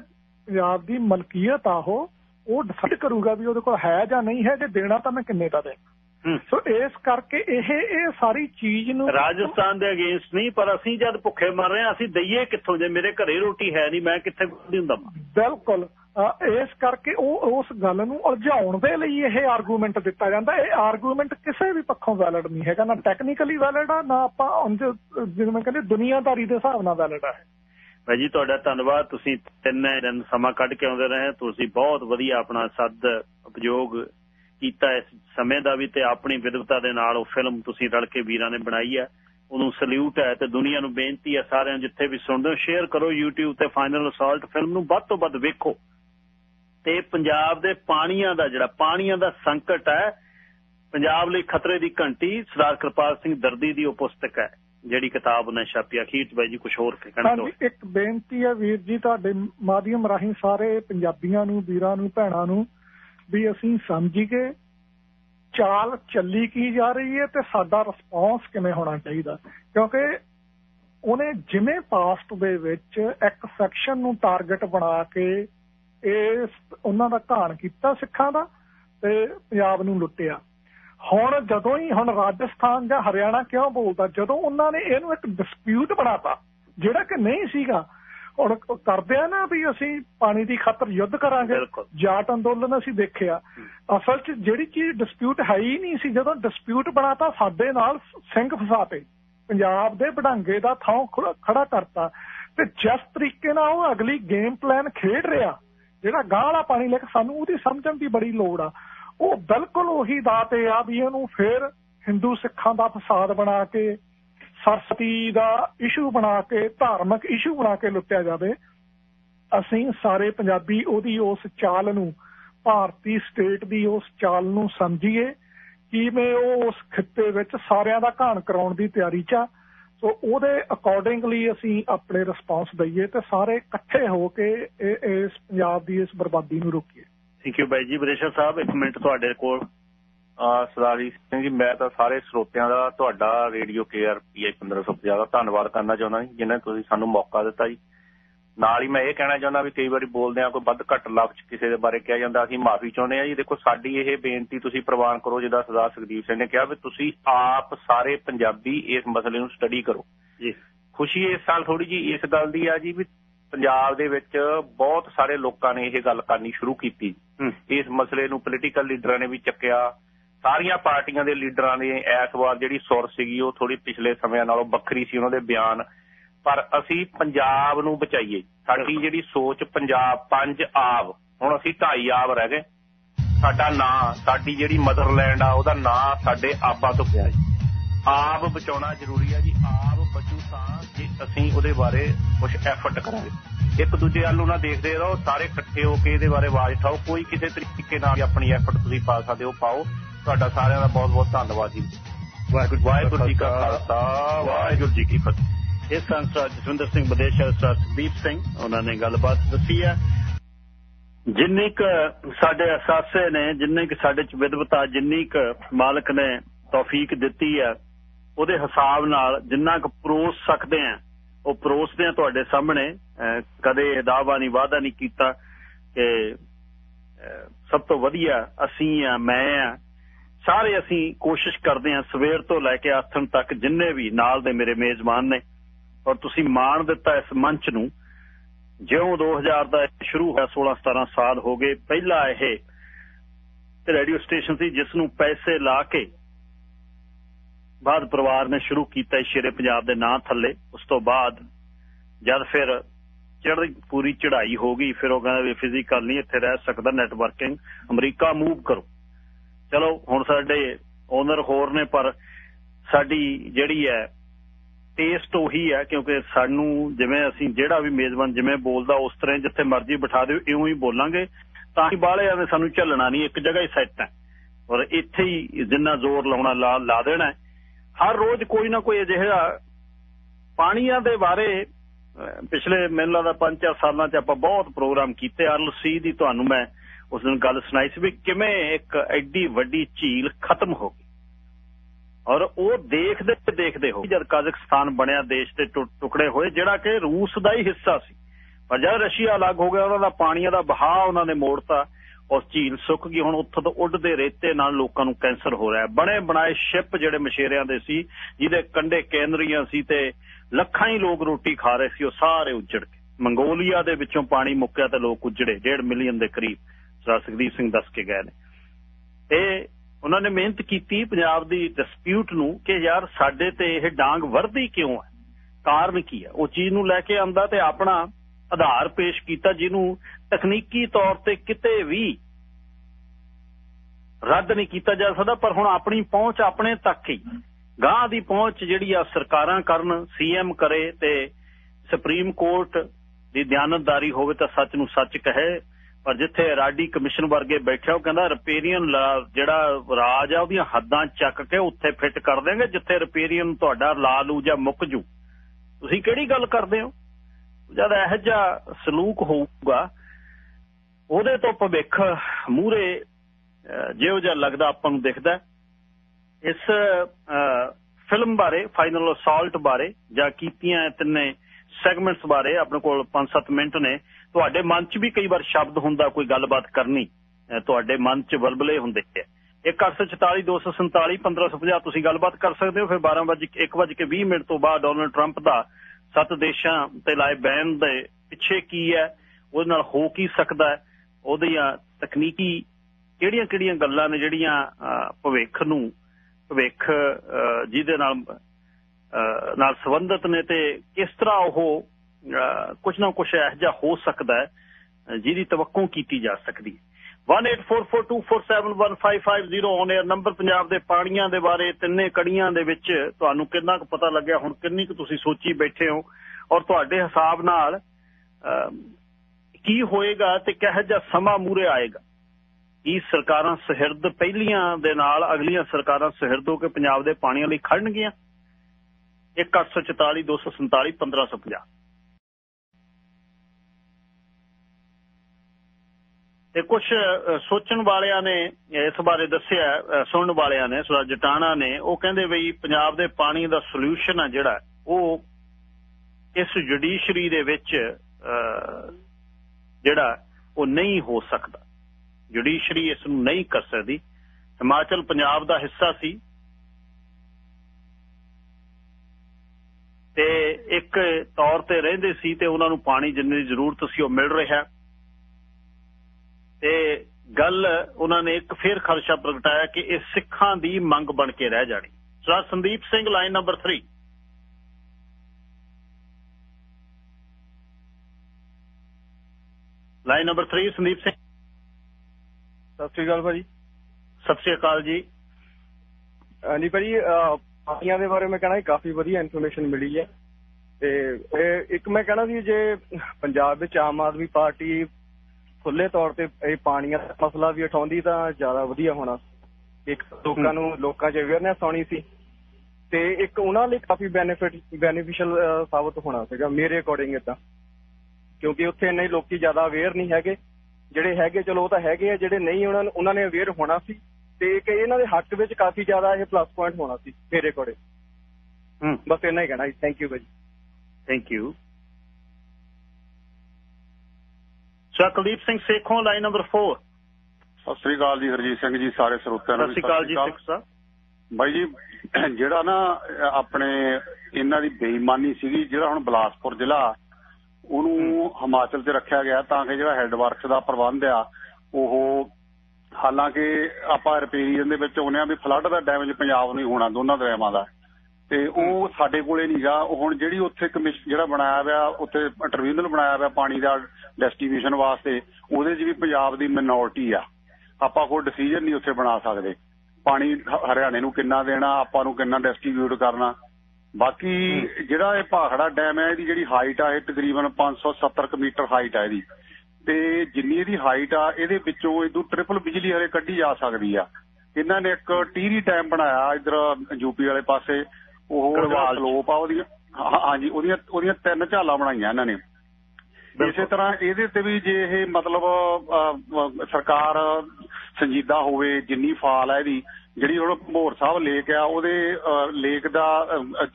ਪੰਜਾਬ ਦੀ ਮਲਕੀਅਤ ਆ ਉਹ। ਉਹ ਡਿਸਾਈਡ ਕਰੂਗਾ ਵੀ ਉਹਦੇ ਕੋਲ ਹੈ ਜਾਂ ਨਹੀਂ ਹੈ ਜੇ ਦੇਣਾ ਤਾਂ ਮੈਂ ਕਿੰਨੇ ਦਾ ਦੇਣਾ ਸੋ ਇਸ ਕਰਕੇ ਇਹ ਇਹ ਸਾਰੀ ਚੀਜ਼ ਨੂੰ ਰਾਜਸਥਾਨ ਦੇ ਅਗੇਂਸਟ ਨਹੀਂ ਪਰ ਅਸੀਂ ਜਦ ਭੁੱਖੇ ਮਰ ਰਹੇ ਹਾਂ ਅਸੀਂ ਦਈਏ ਕਿੱਥੋਂ? ਜੇ ਮੇਰੇ ਘਰੇ ਰੋਟੀ ਹੈ ਨਹੀਂ ਮੈਂ ਕਿੱਥੇ ਗੁੰਦੀ ਹੁੰਦਾ ਬਿਲਕੁਲ। ਇਸ ਕਰਕੇ ਉਹ ਉਸ ਗੱਲ ਨੂੰ ਉਲਝਾਉਣ ਦੇ ਲਈ ਇਹ ਆਰਗੂਮੈਂਟ ਦਿੱਤਾ ਜਾਂਦਾ। ਇਹ ਆਰਗੂਮੈਂਟ ਕਿਸੇ ਵੀ ਪੱਖੋਂ ਵੈਲਿਡ ਨਹੀਂ ਹੈਗਾ। ਨਾ ਟੈਕਨੀਕਲੀ ਵੈਲਿਡ ਆ ਨਾ ਆਪਾਂ ਜਿਵੇਂ ਕਹਿੰਦੇ ਦੁਨੀਆਦਾਰੀ ਦੇ ਹਿਸਾਬ ਨਾਲ ਵੈਲਿਡ ਆ ਭਾਈ ਜੀ, ਤੁਹਾਡਾ ਧੰਨਵਾਦ। ਤੁਸੀਂ ਤਿੰਨੇ ਦਿਨ ਸਮਾਂ ਕੱਢ ਕੇ ਆਉਂਦੇ ਰਹੇ। ਤੁਸੀਂ ਬਹੁਤ ਵਧੀਆ ਆਪਣਾ ਸੱਦ ਉਪਯੋਗ ਕੀਤਾ ਇਸ ਸਮੇਂ ਦਾ ਵੀ ਤੇ ਆਪਣੀ ਵਿਦਵਤਾ ਦੇ ਨਾਲ ਉਹ ਫਿਲਮ ਤੁਸੀਂ ਰਲ ਕੇ ਵੀਰਾਂ ਨੇ ਬਣਾਈ ਹੈ। ਉਹਨੂੰ ਸਲੂਟ ਹੈ ਤੇ ਦੁਨੀਆ ਨੂੰ ਬੇਨਤੀ ਹੈ ਸਾਰਿਆਂ ਜਿੱਥੇ ਵੀ ਸੁਣਦੇ ਹੋ ਸ਼ੇਅਰ ਕਰੋ YouTube ਤੇ ਫਾਈਨਲ ਅਸਾਲਟ ਫਿਲਮ ਨੂੰ ਵੱਧ ਤੋਂ ਵੱਧ ਵੇਖੋ। ਤੇ ਪੰਜਾਬ ਦੇ ਪਾਣੀਆਂ ਦਾ ਜਿਹੜਾ, ਪਾਣੀਆਂ ਦਾ ਸੰਕਟ ਹੈ, ਪੰਜਾਬ ਲਈ ਖਤਰੇ ਦੀ ਘੰਟੀ ਸਰਦਾਰ ਕਿਰਪਾਲ ਸਿੰਘ ਦਰਦੀ ਦੀ ਉਹ ਪੁਸਤਕ ਹੈ। ਜਿਹੜੀ ਕਿਤਾਬ ਨੇ ਛਾਪੀ ਅਖੀਰ ਚ ਬਾਈ ਜੀ ਕੁਝ ਹੋਰ ਕਹਿਣਾ ਚਾਹੁੰਦੇ ਇੱਕ ਬੇਨਤੀ ਹੈ ਵੀਰ ਜੀ ਤੁਹਾਡੇ ਮਾਧਿਅਮ ਰਾਹੀਂ ਸਾਰੇ ਪੰਜਾਬੀਆਂ ਨੂੰ ਵੀਰਾਂ ਨੂੰ ਭੈਣਾਂ ਨੂੰ ਵੀ ਅਸੀਂ ਸਮਝੀਏ ਚਾਲ ਚੱਲੀ ਕੀ ਜਾ ਰਹੀ ਹੈ ਤੇ ਸਾਡਾ ਰਿਸਪੌਂਸ ਕਿਵੇਂ ਹੋਣਾ ਚਾਹੀਦਾ? ਕਿਉਂਕਿ ਉਹਨੇ ਜਿਵੇਂ ਪਾਸਟ ਦੇ ਵਿੱਚ ਇੱਕ ਸੈਕਸ਼ਨ ਨੂੰ ਟਾਰਗੇਟ ਬਣਾ ਕੇ ਇਸ ਉਹਨਾਂ ਦਾ ਘਾਣ ਕੀਤਾ ਸਿੱਖਾਂ ਦਾ ਤੇ ਪੰਜਾਬ ਨੂੰ ਲੁੱਟਿਆ। ਹੁਣ ਜਦੋਂ ਹੀ ਹੁਣ ਰਾਜਸਥਾਨ ਜਾਂ ਹਰਿਆਣਾ ਕਿਉਂ ਬੋਲਦਾ ਜਦੋਂ ਉਹਨਾਂ ਨੇ ਇਹਨੂੰ ਇੱਕ ਡਿਸਪਿਊਟ ਬਣਾਤਾ ਜਿਹੜਾ ਕਿ ਨਹੀਂ ਸੀਗਾ ਹੁਣ ਕਰਦੇ ਆ ਨਾ ਵੀ ਅਸੀਂ ਪਾਣੀ ਦੀ ਖਾਤਰ ਯੁੱਧ ਕਰਾਂਗੇ। ਜਾਟ ਅੰਦੋਲਨ ਅਸੀਂ ਦੇਖਿਆ ਅਸਲ 'ਚ ਜਿਹੜੀ ਚੀਜ਼ ਡਿਸਪਿਊਟ ਹੈ ਹੀ ਨਹੀਂ ਸੀ ਜਦੋਂ ਡਿਸਪਿਊਟ ਬਣਾਤਾ ਸਾਡੇ ਨਾਲ ਸਿੰਘ ਫਸਾਤੇ ਪੰਜਾਬ ਦੇ ਵਡਾਂਗੇ ਦਾ ਥਾਂ ਖੜਾ- ਕਰਤਾ ਤੇ ਜਿਸ ਤਰੀਕੇ ਨਾਲ ਉਹ ਅਗਲੀ ਗੇਮ ਪਲਾਨ ਖੇਡ ਰਿਹਾ ਜਿਹੜਾ ਗਾਂ ਵਾਲਾ ਪਾਣੀ ਲੈ ਕੇ ਸਾਨੂੰ ਉਹਦੀ ਸਮਝਣ ਦੀ ਬੜੀ ਲੋੜ ਆ ਉਹ ਬਿਲਕੁਲ ਉਹੀ ਦਾਤ ਤੇ ਆ ਵੀ ਇਹਨੂੰ ਫੇਰ ਹਿੰਦੂ ਸਿੱਖਾਂ ਦਾ ਫਸਾਦ ਬਣਾ ਕੇ, ਸਰਸਤੀ ਦਾ ਇਸ਼ੂ ਬਣਾ ਕੇ, ਧਾਰਮਿਕ ਇਸ਼ੂ ਬਣਾ ਕੇ ਲੁੱਟਿਆ ਜਾਵੇ। ਅਸੀਂ ਸਾਰੇ ਪੰਜਾਬੀ ਉਹਦੀ ਉਸ ਚਾਲ ਨੂੰ, ਭਾਰਤੀ ਸਟੇਟ ਦੀ ਉਸ ਚਾਲ ਨੂੰ ਸਮਝੀਏ ਕਿਵੇਂ ਉਹ ਉਸ ਖਿੱਤੇ ਵਿੱਚ ਸਾਰਿਆਂ ਦਾ ਘਾਣ ਕਰਾਉਣ ਦੀ ਤਿਆਰੀ 'ਚ ਆ। ਸੋ ਉਹਦੇ ਅਕੋਰਡਿੰਗਲੀ ਅਸੀਂ ਆਪਣੇ ਰਿਸਪਾਂਸ ਦਈਏ ਤੇ ਸਾਰੇ ਇਕੱਠੇ ਹੋ ਕੇ ਇਸ ਪੰਜਾਬ ਦੀ ਇਸ ਬਰਬਾਦੀ ਨੂੰ ਰੋਕੀਏ। ਥੈਂਕ ਯੂ ਬਾਈ ਜੀ। ਬਰੇਸ਼ਰ ਸਾਹਿਬ ਇੱਕ ਮਿੰਟ ਤੁਹਾਡੇ ਕੋਲ। ਆ ਸਰਦਾਰੀ ਸਿੰਘ ਜੀ ਮੈਂ ਤਾਂ ਸਾਰੇ ਸਰੋਤਿਆਂ ਦਾ ਤੁਹਾਡਾ ਰੇਡੀਓ ਕੇਆਰ ਪੀਆਈ 1550 ਦਾ ਧੰਨਵਾਦ ਕਰਨਾ ਚਾਹੁੰਦਾ ਜੀ ਜਿਨ੍ਹਾਂ ਤੁਸੀਂ ਸਾਨੂੰ ਮੌਕਾ ਦਿੱਤਾ ਜੀ। ਨਾਲ ਹੀ ਮੈਂ ਇਹ ਕਹਿਣਾ ਚਾਹੁੰਦਾ ਵੀ ਕਈ ਵਾਰੀ ਬੋਲਦੇ ਆ ਕੋਈ ਵੱਧ ਘੱਟ ਲਫ਼ਜ਼ ਕਿਸੇ ਦੇ ਬਾਰੇ ਕਿਹਾ ਜਾਂਦਾ ਅਸੀਂ ਮਾਫੀ ਚਾਹੁੰਦੇ ਆ ਜੀ। ਦੇਖੋ ਸਾਡੀ ਇਹ ਬੇਨਤੀ ਤੁਸੀਂ ਪ੍ਰਵਾਨ ਕਰੋ ਜਿਹਦਾ ਸਰਦਾਰ ਸੁਖਦੀਪ ਸਿੰਘ ਨੇ ਕਿਹਾ ਵੀ ਤੁਸੀਂ ਆਪ ਸਾਰੇ ਪੰਜਾਬੀ ਇਸ ਮਸਲੇ ਨੂੰ ਸਟੱਡੀ ਕਰੋ। ਜੀ। ਖੁਸ਼ੀ ਇਸ ਸਾਲ ਥੋੜੀ ਜੀ ਇਸ ਗੱਲ ਦੀ ਆ ਜੀ ਵੀ ਪੰਜਾਬ ਦੇ ਵਿੱਚ ਬਹੁਤ ਸਾਰੇ ਲੋਕਾਂ ਨੇ ਇਹ ਗੱਲ ਕਰਨੀ ਸ਼ੁਰੂ ਕੀਤੀ। ਇਸ ਮਸਲੇ ਨੂੰ ਪੋਲੀਟੀਕਲ ਲੀਡਰਾਂ ਨੇ ਵੀ ਚੱਕਿਆ। ਸਾਰੀਆਂ ਪਾਰਟੀਆਂ ਦੇ ਲੀਡਰਾਂ ਨੇ ਇਸ ਵਾਰ ਜਿਹੜੀ ਸੁਰ ਸੀਗੀ ਉਹ ਥੋੜੀ ਪਿਛਲੇ ਸਮਿਆਂ ਨਾਲੋਂ ਵੱਖਰੀ ਸੀ ਉਹਨਾਂ ਦੇ ਬਿਆਨ। ਪਰ ਅਸੀਂ ਪੰਜਾਬ ਨੂੰ ਬਚਾਈਏ। ਸਾਡੀ ਜਿਹੜੀ ਸੋਚ ਪੰਜਾਬ ਪੰਜ ਆਬ ਹੁਣ ਅਸੀਂ ਢਾਈ ਆਬ ਰਹਿ ਗਏ। ਸਾਡਾ ਨਾਂ ਸਾਡੀ ਜਿਹੜੀ ਮਦਰਲੈਂਡ ਆ ਉਹਦਾ ਨਾਂ ਸਾਡੇ ਆਬਾਂ ਤੋਂ ਪਿਆ ਜੀ। ਆਪ ਬਚਾਉਣਾ ਜ਼ਰੂਰੀ ਹੈ ਜੀ। ਆਪ ਬਚੂ ਤਾਂ ਜੇ ਅਸੀਂ ਉਹਦੇ ਬਾਰੇ ਕੁਝ ਐਫਰਟ ਕਰਾਂਗੇ। ਇੱਕ ਦੂਜੇ ਵੱਲ ਉਹਨਾਂ ਦੇਖਦੇ ਰਹੋ ਸਾਰੇ ਇਕੱਠੇ ਹੋ ਕੇ ਇਹਦੇ ਬਾਰੇ ਆਵਾਜ਼ ਉਠਾਓ। ਕੋਈ ਕਿਸੇ ਤਰੀਕੇ ਨਾਲ ਆਪਣੀ ਐਫਰਟ ਤੁਸੀਂ ਪਾ ਸਕਦੇ ਹੋ ਪਾਓ। ਤੁਹਾਡਾ ਸਾਰਿਆਂ ਦਾ ਬਹੁਤ ਬਹੁਤ ਧੰਨਵਾਦ ਜੀ। ਵਾਹਿਗੁਰੂ ਵਾਹਿਗੁਰੂ ਜੀ ਕਾ ਖਾਲਸਾ। ਵਾਹਿਗੁਰੂ ਜੀ ਕੀ ਫਤਿਹ। ਇਸ ਸੰਸਥਾ ਜਸਵਿੰਦਰ ਸਿੰਘ ਵਿਦੇਸ਼ਰ ਸਰ ਸੁਦੀਪ ਸਿੰਘ ਉਹਨਾਂ ਨੇ ਗੱਲਬਾਤ ਦੱਸੀ ਹੈ। ਜਿੰਨੀ ਕ ਸਾਡੇ ਅਸਾਸੇ ਨੇ ਜਿੰਨੇ ਕ ਸਾਡੇ ਚ ਵਿਦਵਤਾ ਜਿੰਨੀ ਕ ਮਾਲਕ ਨੇ ਤੌਫੀਕ ਦਿੱਤੀ ਹੈ ਉਹਦੇ ਹਿਸਾਬ ਨਾਲ ਜਿੰਨਾ ਕ ਪਰੋਸ ਸਕਦੇ ਆ ਉਹ ਪਰੋਸਦੇ ਆ ਤੁਹਾਡੇ ਸਾਹਮਣੇ, ਅਹ, ਕਦੇ ਦਾਵਾ ਨਹੀਂ, ਵਾਅਦਾ ਨਹੀਂ ਕੀਤਾ ਕਿ ਸਭ ਤੋਂ ਵਧੀਆ ਅਸੀਂ ਆ, ਮੈਂ ਆ। ਸਾਰੇ ਅਸੀਂ ਕੋਸ਼ਿਸ਼ ਕਰਦੇ ਹਾਂ ਸਵੇਰ ਤੋਂ ਲੈ ਕੇ ਆਥਣ ਤੱਕ ਜਿੰਨੇ ਵੀ ਨਾਲ ਦੇ ਮੇਰੇ ਮੇਜ਼ਬਾਨ ਨੇ, ਔਰ ਤੁਸੀਂ ਮਾਣ ਦਿੱਤਾ ਇਸ ਮੰਚ ਨੂੰ। ਜਿਉਂ 2000 ਦਾ ਸ਼ੁਰੂ ਹੋਇਆ 16 17 ਸਾਲ ਹੋ ਗਏ, ਪਹਿਲਾ ਇਹ ਰੇਡੀਓ ਸਟੇਸ਼ਨ ਸੀ ਜਿਸ ਨੂੰ ਪੈਸੇ ਲਾ ਕੇ ਬਾਅਦ ਪਰਿਵਾਰ ਨੇ ਸ਼ੁਰੂ ਕੀਤਾ ਸ਼ੇਰੇ ਪੰਜਾਬ ਦੇ ਨਾਂ ਥੱਲੇ। ਉਸ ਤੋਂ ਬਾਅਦ ਜਦ ਫਿਰ ਚੜ੍ਹਦੀ ਪੂਰੀ ਚੜ੍ਹਾਈ ਹੋ ਗਈ, ਫਿਰ ਉਹ ਕਹਿੰਦਾ ਵੀ ਫਿਜ਼ੀਕਲ ਨਹੀਂ, ਇੱਥੇ ਰਹਿ ਸਕਦਾ ਨੈਟਵਰਕਿੰਗ ਅਮਰੀਕਾ ਮੂਵ ਕਰੋ। ਚਲੋ, ਹੁਣ ਸਾਡੇ ਓਨਰ ਹੋਰ ਨੇ, ਪਰ ਸਾਡੀ ਜਿਹੜੀ ਹੈ ਟੇਸਟ ਉਹੀ ਹੈ, ਕਿਉਂਕਿ ਸਾਨੂੰ ਜਿਵੇਂ ਅਸੀਂ ਜਿਹੜਾ ਵੀ ਮੇਜ਼ਬਾਨ ਜਿਵੇਂ ਬੋਲਦਾ, ਉਸ ਤਰ੍ਹਾਂ ਜਿੱਥੇ ਮਰਜ਼ੀ ਬਿਠਾ ਦਿਓ, ਇਉਂ ਹੀ ਬੋਲਾਂਗੇ। ਤਾਂ ਹੀ ਬਾਹਲੇ ਨੇ ਸਾਨੂੰ ਝੱਲਣਾ ਨਹੀਂ, ਇੱਕ ਜਗ੍ਹਾ ਹੀ ਸੈੱਟ ਹੈ। ਔਰ ਇੱਥੇ ਹੀ ਜਿੰਨਾ ਜ਼ੋਰ ਲਾਉਣਾ, ਲਾ ਲਾ ਦੇਣਾ ਹਰ ਰੋਜ਼ ਕੋਈ ਨਾ ਕੋਈ ਅਜਿਹਾ ਪਾਣੀਆਂ ਦੇ ਬਾਰੇ ਪਿਛਲੇ ਮੈਨੂੰ ਲੱਗਦਾ 5-4 ਸਾਲਾਂ 'ਚ ਆਪਾਂ ਬਹੁਤ ਪ੍ਰੋਗਰਾਮ ਕੀਤੇ। ਆਰਲਸੀ ਦੀ ਤੁਹਾਨੂੰ ਮੈਂ ਉਸ ਦਿਨ ਗੱਲ ਸੁਣਾਈ ਸੀ ਵੀ ਕਿਵੇਂ ਇੱਕ ਐਡੀ ਵੱਡੀ ਝੀਲ ਖਤਮ ਹੋ ਗਈ। ਔਰ ਉਹ ਦੇਖਦੇ ਦੇਖਦੇ ਹੋ ਜਦ ਕਾਜ਼ਕਸਤਾਨ ਬਣਿਆ ਦੇਸ਼ ਦੇ ਟੁਕੜੇ ਹੋਏ, ਜਿਹੜਾ ਕਿ ਰੂਸ ਦਾ ਹੀ ਹਿੱਸਾ ਸੀ। ਪਰ ਜਦ ਰਸ਼ੀਆ ਅਲੱਗ ਹੋ ਗਿਆ, ਉਹਨਾਂ ਦਾ ਪਾਣੀਆਂ ਦਾ ਬਹਾਅ ਉਹਨਾਂ ਨੇ ਮੋੜਤਾ। ਉਸ ਝੀਲ ਸੁੱਕ ਗਈ। ਹੁਣ ਉੱਥੋਂ ਤੋਂ ਉੱਡਦੇ ਰੇਤੇ ਨਾਲ ਲੋਕਾਂ ਨੂੰ ਕੈਂਸਰ ਹੋ ਰਿਹਾ ਬਣੇ ਬਣਾਏ ਸ਼ਿਪ ਜਿਹੜੇ ਮਸ਼ੇਰਿਆਂ ਦੇ ਸੀ, ਜਿਹਦੇ ਕੰਡੇ ਕੇਂਦਰੀਆਂ ਸੀ ਤੇ ਲੱਖਾਂ ਹੀ ਲੋਕ ਰੋਟੀ ਖਾ ਰਹੇ ਸੀ, ਉਹ ਸਾਰੇ ਉੱਜੜ ਗਏ। ਮੰਗੋਲੀਆ ਦੇ ਵਿੱਚੋਂ ਪਾਣੀ ਮੁੱਕਿਆ ਤੇ ਲੋਕ ਉੱਜੜੇ। 1.5 ਮਿਲੀਅਨ ਦੇ ਕਰੀਬ। ਸਰ ਸਿੰਘ ਦੱਸ ਕੇ ਗਏ ਨੇ। ਇਹ ਉਹਨਾਂ ਨੇ ਮਿਹਨਤ ਕੀਤੀ ਪੰਜਾਬ ਦੀ ਡਿਸਪਿਊਟ ਨੂੰ ਕਿ ਯਾਰ ਸਾਡੇ ਤੇ ਇਹ ਡਾਂਗ ਵਰਦੀ ਕਿਉਂ ਹੈ? ਕਾਰਨ ਕੀ ਹੈ? ਉਹ ਚੀਜ਼ ਨੂੰ ਲੈ ਕੇ ਆਂਦਾ ਤੇ ਆਪਣਾ ਆਧਾਰ ਪੇਸ਼ ਕੀਤਾ, ਜਿਹਨੂੰ ਤਕਨੀਕੀ ਤੌਰ ਤੇ ਕਿਤੇ ਵੀ ਰੱਦ ਨਹੀਂ ਕੀਤਾ ਜਾ ਸਕਦਾ, ਪਰ ਹੁਣ ਆਪਣੀ ਪਹੁੰਚ ਆਪਣੇ ਤੱਕ ਹੀ। ਗਾਂ ਦੀ ਪਹੁੰਚ ਜਿਹੜੀ ਆ ਸਰਕਾਰਾਂ ਕਰਨ, ਸੀਐਮ ਕਰੇ ਤੇ ਸੁਪਰੀਮ ਕੋਰਟ ਦੀ ਦਿਆਨਤਦਾਰੀ ਹੋਵੇ ਤਾਂ ਸੱਚ ਨੂੰ ਸੱਚ ਕਹੇ। ਪਰ ਜਿੱਥੇ ਰਾਡੀ ਕਮਿਸ਼ਨ ਵਰਗੇ ਬੈਠਿਆ ਉਹ ਕਹਿੰਦਾ ਰਿਪੇਰੀਅਨ ਜਿਹੜਾ ਰਾਜ ਆ, ਉਹਦੀਆਂ ਹੱਦਾਂ ਚੱਕ ਕੇ ਉੱਥੇ ਫਿੱਟ ਕਰ ਦੇਣਗੇ ਜਿੱਥੇ ਰਿਪੇਰੀਅਨ ਤੁਹਾਡਾ ਲਾ ਲੂ ਜਾਂ ਮੁੱਕ ਜੂ। ਤੁਸੀਂ ਕਿਹੜੀ ਗੱਲ ਕਰਦੇ ਹੋ? ਜਦ ਇਹੋ ਜਿਹਾ ਸਲੂਕ ਹੋਊਗਾ, ਉਹਦੇ ਤੋਂ ਭਵਿੱਖ ਮੂਰੇ ਜਿਹੋ ਜਿਹਾ ਲੱਗਦਾ ਆਪਾਂ ਨੂੰ ਦਿਖਦਾ ਇਸ ਫਿਲਮ ਬਾਰੇ ਫਾਈਨਲ ਅਸਾਲਟ ਬਾਰੇ ਜਾਂ ਕੀਤੀਆਂ ਤਿੰਨੇ ਸੈਗਮੈਂਟਸ ਬਾਰੇ ਆਪਣੇ ਕੋਲ 5-7 ਮਿੰਟ ਨੇ। ਤੁਹਾਡੇ ਮਨ 'ਚ ਵੀ ਕਈ ਵਾਰ ਸ਼ਬਦ ਹੁੰਦਾ, ਕੋਈ ਗੱਲਬਾਤ ਕਰਨੀ ਤੁਹਾਡੇ ਮਨ 'ਚ ਬਲਬਲੇ ਹੁੰਦੇ ਹੈ 1842471550 ਤੁਸੀਂ ਗੱਲਬਾਤ ਕਰ ਸਕਦੇ ਹੋ, ਫਿਰ 12 ਵਜੇ 1 ਵਜੇ ਕੇ 20 ਮਿੰਟ ਤੋਂ ਬਾਅਦ ਡੋਨਲਡ ਟਰੰਪ ਦਾ ਸੱਤ ਦੇਸ਼ਾਂ ਤੇ ਲਾਏ ਬੈਨ ਦੇ ਪਿੱਛੇ ਕੀ ਹੈ, ਉਹਦੇ ਨਾਲ ਹੋ ਕੀ ਸਕਦਾ ਹੈ, ਉਹਦੀਆਂ ਤਕਨੀਕੀ ਕਿਹੜੀਆਂ-ਕਿਹੜੀਆਂ ਗੱਲਾਂ ਨੇ ਜਿਹੜੀਆਂ ਭਵਿੱਖ ਨੂੰ ਭਵਿੱਖ ਅਹ, ਜਿਹਦੇ ਨਾਲ ਨਾਲ ਸੰਬੰਧਿਤ ਨੇ ਤੇ ਕਿਸ ਤਰ੍ਹਾਂ ਉਹ ਅਹ, ਕੁਝ ਨਾ ਕੁਝ ਇਹੋ ਜਿਹਾ ਹੋ ਸਕਦਾ ਹੈ ਜਿਹਦੀ ਤਵੱਕੂ ਕੀਤੀ ਜਾ ਸਕਦੀ ਹੈ। 184424715550 ਔਨ 에ਅਰ ਨੰਬਰ ਪੰਜਾਬ ਦੇ ਪਾਣੀਆਂ ਦੇ ਬਾਰੇ ਤਿੰਨੇ ਕੜੀਆਂ ਦੇ ਵਿੱਚ ਤੁਹਾਨੂੰ ਕਿੰਨਾ ਕੁ ਪਤਾ ਲੱਗਿਆ ਹੁਣ ਕਿੰਨੀ ਕੁ ਤੁਸੀਂ ਸੋਚੀ ਬੈਠੇ ਹੋ ਔਰ ਤੁਹਾਡੇ ਹਿਸਾਬ ਨਾਲ ਅਹ, ਕੀ ਹੋਏਗਾ ਤੇ ਕਿਹੋ ਜਿਹਾ ਸਮਾਂ ਮੂਰੇ ਆਏਗਾ। ਕੀ ਸਰਕਾਰਾਂ ਸਹਿਰਦ ਪਹਿਲੀਆਂ ਦੇ ਨਾਲ ਅਗਲੀਆਂ ਸਰਕਾਰਾਂ ਸਹਿਰਦ ਹੋ ਕੇ ਪੰਜਾਬ ਦੇ ਪਾਣੀਆਂ ਲਈ ਖੜਨਗੀਆਂ? 1844 247 1550 ਤੇ ਕੁਝ ਸੋਚਣ ਵਾਲਿਆਂ ਨੇ ਇਸ ਬਾਰੇ ਦੱਸਿਆ ਸੁਣਨ ਵਾਲਿਆਂ ਨੇ, ਸੁਰਾ ਜਟਾਣਾ ਨੇ, ਉਹ ਕਹਿੰਦੇ ਬਈ ਪੰਜਾਬ ਦੇ ਪਾਣੀ ਦਾ ਸੋਲੂਸ਼ਨ ਆ ਜਿਹੜਾ, ਉਹ ਇਸ ਜੁਡੀਸ਼ਰੀ ਦੇ ਵਿੱਚ ਜਿਹੜਾ, ਉਹ ਨਹੀਂ ਹੋ ਸਕਦਾ। ਜੁਡੀਸ਼ਰੀ ਇਸ ਨੂੰ ਨਹੀਂ ਕਰ ਸਕਦੀ। ਹਿਮਾਚਲ ਪੰਜਾਬ ਦਾ ਹਿੱਸਾ ਸੀ। ਤੇ ਇੱਕ ਤੌਰ ਤੇ ਰਹਿੰਦੇ ਸੀ ਤੇ ਉਹਨਾਂ ਨੂੰ ਪਾਣੀ ਜਿੰਨੀ ਦੀ ਜ਼ਰੂਰਤ ਸੀ ਉਹ ਮਿਲ ਰਿਹਾ। ਤੇ ਗੱਲ ਉਹਨਾਂ ਨੇ ਇੱਕ ਫੇਰ ਖਰਸ਼ਾ ਪ੍ਰਗਟਾਇਆ ਕਿ ਇਹ ਸਿੱਖਾਂ ਦੀ ਮੰਗ ਬਣ ਕੇ ਰਹਿ ਜਾਣੀ। Sir, Sandeep Singh, line number 3 line number 3 Sandeep Singh. ਸਤਿ ਸ਼੍ਰੀ ਅਕਾਲ ਭਾਜੀ। ਸਤਿ ਸ਼੍ਰੀ ਅਕਾਲ ਜੀ। ਹਾਂਜੀ ਭਾਜੀ ਪਾਣੀਆਂ ਦੇ ਬਾਰੇ ਮੈਂ ਕਹਿਣਾ ਸੀ ਕਾਫੀ ਵਧੀਆ ਇਨਫੋਰਮੇਸ਼ਨ ਮਿਲੀ ਹੈ। ਤੇ ਇੱਕ ਮੈਂ ਕਹਿਣਾ ਸੀ ਜੇ ਪੰਜਾਬ ਵਿੱਚ ਆਮ ਆਦਮੀ ਪਾਰਟੀ ਖੁੱਲੇ ਤੌਰ ਤੇ ਇਹ ਪਾਣੀਆਂ ਦਾ ਮਸਲਾ ਵੀ ਉਠਾਉਂਦੀ ਤਾਂ ਜ਼ਿਆਦਾ ਵਧੀਆ ਹੋਣਾ। ਇੱਕ ਲੋਕਾਂ ਨੂੰ ਲੋਕਾਂ 'ਚ ਅਵੇਅਰਨੈਸ ਆਉਣੀ ਸੀ। ਤੇ ਇੱਕ ਉਹਨਾਂ ਲਈ ਕਾਫੀ ਬੈਨੀਫਿਟ ਬੈਨੀਫੀਸ਼ੀਅਲ ਸਾਬਤ ਹੋਣਾ ਸੀਗਾ ਮੇਰੇ ਅਕੋਰਡਿੰਗ ਇਦਾਂ ਕਿਉਂਕਿ ਉੱਥੇ ਇੰਨੇ ਲੋਕੀ ਜ਼ਿਆਦਾ ਅਵੇਅਰ ਨਹੀਂ ਹੈਗੇ। ਜਿਹੜੇ ਹੈਗੇ ਚਲੋ ਉਹ ਤਾਂ ਹੈਗੇ ਆ ਜਿਹੜੇ ਨਹੀਂ ਉਹਨਾਂ ਨੂੰ ਉਹਨਾਂ ਨੇ ਅਵੇਅਰ ਹੋਣਾ ਸੀ ਤੇ ਕਿ ਇਹਨਾਂ ਦੇ ਹੱਕ ਵਿੱਚ ਕਾਫੀ ਜ਼ਿਆਦਾ ਇਹ ਪਲੱਸ ਪੁਆਇੰਟ ਹੋਣਾ ਸੀ ਮੇਰੇ ਅਕੋਰਡਿੰਗ ਹੂੰ। ਬਸ ਇੰਨਾ ਹੀ ਕਹਿਣਾ ਜੀ। ਥੈਂਕ ਯੂ ਭਾਜੀ। Thank you sir Kuldeep Singh Sekhon line number 4 ਸਤਿ ਸ੍ਰੀ ਅਕਾਲ ਜੀ ਹਰਜੀਤ ਸਿੰਘ ਜੀ ਸਾਰੇ ਸਰੋਤਿਆਂ ਨੂੰ ਸਤਿ ਸ਼੍ਰੀ ਅਕਾਲ ਜੀ ਸਿੱਖ ਸਾਹਿਬ ਬਾਈ ਜੀ ਜਿਹੜਾ ਨਾ ਆਪਣੇ ਇਹਨਾਂ ਦੀ ਬੇਈਮਾਨੀ ਸੀਗੀ ਜਿਹੜਾ ਹੁਣ ਬਲਾਸਪੁਰ ਜ਼ਿਲ੍ਹਾ ਉਹਨੂੰ ਹਿਮਾਚਲ 'ਚ ਰੱਖਿਆ ਗਿਆ ਤਾਂ ਕਿ ਜਿਹੜਾ ਹੈੱਡ ਵਰਕਸ ਦਾ ਪ੍ਰਬੰਧ ਆ ਉਹ ਹਾਲਾਂਕਿ ਆਪਾਂ ਰਿਪੇਰੀਅਨ ਦੇ ਵਿੱਚ ਆਉਂਦੇ ਆ ਵੀ ਫਲੱਡ ਦਾ ਡੈਮੇਜ ਪੰਜਾਬ ਨੂੰ ਹੀ ਹੋਣਾ ਦੋਨਾਂ ਦਰਿਆਵਾਂ ਦਾ। ਤੇ ਉਹ ਸਾਡੇ ਕੋਲੇ ਨਹੀਂਗਾ ਉਹ ਹੁਣ ਜਿਹੜੀ ਉੱਥੇ ਕਮਿਸ਼ਨ ਜਿਹੜਾ ਬਣਾਇਆ ਹੋਇਆ ਉੱਥੇ ਟ੍ਰਿਬਿਊਨਲ ਬਣਾਇਆ ਹੋਇਆ ਪਾਣੀ ਦਾ ਡੈਸਟੀਨੇਸ਼ਨ ਵਾਸਤੇ ਉਹਦੇ 'ਚ ਵੀ ਪੰਜਾਬ ਦੀ ਮਿਨੋਰਟੀ ਆ। ਆਪਾਂ ਕੋਈ ਡਿਸੀਜਨ ਨਹੀਂ ਉੱਥੇ ਬਣਾ ਸਕਦੇ। ਪਾਣੀ ਹਰਿਆਣੇ ਨੂੰ ਕਿੰਨਾ ਦੇਣਾ ਆਪਾਂ ਨੂੰ ਕਿੰਨਾ ਡਿਸਟ੍ਰੀਬਿਊਟ ਕਰਨਾ। ਬਾਕੀ ਜਿਹੜਾ ਇਹ ਭਾਖੜਾ ਡੈਮ ਹੈ ਇਹਦੀ ਜਿਹੜੀ ਹਾਈਟ ਆ ਇਹ ਤਕਰੀਬਨ 570 ਕੁ ਮੀਟਰ ਹਾਈਟ ਆ ਇਹਦੀ। ਤੇ ਜਿੰਨੀ ਇਹਦੀ ਹਾਈਟ ਆ ਇਹਦੇ ਵਿੱਚੋਂ ਇਹਦੂ ਟ੍ਰਿਪਲ ਬਿਜਲੀ ਹਲੇ ਕੱਢੀ ਜਾ ਸਕਦੀ ਆ। ਇਹਨਾਂ ਨੇ ਇੱਕ ਟੀਰੀ ਡੈਮ ਬਣਾਇਆ ਇਧਰ ਯੂਪੀ ਵਾਲੇ ਪਾਸੇ। ਉਹ। ਸਲੋਪ ਆ ਉਹਦੀ ਹਾਂਜੀ ਉਹਦੀਆਂ ਉਹਦੀਆਂ ਤਿੰਨ ਝਾਲਾਂ ਬਣਾਈਆਂ ਇਹਨਾਂ ਨੇ। ਇਸੇ ਤਰ੍ਹਾਂ ਇਹਦੇ ਤੇ ਵੀ ਜੇ ਇਹ ਮਤਲਬ ਸਰਕਾਰ ਸੰਜੀਦਾ ਹੋਵੇ ਜਿੰਨੀ ਫਾਲ ਹੈ ਇਹਦੀ ਜਿਹੜੀ ਹੁਣ ਭੋਰ ਸਾਹਿਬ ਲੇਕ ਆ ਉਹਦੇ ਅਹ, ਲੇਕ ਦਾ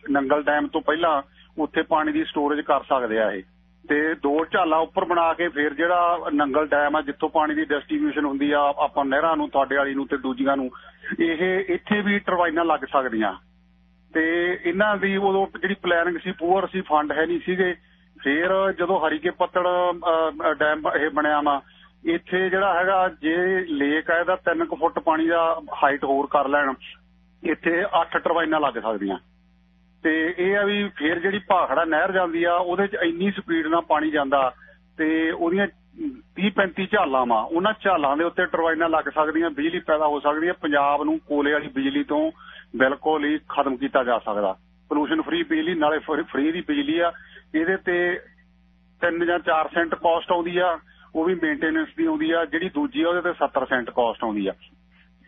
ਨੰਗਲ ਡੈਮ ਤੋਂ ਪਹਿਲਾਂ ਉੱਥੇ ਪਾਣੀ ਦੀ ਸਟੋਰੇਜ ਕਰ ਸਕਦੇ ਆ ਇਹ। ਤੇ ਦੋ ਝਾਲਾਂ ਉੱਪਰ ਬਣਾ ਕੇ ਫਿਰ ਜਿਹੜਾ ਨੰਗਲ ਡੈਮ ਆ ਜਿੱਥੋਂ ਪਾਣੀ ਦੀ ਡਿਸਟ੍ਰੀਬਿਊਸ਼ਨ ਹੁੰਦੀ ਆ ਆਪਾਂ ਨਹਿਰਾਂ ਨੂੰ ਤੁਹਾਡੇ ਵਾਲੀ ਨੂੰ ਤੇ ਦੂਜੀਆਂ ਨੂੰ ਇਹ ਇੱਥੇ ਵੀ ਟਰਬਾਈਨਾਂ ਲੱਗ ਸਕਦੀਆਂ। ਤੇ ਇਹਨਾਂ ਦੀ ਉਦੋਂ ਜਿਹੜੀ ਪਲੈਨਿੰਗ ਸੀ ਪੂਅਰ ਸੀ ਫੰਡ ਹੈ ਨਹੀਂ ਸੀਗੇ। ਫਿਰ ਜਦੋਂ ਹਰੀਕੇ ਪੱਤੜ ਡੈਮ ਇਹ ਬਣਿਆ ਵਾ ਇੱਥੇ ਜਿਹੜਾ ਹੈਗਾ, ਜੇ ਲੇਕ ਆ, ਇਹਦਾ 3 ਫੁੱਟ ਪਾਣੀ ਦਾ ਹਾਈਟ ਹੋਰ ਕਰ ਲੈਣ, ਇੱਥੇ 8 ਟਰਬਾਈਨਾਂ ਲੱਗ ਸਕਦੀਆਂ। ਤੇ ਇਹ ਆ ਵੀ ਫੇਰ ਜਿਹੜੀ ਭਾਖੜਾ ਨਹਿਰ ਜਾਂਦੀ ਆ, ਉਹਦੇ 'ਚ ਇੰਨੀ ਸਪੀਡ ਨਾਲ ਪਾਣੀ ਜਾਂਦਾ ਤੇ ਉਹਦੀਆਂ 30 35 ਝਾਲਾਂ ਵਾ, ਉਹਨਾਂ ਝਾਲਾਂ ਦੇ ਉੱਤੇ ਟਰਬਾਈਨਾਂ ਲੱਗ ਸਕਦੀਆਂ, ਬਿਜਲੀ ਪੈਦਾ ਹੋ ਸਕਦੀ ਹੈ ਪੰਜਾਬ ਨੂੰ ਕੋਲੇ ਵਾਲੀ ਬਿਜਲੀ ਤੋਂ ਬਿਲਕੁਲ ਹੀ ਖਤਮ ਕੀਤਾ ਜਾ ਸਕਦਾ। ਪੋਲੂਸ਼ਨ ਫ੍ਰੀ ਬਿਜਲੀ, ਨਾਲੇ ਫ੍ਰੀ ਦੀ ਬਿਜਲੀ ਆ, ਇਹਦੇ ਤੇ 3 ਜਾਂ 4 ਸੈਂਟ ਕਾਸਟ ਆਉਂਦੀ ਆ ਉਹ ਵੀ ਮੇਨਟੇਨੈਂਸ ਦੀ ਆਉਂਦੀ ਆ ਜਿਹੜੀ ਦੂਜੀ ਆ ਉਹਦੇ ਤੇ 70 ਸੈਂਟ ਕਾਸਟ ਆਉਂਦੀ ਆ।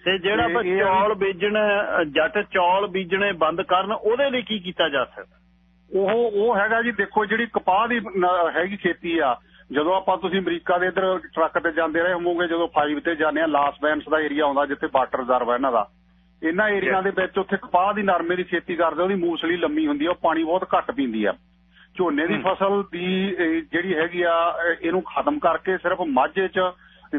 ਤੇ ਜਿਹੜਾ ਆਪਾਂ ਚੌਲ ਬੀਜਣ ਜੱਟ ਚੌਲ ਬੀਜਣੇ ਬੰਦ ਕਰਨ ਉਹਦੇ ਲਈ ਕੀ ਕੀਤਾ ਜਾ ਸਕਦਾ? ਉਹ ਉਹ ਹੈਗਾ ਜੀ ਦੇਖੋ ਜਿਹੜੀ ਕਪਾਹ ਦੀ ਹੈਗੀ ਖੇਤੀ ਆ ਜਦੋਂ ਆਪਾਂ ਤੁਸੀਂ ਅਮਰੀਕਾ ਦੇ ਇਧਰ ਟਰੱਕ ਤੇ ਜਾਂਦੇ ਰਹੇ ਹੋਵੋਗੇ ਜਦੋਂ 5 ਤੇ ਜਾਂਦੇ ਆ ਲਾਸ ਬੈਂਸ ਦਾ ਏਰੀਆ ਆਉਂਦਾ ਜਿੱਥੇ ਵਾਟਰ ਰਿਜ਼ਰਵ ਹੈ ਇਹਨਾਂ ਦਾ ਇਹਨਾਂ ਏਰੀਆ ਦੇ ਵਿੱਚ ਉੱਥੇ ਕਪਾਹ ਦੀ ਨਰਮੇ ਦੀ ਖੇਤੀ ਕਰਦੇ ਉਹਦੀ ਮੂਸਲੀ ਲੰਮੀ ਹੁੰਦੀ ਆ ਉਹ ਪਾਣੀ ਬਹੁਤ ਘੱਟ ਪੀਂਦੀ ਆ। ਝੋਨੇ ਦੀ ਫਸਲ ਦੀ ਜਿਹੜੀ ਹੈਗੀ ਆ ਇਹ- ਇਹਨੂੰ ਖਤਮ ਕਰਕੇ ਸਿਰਫ ਮਾਝੇ 'ਚ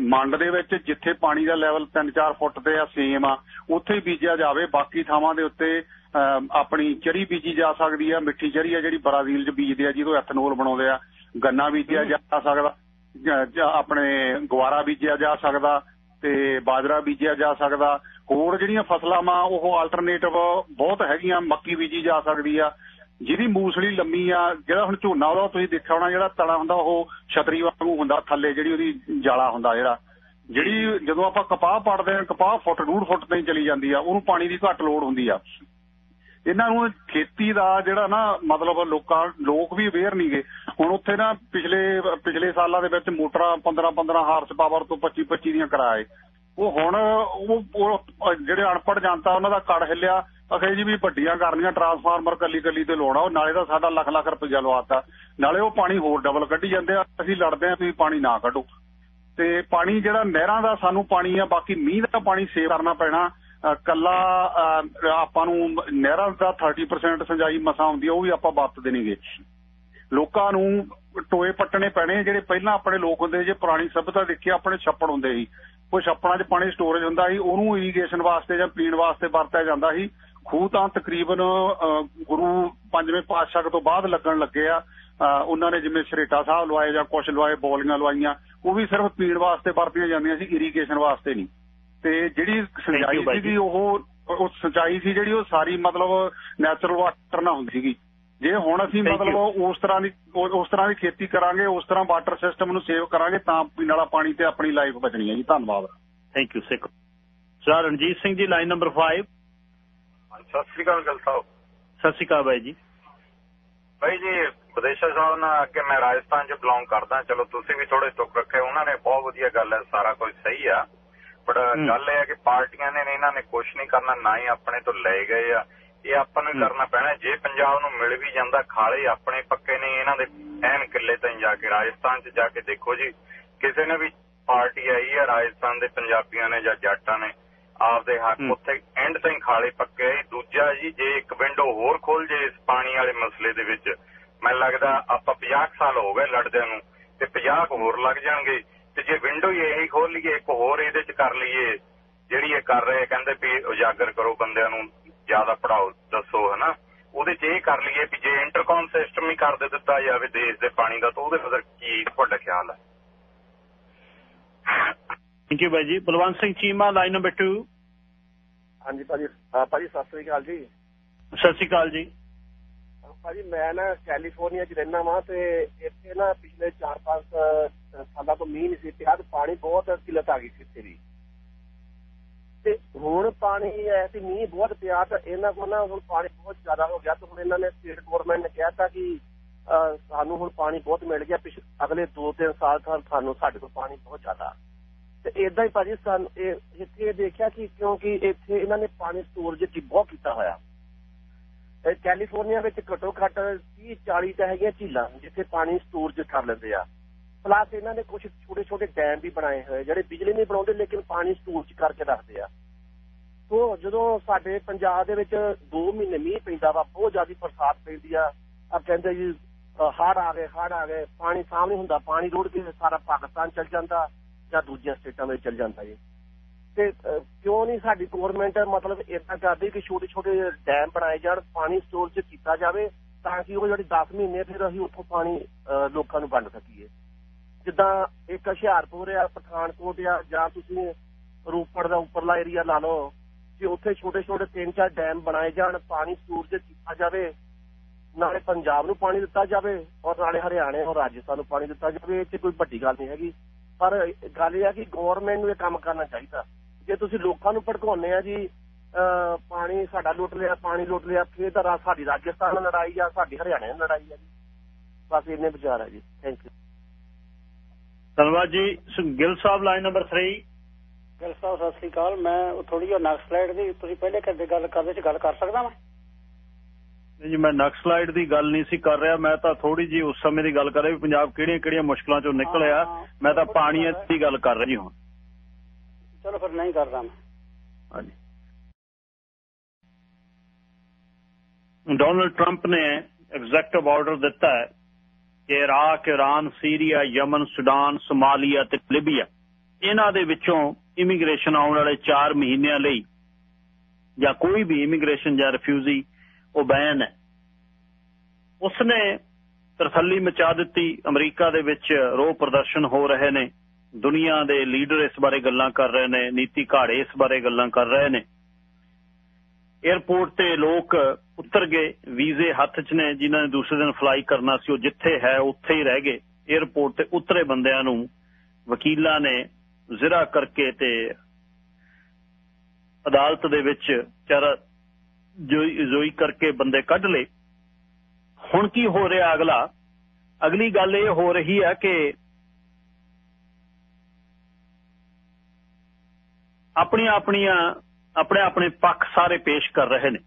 ਮੰਡ ਦੇ ਵਿੱਚ ਜਿੱਥੇ ਪਾਣੀ ਦਾ ਲੈਵਲ 3-4 ਫੁੱਟ ਤੇ ਆ ਸੇਮ ਆ ਉੱਥੇ ਹੀ ਬੀਜਿਆ ਜਾਵੇ। ਬਾਕੀ ਥਾਵਾਂ ਦੇ ਉੱਤੇ ਆਪਣੀ ਚਰੀ ਬੀਜੀ ਜਾ ਸਕਦੀ ਆ ਮਿੱਠੀ ਚਰੀ ਆ ਜਿਹੜੀ ਬਰਾਜ਼ੀਲ 'ਚ ਬੀਜਦੇ ਆ ਜਿਹਦੋਂ ਐਥਨੋਲ ਬਣਾਉਂਦੇ ਆ ਗੰਨਾ ਬੀਜਿਆ ਜਾ ਸਕਦਾ ਆਪਣੇ ਗਵਾਰਾ ਬੀਜਿਆ ਜਾ ਸਕਦਾ ਤੇ ਬਾਜਰਾ ਬੀਜਿਆ ਜਾ ਸਕਦਾ। ਹੋਰ ਜਿਹੜੀਆਂ ਫਸਲਾਂ ਵਾ ਉਹ ਆਲਟਰਨੇਟਿਵ ਬਹੁਤ ਹੈਗੀਆਂ ਮੱਕੀ ਬੀਜੀ ਜਾ ਸਕਦੀ ਆ ਜਿਹਦੀ ਮੂਸਲੀ ਲੰਮੀ ਆ, ਜਿਹੜਾ ਹੁਣ ਝੋਨਾ ਉਹਦਾ ਤੁਸੀਂ ਦੇਖਿਆ ਹੋਣਾ, ਜਿਹੜਾ ਤਲਾ ਹੁੰਦਾ ਉਹ ਛਤਰੀ ਵਾਂਗੂ ਹੁੰਦਾ, ਥੱਲੇ ਜਿਹੜੀ ਉਹਦੀ ਜਾਲਾ ਹੁੰਦਾ ਜਿਹੜਾ, ਜਿਹੜੀ ਜਦੋਂ ਆਪਾਂ ਕਪਾਹ ਪੜਦੇ ਆ ਕਪਾਹ ਫੁੱਟ, ਡੂਢ ਫੁੱਟ ਤਾਈਂ ਚਲੀ ਜਾਂਦੀ ਆ, ਉਹਨੂੰ ਪਾਣੀ ਦੀ ਘੱਟ ਲੋੜ ਹੁੰਦੀ ਆ। ਇਹਨਾਂ ਨੂੰ ਖੇਤੀ ਦਾ ਜਿਹੜਾ ਨਾ ਮਤਲਬ ਲੋਕਾਂ, ਲੋਕ ਵੀ ਅਵੇਅਰ ਨਹੀਂਗੇ ਹੁਣ ਉੱਥੇ ਨਾ ਪਿਛਲੇ ਪਿਛਲੇ ਸਾਲਾਂ ਦੇ ਵਿੱਚ ਮੋਟਰਾਂ 15 15 ਹਾਰਸ ਪਾਵਰ ਤੋਂ 25 25 ਦੀਆਂ ਕਰਾਏ। ਉਹ ਹੁਣ ਉਹ ਉਹ ਜਿਹੜੇ ਅਨਪੜ੍ਹ ਜਨਤਾ, ਉਹਨਾਂ ਦਾ ਕੜ ਹਿੱਲਿਆ। ਅਖੇ ਜੀ ਵੀ ਵੱਡੀਆਂ ਕਰਨੀਆਂ ਟਰਾਂਸਫਾਰਮਰ ਕੱਲੀ ਕੱਲੀ ਤੇ ਲਾਉਣਾ ਉਹ ਨਾਲੇ ਤਾਂ ਸਾਡਾ ਲੱਖ ਲੱਖ ਰੁਪਈਆ ਲਵਾਤਾ। ਨਾਲੇ ਉਹ ਪਾਣੀ ਹੋਰ ਡਬਲ ਕੱਢੀ ਜਾਂਦੇ ਆ ਅਸੀਂ ਲੜਦੇ ਆ ਵੀ ਪਾਣੀ ਨਾ ਕੱਢੋ। ਤੇ ਪਾਣੀ ਜਿਹੜਾ ਨਹਿਰਾਂ ਦਾ ਸਾਨੂੰ ਪਾਣੀ ਆ ਬਾਕੀ ਮੀਂਹ ਦਾ ਪਾਣੀ ਸੇਵ ਕਰਨਾ ਪੈਣਾ। ਅ, ਕੱਲਾ ਆਪਾਂ ਨੂੰ ਨਹਿਰਾਂ ਦਾ 30% ਸਿੰਜਾਈ ਮਸਾ ਆਉਂਦੀ ਆ ਉਹ ਵੀ ਆਪਾਂ ਵਰਤਦੇ ਨਹੀਂਗੇ ਲੋਕਾਂ ਨੂੰ ਟੋਏ ਪੱਟਣੇ ਪੈਣੇ ਜਿਹੜੇ ਪਹਿਲਾਂ ਆਪਣੇ ਲੋਕ ਹੁੰਦੇ ਜੇ ਪੁਰਾਣੀ ਸਭਿਅਤਾ ਦੇਖੀ ਆਪਣੇ ਛੱਪੜ ਹੁੰਦੇ ਸੀ। ਉਹ ਛੱਪੜਾਂ 'ਚ ਪਾਣੀ ਸਟੋਰੇਜ ਹੁੰਦਾ ਸੀ ਉਹਨੂੰ ਇਰੀਗੇਸ਼ਨ ਵਾਸਤੇ ਜਾਂ ਪੀਣ ਵਾਸਤੇ ਵਰਤਿਆ ਜਾਂਦਾ ਸੀ। ਖੂਹ ਤਾਂ ਤਕਰੀਬਨ ਗੁਰੂ ਪੰਜਵੇਂ ਪਾਤਸ਼ਾਹ ਤੋਂ ਬਾਅਦ ਲੱਗਣ ਲੱਗੇ ਆ। ਉਹਨਾਂ ਨੇ ਜਿਵੇਂ ਸ਼ਰੇਟਾ ਸਾਹਿਬ ਲਵਾਏ ਜਾਂ ਕੁਛ ਲਵਾਏ ਬੋਲੀਆਂ ਲਵਾਈਆਂ ਉਹ ਵੀ ਸਿਰਫ ਪੀਣ ਵਾਸਤੇ ਵਰਤੀਆਂ ਜਾਂਦੀਆਂ ਸੀ ਇਰੀਗੇਸ਼ਨ ਵਾਸਤੇ ਨਹੀਂ। ਤੇ ਜਿਹੜੀ ਜੀ। ਸੀਗੀ ਉਹ ਉਹ ਸਿੰਚਾਈ ਸੀ ਜਿਹੜੀ ਉਹ ਸਾਰੀ ਮਤਲਬ ਨੈਚੁਰਲ ਵਾਟਰ ਨਾਲ ਹੁੰਦੀ ਸੀਗੀ। ਜੇ ਹੁਣ ਅਸੀਂ ਮਤਲਬ ਉਸ ਤਰ੍ਹਾਂ ਦੀ ਉਸ ਤਰ੍ਹਾਂ ਦੀ ਖੇਤੀ ਕਰਾਂਗੇ ਉਸ ਤਰ੍ਹਾਂ ਵਾਟਰ ਸਿਸਟਮ ਨੂੰ ਸੇਵ ਕਰਾਂਗੇ ਤਾਂ ਪੀਣ ਵਾਲਾ ਪਾਣੀ ਤੇ ਆਪਣੀ ਲਾਈਫ ਬਚਣੀ ਹੈ ਜੀ। ਧੰਨਵਾਦ। Thank you Sikh. Sir Ranjit Singh ji line number 5 ਸਤਿ ਸ੍ਰੀ ਅਕਾਲ ਗੱਲ ਸਾਹਿਬ ਸਤਿ ਸ਼੍ਰੀ ਅਕਾਲ ਬਾਈ ਜੀ। ਭਾਈ ਜੀ ਵਿਦੇਸ਼ਾ ਸਾਹਿਬ ਨਾਲ ਅੱਗੇ ਮੈਂ ਰਾਜਸਥਾਨ ਚ ਬਿਲੋਂਗ ਕਰਦਾ। ਚਲੋ ਤੁਸੀਂ ਵੀ ਥੋੜੇ ਤੁਕ ਰੱਖੇ ਉਹਨਾਂ ਨੇ ਬਹੁਤ ਵਧੀਆ ਗੱਲ ਹੈ ਸਾਰਾ ਕੁਝ ਸਹੀ ਆ। ਪਰ। ਗੱਲ ਇਹ ਹੈ ਕਿ ਪਾਰਟੀਆਂ ਨੇ ਇਹਨਾਂ ਨੇ ਕੁਝ ਨਹੀਂ ਕਰਨਾ ਨਾ ਹੀ ਆਪਣੇ ਤੋਂ ਲਏ ਗਏ ਆ। ਇਹ ਆਪਾਂ ਨੂੰ। ਕਰਨਾ ਪੈਣਾ। ਜੇ ਪੰਜਾਬ ਨੂੰ ਮਿਲ ਵੀ ਜਾਂਦਾ ਖਾਲੇ ਆਪਣੇ ਪੱਕੇ ਨੇ ਇਹਨਾਂ ਦੇ ਐਨ ਕਿੱਲੇ ਤਾਈਂ ਜਾ ਕੇ ਰਾਜਸਥਾਨ ਚ ਜਾ ਕੇ ਦੇਖੋ ਜੀ। ਕਿਸੇ ਨੇ ਵੀ ਪਾਰਟੀ ਆਈ ਹੈ ਰਾਜਸਥਾਨ ਦੇ ਪੰਜਾਬੀਆਂ ਨੇ ਜਾਂ ਜੱਟਾਂ ਨੇ ਆਪਦੇ ਹੱਕ। ਉੱਥੇ ਐਂਡ ਤਾਈਂ ਖਾਲੇ ਪੱਕੇ। ਦੂਜਾ ਜੀ ਜੇ ਇੱਕ ਵਿੰਡੋ ਹੋਰ ਖੋਲ ਜੇ ਇਸ ਪਾਣੀ ਵਾਲੇ ਮਸਲੇ ਦੇ ਵਿੱਚ ਮੈਨੂੰ ਲੱਗਦਾ ਆਪਾਂ 50 ਕੁ ਸਾਲ ਹੋ ਗਏ ਲੜਦਿਆਂ ਨੂੰ ਤੇ 50 ਕੁ ਹੋਰ ਲੱਗ ਜਾਣਗੇ ਤੇ ਜੇ ਵਿੰਡੋ ਹੀ ਇਹੀ ਖੋਲ ਲਈਏ ਇੱਕ ਹੋਰ ਇਹਦੇ ਚ ਕਰ ਲਈਏ ਜਿਹੜੀ ਇਹ ਕਰ ਰਹੇ ਕਹਿੰਦੇ ਵੀ ਉਜਾਗਰ ਕਰੋ ਬੰਦਿਆਂ ਨੂੰ ਜ਼ਿਆਦਾ ਪੜਾਓ ਦੱਸੋ ਹਨਾ ਉਹਦੇ ਚ ਇਹ ਕਰ ਲਈਏ ਵੀ ਜੇ ਇੰਟਰਕਮ ਸਿਸਟਮ ਹੀ ਕਰ ਦੇ ਦਿੱਤਾ ਜਾਵੇ ਦੇਸ਼ ਦੇ ਪਾਣੀ ਦਾ ਤਾਂ ਉਹਦੇ ਫਿਰ ਕੀ ਤੁਹਾਡਾ ਖਿਆਲ ਹੈ ਥੈਂਕ ਯੂ ਬਾਈ ਜੀ ਬਲਵੰਤ ਸਿੰਘ ਚੀਮਾ ਲਾਈਨ ਨੰਬਰ 2 ਹਾਂਜੀ ਭਾਜੀ ਭਾਜੀ ਸਤਿ ਸ੍ਰੀ ਅਕਾਲ ਜੀ। ਸਤਿ ਸ਼੍ਰੀ ਅਕਾਲ ਜੀ। ਭਾਜੀ ਮੈਂ ਨਾ ਕੈਲੀਫੋਰਨੀਆ 'ਚ ਰਹਿਣਾ ਵਾਂ ਤੇ ਇੱਥੇ ਨਾ ਪਿਛਲੇ 4-5 ਸਾਲਾਂ ਤੋਂ ਮੀਂਹ ਨਹੀਂ ਸੀ ਪਿਆ ਤੇ ਪਾਣੀ ਬਹੁਤ ਕਿੱਲਤ ਆ ਗਈ ਸੀ ਇੱਥੇ ਵੀ। ਤੇ ਹੁਣ ਪਾਣੀ ਐਸੀ ਮੀਂਹ ਬਹੁਤ ਪਿਆ ਤਾਂ ਇਹਨਾਂ ਕੋਲ ਨਾ ਹੁਣ ਪਾਣੀ ਬਹੁਤ ਜ਼ਿਆਦਾ ਹੋ ਗਿਆ ਤੇ ਹੁਣ ਇਹਨਾਂ ਨੇ ਸਟੇਟ ਗਵਰਨਮੈਂਟ ਨੇ ਕਹਿਤਾ ਕਿ ਅਹ, ਸਾਨੂੰ ਹੁਣ ਪਾਣੀ ਬਹੁਤ ਮਿਲ ਗਿਆ ਪਿਛ ਅਗਲੇ 2-3 ਸਾਲ ਤੱਕ ਸਾਨੂੰ ਸਾਡੇ ਕੋਲ ਪਾਣੀ ਬਹੁਤ ਜ਼ਿਆਦਾ ਤੇ ਇਦਾਂ ਹੀ ਭਾਜੀ ਸਾਨੂੰ ਇਹ ਇੱਥੇ ਇਹ ਦੇਖਿਆ ਕਿ ਕਿਉਂਕਿ ਇੱਥੇ ਇਹਨਾਂ ਨੇ ਪਾਣੀ ਸਟੋਰੇਜ ਕੀ ਬਹੁਤ ਕੀਤਾ ਹੋਇਆ। ਕੈਲੀਫੋਰਨੀਆ ਵਿੱਚ ਘੱਟੋ ਘੱਟ 30 40 ਤਾਂ ਹੈਗੀਆਂ ਝੀਲਾਂ ਜਿੱਥੇ ਪਾਣੀ ਸਟੋਰੇਜ ਕਰ ਲੈਂਦੇ ਆ। ਪਲੱਸ ਇਹਨਾਂ ਨੇ ਕੁਝ ਛੋਟੇ ਛੋਟੇ ਡੈਮ ਵੀ ਬਣਾਏ ਹੋਏ, ਜਿਹੜੇ ਬਿਜਲੀ ਨਹੀਂ ਬਣਾਉਂਦੇ, ਲੇਕਿਨ ਪਾਣੀ ਸਟੋਰੇਜ ਕਰਕੇ ਰੱਖਦੇ ਆ। ਤੋਂ ਜਦੋਂ ਸਾਡੇ ਪੰਜਾਬ ਦੇ ਵਿੱਚ 2 ਮਹੀਨੇ ਮੀਂਹ ਪੈਂਦਾ ਵਾ, ਬਹੁਤ ਜ਼ਿਆਦਾ ਬਰਸਾਤ ਪੈਂਦੀ ਆ। ਆ ਕਹਿੰਦੇ ਜੀ ਹੜ ਆ ਗਏ ਹੜ ਆ ਗਏ, ਪਾਣੀ ਸਾਹਮਣੇ ਹੁੰਦਾ, ਪਾਣੀ ਰੋੜ ਕੇ ਸਾਰਾ ਪਾਕਿਸਤਾਨ ਚੱਲ ਜਾਂਦਾ। ਜਾਂ ਦੂਜੀਆਂ ਸਟੇਟਾਂ ਵਿੱਚ ਚਲ ਜਾਂਦਾ ਜੀ। ਤੇ ਕਿਉਂ ਨਹੀਂ ਸਾਡੀ ਗਵਰਨਮੈਂਟ ਮਤਲਬ ਇਦਾਂ ਕਰਦੀ ਕਿ ਛੋਟੇ ਛੋਟੇ ਡੈਮ ਬਣਾਏ ਜਾਣ, ਪਾਣੀ ਸਟੋਰ 'ਚ ਕੀਤਾ ਜਾਵੇ ਤਾਂ ਕਿ ਉਹ ਜਿਹੜੀ 10 ਮਹੀਨੇ ਫਿਰ ਅਸੀਂ ਉੱਥੋਂ ਪਾਣੀ ਲੋਕਾਂ ਨੂੰ ਵੰਡ ਸਕੀਏ। ਜਿੱਦਾਂ ਇੱਕ ਹੁਸ਼ਿਆਰਪੁਰ ਆ, ਪਠਾਨਕੋਟ ਆ, ਜਾਂ ਤੁਸੀਂ ਰੋਪੜ ਦਾ ਉੱਪਰਲਾ ਏਰੀਆ ਲਾ ਲਓ ਕਿ ਉੱਥੇ ਛੋਟੇ ਛੋਟੇ ਤਿੰਨ ਚਾਰ ਡੈਮ ਬਣਾਏ ਜਾਣ, ਪਾਣੀ ਸਟੋਰ 'ਚ ਕੀਤਾ ਜਾਵੇ, ਨਾਲੇ ਪੰਜਾਬ ਨੂੰ ਪਾਣੀ ਦਿੱਤਾ ਜਾਵੇ ਔਰ ਨਾਲੇ ਹਰਿਆਣੇ ਔਰ ਰਾਜਸਥਾਨ ਨੂੰ ਪਾਣੀ ਦਿੱਤਾ ਜਾਵੇ, ਇਹ 'ਚ ਕੋਈ ਵੱਡੀ ਗੱਲ ਨਹੀਂ ਹੈਗੀ। ਪਰ ਗੱਲ ਇਹ ਆ ਕਿ ਗਵਰਨਮੈਂਟ ਨੂੰ ਇਹ ਕੰਮ ਕਰਨਾ ਚਾਹੀਦਾ। ਜੇ ਤੁਸੀਂ ਲੋਕਾਂ ਨੂੰ ਭੜਕਾਉਂਦੇ ਆ ਜੀ ਪਾਣੀ ਸਾਡਾ ਲੁੱਟ ਲਿਆ ਪਾਣੀ ਲੁੱਟ ਲਿਆ ਫੇਰ ਤਾਂ ਸਾਡੀ ਰਾਜਸਥਾਨ ਨਾਲ ਲੜਾਈ ਆ ਸਾਡੀ ਹਰਿਆਣੇ ਨਾਲ ਲੜਾਈ ਆ ਜੀ। ਬਸ ਇੰਨੇ ਵਿਚਾਰ ਆ ਜੀ। ਥੈਂਕ ਯੂ ਧੰਨਵਾਦ ਜੀ। ਗਿੱਲ ਸਾਹਿਬ ਲਾਈਨ ਨੰਬਰ 3 ਗਿਲ ਸਾਹਿਬ ਸਤਿ ਸ੍ਰੀ ਅਕਾਲ। ਮੈਂ ਥੋੜੀ ਜਿਹੀ ਨਕਸਲਾਈਡ ਦੀ ਤੁਸੀਂ ਪਹਿਲੇ ਕਰਦੇ ਗੱਲ ਕਰਦੇ ਸੀ ਗੱਲ ਕਰ ਸਕਦਾ ਮੈਂ? ਜੀ ਮੈਂ ਨਕਸਲਾਈਡ ਦੀ ਗੱਲ ਨਹੀਂ ਸੀ ਕਰ ਰਿਹਾ। ਮੈਂ ਤਾਂ ਥੋੜੀ ਜੀ ਉਸ ਸਮੇਂ ਦੀ ਗੱਲ ਕਰ ਰਿਹਾ ਵੀ ਪੰਜਾਬ ਕਿਹੜੀਆਂ ਕਿਹੜੀਆਂ ਮੁਸ਼ਕਲਾਂ ਚੋਂ ਨਿਕਲਿਆ ਹਾਂ, ਮੈਂ ਤਾਂ ਪਾਣੀ ਦੀ ਗੱਲ ਕਰ ਰਿਹਾ ਹੁਣ ਚਲੋ ਫਿਰ ਨਹੀਂ ਕਰਦਾ ਮੈਂ। ਹਾਂਜੀ। ਡੋਨਲਡ ਟਰੰਪ ਨੇ ਐਗਜ਼ੈਕਟਿਵ ਆਰਡਰ ਦਿੱਤਾ ਹੈ ਕਿ Iraq, Iran, Syria, Yemen, Sudan, Somalia ਤੇ ਲਿਬੀਆ ਇਹਨਾਂ ਦੇ ਵਿੱਚੋਂ ਇਮੀਗ੍ਰੇਸ਼ਨ ਆਉਣ ਵਾਲੇ 4 ਮਹੀਨਿਆਂ ਲਈ ਜਾਂ ਕੋਈ ਵੀ ਇਮੀਗ੍ਰੇਸ਼ਨ ਜਾਂ ਰਿਫਿਊਜੀ ਉਬੈਨ ਹੈ। ਉਸਨੇ ਤਰਸੱਲੀ ਮਚਾ ਦਿੱਤੀ। ਅਮਰੀਕਾ ਦੇ ਵਿੱਚ ਰੋਹ ਪ੍ਰਦਰਸ਼ਨ ਹੋ ਰਹੇ ਨੇ। ਦੁਨੀਆ ਦੇ ਲੀਡਰ ਇਸ ਬਾਰੇ ਗੱਲਾਂ ਕਰ ਰਹੇ ਨੇ। ਨੀਤੀ ਘਾੜੇ ਇਸ ਬਾਰੇ ਗੱਲਾਂ ਕਰ ਰਹੇ ਨੇ। 에어ਪੋਰਟ ਤੇ ਲੋਕ ਉਤਰ ਗਏ। ਵੀਜ਼ੇ ਹੱਥ 'ਚ ਨੇ। ਜਿਨ੍ਹਾਂ ਨੇ ਦੂਸਰੇ ਦਿਨ ਫਲਾਈ ਕਰਨਾ ਸੀ, ਉਹ ਜਿੱਥੇ ਹੈ, ਉੱਥੇ ਹੀ ਰਹਿ ਗਏ। 에어ਪੋਰਟ ਤੇ ਉਤਰੇ ਬੰਦਿਆਂ ਨੂੰ ਵਕੀਲਾਂ ਨੇ ਜ਼ਿਰਾ ਕਰਕੇ ਤੇ ਅਦਾਲਤ ਦੇ ਵਿੱਚ ਚਾਰ ਜੋਈ ਕਰਕੇ ਬੰਦੇ ਕੱਢ ਲਏ। ਹੁਣ ਕੀ ਹੋ ਰਿਹਾ ਅਗਲਾ? ਅਗਲੀ ਗੱਲ ਇਹ ਹੋ ਰਹੀ ਹੈ ਕਿ ਆਪਣੀਆਂ ਆਪਣੀਆਂ, ਆਪਣੇ ਆਪਣੇ ਪੱਖ ਸਾਰੇ ਪੇਸ਼ ਕਰ ਰਹੇ ਨੇ।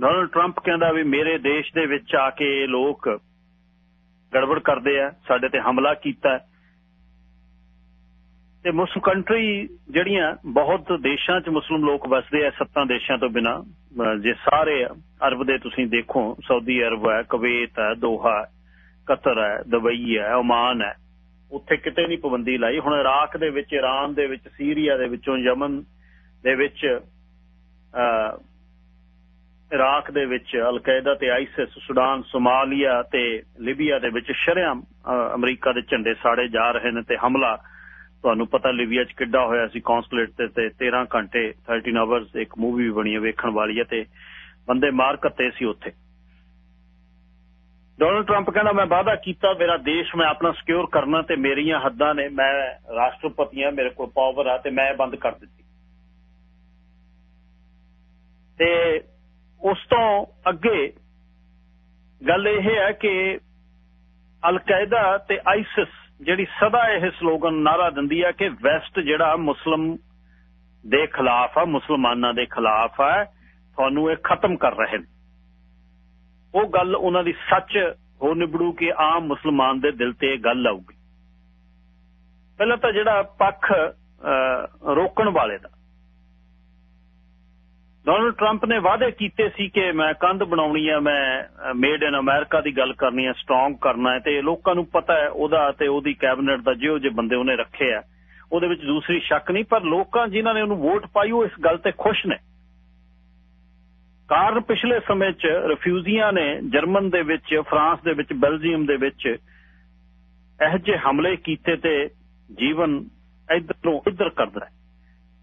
ਡੋਨਲਡ ਟਰੰਪ ਕਹਿੰਦਾ ਵੀ ਮੇਰੇ ਦੇਸ਼ ਦੇ ਵਿੱਚ ਆ ਕੇ ਲੋਕ ਗੜਬੜ ਕਰਦੇ ਆ, ਸਾਡੇ ਤੇ ਹਮਲਾ ਕੀਤਾ ਤੇ ਮੁਸਲਮ ਕੰਟਰੀ ਜਿਹੜੀਆਂ ਬਹੁਤ ਦੇਸ਼ਾਂ 'ਚ ਮੁਸਲਮ ਲੋਕ ਵਸਦੇ ਆ, ਸੱਤਾਂ ਦੇਸ਼ਾਂ ਤੋਂ ਬਿਨਾ ਜੇ ਸਾਰੇ ਅਰਬ ਦੇ ਤੁਸੀਂ ਦੇਖੋ, ਸਾਊਦੀ ਅਰਬ ਹੈ, ਕੁਵੈਤ ਹੈ, ਦੋਹਾ ਕਤਰ ਹੈ, ਦੁਬਈ ਹੈ, ਓਮਾਨ ਹੈ, ਉੱਥੇ ਕਿਤੇ ਨਹੀਂ ਪਾਬੰਦੀ ਲਾਈ। ਹੁਣ ਇਰਾਕ ਦੇ ਵਿੱਚ ਈਰਾਨ ਦੇ ਵਿੱਚ, ਸੀਰੀਆ ਦੇ ਵਿੱਚੋਂ, ਯਮਨ ਦੇ ਵਿੱਚ ਇਰਾਕ ਦੇ ਵਿੱਚ ਅਲਕਾਇਦਾ ਤੇ ਆਈਸਿਸ, ਸੁਡਾਨ, ਸੋਮਾਲੀਆ ਤੇ ਲਿਬੀਆ ਦੇ ਵਿੱਚ ਸ਼ਰਿਆਮ ਅਮਰੀਕਾ ਦੇ ਝੰਡੇ ਸਾੜੇ ਜਾ ਰਹੇ ਨੇ ਤੇ ਹਮਲਾ ਤੁਹਾਨੂੰ ਪਤਾ ਲਿਬੀਆ 'ਚ ਕਿੱਡਾ ਹੋਇਆ ਸੀ ਕੌਂਸੂਲੇਟ ਤੇ ਤੇ 13 ਘੰਟੇ 13 ਆਵਰਸ ਇੱਕ ਮੂਵੀ ਵੀ ਬਣੀ ਹੈ, ਵੇਖਣ ਵਾਲੀ ਹੈ ਤੇ ਬੰਦੇ ਮਾਰ ਕੱਤੇ ਸੀ ਉੱਥੇ। ਡੋਨਲਡ ਟਰੰਪ ਕਹਿੰਦਾ, ਮੈਂ ਵਾਅਦਾ ਕੀਤਾ, ਮੇਰਾ ਦੇਸ਼ ਮੈਂ ਆਪਣਾ ਸਿਕਿਉਰ ਕਰਨਾ ਤੇ ਮੇਰੀਆਂ ਹੱਦਾਂ ਨੇ, ਮੈਂ ਰਾਸ਼ਟਰਪਤੀ ਆ ਮੇਰੇ ਕੋਲ ਪਾਵਰ ਆ ਤੇ ਮੈਂ ਬੰਦ ਕਰ ਦਿੱਤੀ। ਤੇ ਉਸ ਤੋਂ ਅੱਗੇ ਗੱਲ ਇਹ ਹੈ ਕਿ ਅਲ-ਕਾਇਦਾ ਤੇ ਆਈਸਿਸ ਜਿਹੜੀ ਸਦਾ ਇਹ ਸਲੋਗਨ ਨਾਰਾ ਦਿੰਦੀ ਹੈ ਕਿ ਵੈਸਟ ਜਿਹੜਾ ਮੁਸਲਮ ਦੇ ਖਿਲਾਫ ਆ, ਮੁਸਲਮਾਨਾਂ ਦੇ ਖਿਲਾਫ ਆ, ਤੁਹਾਨੂੰ ਇਹ ਖਤਮ ਕਰ ਰਹੇ ਨੇ। ਉਹ ਗੱਲ ਉਹਨਾਂ ਦੀ ਸੱਚ ਹੋ ਨਿਬੜੂ ਕਿ ਆਮ ਮੁਸਲਮਾਨ ਦੇ ਦਿਲ ਤੇ ਇਹ ਗੱਲ ਆਊਗੀ। ਪਹਿਲਾਂ ਤਾਂ ਜਿਹੜਾ ਪੱਖ ਰੋਕਣ ਵਾਲੇ ਦਾ ਡੋਨਲਡ ਟਰੰਪ ਨੇ ਵਾਅਦੇ ਕੀਤੇ ਸੀ ਕਿ ਮੈਂ ਕੰਧ ਬਣਾਉਣੀ ਹੈ ਮੈਂ ਮੇਡ ਇਨ ਅਮਰੀਕਾ ਦੀ ਗੱਲ ਕਰਨੀ ਹੈ ਸਟਰੋਂਗ ਕਰਨਾ ਹੈ, ਤੇ ਲੋਕਾਂ ਨੂੰ ਪਤਾ ਹੈ ਉਹਦਾ ਤੇ ਉਹਦੀ ਕੈਬਨਿਟ ਦਾ ਜਿਹੋ ਜਿਹੇ ਬੰਦੇ ਉਹਨੇ ਰੱਖੇ ਆ, ਉਹਦੇ ਵਿੱਚ ਦੂਸਰੀ ਸ਼ੱਕ ਨਹੀਂ, ਪਰ ਲੋਕਾਂ ਜਿਨ੍ਹਾਂ ਨੇ ਉਹਨੂੰ ਵੋਟ ਪਾਈ, ਉਹ ਇਸ ਗੱਲ ਤੇ ਖੁਸ਼ ਨੇ। ਕਾਰਨ ਪਿਛਲੇ ਸਮੇਂ 'ਚ ਰਿਫਿਊਜੀਆਂ ਨੇ ਜਰਮਨ ਦੇ ਵਿੱਚ, ਫਰਾਂਸ ਦੇ ਵਿੱਚ, ਬੈਲਜੀਅਮ ਦੇ ਵਿੱਚ ਇਹੋ ਜਿਹੇ ਹਮਲੇ ਕੀਤੇ ਤੇ ਜੀਵਨ ਇਧਰੋਂ ਇਧਰ ਕਰਦਾ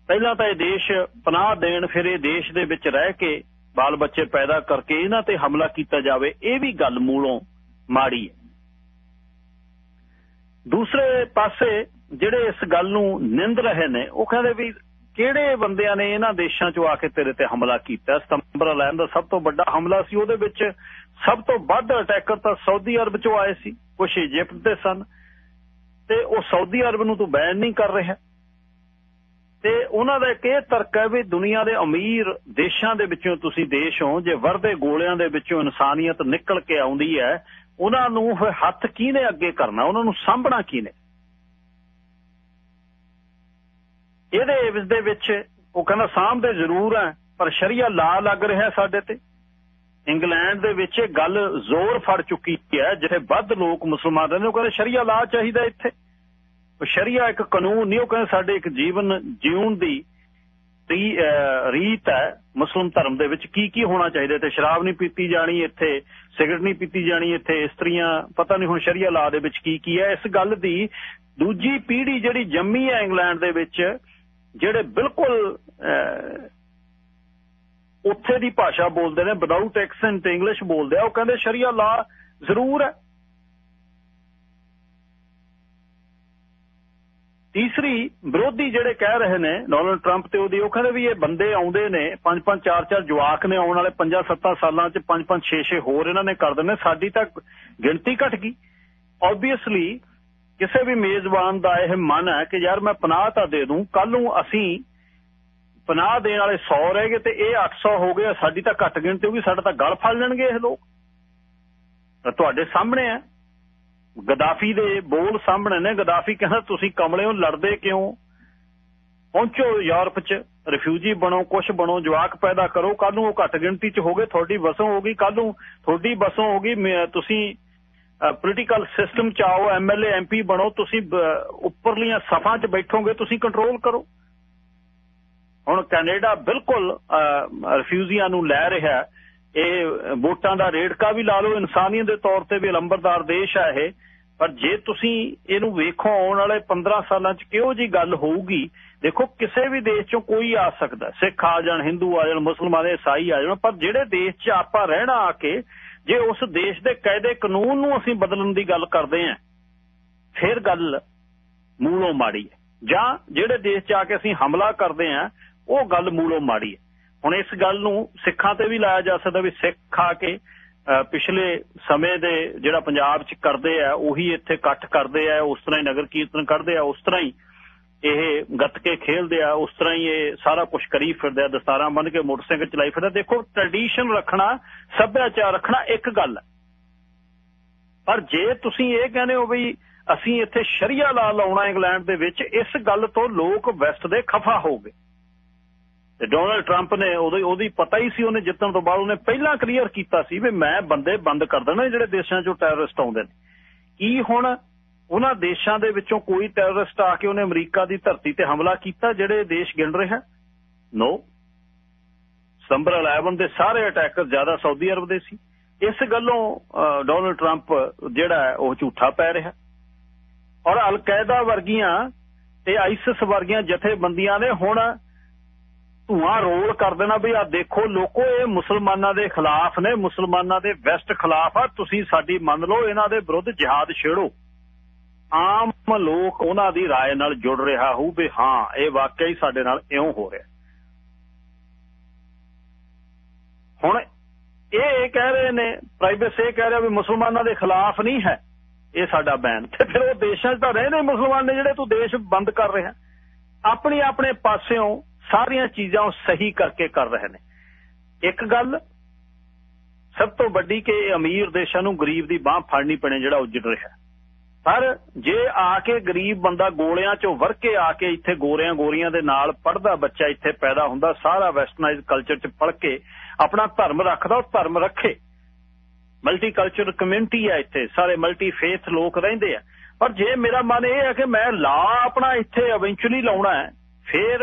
ਪਹਿਲਾਂ ਤਾਂ ਇਹ ਦੇਸ਼ ਪਨਾਹ ਦੇਣ, ਫਿਰ ਇਹ ਦੇਸ਼ ਦੇ ਵਿੱਚ ਰਹਿ ਕੇ ਬਾਲ ਬੱਚੇ ਪੈਦਾ ਕਰਕੇ ਇਹਨਾਂ ਤੇ ਹਮਲਾ ਕੀਤਾ ਜਾਵੇ, ਇਹ ਵੀ ਗੱਲ ਮੂਲੋਂ ਮਾੜੀ ਹੈ। ਦੂਸਰੇ ਪਾਸੇ ਜਿਹੜੇ ਇਸ ਗੱਲ ਨੂੰ ਨਿੰਦ ਰਹੇ ਨੇ, ਉਹ ਕਹਿੰਦੇ ਵੀ ਕਿਹੜੇ ਬੰਦਿਆਂ ਨੇ ਇਹਨਾਂ ਦੇਸ਼ਾਂ 'ਚੋਂ ਆ ਕੇ ਤੇਰੇ ਤੇ ਹਮਲਾ ਕੀਤਾ? ਸਤੰਬਰ ਲੈਣ ਦਾ ਸਭ ਤੋਂ ਵੱਡਾ ਹਮਲਾ ਸੀ, ਉਹਦੇ ਵਿੱਚ ਸਭ ਤੋਂ ਵੱਧ ਅਟੈਕਰ ਤਾਂ ਸਾਊਦੀ ਅਰਬ 'ਚੋਂ ਆਏ ਸੀ ਕੁਝ ਇਜਿਪਟ ਦੇ ਸਨ। ਤੇ ਉਹ ਸਾਊਦੀ ਅਰਬ ਨੂੰ ਤੂੰ ਬੈਨ ਨਹੀਂ ਕਰ ਰਿਹਾ। ਤੇ ਉਹਨਾਂ ਦਾ ਇੱਕ ਇਹ ਤਰਕ ਹੈ ਵੀ ਦੁਨੀਆ ਦੇ ਅਮੀਰ ਦੇਸ਼ਾਂ ਦੇ ਵਿੱਚੋਂ ਤੁਸੀਂ ਦੇਸ਼ ਹੋ, ਜੇ ਵਰਦੇ ਗੋਲਿਆਂ ਦੇ ਵਿੱਚੋਂ ਇਨਸਾਨੀਅਤ ਨਿਕਲ ਕੇ ਆਉਂਦੀ ਹੈ, ਉਹਨਾਂ ਨੂੰ ਫਿਰ ਹੱਥ ਕਿਹਨੇ ਅੱਗੇ ਕਰਨਾ? ਉਹਨਾਂ ਨੂੰ ਸਾਂਭਣਾ ਕਿਹਨੇ? ਇਹਦੇ ਇਸ ਦੇ ਵਿੱਚ ਉਹ ਕਹਿੰਦਾ ਸਾਹਮਣੇ ਜ਼ਰੂਰ ਹੈ, ਪਰ ਸ਼ਰੀਆ ਲਾ ਲੱਗ ਰਿਹਾ ਸਾਡੇ ਤੇ। ਇੰਗਲੈਂਡ ਦੇ ਵਿੱਚ ਗੱਲ ਜ਼ੋਰ ਫੜ ਚੁੱਕੀ ਹੈ, ਜਿੱਥੇ ਵੱਧ ਲੋਕ ਮੁਸਲਮਾਨ ਰਹਿੰਦੇ ਉਹ ਕਹਿੰਦੇ ਸ਼ਰੀਆ ਲਾ ਚਾਹੀਦਾ ਇੱਥੇ। ਸ਼ਰੀਆ ਇੱਕ ਕਾਨੂੰਨ, ਨਹੀਂ, ਉਹ ਕਹਿੰਦੇ ਸਾਡੇ ਇੱਕ ਜੀਵਨ ਜਿਉਣ ਦੀ ਰੀਤ ਹੈ ਮੁਸਲਮ ਧਰਮ ਦੇ ਵਿੱਚ। ਕੀ ਕੀ ਹੋਣਾ ਚਾਹੀਦਾ? ਤੇ ਸ਼ਰਾਬ ਨਹੀਂ ਪੀਤੀ ਜਾਣੀ, ਇੱਥੇ ਸਿਗਰਟ ਨਹੀਂ ਪੀਤੀ ਜਾਣੀ, ਇੱਥੇ ਇਸਤਰੀਆਂ, ਪਤਾ ਨਹੀਂ ਹੁਣ ਸ਼ਰੀਆ ਲਾ ਦੇ ਵਿੱਚ ਕੀ ਕੀ ਹੈ। ਇਸ ਗੱਲ ਦੀ ਦੂਜੀ ਪੀੜ੍ਹੀ ਜਿਹੜੀ ਜੰਮੀ ਹੈ ਇੰਗਲੈਂਡ ਦੇ ਵਿੱਚ, ਜਿਹੜੇ ਬਿਲਕੁਲ ਉੱਥੇ ਦੀ ਭਾਸ਼ਾ ਬੋਲਦੇ ਨੇ ਵਿਦਆਊਟ ਐਕਸੈਂਟ ਇੰਗਲਿਸ਼ ਬੋਲਦੇ ਆ, ਉਹ ਕਹਿੰਦੇ ਸ਼ਰੀਆ ਲਾ ਜ਼ਰੂਰ ਹੈ। ਤੀਸਰੀ, ਵਿਰੋਧੀ ਜਿਹੜੇ ਕਹਿ ਰਹੇ ਨੇ ਡੋਨਲਡ ਟਰੰਪ ਤੇ ਉਹਦੀ, ਉਹ ਕਹਿੰਦੇ ਵੀ ਇਹ ਬੰਦੇ ਆਉਂਦੇ ਨੇ 5-5 4-4 ਜਵਾਕ ਨੇ ਆਉਣ ਵਾਲੇ 5-7 ਸਾਲਾਂ 'ਚ 5-5 6-6 ਹੋਰ ਇਹਨਾਂ ਨੇ ਕਰ ਦਿੰਨੇ ਸਾਡੀ ਤਾਂ ਗਿਣਤੀ ਘਟ ਗਈ। ਆਬਵੀਅਸਲੀ ਕਿਸੇ ਵੀ ਮੇਜ਼ਬਾਨ ਦਾ ਇਹ ਮਨ ਹੈ ਕਿ ਯਾਰ ਮੈਂ ਪਨਾਹ ਤਾਂ ਦੇ ਦੂੰ ਕੱਲ ਨੂੰ ਅਸੀਂ ਪਨਾਹ ਦੇਣ ਵਾਲੇ 100 ਰਹਿ ਗਏ ਤੇ ਇਹ 800 ਹੋ ਗਏ, ਸਾਡੀ ਤਾਂ ਘੱਟ ਗਿਣਤੀ ਹੋਊਗੀ, ਸਾਡਾ ਤਾਂ ਗਲ ਫੜ ਲੈਣਗੇ ਇਹ ਲੋਕ। ਤੁਹਾਡੇ ਸਾਹਮਣੇ ਹੈ। ਗਦਾਫੀ ਦੇ ਬੋਲ ਸਾਹਮਣੇ ਨੇ, ਗਦਾਫੀ ਕਹਿੰਦਾ, ਤੁਸੀਂ ਕਮਲੇ ਹੋ ਲੜਦੇ ਕਿਉਂ? ਪਹੁੰਚੋ ਯੂਰਪ 'ਚ, ਰਿਫਿਊਜੀ ਬਣੋ, ਕੁਛ ਬਣੋ, ਜਵਾਕ ਪੈਦਾ ਕਰੋ ਕੱਲ ਨੂੰ ਉਹ ਘੱਟ ਗਿਣਤੀ 'ਚ ਹੋਗੇ ਤੁਹਾਡੀ ਵਸੋਂ ਹੋਗੀ ਕੱਲ ਨੂੰ ਤੁਹਾਡੀ ਵਸੋਂ ਹੋਗੀ ਤੁਸੀਂ ਪੋਲੀਟੀਕਲ ਸਿਸਟਮ ਚ ਆਓ ਐਮਐਲਏ ਐਮਪੀ ਬਣੋ, ਤੁਸੀਂ ਉੱਪਰਲੀਆਂ ਸਫਾਂ 'ਚ ਬੈਠੋਗੇ, ਤੁਸੀਂ ਕੰਟਰੋਲ ਕਰੋ। ਹੁਣ ਕੈਨੇਡਾ ਬਿਲਕੁਲ ਰਿਫਿਊਜੀਆਂ ਨੂੰ ਲੈ ਰਿਹਾ ਇਹ ਵੋਟਾਂ ਦਾ ਰੇੜਕਾ ਵੀ ਲਾ ਲਓ, ਇਨਸਾਨੀਅਤ ਦੇ ਤੌਰ ਤੇ ਵੀ ਅਲੰਬਰਦਾਰ ਦੇਸ਼ ਹੈ ਇਹ। ਪਰ ਜੇ ਤੁਸੀਂ ਇਹਨੂੰ ਵੇਖੋ, ਆਉਣ ਵਾਲੇ 15 ਸਾਲਾਂ 'ਚ ਕਿਹੋ ਜੀ ਗੱਲ ਹੋਊਗੀ, ਦੇਖੋ ਕਿਸੇ ਵੀ ਦੇਸ਼ 'ਚੋਂ ਕੋਈ ਆ ਸਕਦਾ। ਸਿੱਖ ਆ ਜਾਣ, ਹਿੰਦੂ ਆ ਜਾਣ, ਮੁਸਲਮਾਨ, ਈਸਾਈ ਆ ਜਾਣ, ਪਰ ਜਿਹੜੇ ਦੇਸ਼ 'ਚ ਆਪਾਂ ਰਹਿਣਾ ਆ ਕੇ, ਜੇ ਉਸ ਦੇਸ਼ ਦੇ ਕਾਇਦੇ ਕਾਨੂੰਨ ਨੂੰ ਅਸੀਂ ਬਦਲਣ ਦੀ ਗੱਲ ਕਰਦੇ ਆਂ, ਫਿਰ ਗੱਲ ਮੂਲੋਂ ਮਾੜੀ ਹੈ। ਜਾਂ ਜਿਹੜੇ ਦੇਸ਼ 'ਚ ਆ ਕੇ ਅਸੀਂ ਹਮਲਾ ਕਰਦੇ ਆਂ, ਉਹ ਗੱਲ ਮੂਲੋਂ ਮਾੜੀ ਹੈ। ਹੁਣ ਇਸ ਗੱਲ ਨੂੰ ਸਿੱਖਾਂ ਤੇ ਵੀ ਲਾਇਆ ਜਾ ਸਕਦਾ ਵੀ ਸਿੱਖ ਆ ਕੇ ਪਿਛਲੇ ਸਮੇਂ ਦੇ ਜਿਹੜਾ ਪੰਜਾਬ 'ਚ ਕਰਦੇ ਆ, ਉਹੀ ਇੱਥੇ ਇਕੱਠ ਕਰਦੇ ਆ, ਉਸ ਤਰ੍ਹਾਂ ਹੀ ਨਗਰ ਕੀਰਤਨ ਕਰਦੇ ਆ, ਉਸ ਤਰ੍ਹਾਂ ਹੀ ਇਹ ਗੱਤਕੇ ਖੇਲਦੇ ਆ, ਉਸ ਤਰ੍ਹਾਂ ਹੀ ਇਹ ਸਾਰਾ ਕੁਝ ਕਰੀ ਫਿਰਦੇ ਆ, ਦਸਤਾਰਾਂ ਬੰਨ ਕੇ ਮੋਟਰਸਾਈਕਲ ਚਲਾਈ ਫਿਰਦੇ ਦੇਖੋ ਟ੍ਰੈਡੀਸ਼ਨ ਰੱਖਣਾ, ਸੱਭਿਆਚਾਰ ਰੱਖਣਾ ਇੱਕ ਗੱਲ ਹੈ ਪਰ ਜੇ ਤੁਸੀਂ ਇਹ ਕਹਿੰਦੇ ਹੋ ਵੀ ਅਸੀਂ ਇੱਥੇ ਸ਼ਰੀਆ ਲਾ ਲਾਉਣਾ ਇੰਗਲੈਂਡ ਦੇ ਵਿੱਚ, ਇਸ ਗੱਲ ਤੋਂ ਲੋਕ ਵੈਸਟ ਦੇ ਖਫਾ ਹੋ ਗਏ। ਤੇ ਡੋਨਲਡ ਟਰੰਪ ਨੇ ਉਹਦੀ ਉਹਦੀ ਪਤਾ ਹੀ ਸੀ ਉਹਨੇ ਜਿੱਤਣ ਤੋਂ ਬਾਅਦ ਉਹਨੇ ਪਹਿਲਾਂ ਕਲੀਅਰ ਕੀਤਾ ਸੀ ਵੀ ਮੈਂ ਬੰਦੇ ਬੰਦ ਕਰ ਦੇਣਾ ਜਿਹੜੇ ਦੇਸ਼ਾਂ 'ਚੋਂ ਟੈਰਰਿਸਟ ਆਉਂਦੇ ਨੇ। ਕੀ ਹੁਣ ਉਹਨਾਂ ਦੇਸ਼ਾਂ ਦੇ ਵਿੱਚੋਂ ਕੋਈ ਟੈਰਰਿਸਟ ਆ ਕੇ ਉਹਨੇ ਅਮਰੀਕਾ ਦੀ ਧਰਤੀ ਤੇ ਹਮਲਾ ਕੀਤਾ ਜਿਹੜੇ ਦੇਸ਼ ਗਿਣ ਰਿਹਾ ਨੋ ਸੰਬਰ 11 ਦੇ ਸਾਰੇ ਅਟੈਕਰ ਜ਼ਿਆਦਾ ਸਾਊਦੀ ਅਰਬ ਦੇ ਸੀ। ਇਸ ਗੱਲੋਂ ਡੋਨਲਡ ਟਰੰਪ ਜਿਹੜਾ ਉਹ ਝੂਠਾ ਪੈ ਰਿਹਾ। ਔਰ ਅਲ-ਕਾਇਦਾ ਵਰਗੀਆਂ ਤੇ ਆਈਸਿਸ ਵਰਗੀਆਂ ਜਥੇਬੰਦੀਆਂ ਨੇ ਹੁਣ ਧੂਆਂ ਰੋਲ ਕਰ ਦੇਣਾ ਵੀ ਆ ਦੇਖੋ ਲੋਕੋ ਇਹ ਮੁਸਲਮਾਨਾਂ ਦੇ ਖਿਲਾਫ ਨੇ ਮੁਸਲਮਾਨਾਂ ਦੇ ਵੈਸਟ ਖਿਲਾਫ ਆ ਤੁਸੀਂ ਸਾਡੀ ਮੰਨ ਲਓ ਇਹਨਾਂ ਦੇ ਵਿਰੁੱਧ ਜਿਹਾਦ ਛੇੜੋ ਆਮ ਲੋਕ ਉਹਨਾਂ ਦੀ رائے ਨਾਲ ਜੁੜ ਰਿਹਾ ਹੋਊ ਵੀ ਹਾਂ ਇਹ ਵਾਕਿਆ ਹੀ ਸਾਡੇ ਨਾਲ ਇਉਂ ਹੋ ਰਿਹਾ ਹੁਣ ਇਹ ਕਹਿ ਰਹੇ ਨੇ ਪ੍ਰਾਈਵੇਟ ਇਹ ਕਹਿ ਰਿਹਾ ਵੀ ਮੁਸਲਮਾਨਾਂ ਦੇ ਖਿਲਾਫ ਨਹੀਂ ਹੈ ਇਹ ਸਾਡਾ ਬੈਨ ਤੇ ਫਿਰ ਉਹ ਦੇਸ਼ਾਂ 'ਚ ਤਾਂ ਰਹਿੰਦੇ ਮੁਸਲਮਾਨ ਨੇ ਜਿਹੜੇ ਤੂੰ ਦੇਸ਼ ਬੰਦ ਕਰ ਰਿਹਾ ਆਪਣੀ ਆਪਣੇ ਪਾਸਿਓਂ ਸਾਰੀਆਂ ਚੀਜ਼ਾਂ ਉਹ ਸਹੀ ਕਰਕੇ ਕਰ ਰਹੇ ਨੇ। ਇੱਕ ਗੱਲ, ਸਭ ਤੋਂ ਵੱਡੀ ਕਿ ਅਮੀਰ ਦੇਸ਼ਾਂ ਨੂੰ ਗਰੀਬ ਦੀ ਬਾਹ ਫੜਨੀ ਪੈਣੀ ਜਿਹੜਾ ਉੱਜੜ ਰਿਹਾ। ਪਰ ਜੇ ਆ ਕੇ ਗਰੀਬ ਬੰਦਾ ਗੋਲਿਆਂ ਚੋਂ ਵਰ ਕੇ ਆ ਕੇ ਇੱਥੇ ਗੋਰਿਆਂ ਗੋਰੀਆਂ ਦੇ ਨਾਲ ਪੜਦਾ ਬੱਚਾ ਇੱਥੇ ਪੈਦਾ ਹੁੰਦਾ, ਸਾਰਾ ਵੈਸਟਰਨਾਈਜ਼ ਕਲਚਰ 'ਚ ਪੜ ਕੇ ਆਪਣਾ ਧਰਮ ਰੱਖਦਾ, ਉਹ ਧਰਮ ਰੱਖੇ। ਮਲਟੀ ਕਲਚਰ ਕਮਿਊਨਿਟੀ ਹੈ ਇੱਥੇ, ਸਾਰੇ ਮਲਟੀ ਫੇਥ ਲੋਕ ਰਹਿੰਦੇ ਆ। ਪਰ ਜੇ ਮੇਰਾ ਮਨ ਇਹ ਹੈ ਕਿ ਮੈਂ ਲਾ ਆਪਣਾ ਇੱਥੇ ਇਵੈਂਚੁਅਲੀ ਲਾਉਣਾ ਹੈ ਫਿਰ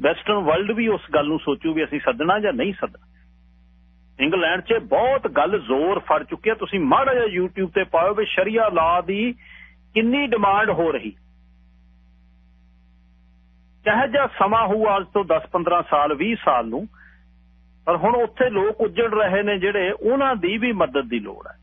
ਵੈਸਟਰਨ ਵਰਲਡ ਵੀ ਉਸ ਗੱਲ ਨੂੰ ਸੋਚੂ ਵੀ ਅਸੀਂ ਸੱਦਣਾ ਜਾਂ ਨਹੀਂ ਸੱਦਣਾ। ਇੰਗਲੈਂਡ 'ਚ ਬਹੁਤ ਗੱਲ ਜ਼ੋਰ ਫੜ ਚੁੱਕੀ ਹੈ ਤੁਸੀਂ ਮਾੜਾ ਜਿਹਾ YouTube ਤੇ ਪਾਓ ਵੀ ਸ਼ਰੀਆ ਲਾ ਦੀ ਕਿੰਨੀ ਡਿਮਾਂਡ ਹੋ ਰਹੀ। ਚਾਹੇ ਜਾਂ ਸਮਾਂ ਹੋਊ ਅੱਜ ਤੋਂ 10-15 ਸਾਲ 20 ਸਾਲ ਨੂੰ? ਪਰ ਹੁਣ ਉੱਥੇ ਲੋਕ ਉੱਜੜ ਰਹੇ ਨੇ ਜਿਹੜੇ ਉਹਨਾਂ ਦੀ ਵੀ ਮਦਦ ਦੀ ਲੋੜ ਹੈ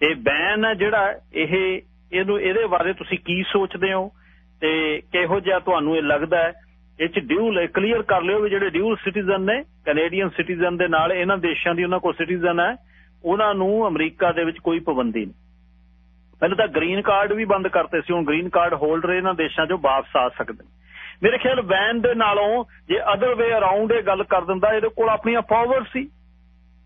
ਤੇ ਬੈਨ ਹੈ ਜਿਹੜਾ, ਇਹ, ਇਹਨੂੰ, ਇਹਦੇ ਬਾਰੇ ਤੁਸੀਂ ਕੀ ਸੋਚਦੇ ਹੋ? ਤੇ ਕਿਹੋ ਜਿਹਾ ਤੁਹਾਨੂੰ ਇਹ ਲੱਗਦਾ ਹੈ? ਇਹ ਚ ਡਿਊਲ ਕਲੀਅਰ ਕਰ ਲਿਓ ਵੀ ਜਿਹੜੇ ਡਿਊਲ ਸਿਟੀਜ਼ਨ ਨੇ ਕੈਨੇਡੀਅਨ ਸਿਟੀਜ਼ਨ ਦੇ ਨਾਲ, ਇਹਨਾਂ ਦੇਸ਼ਾਂ ਦੀ ਉਹਨਾਂ ਕੋਲ ਸਿਟੀਜ਼ਨ ਹੈ, ਉਹਨਾਂ ਨੂੰ ਅਮਰੀਕਾ ਦੇ ਵਿੱਚ ਕੋਈ ਪਾਬੰਦੀ ਨਹੀਂ। ਪਹਿਲਾਂ ਤਾਂ ਗ੍ਰੀਨ ਕਾਰਡ ਵੀ ਬੰਦ ਕਰਤੇ ਸੀ, ਹੁਣ ਗ੍ਰੀਨ ਕਾਰਡ ਹੋਲਡਰ ਇਹਨਾਂ ਦੇਸ਼ਾਂ 'ਚੋਂ, ਵਾਪਸ ਆ ਸਕਦੇ ਮੇਰੇ ਖਿਆਲ ਵੈਨ ਦੇ ਨਾਲੋਂ ਜੇ ਅਦਰ ਵੇ ਅਰਾਊਂਡ ਇਹ ਗੱਲ ਕਰ ਦਿੰਦਾ, ਇਹਦੇ ਕੋਲ ਆਪਣੀਆਂ ਪਾਵਰ ਸੀ।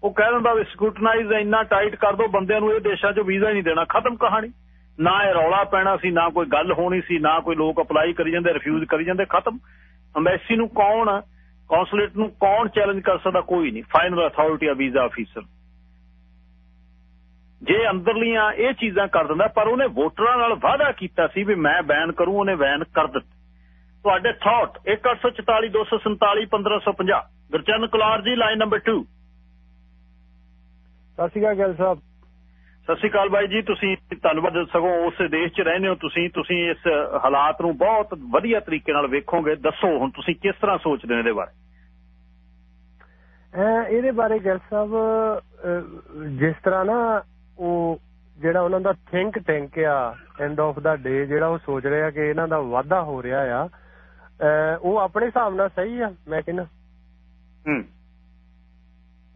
ਉਹ ਕਹਿ ਦਿੰਦਾ ਵੀ ਸਕੂਟਨਾਈਜ਼ ਇੰਨਾ ਟਾਈਟ ਕਰ ਦੋ, ਬੰਦਿਆਂ ਨੂੰ ਇਹ ਦੇਸ਼ਾਂ 'ਚੋਂ ਵੀਜ਼ਾ ਨਹੀਂ ਦੇਣਾ। ਖਤਮ ਕਹਾਣੀ। ਨਾ ਇਹ ਰੌਲਾ ਪੈਣਾ ਸੀ, ਨਾ ਕੋਈ ਗੱਲ ਹੋਣੀ ਸੀ, ਨਾ ਕੋਈ ਲੋਕ ਅਪਲਾਈ ਕਰੀ ਜਾਂਦੇ ਰਿਫਿਊਜ਼ ਕਰੀ ਜਾਂਦੇ, ਖਤਮ। ਅੰਬੈਸੀ ਨੂੰ ਕੌਣ ਕੌਂਸੂਲੇਟ ਨੂੰ ਕੌਣ ਚੈਲੰਜ ਕਰ ਸਕਦਾ? ਕੋਈ ਨਹੀਂ। ਫਾਈਨਲ ਅਥਾਰਟੀ ਆ ਵੀਜ਼ਾ ਅਫੀਸਰ ਜੇ ਅੰਦਰਲੀਆਂ ਇਹ ਚੀਜ਼ਾਂ ਕਰ ਦਿੰਦਾ, ਪਰ ਉਹਨੇ ਵੋਟਰਾਂ ਨਾਲ ਵਾਅਦਾ ਕੀਤਾ ਸੀ ਵੀ ਮੈਂ ਬੈਨ ਕਰੂੰ, ਉਹਨੇ ਬੈਨ ਕਰ ਦਿੱਤਾ। ਤੁਹਾਡੇ ਥਾਟ 1844 247 1550 ਗੁਰਚਰਨ ਕੁਲਾਰ ਜੀ ਲਾਈਨ ਨੰਬਰ 2 ਸਤਿ ਸ਼੍ਰੀ ਅਕਾਲ ਸਾਹਿਬ। ਸਤਿ ਸ਼੍ਰੀ ਅਕਾਲ ਬਾਈ ਜੀ ਤੁਸੀਂ ਧੰਨਵਾਦ ਸਗੋਂ ਉਸ ਦੇਸ਼ 'ਚ ਰਹਿੰਦੇ ਹੋ ਤੁਸੀਂ ਤੁਸੀਂ ਇਸ ਹਾਲਾਤ ਨੂੰ ਬਹੁਤ ਵਧੀਆ ਤਰੀਕੇ ਨਾਲ ਵੇਖੋਗੇ ਦੱਸੋ ਹੁਣ ਤੁਸੀਂ ਕਿਸ ਤਰ੍ਹਾਂ ਸੋਚਦੇ ਹੋ ਇਹਦੇ ਬਾਰੇ? ਇਹਦੇ ਬਾਰੇ ਗੱਲ ਸਾਹਿਬ ਜਿਸ ਤਰ੍ਹਾਂ ਨਾ ਉਹ ਜਿਹੜਾ ਉਹਨਾਂ ਦਾ ਥਿੰਕ ਟੈਂਕ ਆ ਐਂਡ ਆਫ ਦਾ ਡੇ ਜਿਹੜਾ ਉਹ ਸੋਚ ਰਿਹਾ ਕਿ ਇਹਨਾਂ ਦਾ ਵਾਧਾ ਹੋ ਰਿਹਾ ਆ ਉਹ ਆਪਣੇ ਹਿਸਾਬ ਨਾਲ ਸਹੀ ਆ ਮੈਂ ਕਹਿੰਦਾ। ਹੂੰ।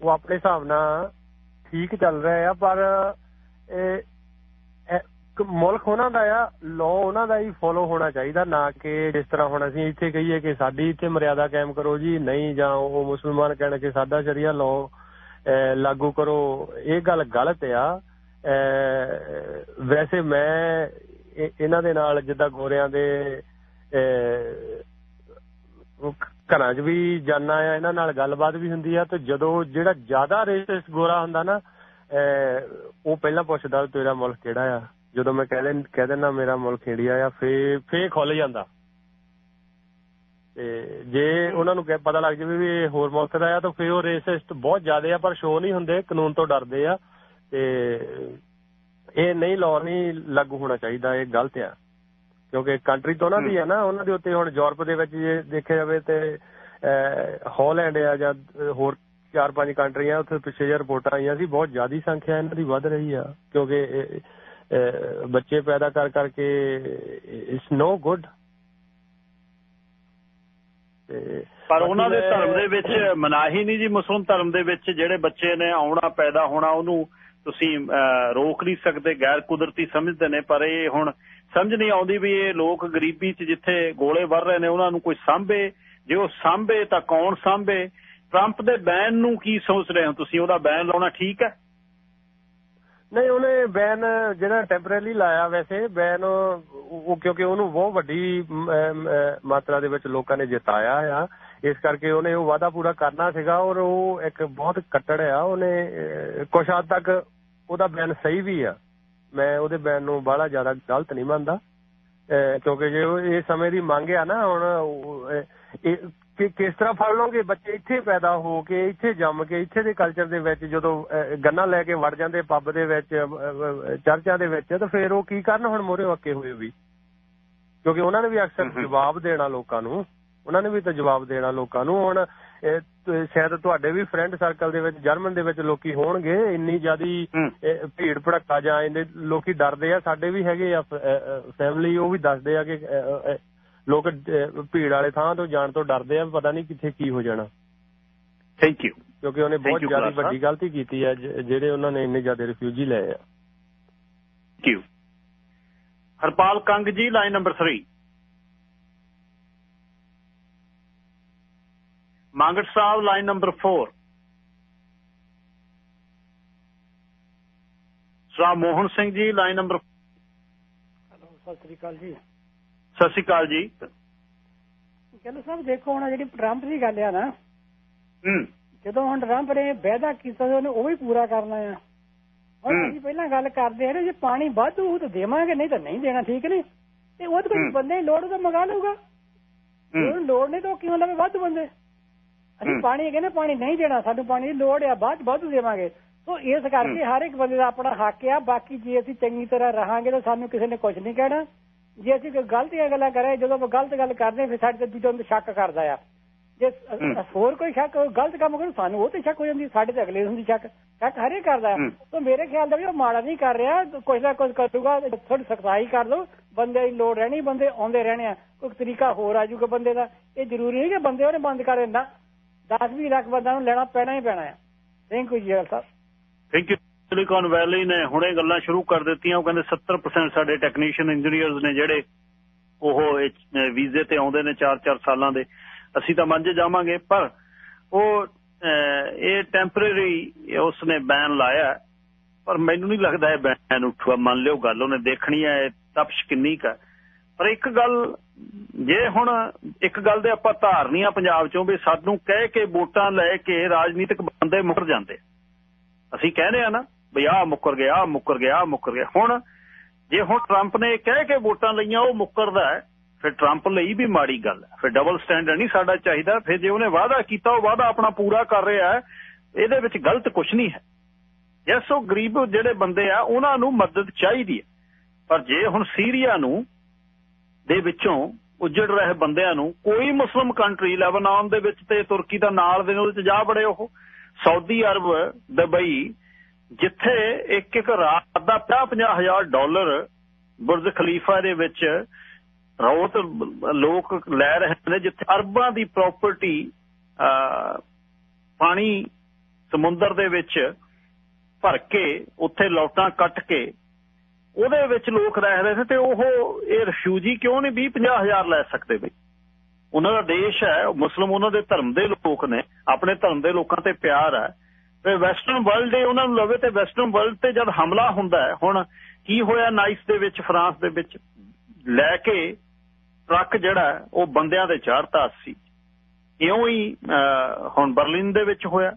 ਉਹ ਆਪਣੇ ਹਿਸਾਬ ਨਾਲ ਠੀਕ ਚੱਲ ਰਿਹਾ ਆ ਪਰ ਮੁਲਕ ਉਹਨਾਂ ਦਾ ਆ ਲਾਅ ਉਹਨਾਂ ਦਾ ਹੀ ਫੋਲੋ ਹੋਣਾ ਚਾਹੀਦਾ, ਨਾ ਕਿ ਜਿਸ ਤਰ੍ਹਾਂ ਹੁਣ ਅਸੀਂ ਇੱਥੇ ਕਹੀਏ ਕਿ ਸਾਡੀ ਇੱਥੇ ਮਰਿਆਦਾ ਕਾਇਮ ਕਰੋ ਜੀ, ਨਹੀਂ ਜਾਂ ਉਹ ਮੁਸਲਮਾਨ ਕਹਿਣ ਕਿ ਸਾਡਾ ਸ਼ਰੀਆ ਲਾਅ ਲਾਗੂ ਕਰੋ। ਇਹ ਗੱਲ ਗਲਤ ਆ। ਵੈਸੇ ਮੈਂ ਇਹਨਾਂ ਦੇ ਨਾਲ ਜਿੱਦਾਂ ਗੋਰਿਆਂ ਦੇ ਘਰਾਂ 'ਚ ਵੀ ਜਾਣਾ ਆ, ਇਹਨਾਂ ਨਾਲ ਗੱਲਬਾਤ ਵੀ ਹੁੰਦੀ ਆ, ਤੇ ਜਦੋਂ ਜਿਹੜਾ ਜ਼ਿਆਦਾ ਰੇਸਿਸਟ ਗੋਰਾ ਹੁੰਦਾ ਨਾ ਉਹ ਪਹਿਲਾਂ ਪੁੱਛਦਾ ਤੇਰਾ ਮੁਲਕ ਕਿਹੜਾ ਆ? ਜਦੋਂ ਮੈਂ ਕਹਿ ਦੇ, ਕਹਿ ਦਿੰਦਾ ਮੇਰਾ ਮੁਲਕ ਇੰਡੀਆ ਆ ਫੇ ਫੇ ਖੁੱਲ ਜਾਂਦਾ। ਤੇ ਜੇ ਉਹਨਾਂ ਨੂੰ ਪਤਾ ਲੱਗ ਜਾਵੇ ਵੀ ਇਹ ਹੋਰ ਮੁਲਕ ਦਾ ਆ, ਤਾਂ ਫੇ ਉਹ ਰੇਸਿਸਟ ਬਹੁਤ ਜ਼ਿਆਦਾ ਆ, ਪਰ ਸ਼ੋ ਨਹੀਂ ਹੁੰਦੇ, ਕਾਨੂੰਨ ਤੋਂ ਡਰਦੇ ਆ। ਤੇ ਇਹ ਨਹੀਂ ਲਾਅ ਨਹੀਂ ਲਾਗੂ ਹੋਣਾ ਚਾਹੀਦਾ, ਇਹ ਗਲਤ ਆ। ਕਿਉਂਕਿ ਕੰਟਰੀ ਤੋਂ ਉਹਨਾਂ ਦੀ ਆ ਨਾ, ਉਹਨਾਂ ਦੇ ਉੱਤੇ ਹੁਣ ਯੂਰਪ ਦੇ ਵਿੱਚ ਜੇ ਦੇਖਿਆ ਜਾਵੇ ਤੇ ਹਾਲੈਂਡ ਆ ਜਾਂ ਹੋਰ ਚਾਰ ਪੰਜ ਕੰਟਰੀਆਂ ਉੱਥੇ ਪਿੱਛੇ ਜਿਹੇ ਰਿਪੋਰਟਾਂ ਆਈਆਂ ਸੀ ਬਹੁਤ ਜ਼ਿਆਦੀ ਸੰਖਿਆ ਇਹਨਾਂ ਦੀ ਵੱਧ ਰਹੀ ਆ ਕਿਉਂਕਿ ਬੱਚੇ ਪੈਦਾ ਕਰ ਕਰਕੇ ਇਟਸ ਨੋ ਗੁੱਡ ਪਰ ਉਹਨਾਂ ਦੇ ਧਰਮ ਦੇ ਵਿੱਚ ਮਨਾਹੀ ਨਹੀਂ ਜੀ ਮੁਸਲਮ ਧਰਮ ਦੇ ਵਿੱਚ ਜਿਹੜੇ ਬੱਚੇ ਨੇ ਆਉਣਾ ਪੈਦਾ ਹੋਣਾ ਉਹਨੂੰ ਤੁਸੀਂ ਰੋਕ ਨਹੀਂ ਸਕਦੇ ਗੈਰ ਕੁਦਰਤੀ ਸਮਝਦੇ ਨੇ ਪਰ ਇਹ ਹੁਣ ਸਮਝ ਨਹੀਂ ਆਉਂਦੀ ਵੀ ਇਹ ਲੋਕ ਗਰੀਬੀ 'ਚ ਜਿੱਥੇ ਗੋਲੇ ਵੱਰ ਰਹੇ ਨੇ ਉਹਨਾਂ ਨੂੰ ਕੋਈ ਸਾਂਭੇ ਜੇ ਉਹ ਸਾਂਭੇ ਤਾਂ ਕੌਣ ਸਾਂਭੇ? ਟਰੰਪ ਦੇ ਬੈਨ ਨੂੰ ਕੀ ਸੋਚ ਰਹੇ ਹੋ ਤੁਸੀਂ? ਉਹਦਾ ਬੈਨ ਲਾਉਣਾ ਠੀਕ ਹੈ? ਨਹੀਂ, ਉਹਨੇ ਬੈਨ ਜਿਹੜਾ ਟੈਂਪਰੇਰੀ ਲਾਇਆ ਵੈਸੇ, ਬੈਨ ਉਹ ਕਿਉਂਕਿ ਉਹਨੂੰ ਬਹੁਤ ਵੱਡੀ ਮਾਤਰਾ ਦੇ ਵਿੱਚ ਲੋਕਾਂ ਨੇ ਜਿਤਾਇਆ ਆ। ਇਸ ਕਰਕੇ ਉਹਨੇ ਉਹ ਵਾਅਦਾ ਪੂਰਾ ਕਰਨਾ ਸੀਗਾ ਔਰ ਉਹ ਇੱਕ ਬਹੁਤ ਕੱਟੜ ਆ। ਉਹਨੇ ਕੁਝ ਹੱਦ ਤੱਕ ਉਹਦਾ ਬੈਨ ਸਹੀ ਵੀ ਆ। ਮੈਂ ਉਹਦੇ ਬੈਨ ਨੂੰ ਬਾਹਲਾ ਜ਼ਿਆਦਾ ਗਲਤ ਨਹੀਂ ਮੰਨਦਾ। ਕਿਉਂਕਿ ਜੇ ਇਹ ਸਮੇਂ ਦੀ ਮੰਗ ਆ ਨਾ, ਹੁਣ ਕਿ ਕਿਸ ਤਰ੍ਹਾਂ ਫੜ ਲਓਗੇ? ਬੱਚੇ ਇੱਥੇ ਪੈਦਾ ਹੋ ਕੇ ਇੱਥੇ ਜੰਮ ਕੇ ਇੱਥੇ ਦੇ ਕਲਚਰ ਦੇ ਵਿੱਚ ਜਦੋਂ ਗੰਨਾ ਲੈ ਕੇ ਵੜ ਜਾਂਦੇ ਪੱਬ ਦੇ ਵਿੱਚ ਚਰਚਾਂ ਦੇ ਵਿੱਚ ਤਾਂ ਫਿਰ ਉਹ ਕੀ ਕਰਨ? ਹੁਣ ਮੋਰੇ ਵੱਕੇ ਹੋਏ ਵੀ। ਕਿਉਂਕਿ ਉਹਨਾਂ ਨੇ ਵੀ ਅਕਸਰ ਜਵਾਬ ਦੇਣਾ ਲੋਕਾਂ ਨੂੰ। ਉਹਨਾਂ ਨੇ ਵੀ ਤਾਂ ਜਵਾਬ ਦੇਣਾ ਲੋਕਾਂ ਨੂੰ। ਹੁਣ ਸ਼ਾਇਦ ਤੁਹਾਡੇ ਵੀ ਫਰੈਂਡ ਸਰਕਲ ਦੇ ਵਿੱਚ ਜਰਮਨ ਦੇ ਵਿੱਚ ਲੋਕੀ ਹੋਣਗੇ। ਇੰਨੀ ਜਿਆਦੀ ਭੀੜ ਭੜੱਕਾ ਜਾਂ ਇਹਦੇ ਲੋਕੀ ਡਰਦੇ ਆ। ਸਾਡੇ ਵੀ ਹੈਗੇ ਆ ਫੈਮਿਲੀ ਉਹ ਵੀ ਦੱਸਦੇ ਆ ਕਿ ਲੋਕ ਭੀੜ ਵਾਲੇ ਥਾਂ ਤੋਂ ਜਾਣ ਤੋਂ ਡਰਦੇ ਆ ਪਤਾ ਨਹੀਂ ਕਿੱਥੇ ਕੀ ਹੋ ਜਾਣਾ। ਥੈਂਕ ਯੂ ਕਿਉਂਕਿ ਉਹਨੇ ਬਹੁਤ ਜ਼ਿਆਦਾ ਵੱਡੀ ਗਲਤੀ ਕੀਤੀ ਹੈ ਜਿਹੜੇ ਉਹਨਾਂ ਨੇ ਇੰਨੇ ਜ਼ਿਆਦਾ ਰਿਫਿਊਜੀ ਲਏ ਆ। Thank you Harpal Kang ji line number 3 Mangat Sahib line number 4 ਸਰਾ Mohan Singh ji line number hello ਸਤਿ ਸ੍ਰੀ ਅਕਾਲ ਜੀ। ਸਤਿ ਸ਼੍ਰੀ ਅਕਾਲ ਜੀ। ਕਹਿੰਦੇ ਸਾਹਿਬ ਦੇਖੋ ਹੁਣ ਜਿਹੜੀ ਟਰੰਪ ਦੀ ਗੱਲ ਆ ਨਾ ਹੂੰ। ਜਦੋਂ ਹੁਣ ਟਰੰਪ ਨੇ ਵਾਅਦਾ ਕੀਤਾ ਉਹਨੇ ਉਹ ਵੀ ਪੂਰਾ ਕਰਨਾ ਆ। ਹੁਣ ਅਸੀਂ ਪਹਿਲਾਂ ਗੱਲ ਕਰਦੇ ਆ ਜੇ ਪਾਣੀ ਵਾਧੂ ਤਾਂ ਦੇਵਾਂਗੇ ਨਹੀਂ ਤਾਂ ਨਹੀਂ ਦੇਣਾ ਠੀਕ ਨਹੀਂ? ਤੇ ਉਹ ਤਾਂ ਬੰਦੇ ਲੋੜ ਤਾਂ ਮੰਗਾ ਲਊਗਾ। ਉਹਨੂੰ ਲੋੜ ਨਹੀਂ ਤਾਂ ਕਿਉਂ ਲਵੇ ਵੱਧ ਬੰਦੇ? ਅਸੀਂ ਪਾਣੀ ਕਹਿੰਦੇ ਪਾਣੀ ਨਹੀਂ ਦੇਣਾ ਸਾਨੂੰ ਪਾਣੀ ਦੀ ਲੋੜ ਆ ਬਾਅਦ ਵਾਧੂ ਦੇਵਾਂਗੇ। ਸੋ ਇਸ ਕਰਕੇ ਹਰ ਇੱਕ ਬੰਦੇ ਦਾ ਆਪਣਾ ਹੱਕ ਆ ਬਾਕੀ ਜੇ ਅਸੀਂ ਚੰਗੀ ਤਰ੍ਹਾਂ ਰਹਾਂਗੇ ਤਾਂ ਸਾਨੂੰ ਕਿਸੇ ਨੇ ਕੁਝ ਨਹੀਂ ਕਹਿਣਾ। ਜੇ ਅਸੀਂ ਕੋਈ ਗਲਤੀਆਂ ਗੱਲਾਂ ਕਰੇ ਜਦੋਂ ਆਪਾਂ ਗਲਤ ਗੱਲ ਕਰਦੇ ਫਿਰ ਸਾਡੇ ਤੇ ਦੂਜਾ ਬੰਦਾ ਸ਼ੱਕ ਕਰਦਾ ਆ। ਜੇ ਹੋਰ ਕੋਈ ਸ਼ੱਕ ਗਲਤ ਕੰਮ ਕਰੂ ਸਾਨੂੰ ਉਹ ਤੇ ਸ਼ੱਕ ਹੋ ਜਾਂਦੀ ਸਾਡੇ ਤੇ ਅਗਲੇ ਹੁੰਦੀ ਸ਼ੱਕ। ਸ਼ੱਕ ਹਰੇ ਕਰਦਾ। ਤਾਂ ਮੇਰੇ ਖਿਆਲ ਦਾ ਵੀ ਉਹ ਮਾੜਾ ਨਹੀਂ ਕਰ ਰਿਹਾ ਕੁਝ ਨਾ ਕੁਝ ਕਰੂਗਾ ਥੋੜੀ ਸਖਤਾਈ ਕਰ ਲਓ ਬੰਦੇ ਦੀ ਲੋੜ ਰਹਿਣੀ ਬੰਦੇ ਆਉਂਦੇ ਰਹਿਣੇ ਆ। ਕੋਈ ਤਰੀਕਾ ਹੋਰ ਆ ਜਾਊਗਾ ਬੰਦੇ ਦਾ। ਇਹ ਜ਼ਰੂਰੀ ਨਹੀਂ ਕਿ ਬੰਦੇ ਉਹਨੇ ਬੰਦ ਕਰ ਦਿੰਦਾ 10 20 ਲੱਖ ਬੰਦਾ ਨੂੰ ਲੈਣਾ ਪੈਣਾ ਹੀ ਪੈਣਾ ਹੈ ਥੈਂਕ ਯੂ ਜੀ ਸਾਹਿਬ। ਥੈਂਕ ਯੂ ਸਿਲੀਕਨ ਵੈਲੀ ਨੇ ਹੁਣੇ ਗੱਲਾਂ ਸ਼ੁਰੂ ਕਰ ਦਿੱਤੀਆਂ। ਉਹ ਕਹਿੰਦੇ 70% ਸਾਡੇ ਟੈਕਨੀਸ਼ੀਅਨ ਇੰਜੀਨੀਅਰਸ ਨੇ ਜਿਹੜੇ ਉਹ ਵੀਜ਼ੇ ਤੇ ਆਉਂਦੇ ਨੇ 4-4 ਸਾਲਾਂ ਦੇ। ਅਸੀਂ ਤਾਂ ਮੰਨ ਜਾਵਾਂਗੇ, ਪਰ ਉਹ ਇਹ ਟੈਂਪਰੇਰੀ ਉਸਨੇ ਬੈਨ ਲਾਇਆ। ਪਰ ਮੈਨੂੰ ਨਹੀਂ ਲੱਗਦਾ ਇਹ ਬੈਨ ਉੱਠੂਆ ਮੰਨ ਲਿਓ ਗੱਲ, ਉਹਨੇ ਦੇਖਣੀ ਹੈ ਤਪਸ਼ ਕਿੰਨੀ ਕਾ ਪਰ ਇੱਕ ਗੱਲ, ਜੇ ਹੁਣ ਇੱਕ ਗੱਲ ਦੇ ਆਪਾਂ ਧਾਰਨੀਆਂ ਪੰਜਾਬ ਚੋਂ ਵੀ ਸਾਨੂੰ ਕਹਿ ਕੇ ਵੋਟਾਂ ਲੈ ਕੇ ਰਾਜਨੀਤਿਕ ਬੰਦੇ ਮੁੜ ਜਾਂਦੇ। ਅਸੀਂ ਕਹਿੰਦੇ ਆ ਨਾ ਵੀ ਆਹ ਮੁੱਕਰ ਗਿਆ, ਆਹ ਮੁੱਕਰ ਗਿਆ, ਆਹ ਮੁੱਕਰ ਗਿਆ। ਹੁਣ ਜੇ ਹੁਣ ਟਰੰਪ ਨੇ ਕਹਿ ਕੇ ਵੋਟਾਂ ਲਈਆਂ, ਉਹ ਮੁੱਕਰਦਾ ਫਿਰ ਟਰੰਪ ਲਈ ਵੀ ਮਾੜੀ ਗੱਲ ਹੈ। ਫਿਰ ਡਬਲ ਸਟੈਂਡਰਡ ਨਹੀਂ ਸਾਡਾ ਚਾਹੀਦਾ। ਫਿਰ ਜੇ ਉਹਨੇ ਵਾਅਦਾ ਕੀਤਾ, ਉਹ ਵਾਅਦਾ ਆਪਣਾ ਪੂਰਾ ਕਰ ਰਿਹਾ ਹੈ। ਇਹਦੇ ਵਿੱਚ ਗਲਤ ਕੁਝ ਨਹੀਂ ਹੈ। ਜੈਸ ਉਹ ਗਰੀਬ ਜਿਹੜੇ ਬੰਦੇ ਆ, ਉਹਨਾਂ ਨੂੰ ਮਦਦ ਚਾਹੀਦੀ ਹੈ। ਪਰ ਜੇ ਹੁਣ ਸੀਰੀਆ ਨੂੰ ਦੇ ਵਿੱਚੋਂ ਉਜੜ ਰਹੇ ਬੰਦਿਆਂ ਨੂੰ ਕੋਈ ਮੁਸਲਮ ਕੰਟਰੀ ਲੈਬਨਾਨ ਦੇ ਵਿੱਚ ਤੇ ਤੁਰਕੀ ਦਾ ਨਾਲ ਦੇ ਉਹਦੇ ਚ ਜਾ ਬੜੇ ਉਹ ਸਾਊਦੀ ਅਰਬ ਦੁਬਈ ਜਿੱਥੇ ਇੱਕ ਇੱਕ ਰਾਤ ਦਾ 50 ਹਜ਼ਾਰ ਡਾਲਰ ਬੁਰਜ ਖਲੀਫਾ ਦੇ ਵਿੱਚ ਰੋਤ ਲੋਕ ਲੈ ਰਹੇ ਨੇ, ਜਿੱਥੇ ਅਰਬਾਂ ਦੀ ਪ੍ਰਾਪਰਟੀ ਪਾਣੀ ਸਮੁੰਦਰ ਦੇ ਵਿੱਚ ਭਰ ਕੇ ਉੱਥੇ ਲੋਟਾਂ ਕੱਟ ਕੇ ਉਹਦੇ ਵਿੱਚ ਲੋਕ ਰਹਿ ਰਹੇ ਸੀ ਤੇ ਉਹ ਇਹ ਰਿਫਿਊਜੀ ਕਿਉਂ ਨਹੀਂ 20 50 ਹਜ਼ਾਰ ਲੈ ਸਕਦੇ ਬਈ? ਉਹਨਾਂ ਦਾ ਦੇਸ਼ ਹੈ ਮੁਸਲਮ ਉਹਨਾਂ ਦੇ ਧਰਮ ਦੇ ਲੋਕ ਨੇ, ਆਪਣੇ ਧਰਮ ਦੇ ਲੋਕਾਂ ਤੇ ਪਿਆਰ ਹੈ। ਤੇ ਵੈਸਟਰਨ ਵਰਲਡ ਇਹ ਉਹਨਾਂ ਨੂੰ ਲਵੇ ਤੇ ਵੈਸਟਰਨ ਵਰਲਡ ਤੇ ਜਦ ਹਮਲਾ ਹੁੰਦਾ ਹੈ, ਹੁਣ ਕੀ ਹੋਇਆ ਨਾਈਸ ਦੇ ਵਿੱਚ, ਫਰਾਂਸ ਦੇ ਵਿੱਚ? ਲੈ ਕੇ ਟਰੱਕ ਜਿਹੜਾ ਉਹ ਬੰਦਿਆਂ ਦੇ ਚਾੜਤਾ ਸੀ। ਇਉਂ ਹੀ ਹੁਣ ਬਰਲਿਨ ਦੇ ਵਿੱਚ ਹੋਇਆ।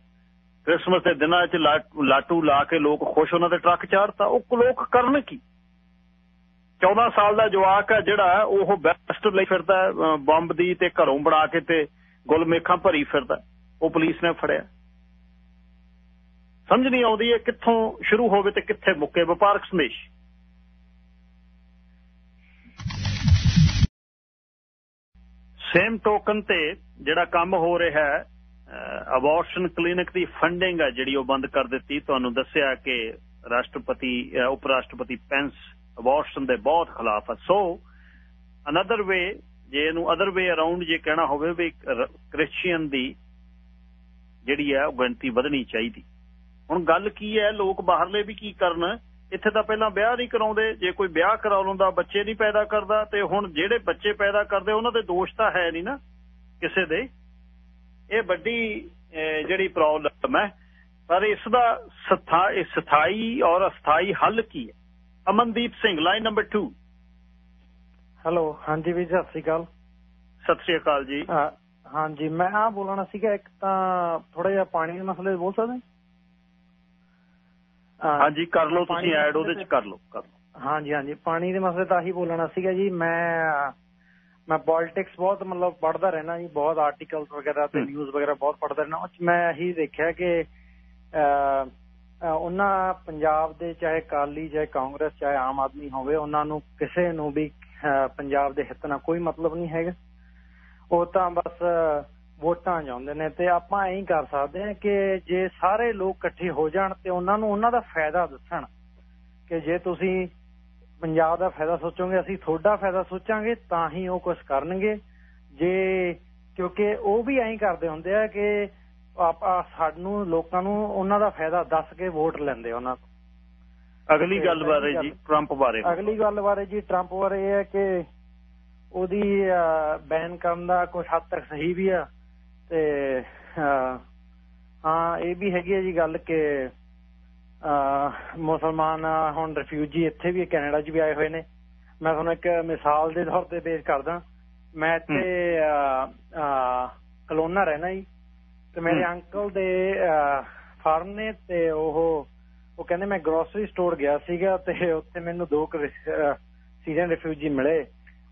ਕ੍ਰਿਸਮਸ ਦੇ ਦਿਨਾਂ 'ਚ ਲਾਟੂ ਲਾ ਕੇ ਲੋਕ ਖੁਸ਼ ਉਹਨਾਂ ਦੇ ਟਰੱਕ ਚਾੜਤਾ ਉਹ ਲੋਕ ਕਰਨ ਕੀ? 14 ਸਾਲ ਦਾ ਜਵਾਕ ਹੈ ਜਿਹੜਾ, ਉਹ ਬੈਸਟ ਲਈ ਫਿਰਦਾ ਬੰਬ ਦੀ ਤੇ ਘਰੋਂ ਬਣਾ ਕੇ ਤੇ ਗੁਲਮੇਖਾਂ ਭਰੀ ਫਿਰਦਾ ਉਹ ਪੁਲਿਸ ਨੇ ਫੜਿਆ। ਸਮਝ ਨਹੀਂ ਆਉਂਦੀ ਇਹ ਕਿੱਥੋਂ ਸ਼ੁਰੂ ਹੋਵੇ ਤੇ ਕਿੱਥੇ ਮੁੱਕੇ। ਵਪਾਰਕ ਸੰਦੇਸ਼। ਸੇਮ ਟੋਕਨ ਤੇ ਜਿਹੜਾ ਕੰਮ ਹੋ ਰਿਹਾ ਹੈ ਅਬੋਰਸ਼ਨ ਕਲੀਨਿਕ ਦੀ ਫੰਡਿੰਗ ਹੈ ਜਿਹੜੀ ਉਹ ਬੰਦ ਕਰ ਦਿੱਤੀ। ਤੁਹਾਨੂੰ ਦੱਸਿਆ ਕਿ ਰਾਸ਼ਟਰਪਤੀ ਉਪ ਰਾਸ਼ਟਰਪਤੀ ਪੈਂਸ ਅਬੋਰਸ਼ਨ ਦੇ ਬਹੁਤ ਖਿਲਾਫ ਹੈ। ਸੋ ਅਨਦਰ ਵੇ ਜੇ ਇਹਨੂੰ ਅਦਰ ਵੇ ਅਰਾਊਂਡ ਜੇ ਕਹਿਣਾ ਹੋਵੇ ਵੀ ਕ੍ਰਿਸਚੀਅਨ ਦੀ ਜਿਹੜੀ ਹੈ ਉਹ ਗਿਣਤੀ ਵਧਣੀ ਚਾਹੀਦੀ। ਹੁਣ ਗੱਲ ਕੀ ਹੈ ਲੋਕ ਬਾਹਰਲੇ ਵੀ ਕੀ ਕਰਨ? ਇੱਥੇ ਤਾਂ ਪਹਿਲਾਂ ਵਿਆਹ ਨਹੀਂ ਕਰਾਉਂਦੇ ਜੇ ਕੋਈ ਵਿਆਹ ਕਰਾ ਲੈਂਦਾ ਬੱਚੇ ਨਹੀਂ ਪੈਦਾ ਕਰਦਾ ਤੇ ਹੁਣ ਜਿਹੜੇ ਬੱਚੇ ਪੈਦਾ ਕਰਦੇ ਉਹਨਾਂ ਦੇ ਦੋਸ਼ ਤਾਂ ਹੈ ਨਹੀਂ ਨਾ ਕਿਸੇ ਦੇ। ਇਹ ਵੱਡੀ ਜਿਹੜੀ ਪ੍ਰੋਬਲਮ ਹੈ। ਪਰ ਇਸ ਦਾ ਸਥਾਈ ਸਥਾਈ ਔਰ ਅਸਥਾਈ ਹੱਲ ਕੀ ਹੈ? Amandeep Singh line number 2 hello ਹਾਂਜੀ ਵੀ ਸਤਿ ਸ੍ਰੀ ਅਕਾਲ। ਸਤਿ ਸ੍ਰੀ ਅਕਾਲ ਜੀ। ਹਾਂਜੀ ਮੈਂ ਆ ਬੋਲਣਾ ਸੀਗਾ ਇੱਕ ਤਾਂ ਥੋੜਾ ਜਿਹਾ ਪਾਣੀ ਦੇ ਮਸਲੇ ਬੋਲ ਸਕਦੇ ਹਾਂਜੀ ਕਰ ਲਓ ਤੁਸੀਂ ਐਡ ਉਹਦੇ ਚ ਕਰ ਲਓ ਕਰ ਲਓ। ਹਾਂਜੀ ਹਾਂਜੀ। ਪਾਣੀ ਦੇ ਮਸਲੇ ਤਾਂ ਹੀ ਬੋਲਣਾ ਸੀਗਾ ਜੀ ਮੈਂ ਮੈਂ ਪੋਲਿਟਿਕਸ ਬਹੁਤ ਮਤਲਬ ਪੜ੍ਹਦਾ ਰਹਿਣਾ ਜੀ ਬਹੁਤ ਆਰਟੀਕਲਸ ਵਗੈਰਾ ਤੇ ਨਿਊਜ਼ ਵਗੈਰਾ ਬਹੁਤ ਪੜ੍ਹਦਾ ਰਹਿਣਾ ਉਹ ਮੈਂ ਇਹੀ ਦੇਖਿਆ ਕਿ ਉਹਨਾਂ ਪੰਜਾਬ ਦੇ ਚਾਹੇ ਕਾਲੀ ਚਾਹੇ ਕਾਂਗਰਸ ਚਾਹੇ ਆਮ ਆਦਮੀ ਹੋਵੇ ਉਹਨਾਂ ਨੂੰ ਕਿਸੇ ਨੂੰ ਵੀ ਪੰਜਾਬ ਦੇ ਹਿੱਤ ਨਾਲ ਕੋਈ ਮਤਲਬ ਨਹੀਂ ਹੈਗਾ। ਉਹ ਤਾਂ ਬਸ ਵੋਟਾਂ ਚਾਹੁੰਦੇ ਨੇ ਤੇ ਆਪਾਂ ਐਂ ਕਰ ਸਕਦੇ ਹਾਂ ਕਿ ਜੇ ਸਾਰੇ ਲੋਕ ਇਕੱਠੇ ਹੋ ਜਾਣ ਤੇ ਉਹਨਾਂ ਨੂੰ ਉਹਨਾਂ ਦਾ ਫਾਇਦਾ ਦੱਸਣ ਕਿ ਜੇ ਤੁਸੀਂ ਪੰਜਾਬ ਦਾ ਫਾਇਦਾ ਸੋਚੋਗੇ ਅਸੀਂ ਤੁਹਾਡਾ ਫਾਇਦਾ ਸੋਚਾਂਗੇ ਤਾਂ ਹੀ ਉਹ ਕੁਝ ਕਰਨਗੇ। ਜੇ ਕਿਉਂਕਿ ਉਹ ਵੀ ਐਂ ਕਰਦੇ ਹੁੰਦੇ ਆ ਕਿ ਆਪਾਂ ਸਾਨੂੰ ਲੋਕਾਂ ਨੂੰ ਉਹਨਾਂ ਦਾ ਫਾਇਦਾ ਦੱਸ ਕੇ ਵੋਟ ਲੈਂਦੇ ਉਹਨਾਂ ਤੋਂ ਅਗਲੀ ਗੱਲ ਬਾਰੇ ਜੀ ਟਰੰਪ ਬਾਰੇ। ਅਗਲੀ ਗੱਲ ਬਾਰੇ ਜੀ ਟਰੰਪ ਬਾਰੇ ਇਹ ਹੈ ਕਿ ਉਹਦੀ ਬੈਨ ਕਰਨ ਦਾ ਕੁਝ ਹੱਦ ਤੱਕ ਸਹੀ ਵੀ ਆ। ਤੇ ਹਾਂ ਇਹ ਵੀ ਹੈਗੀ ਹੈ ਜੀ ਗੱਲ ਕਿ ਮੁਸਲਮਾਨ ਹੁਣ ਰਿਫਿਊਜੀ ਇੱਥੇ ਵੀ ਕੈਨੇਡਾ 'ਚ ਵੀ ਆਏ ਹੋਏ ਨੇ। ਮੈਂ ਤੁਹਾਨੂੰ ਇੱਕ ਮਿਸਾਲ ਦੇ ਤੌਰ ਤੇ ਪੇਸ਼ ਕਰਦਾ। ਮੈਂ ਇੱਥੇ ਕਲੋਨਾ ਰਹਿਣਾ ਜੀ। ਤੇ ਮੇਰੇ ਅੰਕਲ ਦੇ ਫਾਰਮ ਨੇ ਤੇ ਉਹ ਉਹ ਕਹਿੰਦੇ ਮੈਂ ਗਰੋਸਰੀ ਸਟੋਰ ਗਿਆ ਸੀਗਾ ਤੇ ਉੱਥੇ ਮੈਨੂੰ ਦੋ ਸੀਜ਼ਨ ਰਿਫਿਊਜੀ ਮਿਲੇ।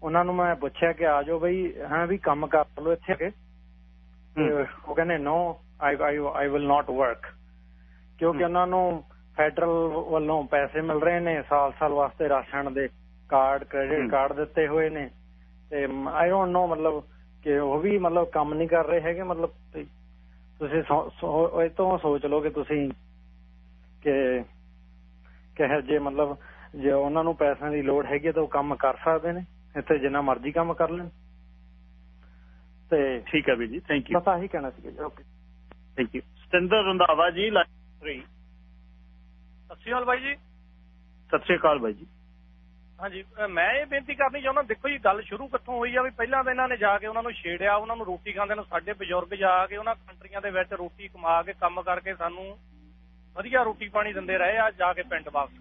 ਉਹਨਾਂ ਨੂੰ ਮੈਂ ਪੁੱਛਿਆ ਕਿ ਆ ਜਾਓ ਬਈ ਹਾਂ ਵੀ ਕੰਮ ਕਰ ਲਓ ਇੱਥੇ ਕੇ। ਉਹ ਕਹਿੰਦੇ ਨੋ ਆਈ ਆਈ ਵਿਲ ਨਾਟ ਵਰਕ ਕਿਉਂਕਿ ਉਹਨਾਂ ਨੂੰ ਫੈਡਰਲ ਵੱਲੋਂ ਪੈਸੇ ਮਿਲ ਰਹੇ ਨੇ ਸਾਲ-ਸਾਲ ਵਾਸਤੇ ਰਾਸ਼ਨ ਦੇ ਕਾਰਡ ਕ੍ਰੈਡਿਟ ਕਾਰਡ ਦਿੱਤੇ ਹੋਏ ਨੇ। ਤੇ ਆਈ ਡੋਨਟ ਨੋ ਮਤਲਬ ਕਿ ਉਹ ਵੀ ਮਤਲਬ ਕੰਮ ਨਹੀਂ ਕਰ ਰਹੇ ਹੈਗੇ ਮਤਲਬ ਤੁਸੀਂ ਇਹ ਤੋਂ ਸੋਚ ਲਓ ਕਿ ਤੁਸੀਂ ਕਿ ਕਹੇ ਜੇ ਮਤਲਬ ਜੇ ਉਹਨਾਂ ਨੂੰ ਪੈਸਿਆਂ ਦੀ ਲੋੜ ਹੈਗੀ ਤਾਂ ਉਹ ਕੰਮ ਕਰ ਸਕਦੇ ਨੇ ਇੱਥੇ ਜਿੰਨਾ ਮਰਜ਼ੀ ਕੰਮ ਕਰ ਲੈਣ। ਤੇ ਠੀਕ ਹੈ ਵੀ ਜੀ ਥੈਂਕ ਯੂ ਬਸ ਆਹੀ ਕਹਿਣਾ ਸੀ ਜੀ okay thank you Satinder Randhawa ji line 3 ਸਤਿ ਸ਼੍ਰੀ ਅਕਾਲ ਬਾਈ ਜੀ। ਸਤਿ ਸ਼੍ਰੀ ਅਕਾਲ ਬਾਈ ਜੀ। ਹਾਂਜੀ ਮੈਂ ਇਹ ਬੇਨਤੀ ਕਰਨੀ ਚਾਹੁੰਦਾ ਦੇਖੋ ਜੀ ਗੱਲ ਸ਼ੁਰੂ ਕਿੱਥੋਂ ਹੋਈ ਆ ਵੀ ਪਹਿਲਾਂ ਤਾਂ ਇਹਨਾਂ ਨੇ ਜਾ ਕੇ ਉਹਨਾਂ ਨੂੰ ਛੇੜਿਆ ਉਹਨਾਂ ਨੂੰ ਰੋਟੀ ਖਾਂਦੇ ਨੂੰ ਸਾਡੇ ਬਜ਼ੁਰਗ ਜਾ ਕੇ ਉਹਨਾਂ ਕੰਟਰੀਆਂ ਦੇ ਵਿੱਚ ਰੋਟੀ ਕਮਾ ਕੇ ਕੰਮ ਕਰਕੇ ਸਾਨੂੰ ਵਧੀਆ ਰੋਟੀ ਪਾਣੀ ਦਿੰਦੇ ਰਹੇ ਆ ਜਾ ਕੇ ਪਿੰਡ ਵਾਪਸ।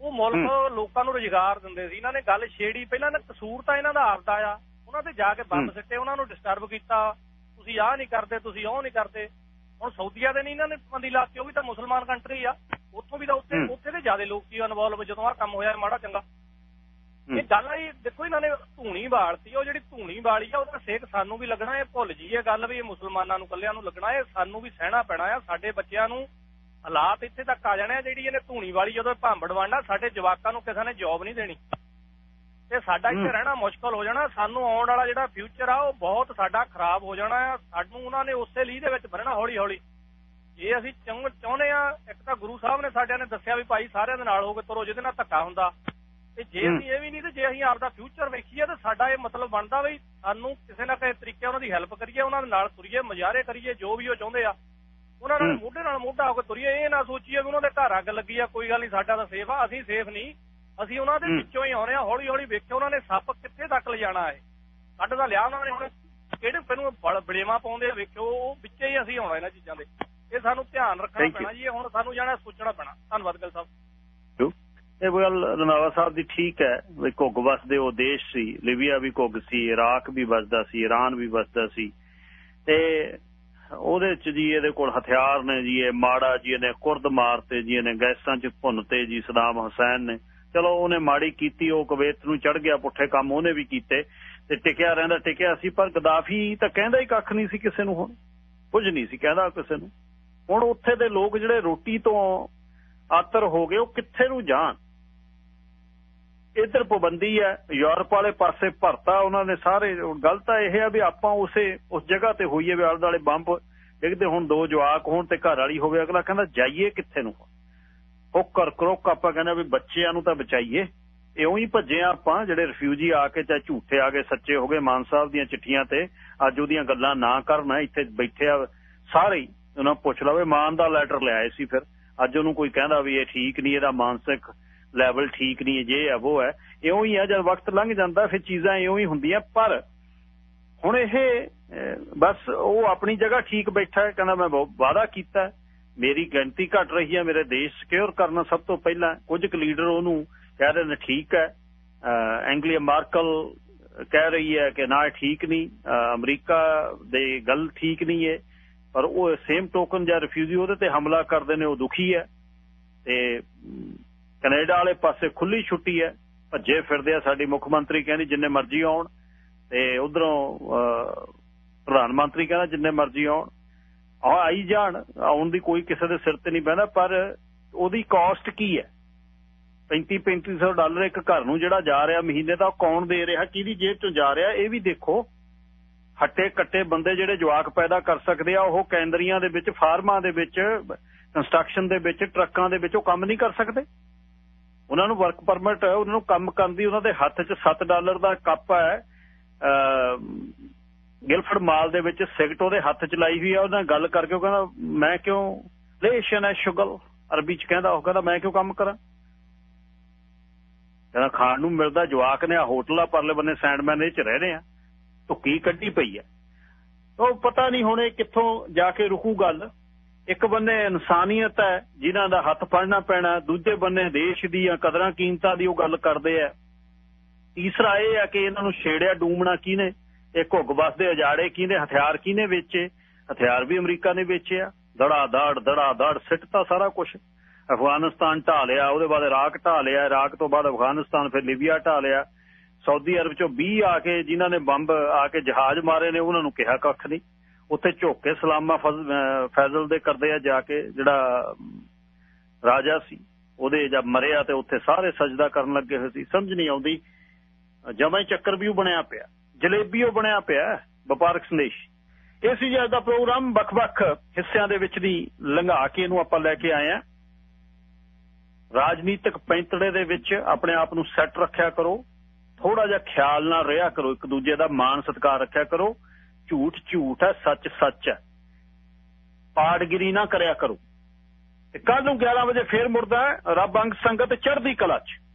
ਉਹ ਮੁਲਕ ਲੋਕਾਂ ਨੂੰ ਰੋਜ਼ਗਾਰ ਦਿੰਦੇ ਸੀ ਇਹਨਾਂ ਨੇ ਗੱਲ ਛੇੜੀ ਪਹਿਲਾਂ ਨਾ ਕਸੂਰ ਤਾਂ ਇਹਨਾਂ ਦਾ ਆਪਦਾ ਆ। ਉਹਨਾਂ ਤੇ ਜਾ ਕੇ ਬੰਬ ਸਿੱਟੇ ਉਹਨਾਂ ਨੂੰ ਡਿਸਟਰਬ ਕੀਤਾ। ਤੁਸੀਂ ਆਹ ਨਹੀਂ ਕਰਦੇ ਤੁਸੀਂ ਉਹ ਨਹੀਂ ਕਰਦੇ। ਹੁਣ ਸਾਊਦੀਆ ਦੇ ਨਹੀਂ ਇਹਨਾਂ ਨੇ ਬੰਦੀ ਲਾਤੀ ਉਹ ਵੀ ਤਾਂ ਮੁਸਲਮਾਨ ਕੰਟਰੀ ਆ। ਉੱਥੋਂ ਵੀ ਤਾਂ ਉੱਥੇ ਉੱਥੇ ਦੇ ਜ਼ਿਆਦਾ ਲੋਕ ਕੀ ਇਨਵੋਲਵ ਜਦੋਂ ਆ ਕੰਮ ਹੋਇਆ ਮਾੜਾ ਚੰਗਾ। ਇਹ ਗੱਲ ਆਈ ਦੇਖੋ ਇਹਨਾਂ ਨੇ ਧੂਣੀ ਬਾਲਤੀ ਉਹ ਜਿਹੜੀ ਧੂਣੀ ਬਾਲੀ ਆ ਉਹਦਾ ਸੇਕ ਸਾਨੂੰ ਵੀ ਲੱਗਣਾ ਇਹ ਭੁੱਲ ਜੀ ਇਹ ਗੱਲ ਵੀ ਇਹ ਮੁਸਲਮਾਨਾਂ ਨੂੰ ਕੱਲਿਆਂ ਨੂੰ ਲੱਗਣਾ ਇਹ ਸਾਨੂੰ ਵੀ ਸਹਿਣਾ ਪੈਣਾ ਆ ਸਾਡੇ ਬੱਚਿਆਂ ਨੂੰ ਹਾਲਾਤ ਇੱਥੇ ਤੱਕ ਆ ਜਾਣੇ ਆ ਜਿਹੜੀ ਇਹਨੇ ਧੂਣੀ ਵਾਲੀ ਜਦੋਂ ਭਾਂਬੜ ਵੰਡਾ ਸਾਡੇ ਜਵਾਕਾਂ ਨੂੰ ਕਿਸੇ ਨੇ ਜੌਬ ਨਹੀਂ ਦੇਣੀ। ਤੇ ਸਾਡਾ ਇੱਥੇ ਰਹਿਣਾ ਮੁਸ਼ਕਲ ਹੋ ਜਾਣਾ ਸਾਨੂੰ ਆਉਣ ਵਾਲਾ ਜਿਹੜਾ ਫਿਊਚਰ ਆ ਉਹ ਬਹੁਤ ਸਾਡਾ ਖਰਾਬ ਹੋ ਜਾਣਾ ਆ। ਸਾਨੂੰ ਉਹਨਾਂ ਨੇ ਉਸੇ ਲੀਹ ਦੇ ਵਿੱਚ ਬੰਨਣਾ ਹੌਲੀ ਹੌਲੀ ਜੇ ਅਸੀਂ ਚਾਹੁੰਦੇ ਆ ਇੱਕ ਤਾਂ ਗੁਰੂ ਸਾਹਿਬ ਨੇ ਸਾਡਿਆਂ ਨੇ ਦੱਸਿਆ ਵੀ ਭਾਈ ਸਾਰਿਆਂ ਦੇ ਨਾਲ ਹੋ ਕੇ ਤੁਰੋ ਜਿਹਦੇ ਨਾਲ ਧੱਕਾ ਹੁੰਦਾ। ਤੇ ਜੇ ਅਸੀਂ ਇਹ ਵੀ ਨਹੀਂ ਤੇ ਜੇ ਅਸੀਂ ਆਪਦਾ ਫਿਊਚਰ ਵੇਖੀਏ ਤਾਂ ਸਾਡਾ ਇਹ ਮਤਲਬ ਬਣਦਾ ਵੀ ਸਾਨੂੰ ਕਿਸੇ ਨਾ ਕਿਸੇ ਤਰੀਕੇ ਉਹਨਾਂ ਦੀ ਹੈਲਪ ਕਰੀਏ ਉਹਨਾਂ ਦੇ ਨਾਲ ਤੁਰੀਏ ਮਜ਼ਾਰੇ ਕਰੀਏ ਜੋ ਵੀ ਉਹ ਚਾਹੁੰਦੇ ਆ। ਉਹਨਾਂ ਨਾਲ ਮੋਢੇ ਨਾਲ ਮੋਢਾ ਹੋ ਕੇ ਤੁਰੀਏ ਇਹ ਨਾ ਸੋਚੀਏ ਵੀ ਉਹਨਾਂ ਦੇ ਘਰ ਅੱਗ ਲੱਗੀ ਆ ਕੋਈ ਗੱਲ ਨਹੀਂ ਸਾਡਾ ਤਾਂ ਸੇਫ ਆ ਅਸੀਂ ਸੇਫ ਨਹੀਂ। ਅਸੀਂ ਉਹਨਾਂ ਦੇ ਵਿੱਚੋਂ ਹੀ ਆਉਣੇ ਆ ਹੌਲੀ ਹੌਲੀ ਵੇਖਿਓ ਉਹਨਾਂ ਨੇ ਸੱਪ ਕਿੱਥੇ ਤੱਕ ਲਿਜਾਣਾ ਹੈ। ਕੱਢ ਦਾ ਲਿਆ ਉਹਨਾਂ ਨੇ ਹੁਣ। ਕਿਹੜੇ ਪਹਿਨੂੰ ਬੜੇਵਾ ਪਾਉਂਦੇ ਆ ਵੇਖਿਓ ਉਹ ਵਿੱਚੇ ਹੀ ਅਸੀਂ ਆਉਣਾ ਇਹਨਾਂ ਚੀਜ਼ਾਂ ਦੇ। ਇਹ ਸਾਨੂੰ ਧਿਆਨ ਰੱਖਣਾ ਪੈਣਾ ਜੀ ਹੁਣ ਸਾਨੂੰ ਜਾਣਾ ਸੋਚਣਾ ਪੈਣਾ। ਧੰਨਵਾਦ ਗੱਲ ਸਾਹਿਬ। ਇਹ ਗੱਲ ਰਨਾਵਾ ਸਾਹਿਬ ਦੀ ਠੀਕ ਹੈ ਵੀ ਘੁੱਗ ਵਸਦੇ ਉਹ ਦੇਸ਼ ਸੀ ਲਿਬੀਆ ਵੀ ਘੁੱਗ ਸੀ ਇਰਾਕ ਵੀ ਵਸਦਾ ਸੀ ਈਰਾਨ ਵੀ ਵਸਦਾ ਸੀ। ਤੇ ਉਹਦੇ ਚ ਜੀ ਇਹਦੇ ਕੋਲ ਹਥਿਆਰ ਨੇ ਜੀ ਇਹ ਮਾੜਾ ਜੀ ਇਹਨੇ ਕੁਰਦ ਮਾਰਤੇ ਜੀ ਇਹਨੇ ਗੈਸਾਂ ਚ ਭੁੰਨਤੇ ਜੀ ਸਦਾਮ ਹੁਸੈਨ ਨੇ। ਚਲੋ ਉਹਨੇ ਮਾੜੀ ਕੀਤੀ, ਉਹ ਕਵੇਤ ਨੂੰ ਚੜ ਗਿਆ, ਪੁੱਠੇ ਕੰਮ ਉਹਨੇ ਵੀ ਕੀਤੇ ਤੇ ਟਿਕਿਆ ਰਹਿੰਦਾ, ਟਿਕਿਆ ਸੀ, ਪਰ ਗਦਾਫੀ ਤਾਂ ਕਹਿੰਦਾ ਹੀ ਕੱਖ ਨਹੀਂ ਸੀ ਕਿਸੇ ਨੂੰ ਹੁਣ, ਕੁਝ ਨਹੀਂ ਸੀ ਕਹਿੰਦਾ ਕਿਸੇ ਨੂੰ। ਹੁਣ ਉੱਥੇ ਦੇ ਲੋਕ ਜਿਹੜੇ ਰੋਟੀ ਤੋਂ ਆਤਰ ਹੋ ਗਏ, ਉਹ ਕਿੱਥੇ ਨੂੰ ਜਾਣ? ਇਧਰ ਪਾਬੰਦੀ ਹੈ, ਯੂਰਪ ਵਾਲੇ ਪਾਸੇ ਭਰਤਾ ਉਹਨਾਂ ਨੇ ਸਾਰੇ ਗਲਤ ਇਹ ਹੈ ਵੀ ਆਪਾਂ ਉਸੇ, ਉਸ ਜਗ੍ਹਾ ਤੇ ਹੋਈਏ, ਵੀ ਆਲੇ ਦੁਆਲੇ ਬੰਬ ਡਿੱਗਦੇ, ਹੁਣ ਦੋ ਜਵਾਕ ਹੋਣ ਤੇ ਘਰ ਵਾਲੀ ਹੋਵੇ, ਅਗਲਾ ਕਹਿੰਦਾ ਜਾਈਏ ਕਿੱਥੇ ਨੂੰ ਹੁੱਕਰ ਕਰੋਕ ਆਪਾਂ ਕਹਿੰਦੇ ਵੀ ਬੱਚਿਆਂ ਨੂੰ ਤਾਂ ਬਚਾਈਏ। ਇਉਂ ਹੀ ਭੱਜੇ ਆਪਾਂ ਜਿਹੜੇ ਰਿਫਿਊਜੀ ਆ ਕੇ ਚਾਹੇ ਝੂਠੇ ਆ ਗਏ, ਸੱਚੇ ਹੋ ਗਏ, ਮਾਨ ਸਾਹਿਬ ਦੀਆਂ ਚਿੱਠੀਆਂ ਤੇ ਅੱਜ ਉਹਦੀਆਂ ਗੱਲਾਂ ਨਾ ਕਰਨ, ਇੱਥੇ ਬੈਠੇ ਆ ਸਾਰੇ ਹੀ। ਉਹਨਾਂ ਪੁੱਛ ਲਵੇ ਮਾਨ ਦਾ ਲੈਟਰ ਲਿਆਏ ਸੀ ਫਿਰ। ਅੱਜ ਉਹਨੂੰ ਕੋਈ ਕਹਿੰਦਾ ਵੀ ਇਹ ਠੀਕ ਨਹੀਂ, ਇਹਦਾ ਮਾਨਸਿਕ ਲੈਵਲ ਠੀਕ ਨਹੀਂ ਜੇ ਹੈ ਉਹ ਹੈ ਇਉਂ ਹੀ ਆ, ਜਦ ਵਕਤ ਲੰਘ ਜਾਂਦਾ, ਫਿਰ ਚੀਜ਼ਾਂ ਇਉਂ ਹੀ ਹੁੰਦੀਆਂ। ਪਰ ਹੁਣ ਇਹ ਬਸ ਉਹ ਆਪਣੀ ਜਗ੍ਹਾ ਠੀਕ ਬੈਠਾ ਹੈ, ਕਹਿੰਦਾ ਮੈਂ ਵਾਅਦਾ ਕੀਤਾ ਮੇਰੀ ਗਿਣਤੀ ਘਟ ਰਹੀ ਹੈ ਮੇਰੇ ਦੇਸ਼ ਸਿਕਿਉਰ ਕਰਨਾ ਸਭ ਤੋਂ ਪਹਿਲਾਂ ਕੁਝ ਕੁ ਲੀਡਰ ਉਹਨੂੰ ਕਹਿ ਰਹੇ ਨੇ ਠੀਕ ਹੈ। ਐਂਗਲੀਆ ਮਾਰਕਲ ਕਹਿ ਰਹੀ ਹੈ ਕਿ ਨਾ ਠੀਕ ਨਹੀਂ। ਅਮਰੀਕਾ ਦੇ ਗੱਲ ਠੀਕ ਨਹੀਂ ਹੈ। ਪਰ ਉਹ ਸੇਮ ਟੋਕਨ ਜਾਂ ਰਿਫਿਊਜੀ ਉਹਦੇ ਤੇ ਹਮਲਾ ਕਰਦੇ ਨੇ, ਉਹ ਦੁਖੀ ਹੈ। ਤੇ ਕੈਨੇਡਾ ਵਾਲੇ ਪਾਸੇ ਖੁੱਲੀ ਛੁੱਟੀ ਹੈ। ਭੱਜੇ ਫਿਰਦੇ ਆ ਸਾਡੀ ਮੁੱਖ ਮੰਤਰੀ ਕਹਿੰਦੀ ਜਿੰਨੇ ਮਰਜ਼ੀ ਆਉਣ। ਤੇ ਉਧਰੋਂ ਪ੍ਰਧਾਨ ਮੰਤਰੀ ਕਹਿੰਦਾ ਜਿੰਨੇ ਮਰਜ਼ੀ ਆਉਣ। ਆ ਆਈ ਜਾਣ, ਆਉਣ ਦੀ ਕੋਈ ਕਿਸੇ ਦੇ ਸਿਰ ਤੇ ਨਹੀਂ ਬਹਿੰਦਾ, ਪਰ ਉਹਦੀ ਕਾਸਟ ਕੀ ਹੈ? 35 3500 ਡਾਲਰ ਇੱਕ ਘਰ ਨੂੰ ਜਿਹੜਾ ਜਾ ਰਿਹਾ ਮਹੀਨੇ ਦਾ ਕੌਣ ਦੇ ਰਿਹਾ, ਕਿਹਦੀ ਜੇਬ ਚੋਂ ਜਾ ਰਿਹਾ, ਇਹ ਵੀ ਦੇਖੋ। ਹੱਟੇ ਕੱਟੇ ਬੰਦੇ ਜਿਹੜੇ ਜਵਾਕ ਪੈਦਾ ਕਰ ਸਕਦੇ ਆ, ਉਹ ਕੈਂਦਰੀਆਂ ਦੇ ਵਿੱਚ, ਫਾਰਮਾਂ ਦੇ ਵਿੱਚ ਕੰਸਟਰਕਸ਼ਨ ਦੇ ਵਿੱਚ, ਟਰੱਕਾਂ ਦੇ ਵਿੱਚ ਉਹ ਕੰਮ ਨਹੀਂ ਕਰ ਸਕਦੇ। ਉਹਨਾਂ ਨੂੰ ਵਰਕ ਪਰਮਿਟ ਉਹਨਾਂ ਨੂੰ ਕੰਮ ਕਰਨ ਦੀ ਉਹਨਾਂ ਦੇ ਹੱਥ 'ਚ 7 ਡਾਲਰ ਦਾ ਕੱਪ ਹੈ ਗਿਲਫਰਡ ਮਾਲ ਦੇ ਵਿੱਚ ਸਿਗਟ ਉਹਦੇ ਹੱਥ 'ਚ ਲਾਈ ਹੋਈ ਆ ਉਹਨਾਂ ਗੱਲ ਕਰਕੇ ਉਹ ਕਹਿੰਦਾ, ਮੈਂ ਕਿਉਂ? ਲੇਸ਼ਨ ਹੈ, ਸ਼ੁਗਲ, ਅਰਬੀ 'ਚ ਕਹਿੰਦਾ, ਉਹ ਕਹਿੰਦਾ, ਮੈਂ ਕਿਉਂ ਕੰਮ ਕਰਾਂ? ਕਹਿੰਦਾ, ਖਾਣ ਨੂੰ ਮਿਲਦਾ ਜਵਾਕ ਨੇ ਆ ਹੋਟਲ ਆ, ਪਰਲੇ ਬੰਨੇ ਸੈਂਡਮੈਨ ਇਹ 'ਚ ਰਹਿ ਰਹੇ ਆ, ਧੁੱਕੀ ਕੱਢੀ ਪਈ ਹੈ ਉਹ ਪਤਾ ਨਹੀਂ ਹੁਣ ਇਹ ਕਿੱਥੋਂ ਜਾ ਕੇ ਰੁਕੂ ਗੱਲ। ਇੱਕ ਬੰਨੇ ਇਨਸਾਨੀਅਤ ਹੈ, ਜਿਨ੍ਹਾਂ ਦਾ ਹੱਥ ਫੜਨਾ ਪੈਣਾ, ਦੂਜੇ ਬੰਨੇ ਦੇਸ਼ ਦੀਆਂ ਕਦਰਾਂ ਕੀਮਤਾਂ ਦੀ ਉਹ ਗੱਲ ਕਰਦੇ ਆ। ਤੀਸਰਾ ਇਹ ਆ ਕਿ ਇਹਨਾਂ ਨੂੰ ਛੇੜਿਆ, ਡੂਮਣਾ ਕਿਹਨੇ? ਇਹ ਘੁੱਗ ਬਸ ਦੇ ਉਜਾੜੇ ਕਿਹਨੇ ਹਥਿਆਰ ਕਿਹਨੇ ਵੇਚੇ ਹਥਿਆਰ ਵੀ ਅਮਰੀਕਾ ਨੇ ਵੇਚਿਆ ਦੜਾ ਦੜ ਦੜਾ ਦੜ ਸਿੱਟਤਾ ਸਾਰਾ ਕੁਝ ਅਫਗਾਨਿਸਤਾਨ ਢਾ ਲਿਆ, ਉਹਦੇ ਬਾਅਦ ਇਰਾਕ ਢਾ ਲਿਆ। ਇਰਾਕ ਤੋਂ ਬਾਅਦ ਅਫਗਾਨਿਸਤਾਨ, ਫਿਰ ਲੀਬੀਆ ਢਾ ਲਿਆ। ਸਾਊਦੀ ਅਰਬ ਚੋਂ 20 ਆ ਕੇ ਜਿਨ੍ਹਾਂ ਨੇ ਬੰਬ, ਆ ਕੇ ਜਹਾਜ਼ ਮਾਰੇ ਨੇ, ਉਹਨਾਂ ਨੂੰ ਕਿਹਾ ਕੱਖ ਨਹੀਂ। ਉੱਥੇ ਝੋਕ ਕੇ ਸਲਾਮਾ ਫੈਜ਼ਲ ਦੇ ਕਰਦੇ ਆ ਜਾ ਕੇ, ਜਿਹੜਾ ਰਾਜਾ ਸੀ, ਉਹਦੇ ਜਦ ਮਰਿਆ ਤੇ ਉੱਥੇ ਸਾਰੇ ਸਜਦਾ ਕਰਨ ਲੱਗੇ ਹੋਏ ਸੀ। ਸਮਝ ਨਹੀਂ ਆਉਂਦੀ। ਜਮਾਂ ਚੱਕਰ ਵੀ ਬਣਿਆ ਪਿਆ। ਜਲੇਬੀ ਉਹ ਬਣਿਆ ਪਿਆ ਵਪਾਰਕ ਸੰਦੇਸ਼। ਇਹ ਸੀ ਅੱਜ ਦਾ ਪ੍ਰੋਗਰਾਮ, ਵੱਖ-ਵੱਖ ਹਿੱਸਿਆਂ ਦੇ ਵਿੱਚ ਦੀ ਲੰਘਾ ਕੇ ਇਹਨੂੰ ਆਪਾਂ ਲੈ ਕੇ ਆਏ ਆ ਰਾਜਨੀਤਿਕ ਪੈਂਤੜੇ ਦੇ ਵਿੱਚ ਆਪਣੇ ਆਪ ਨੂੰ ਸੈੱਟ ਰੱਖਿਆ ਕਰੋ ਥੋੜਾ ਜਿਹਾ ਖਿਆਲ ਨਾਲ ਰਿਹਾ ਕਰੋ, ਇੱਕ ਦੂਜੇ ਦਾ ਮਾਣ ਸਤਿਕਾਰ ਰੱਖਿਆ ਕਰੋ। ਝੂਠ ਝੂਠ ਹੈ, ਸੱਚ ਸੱਚ ਹੈ। ਪਾੜਗਿਰੀ ਨਾ ਕਰਿਆ ਕਰੋ। ਤੇ ਕੱਲ ਨੂੰ 11 ਵਜੇ ਫੇਰ ਮੁੜਦਾ ਰੱਬ ਅੰਗ ਸੰਗਤ ਚੜ੍ਹਦੀ ਕਲਾ 'ਚ।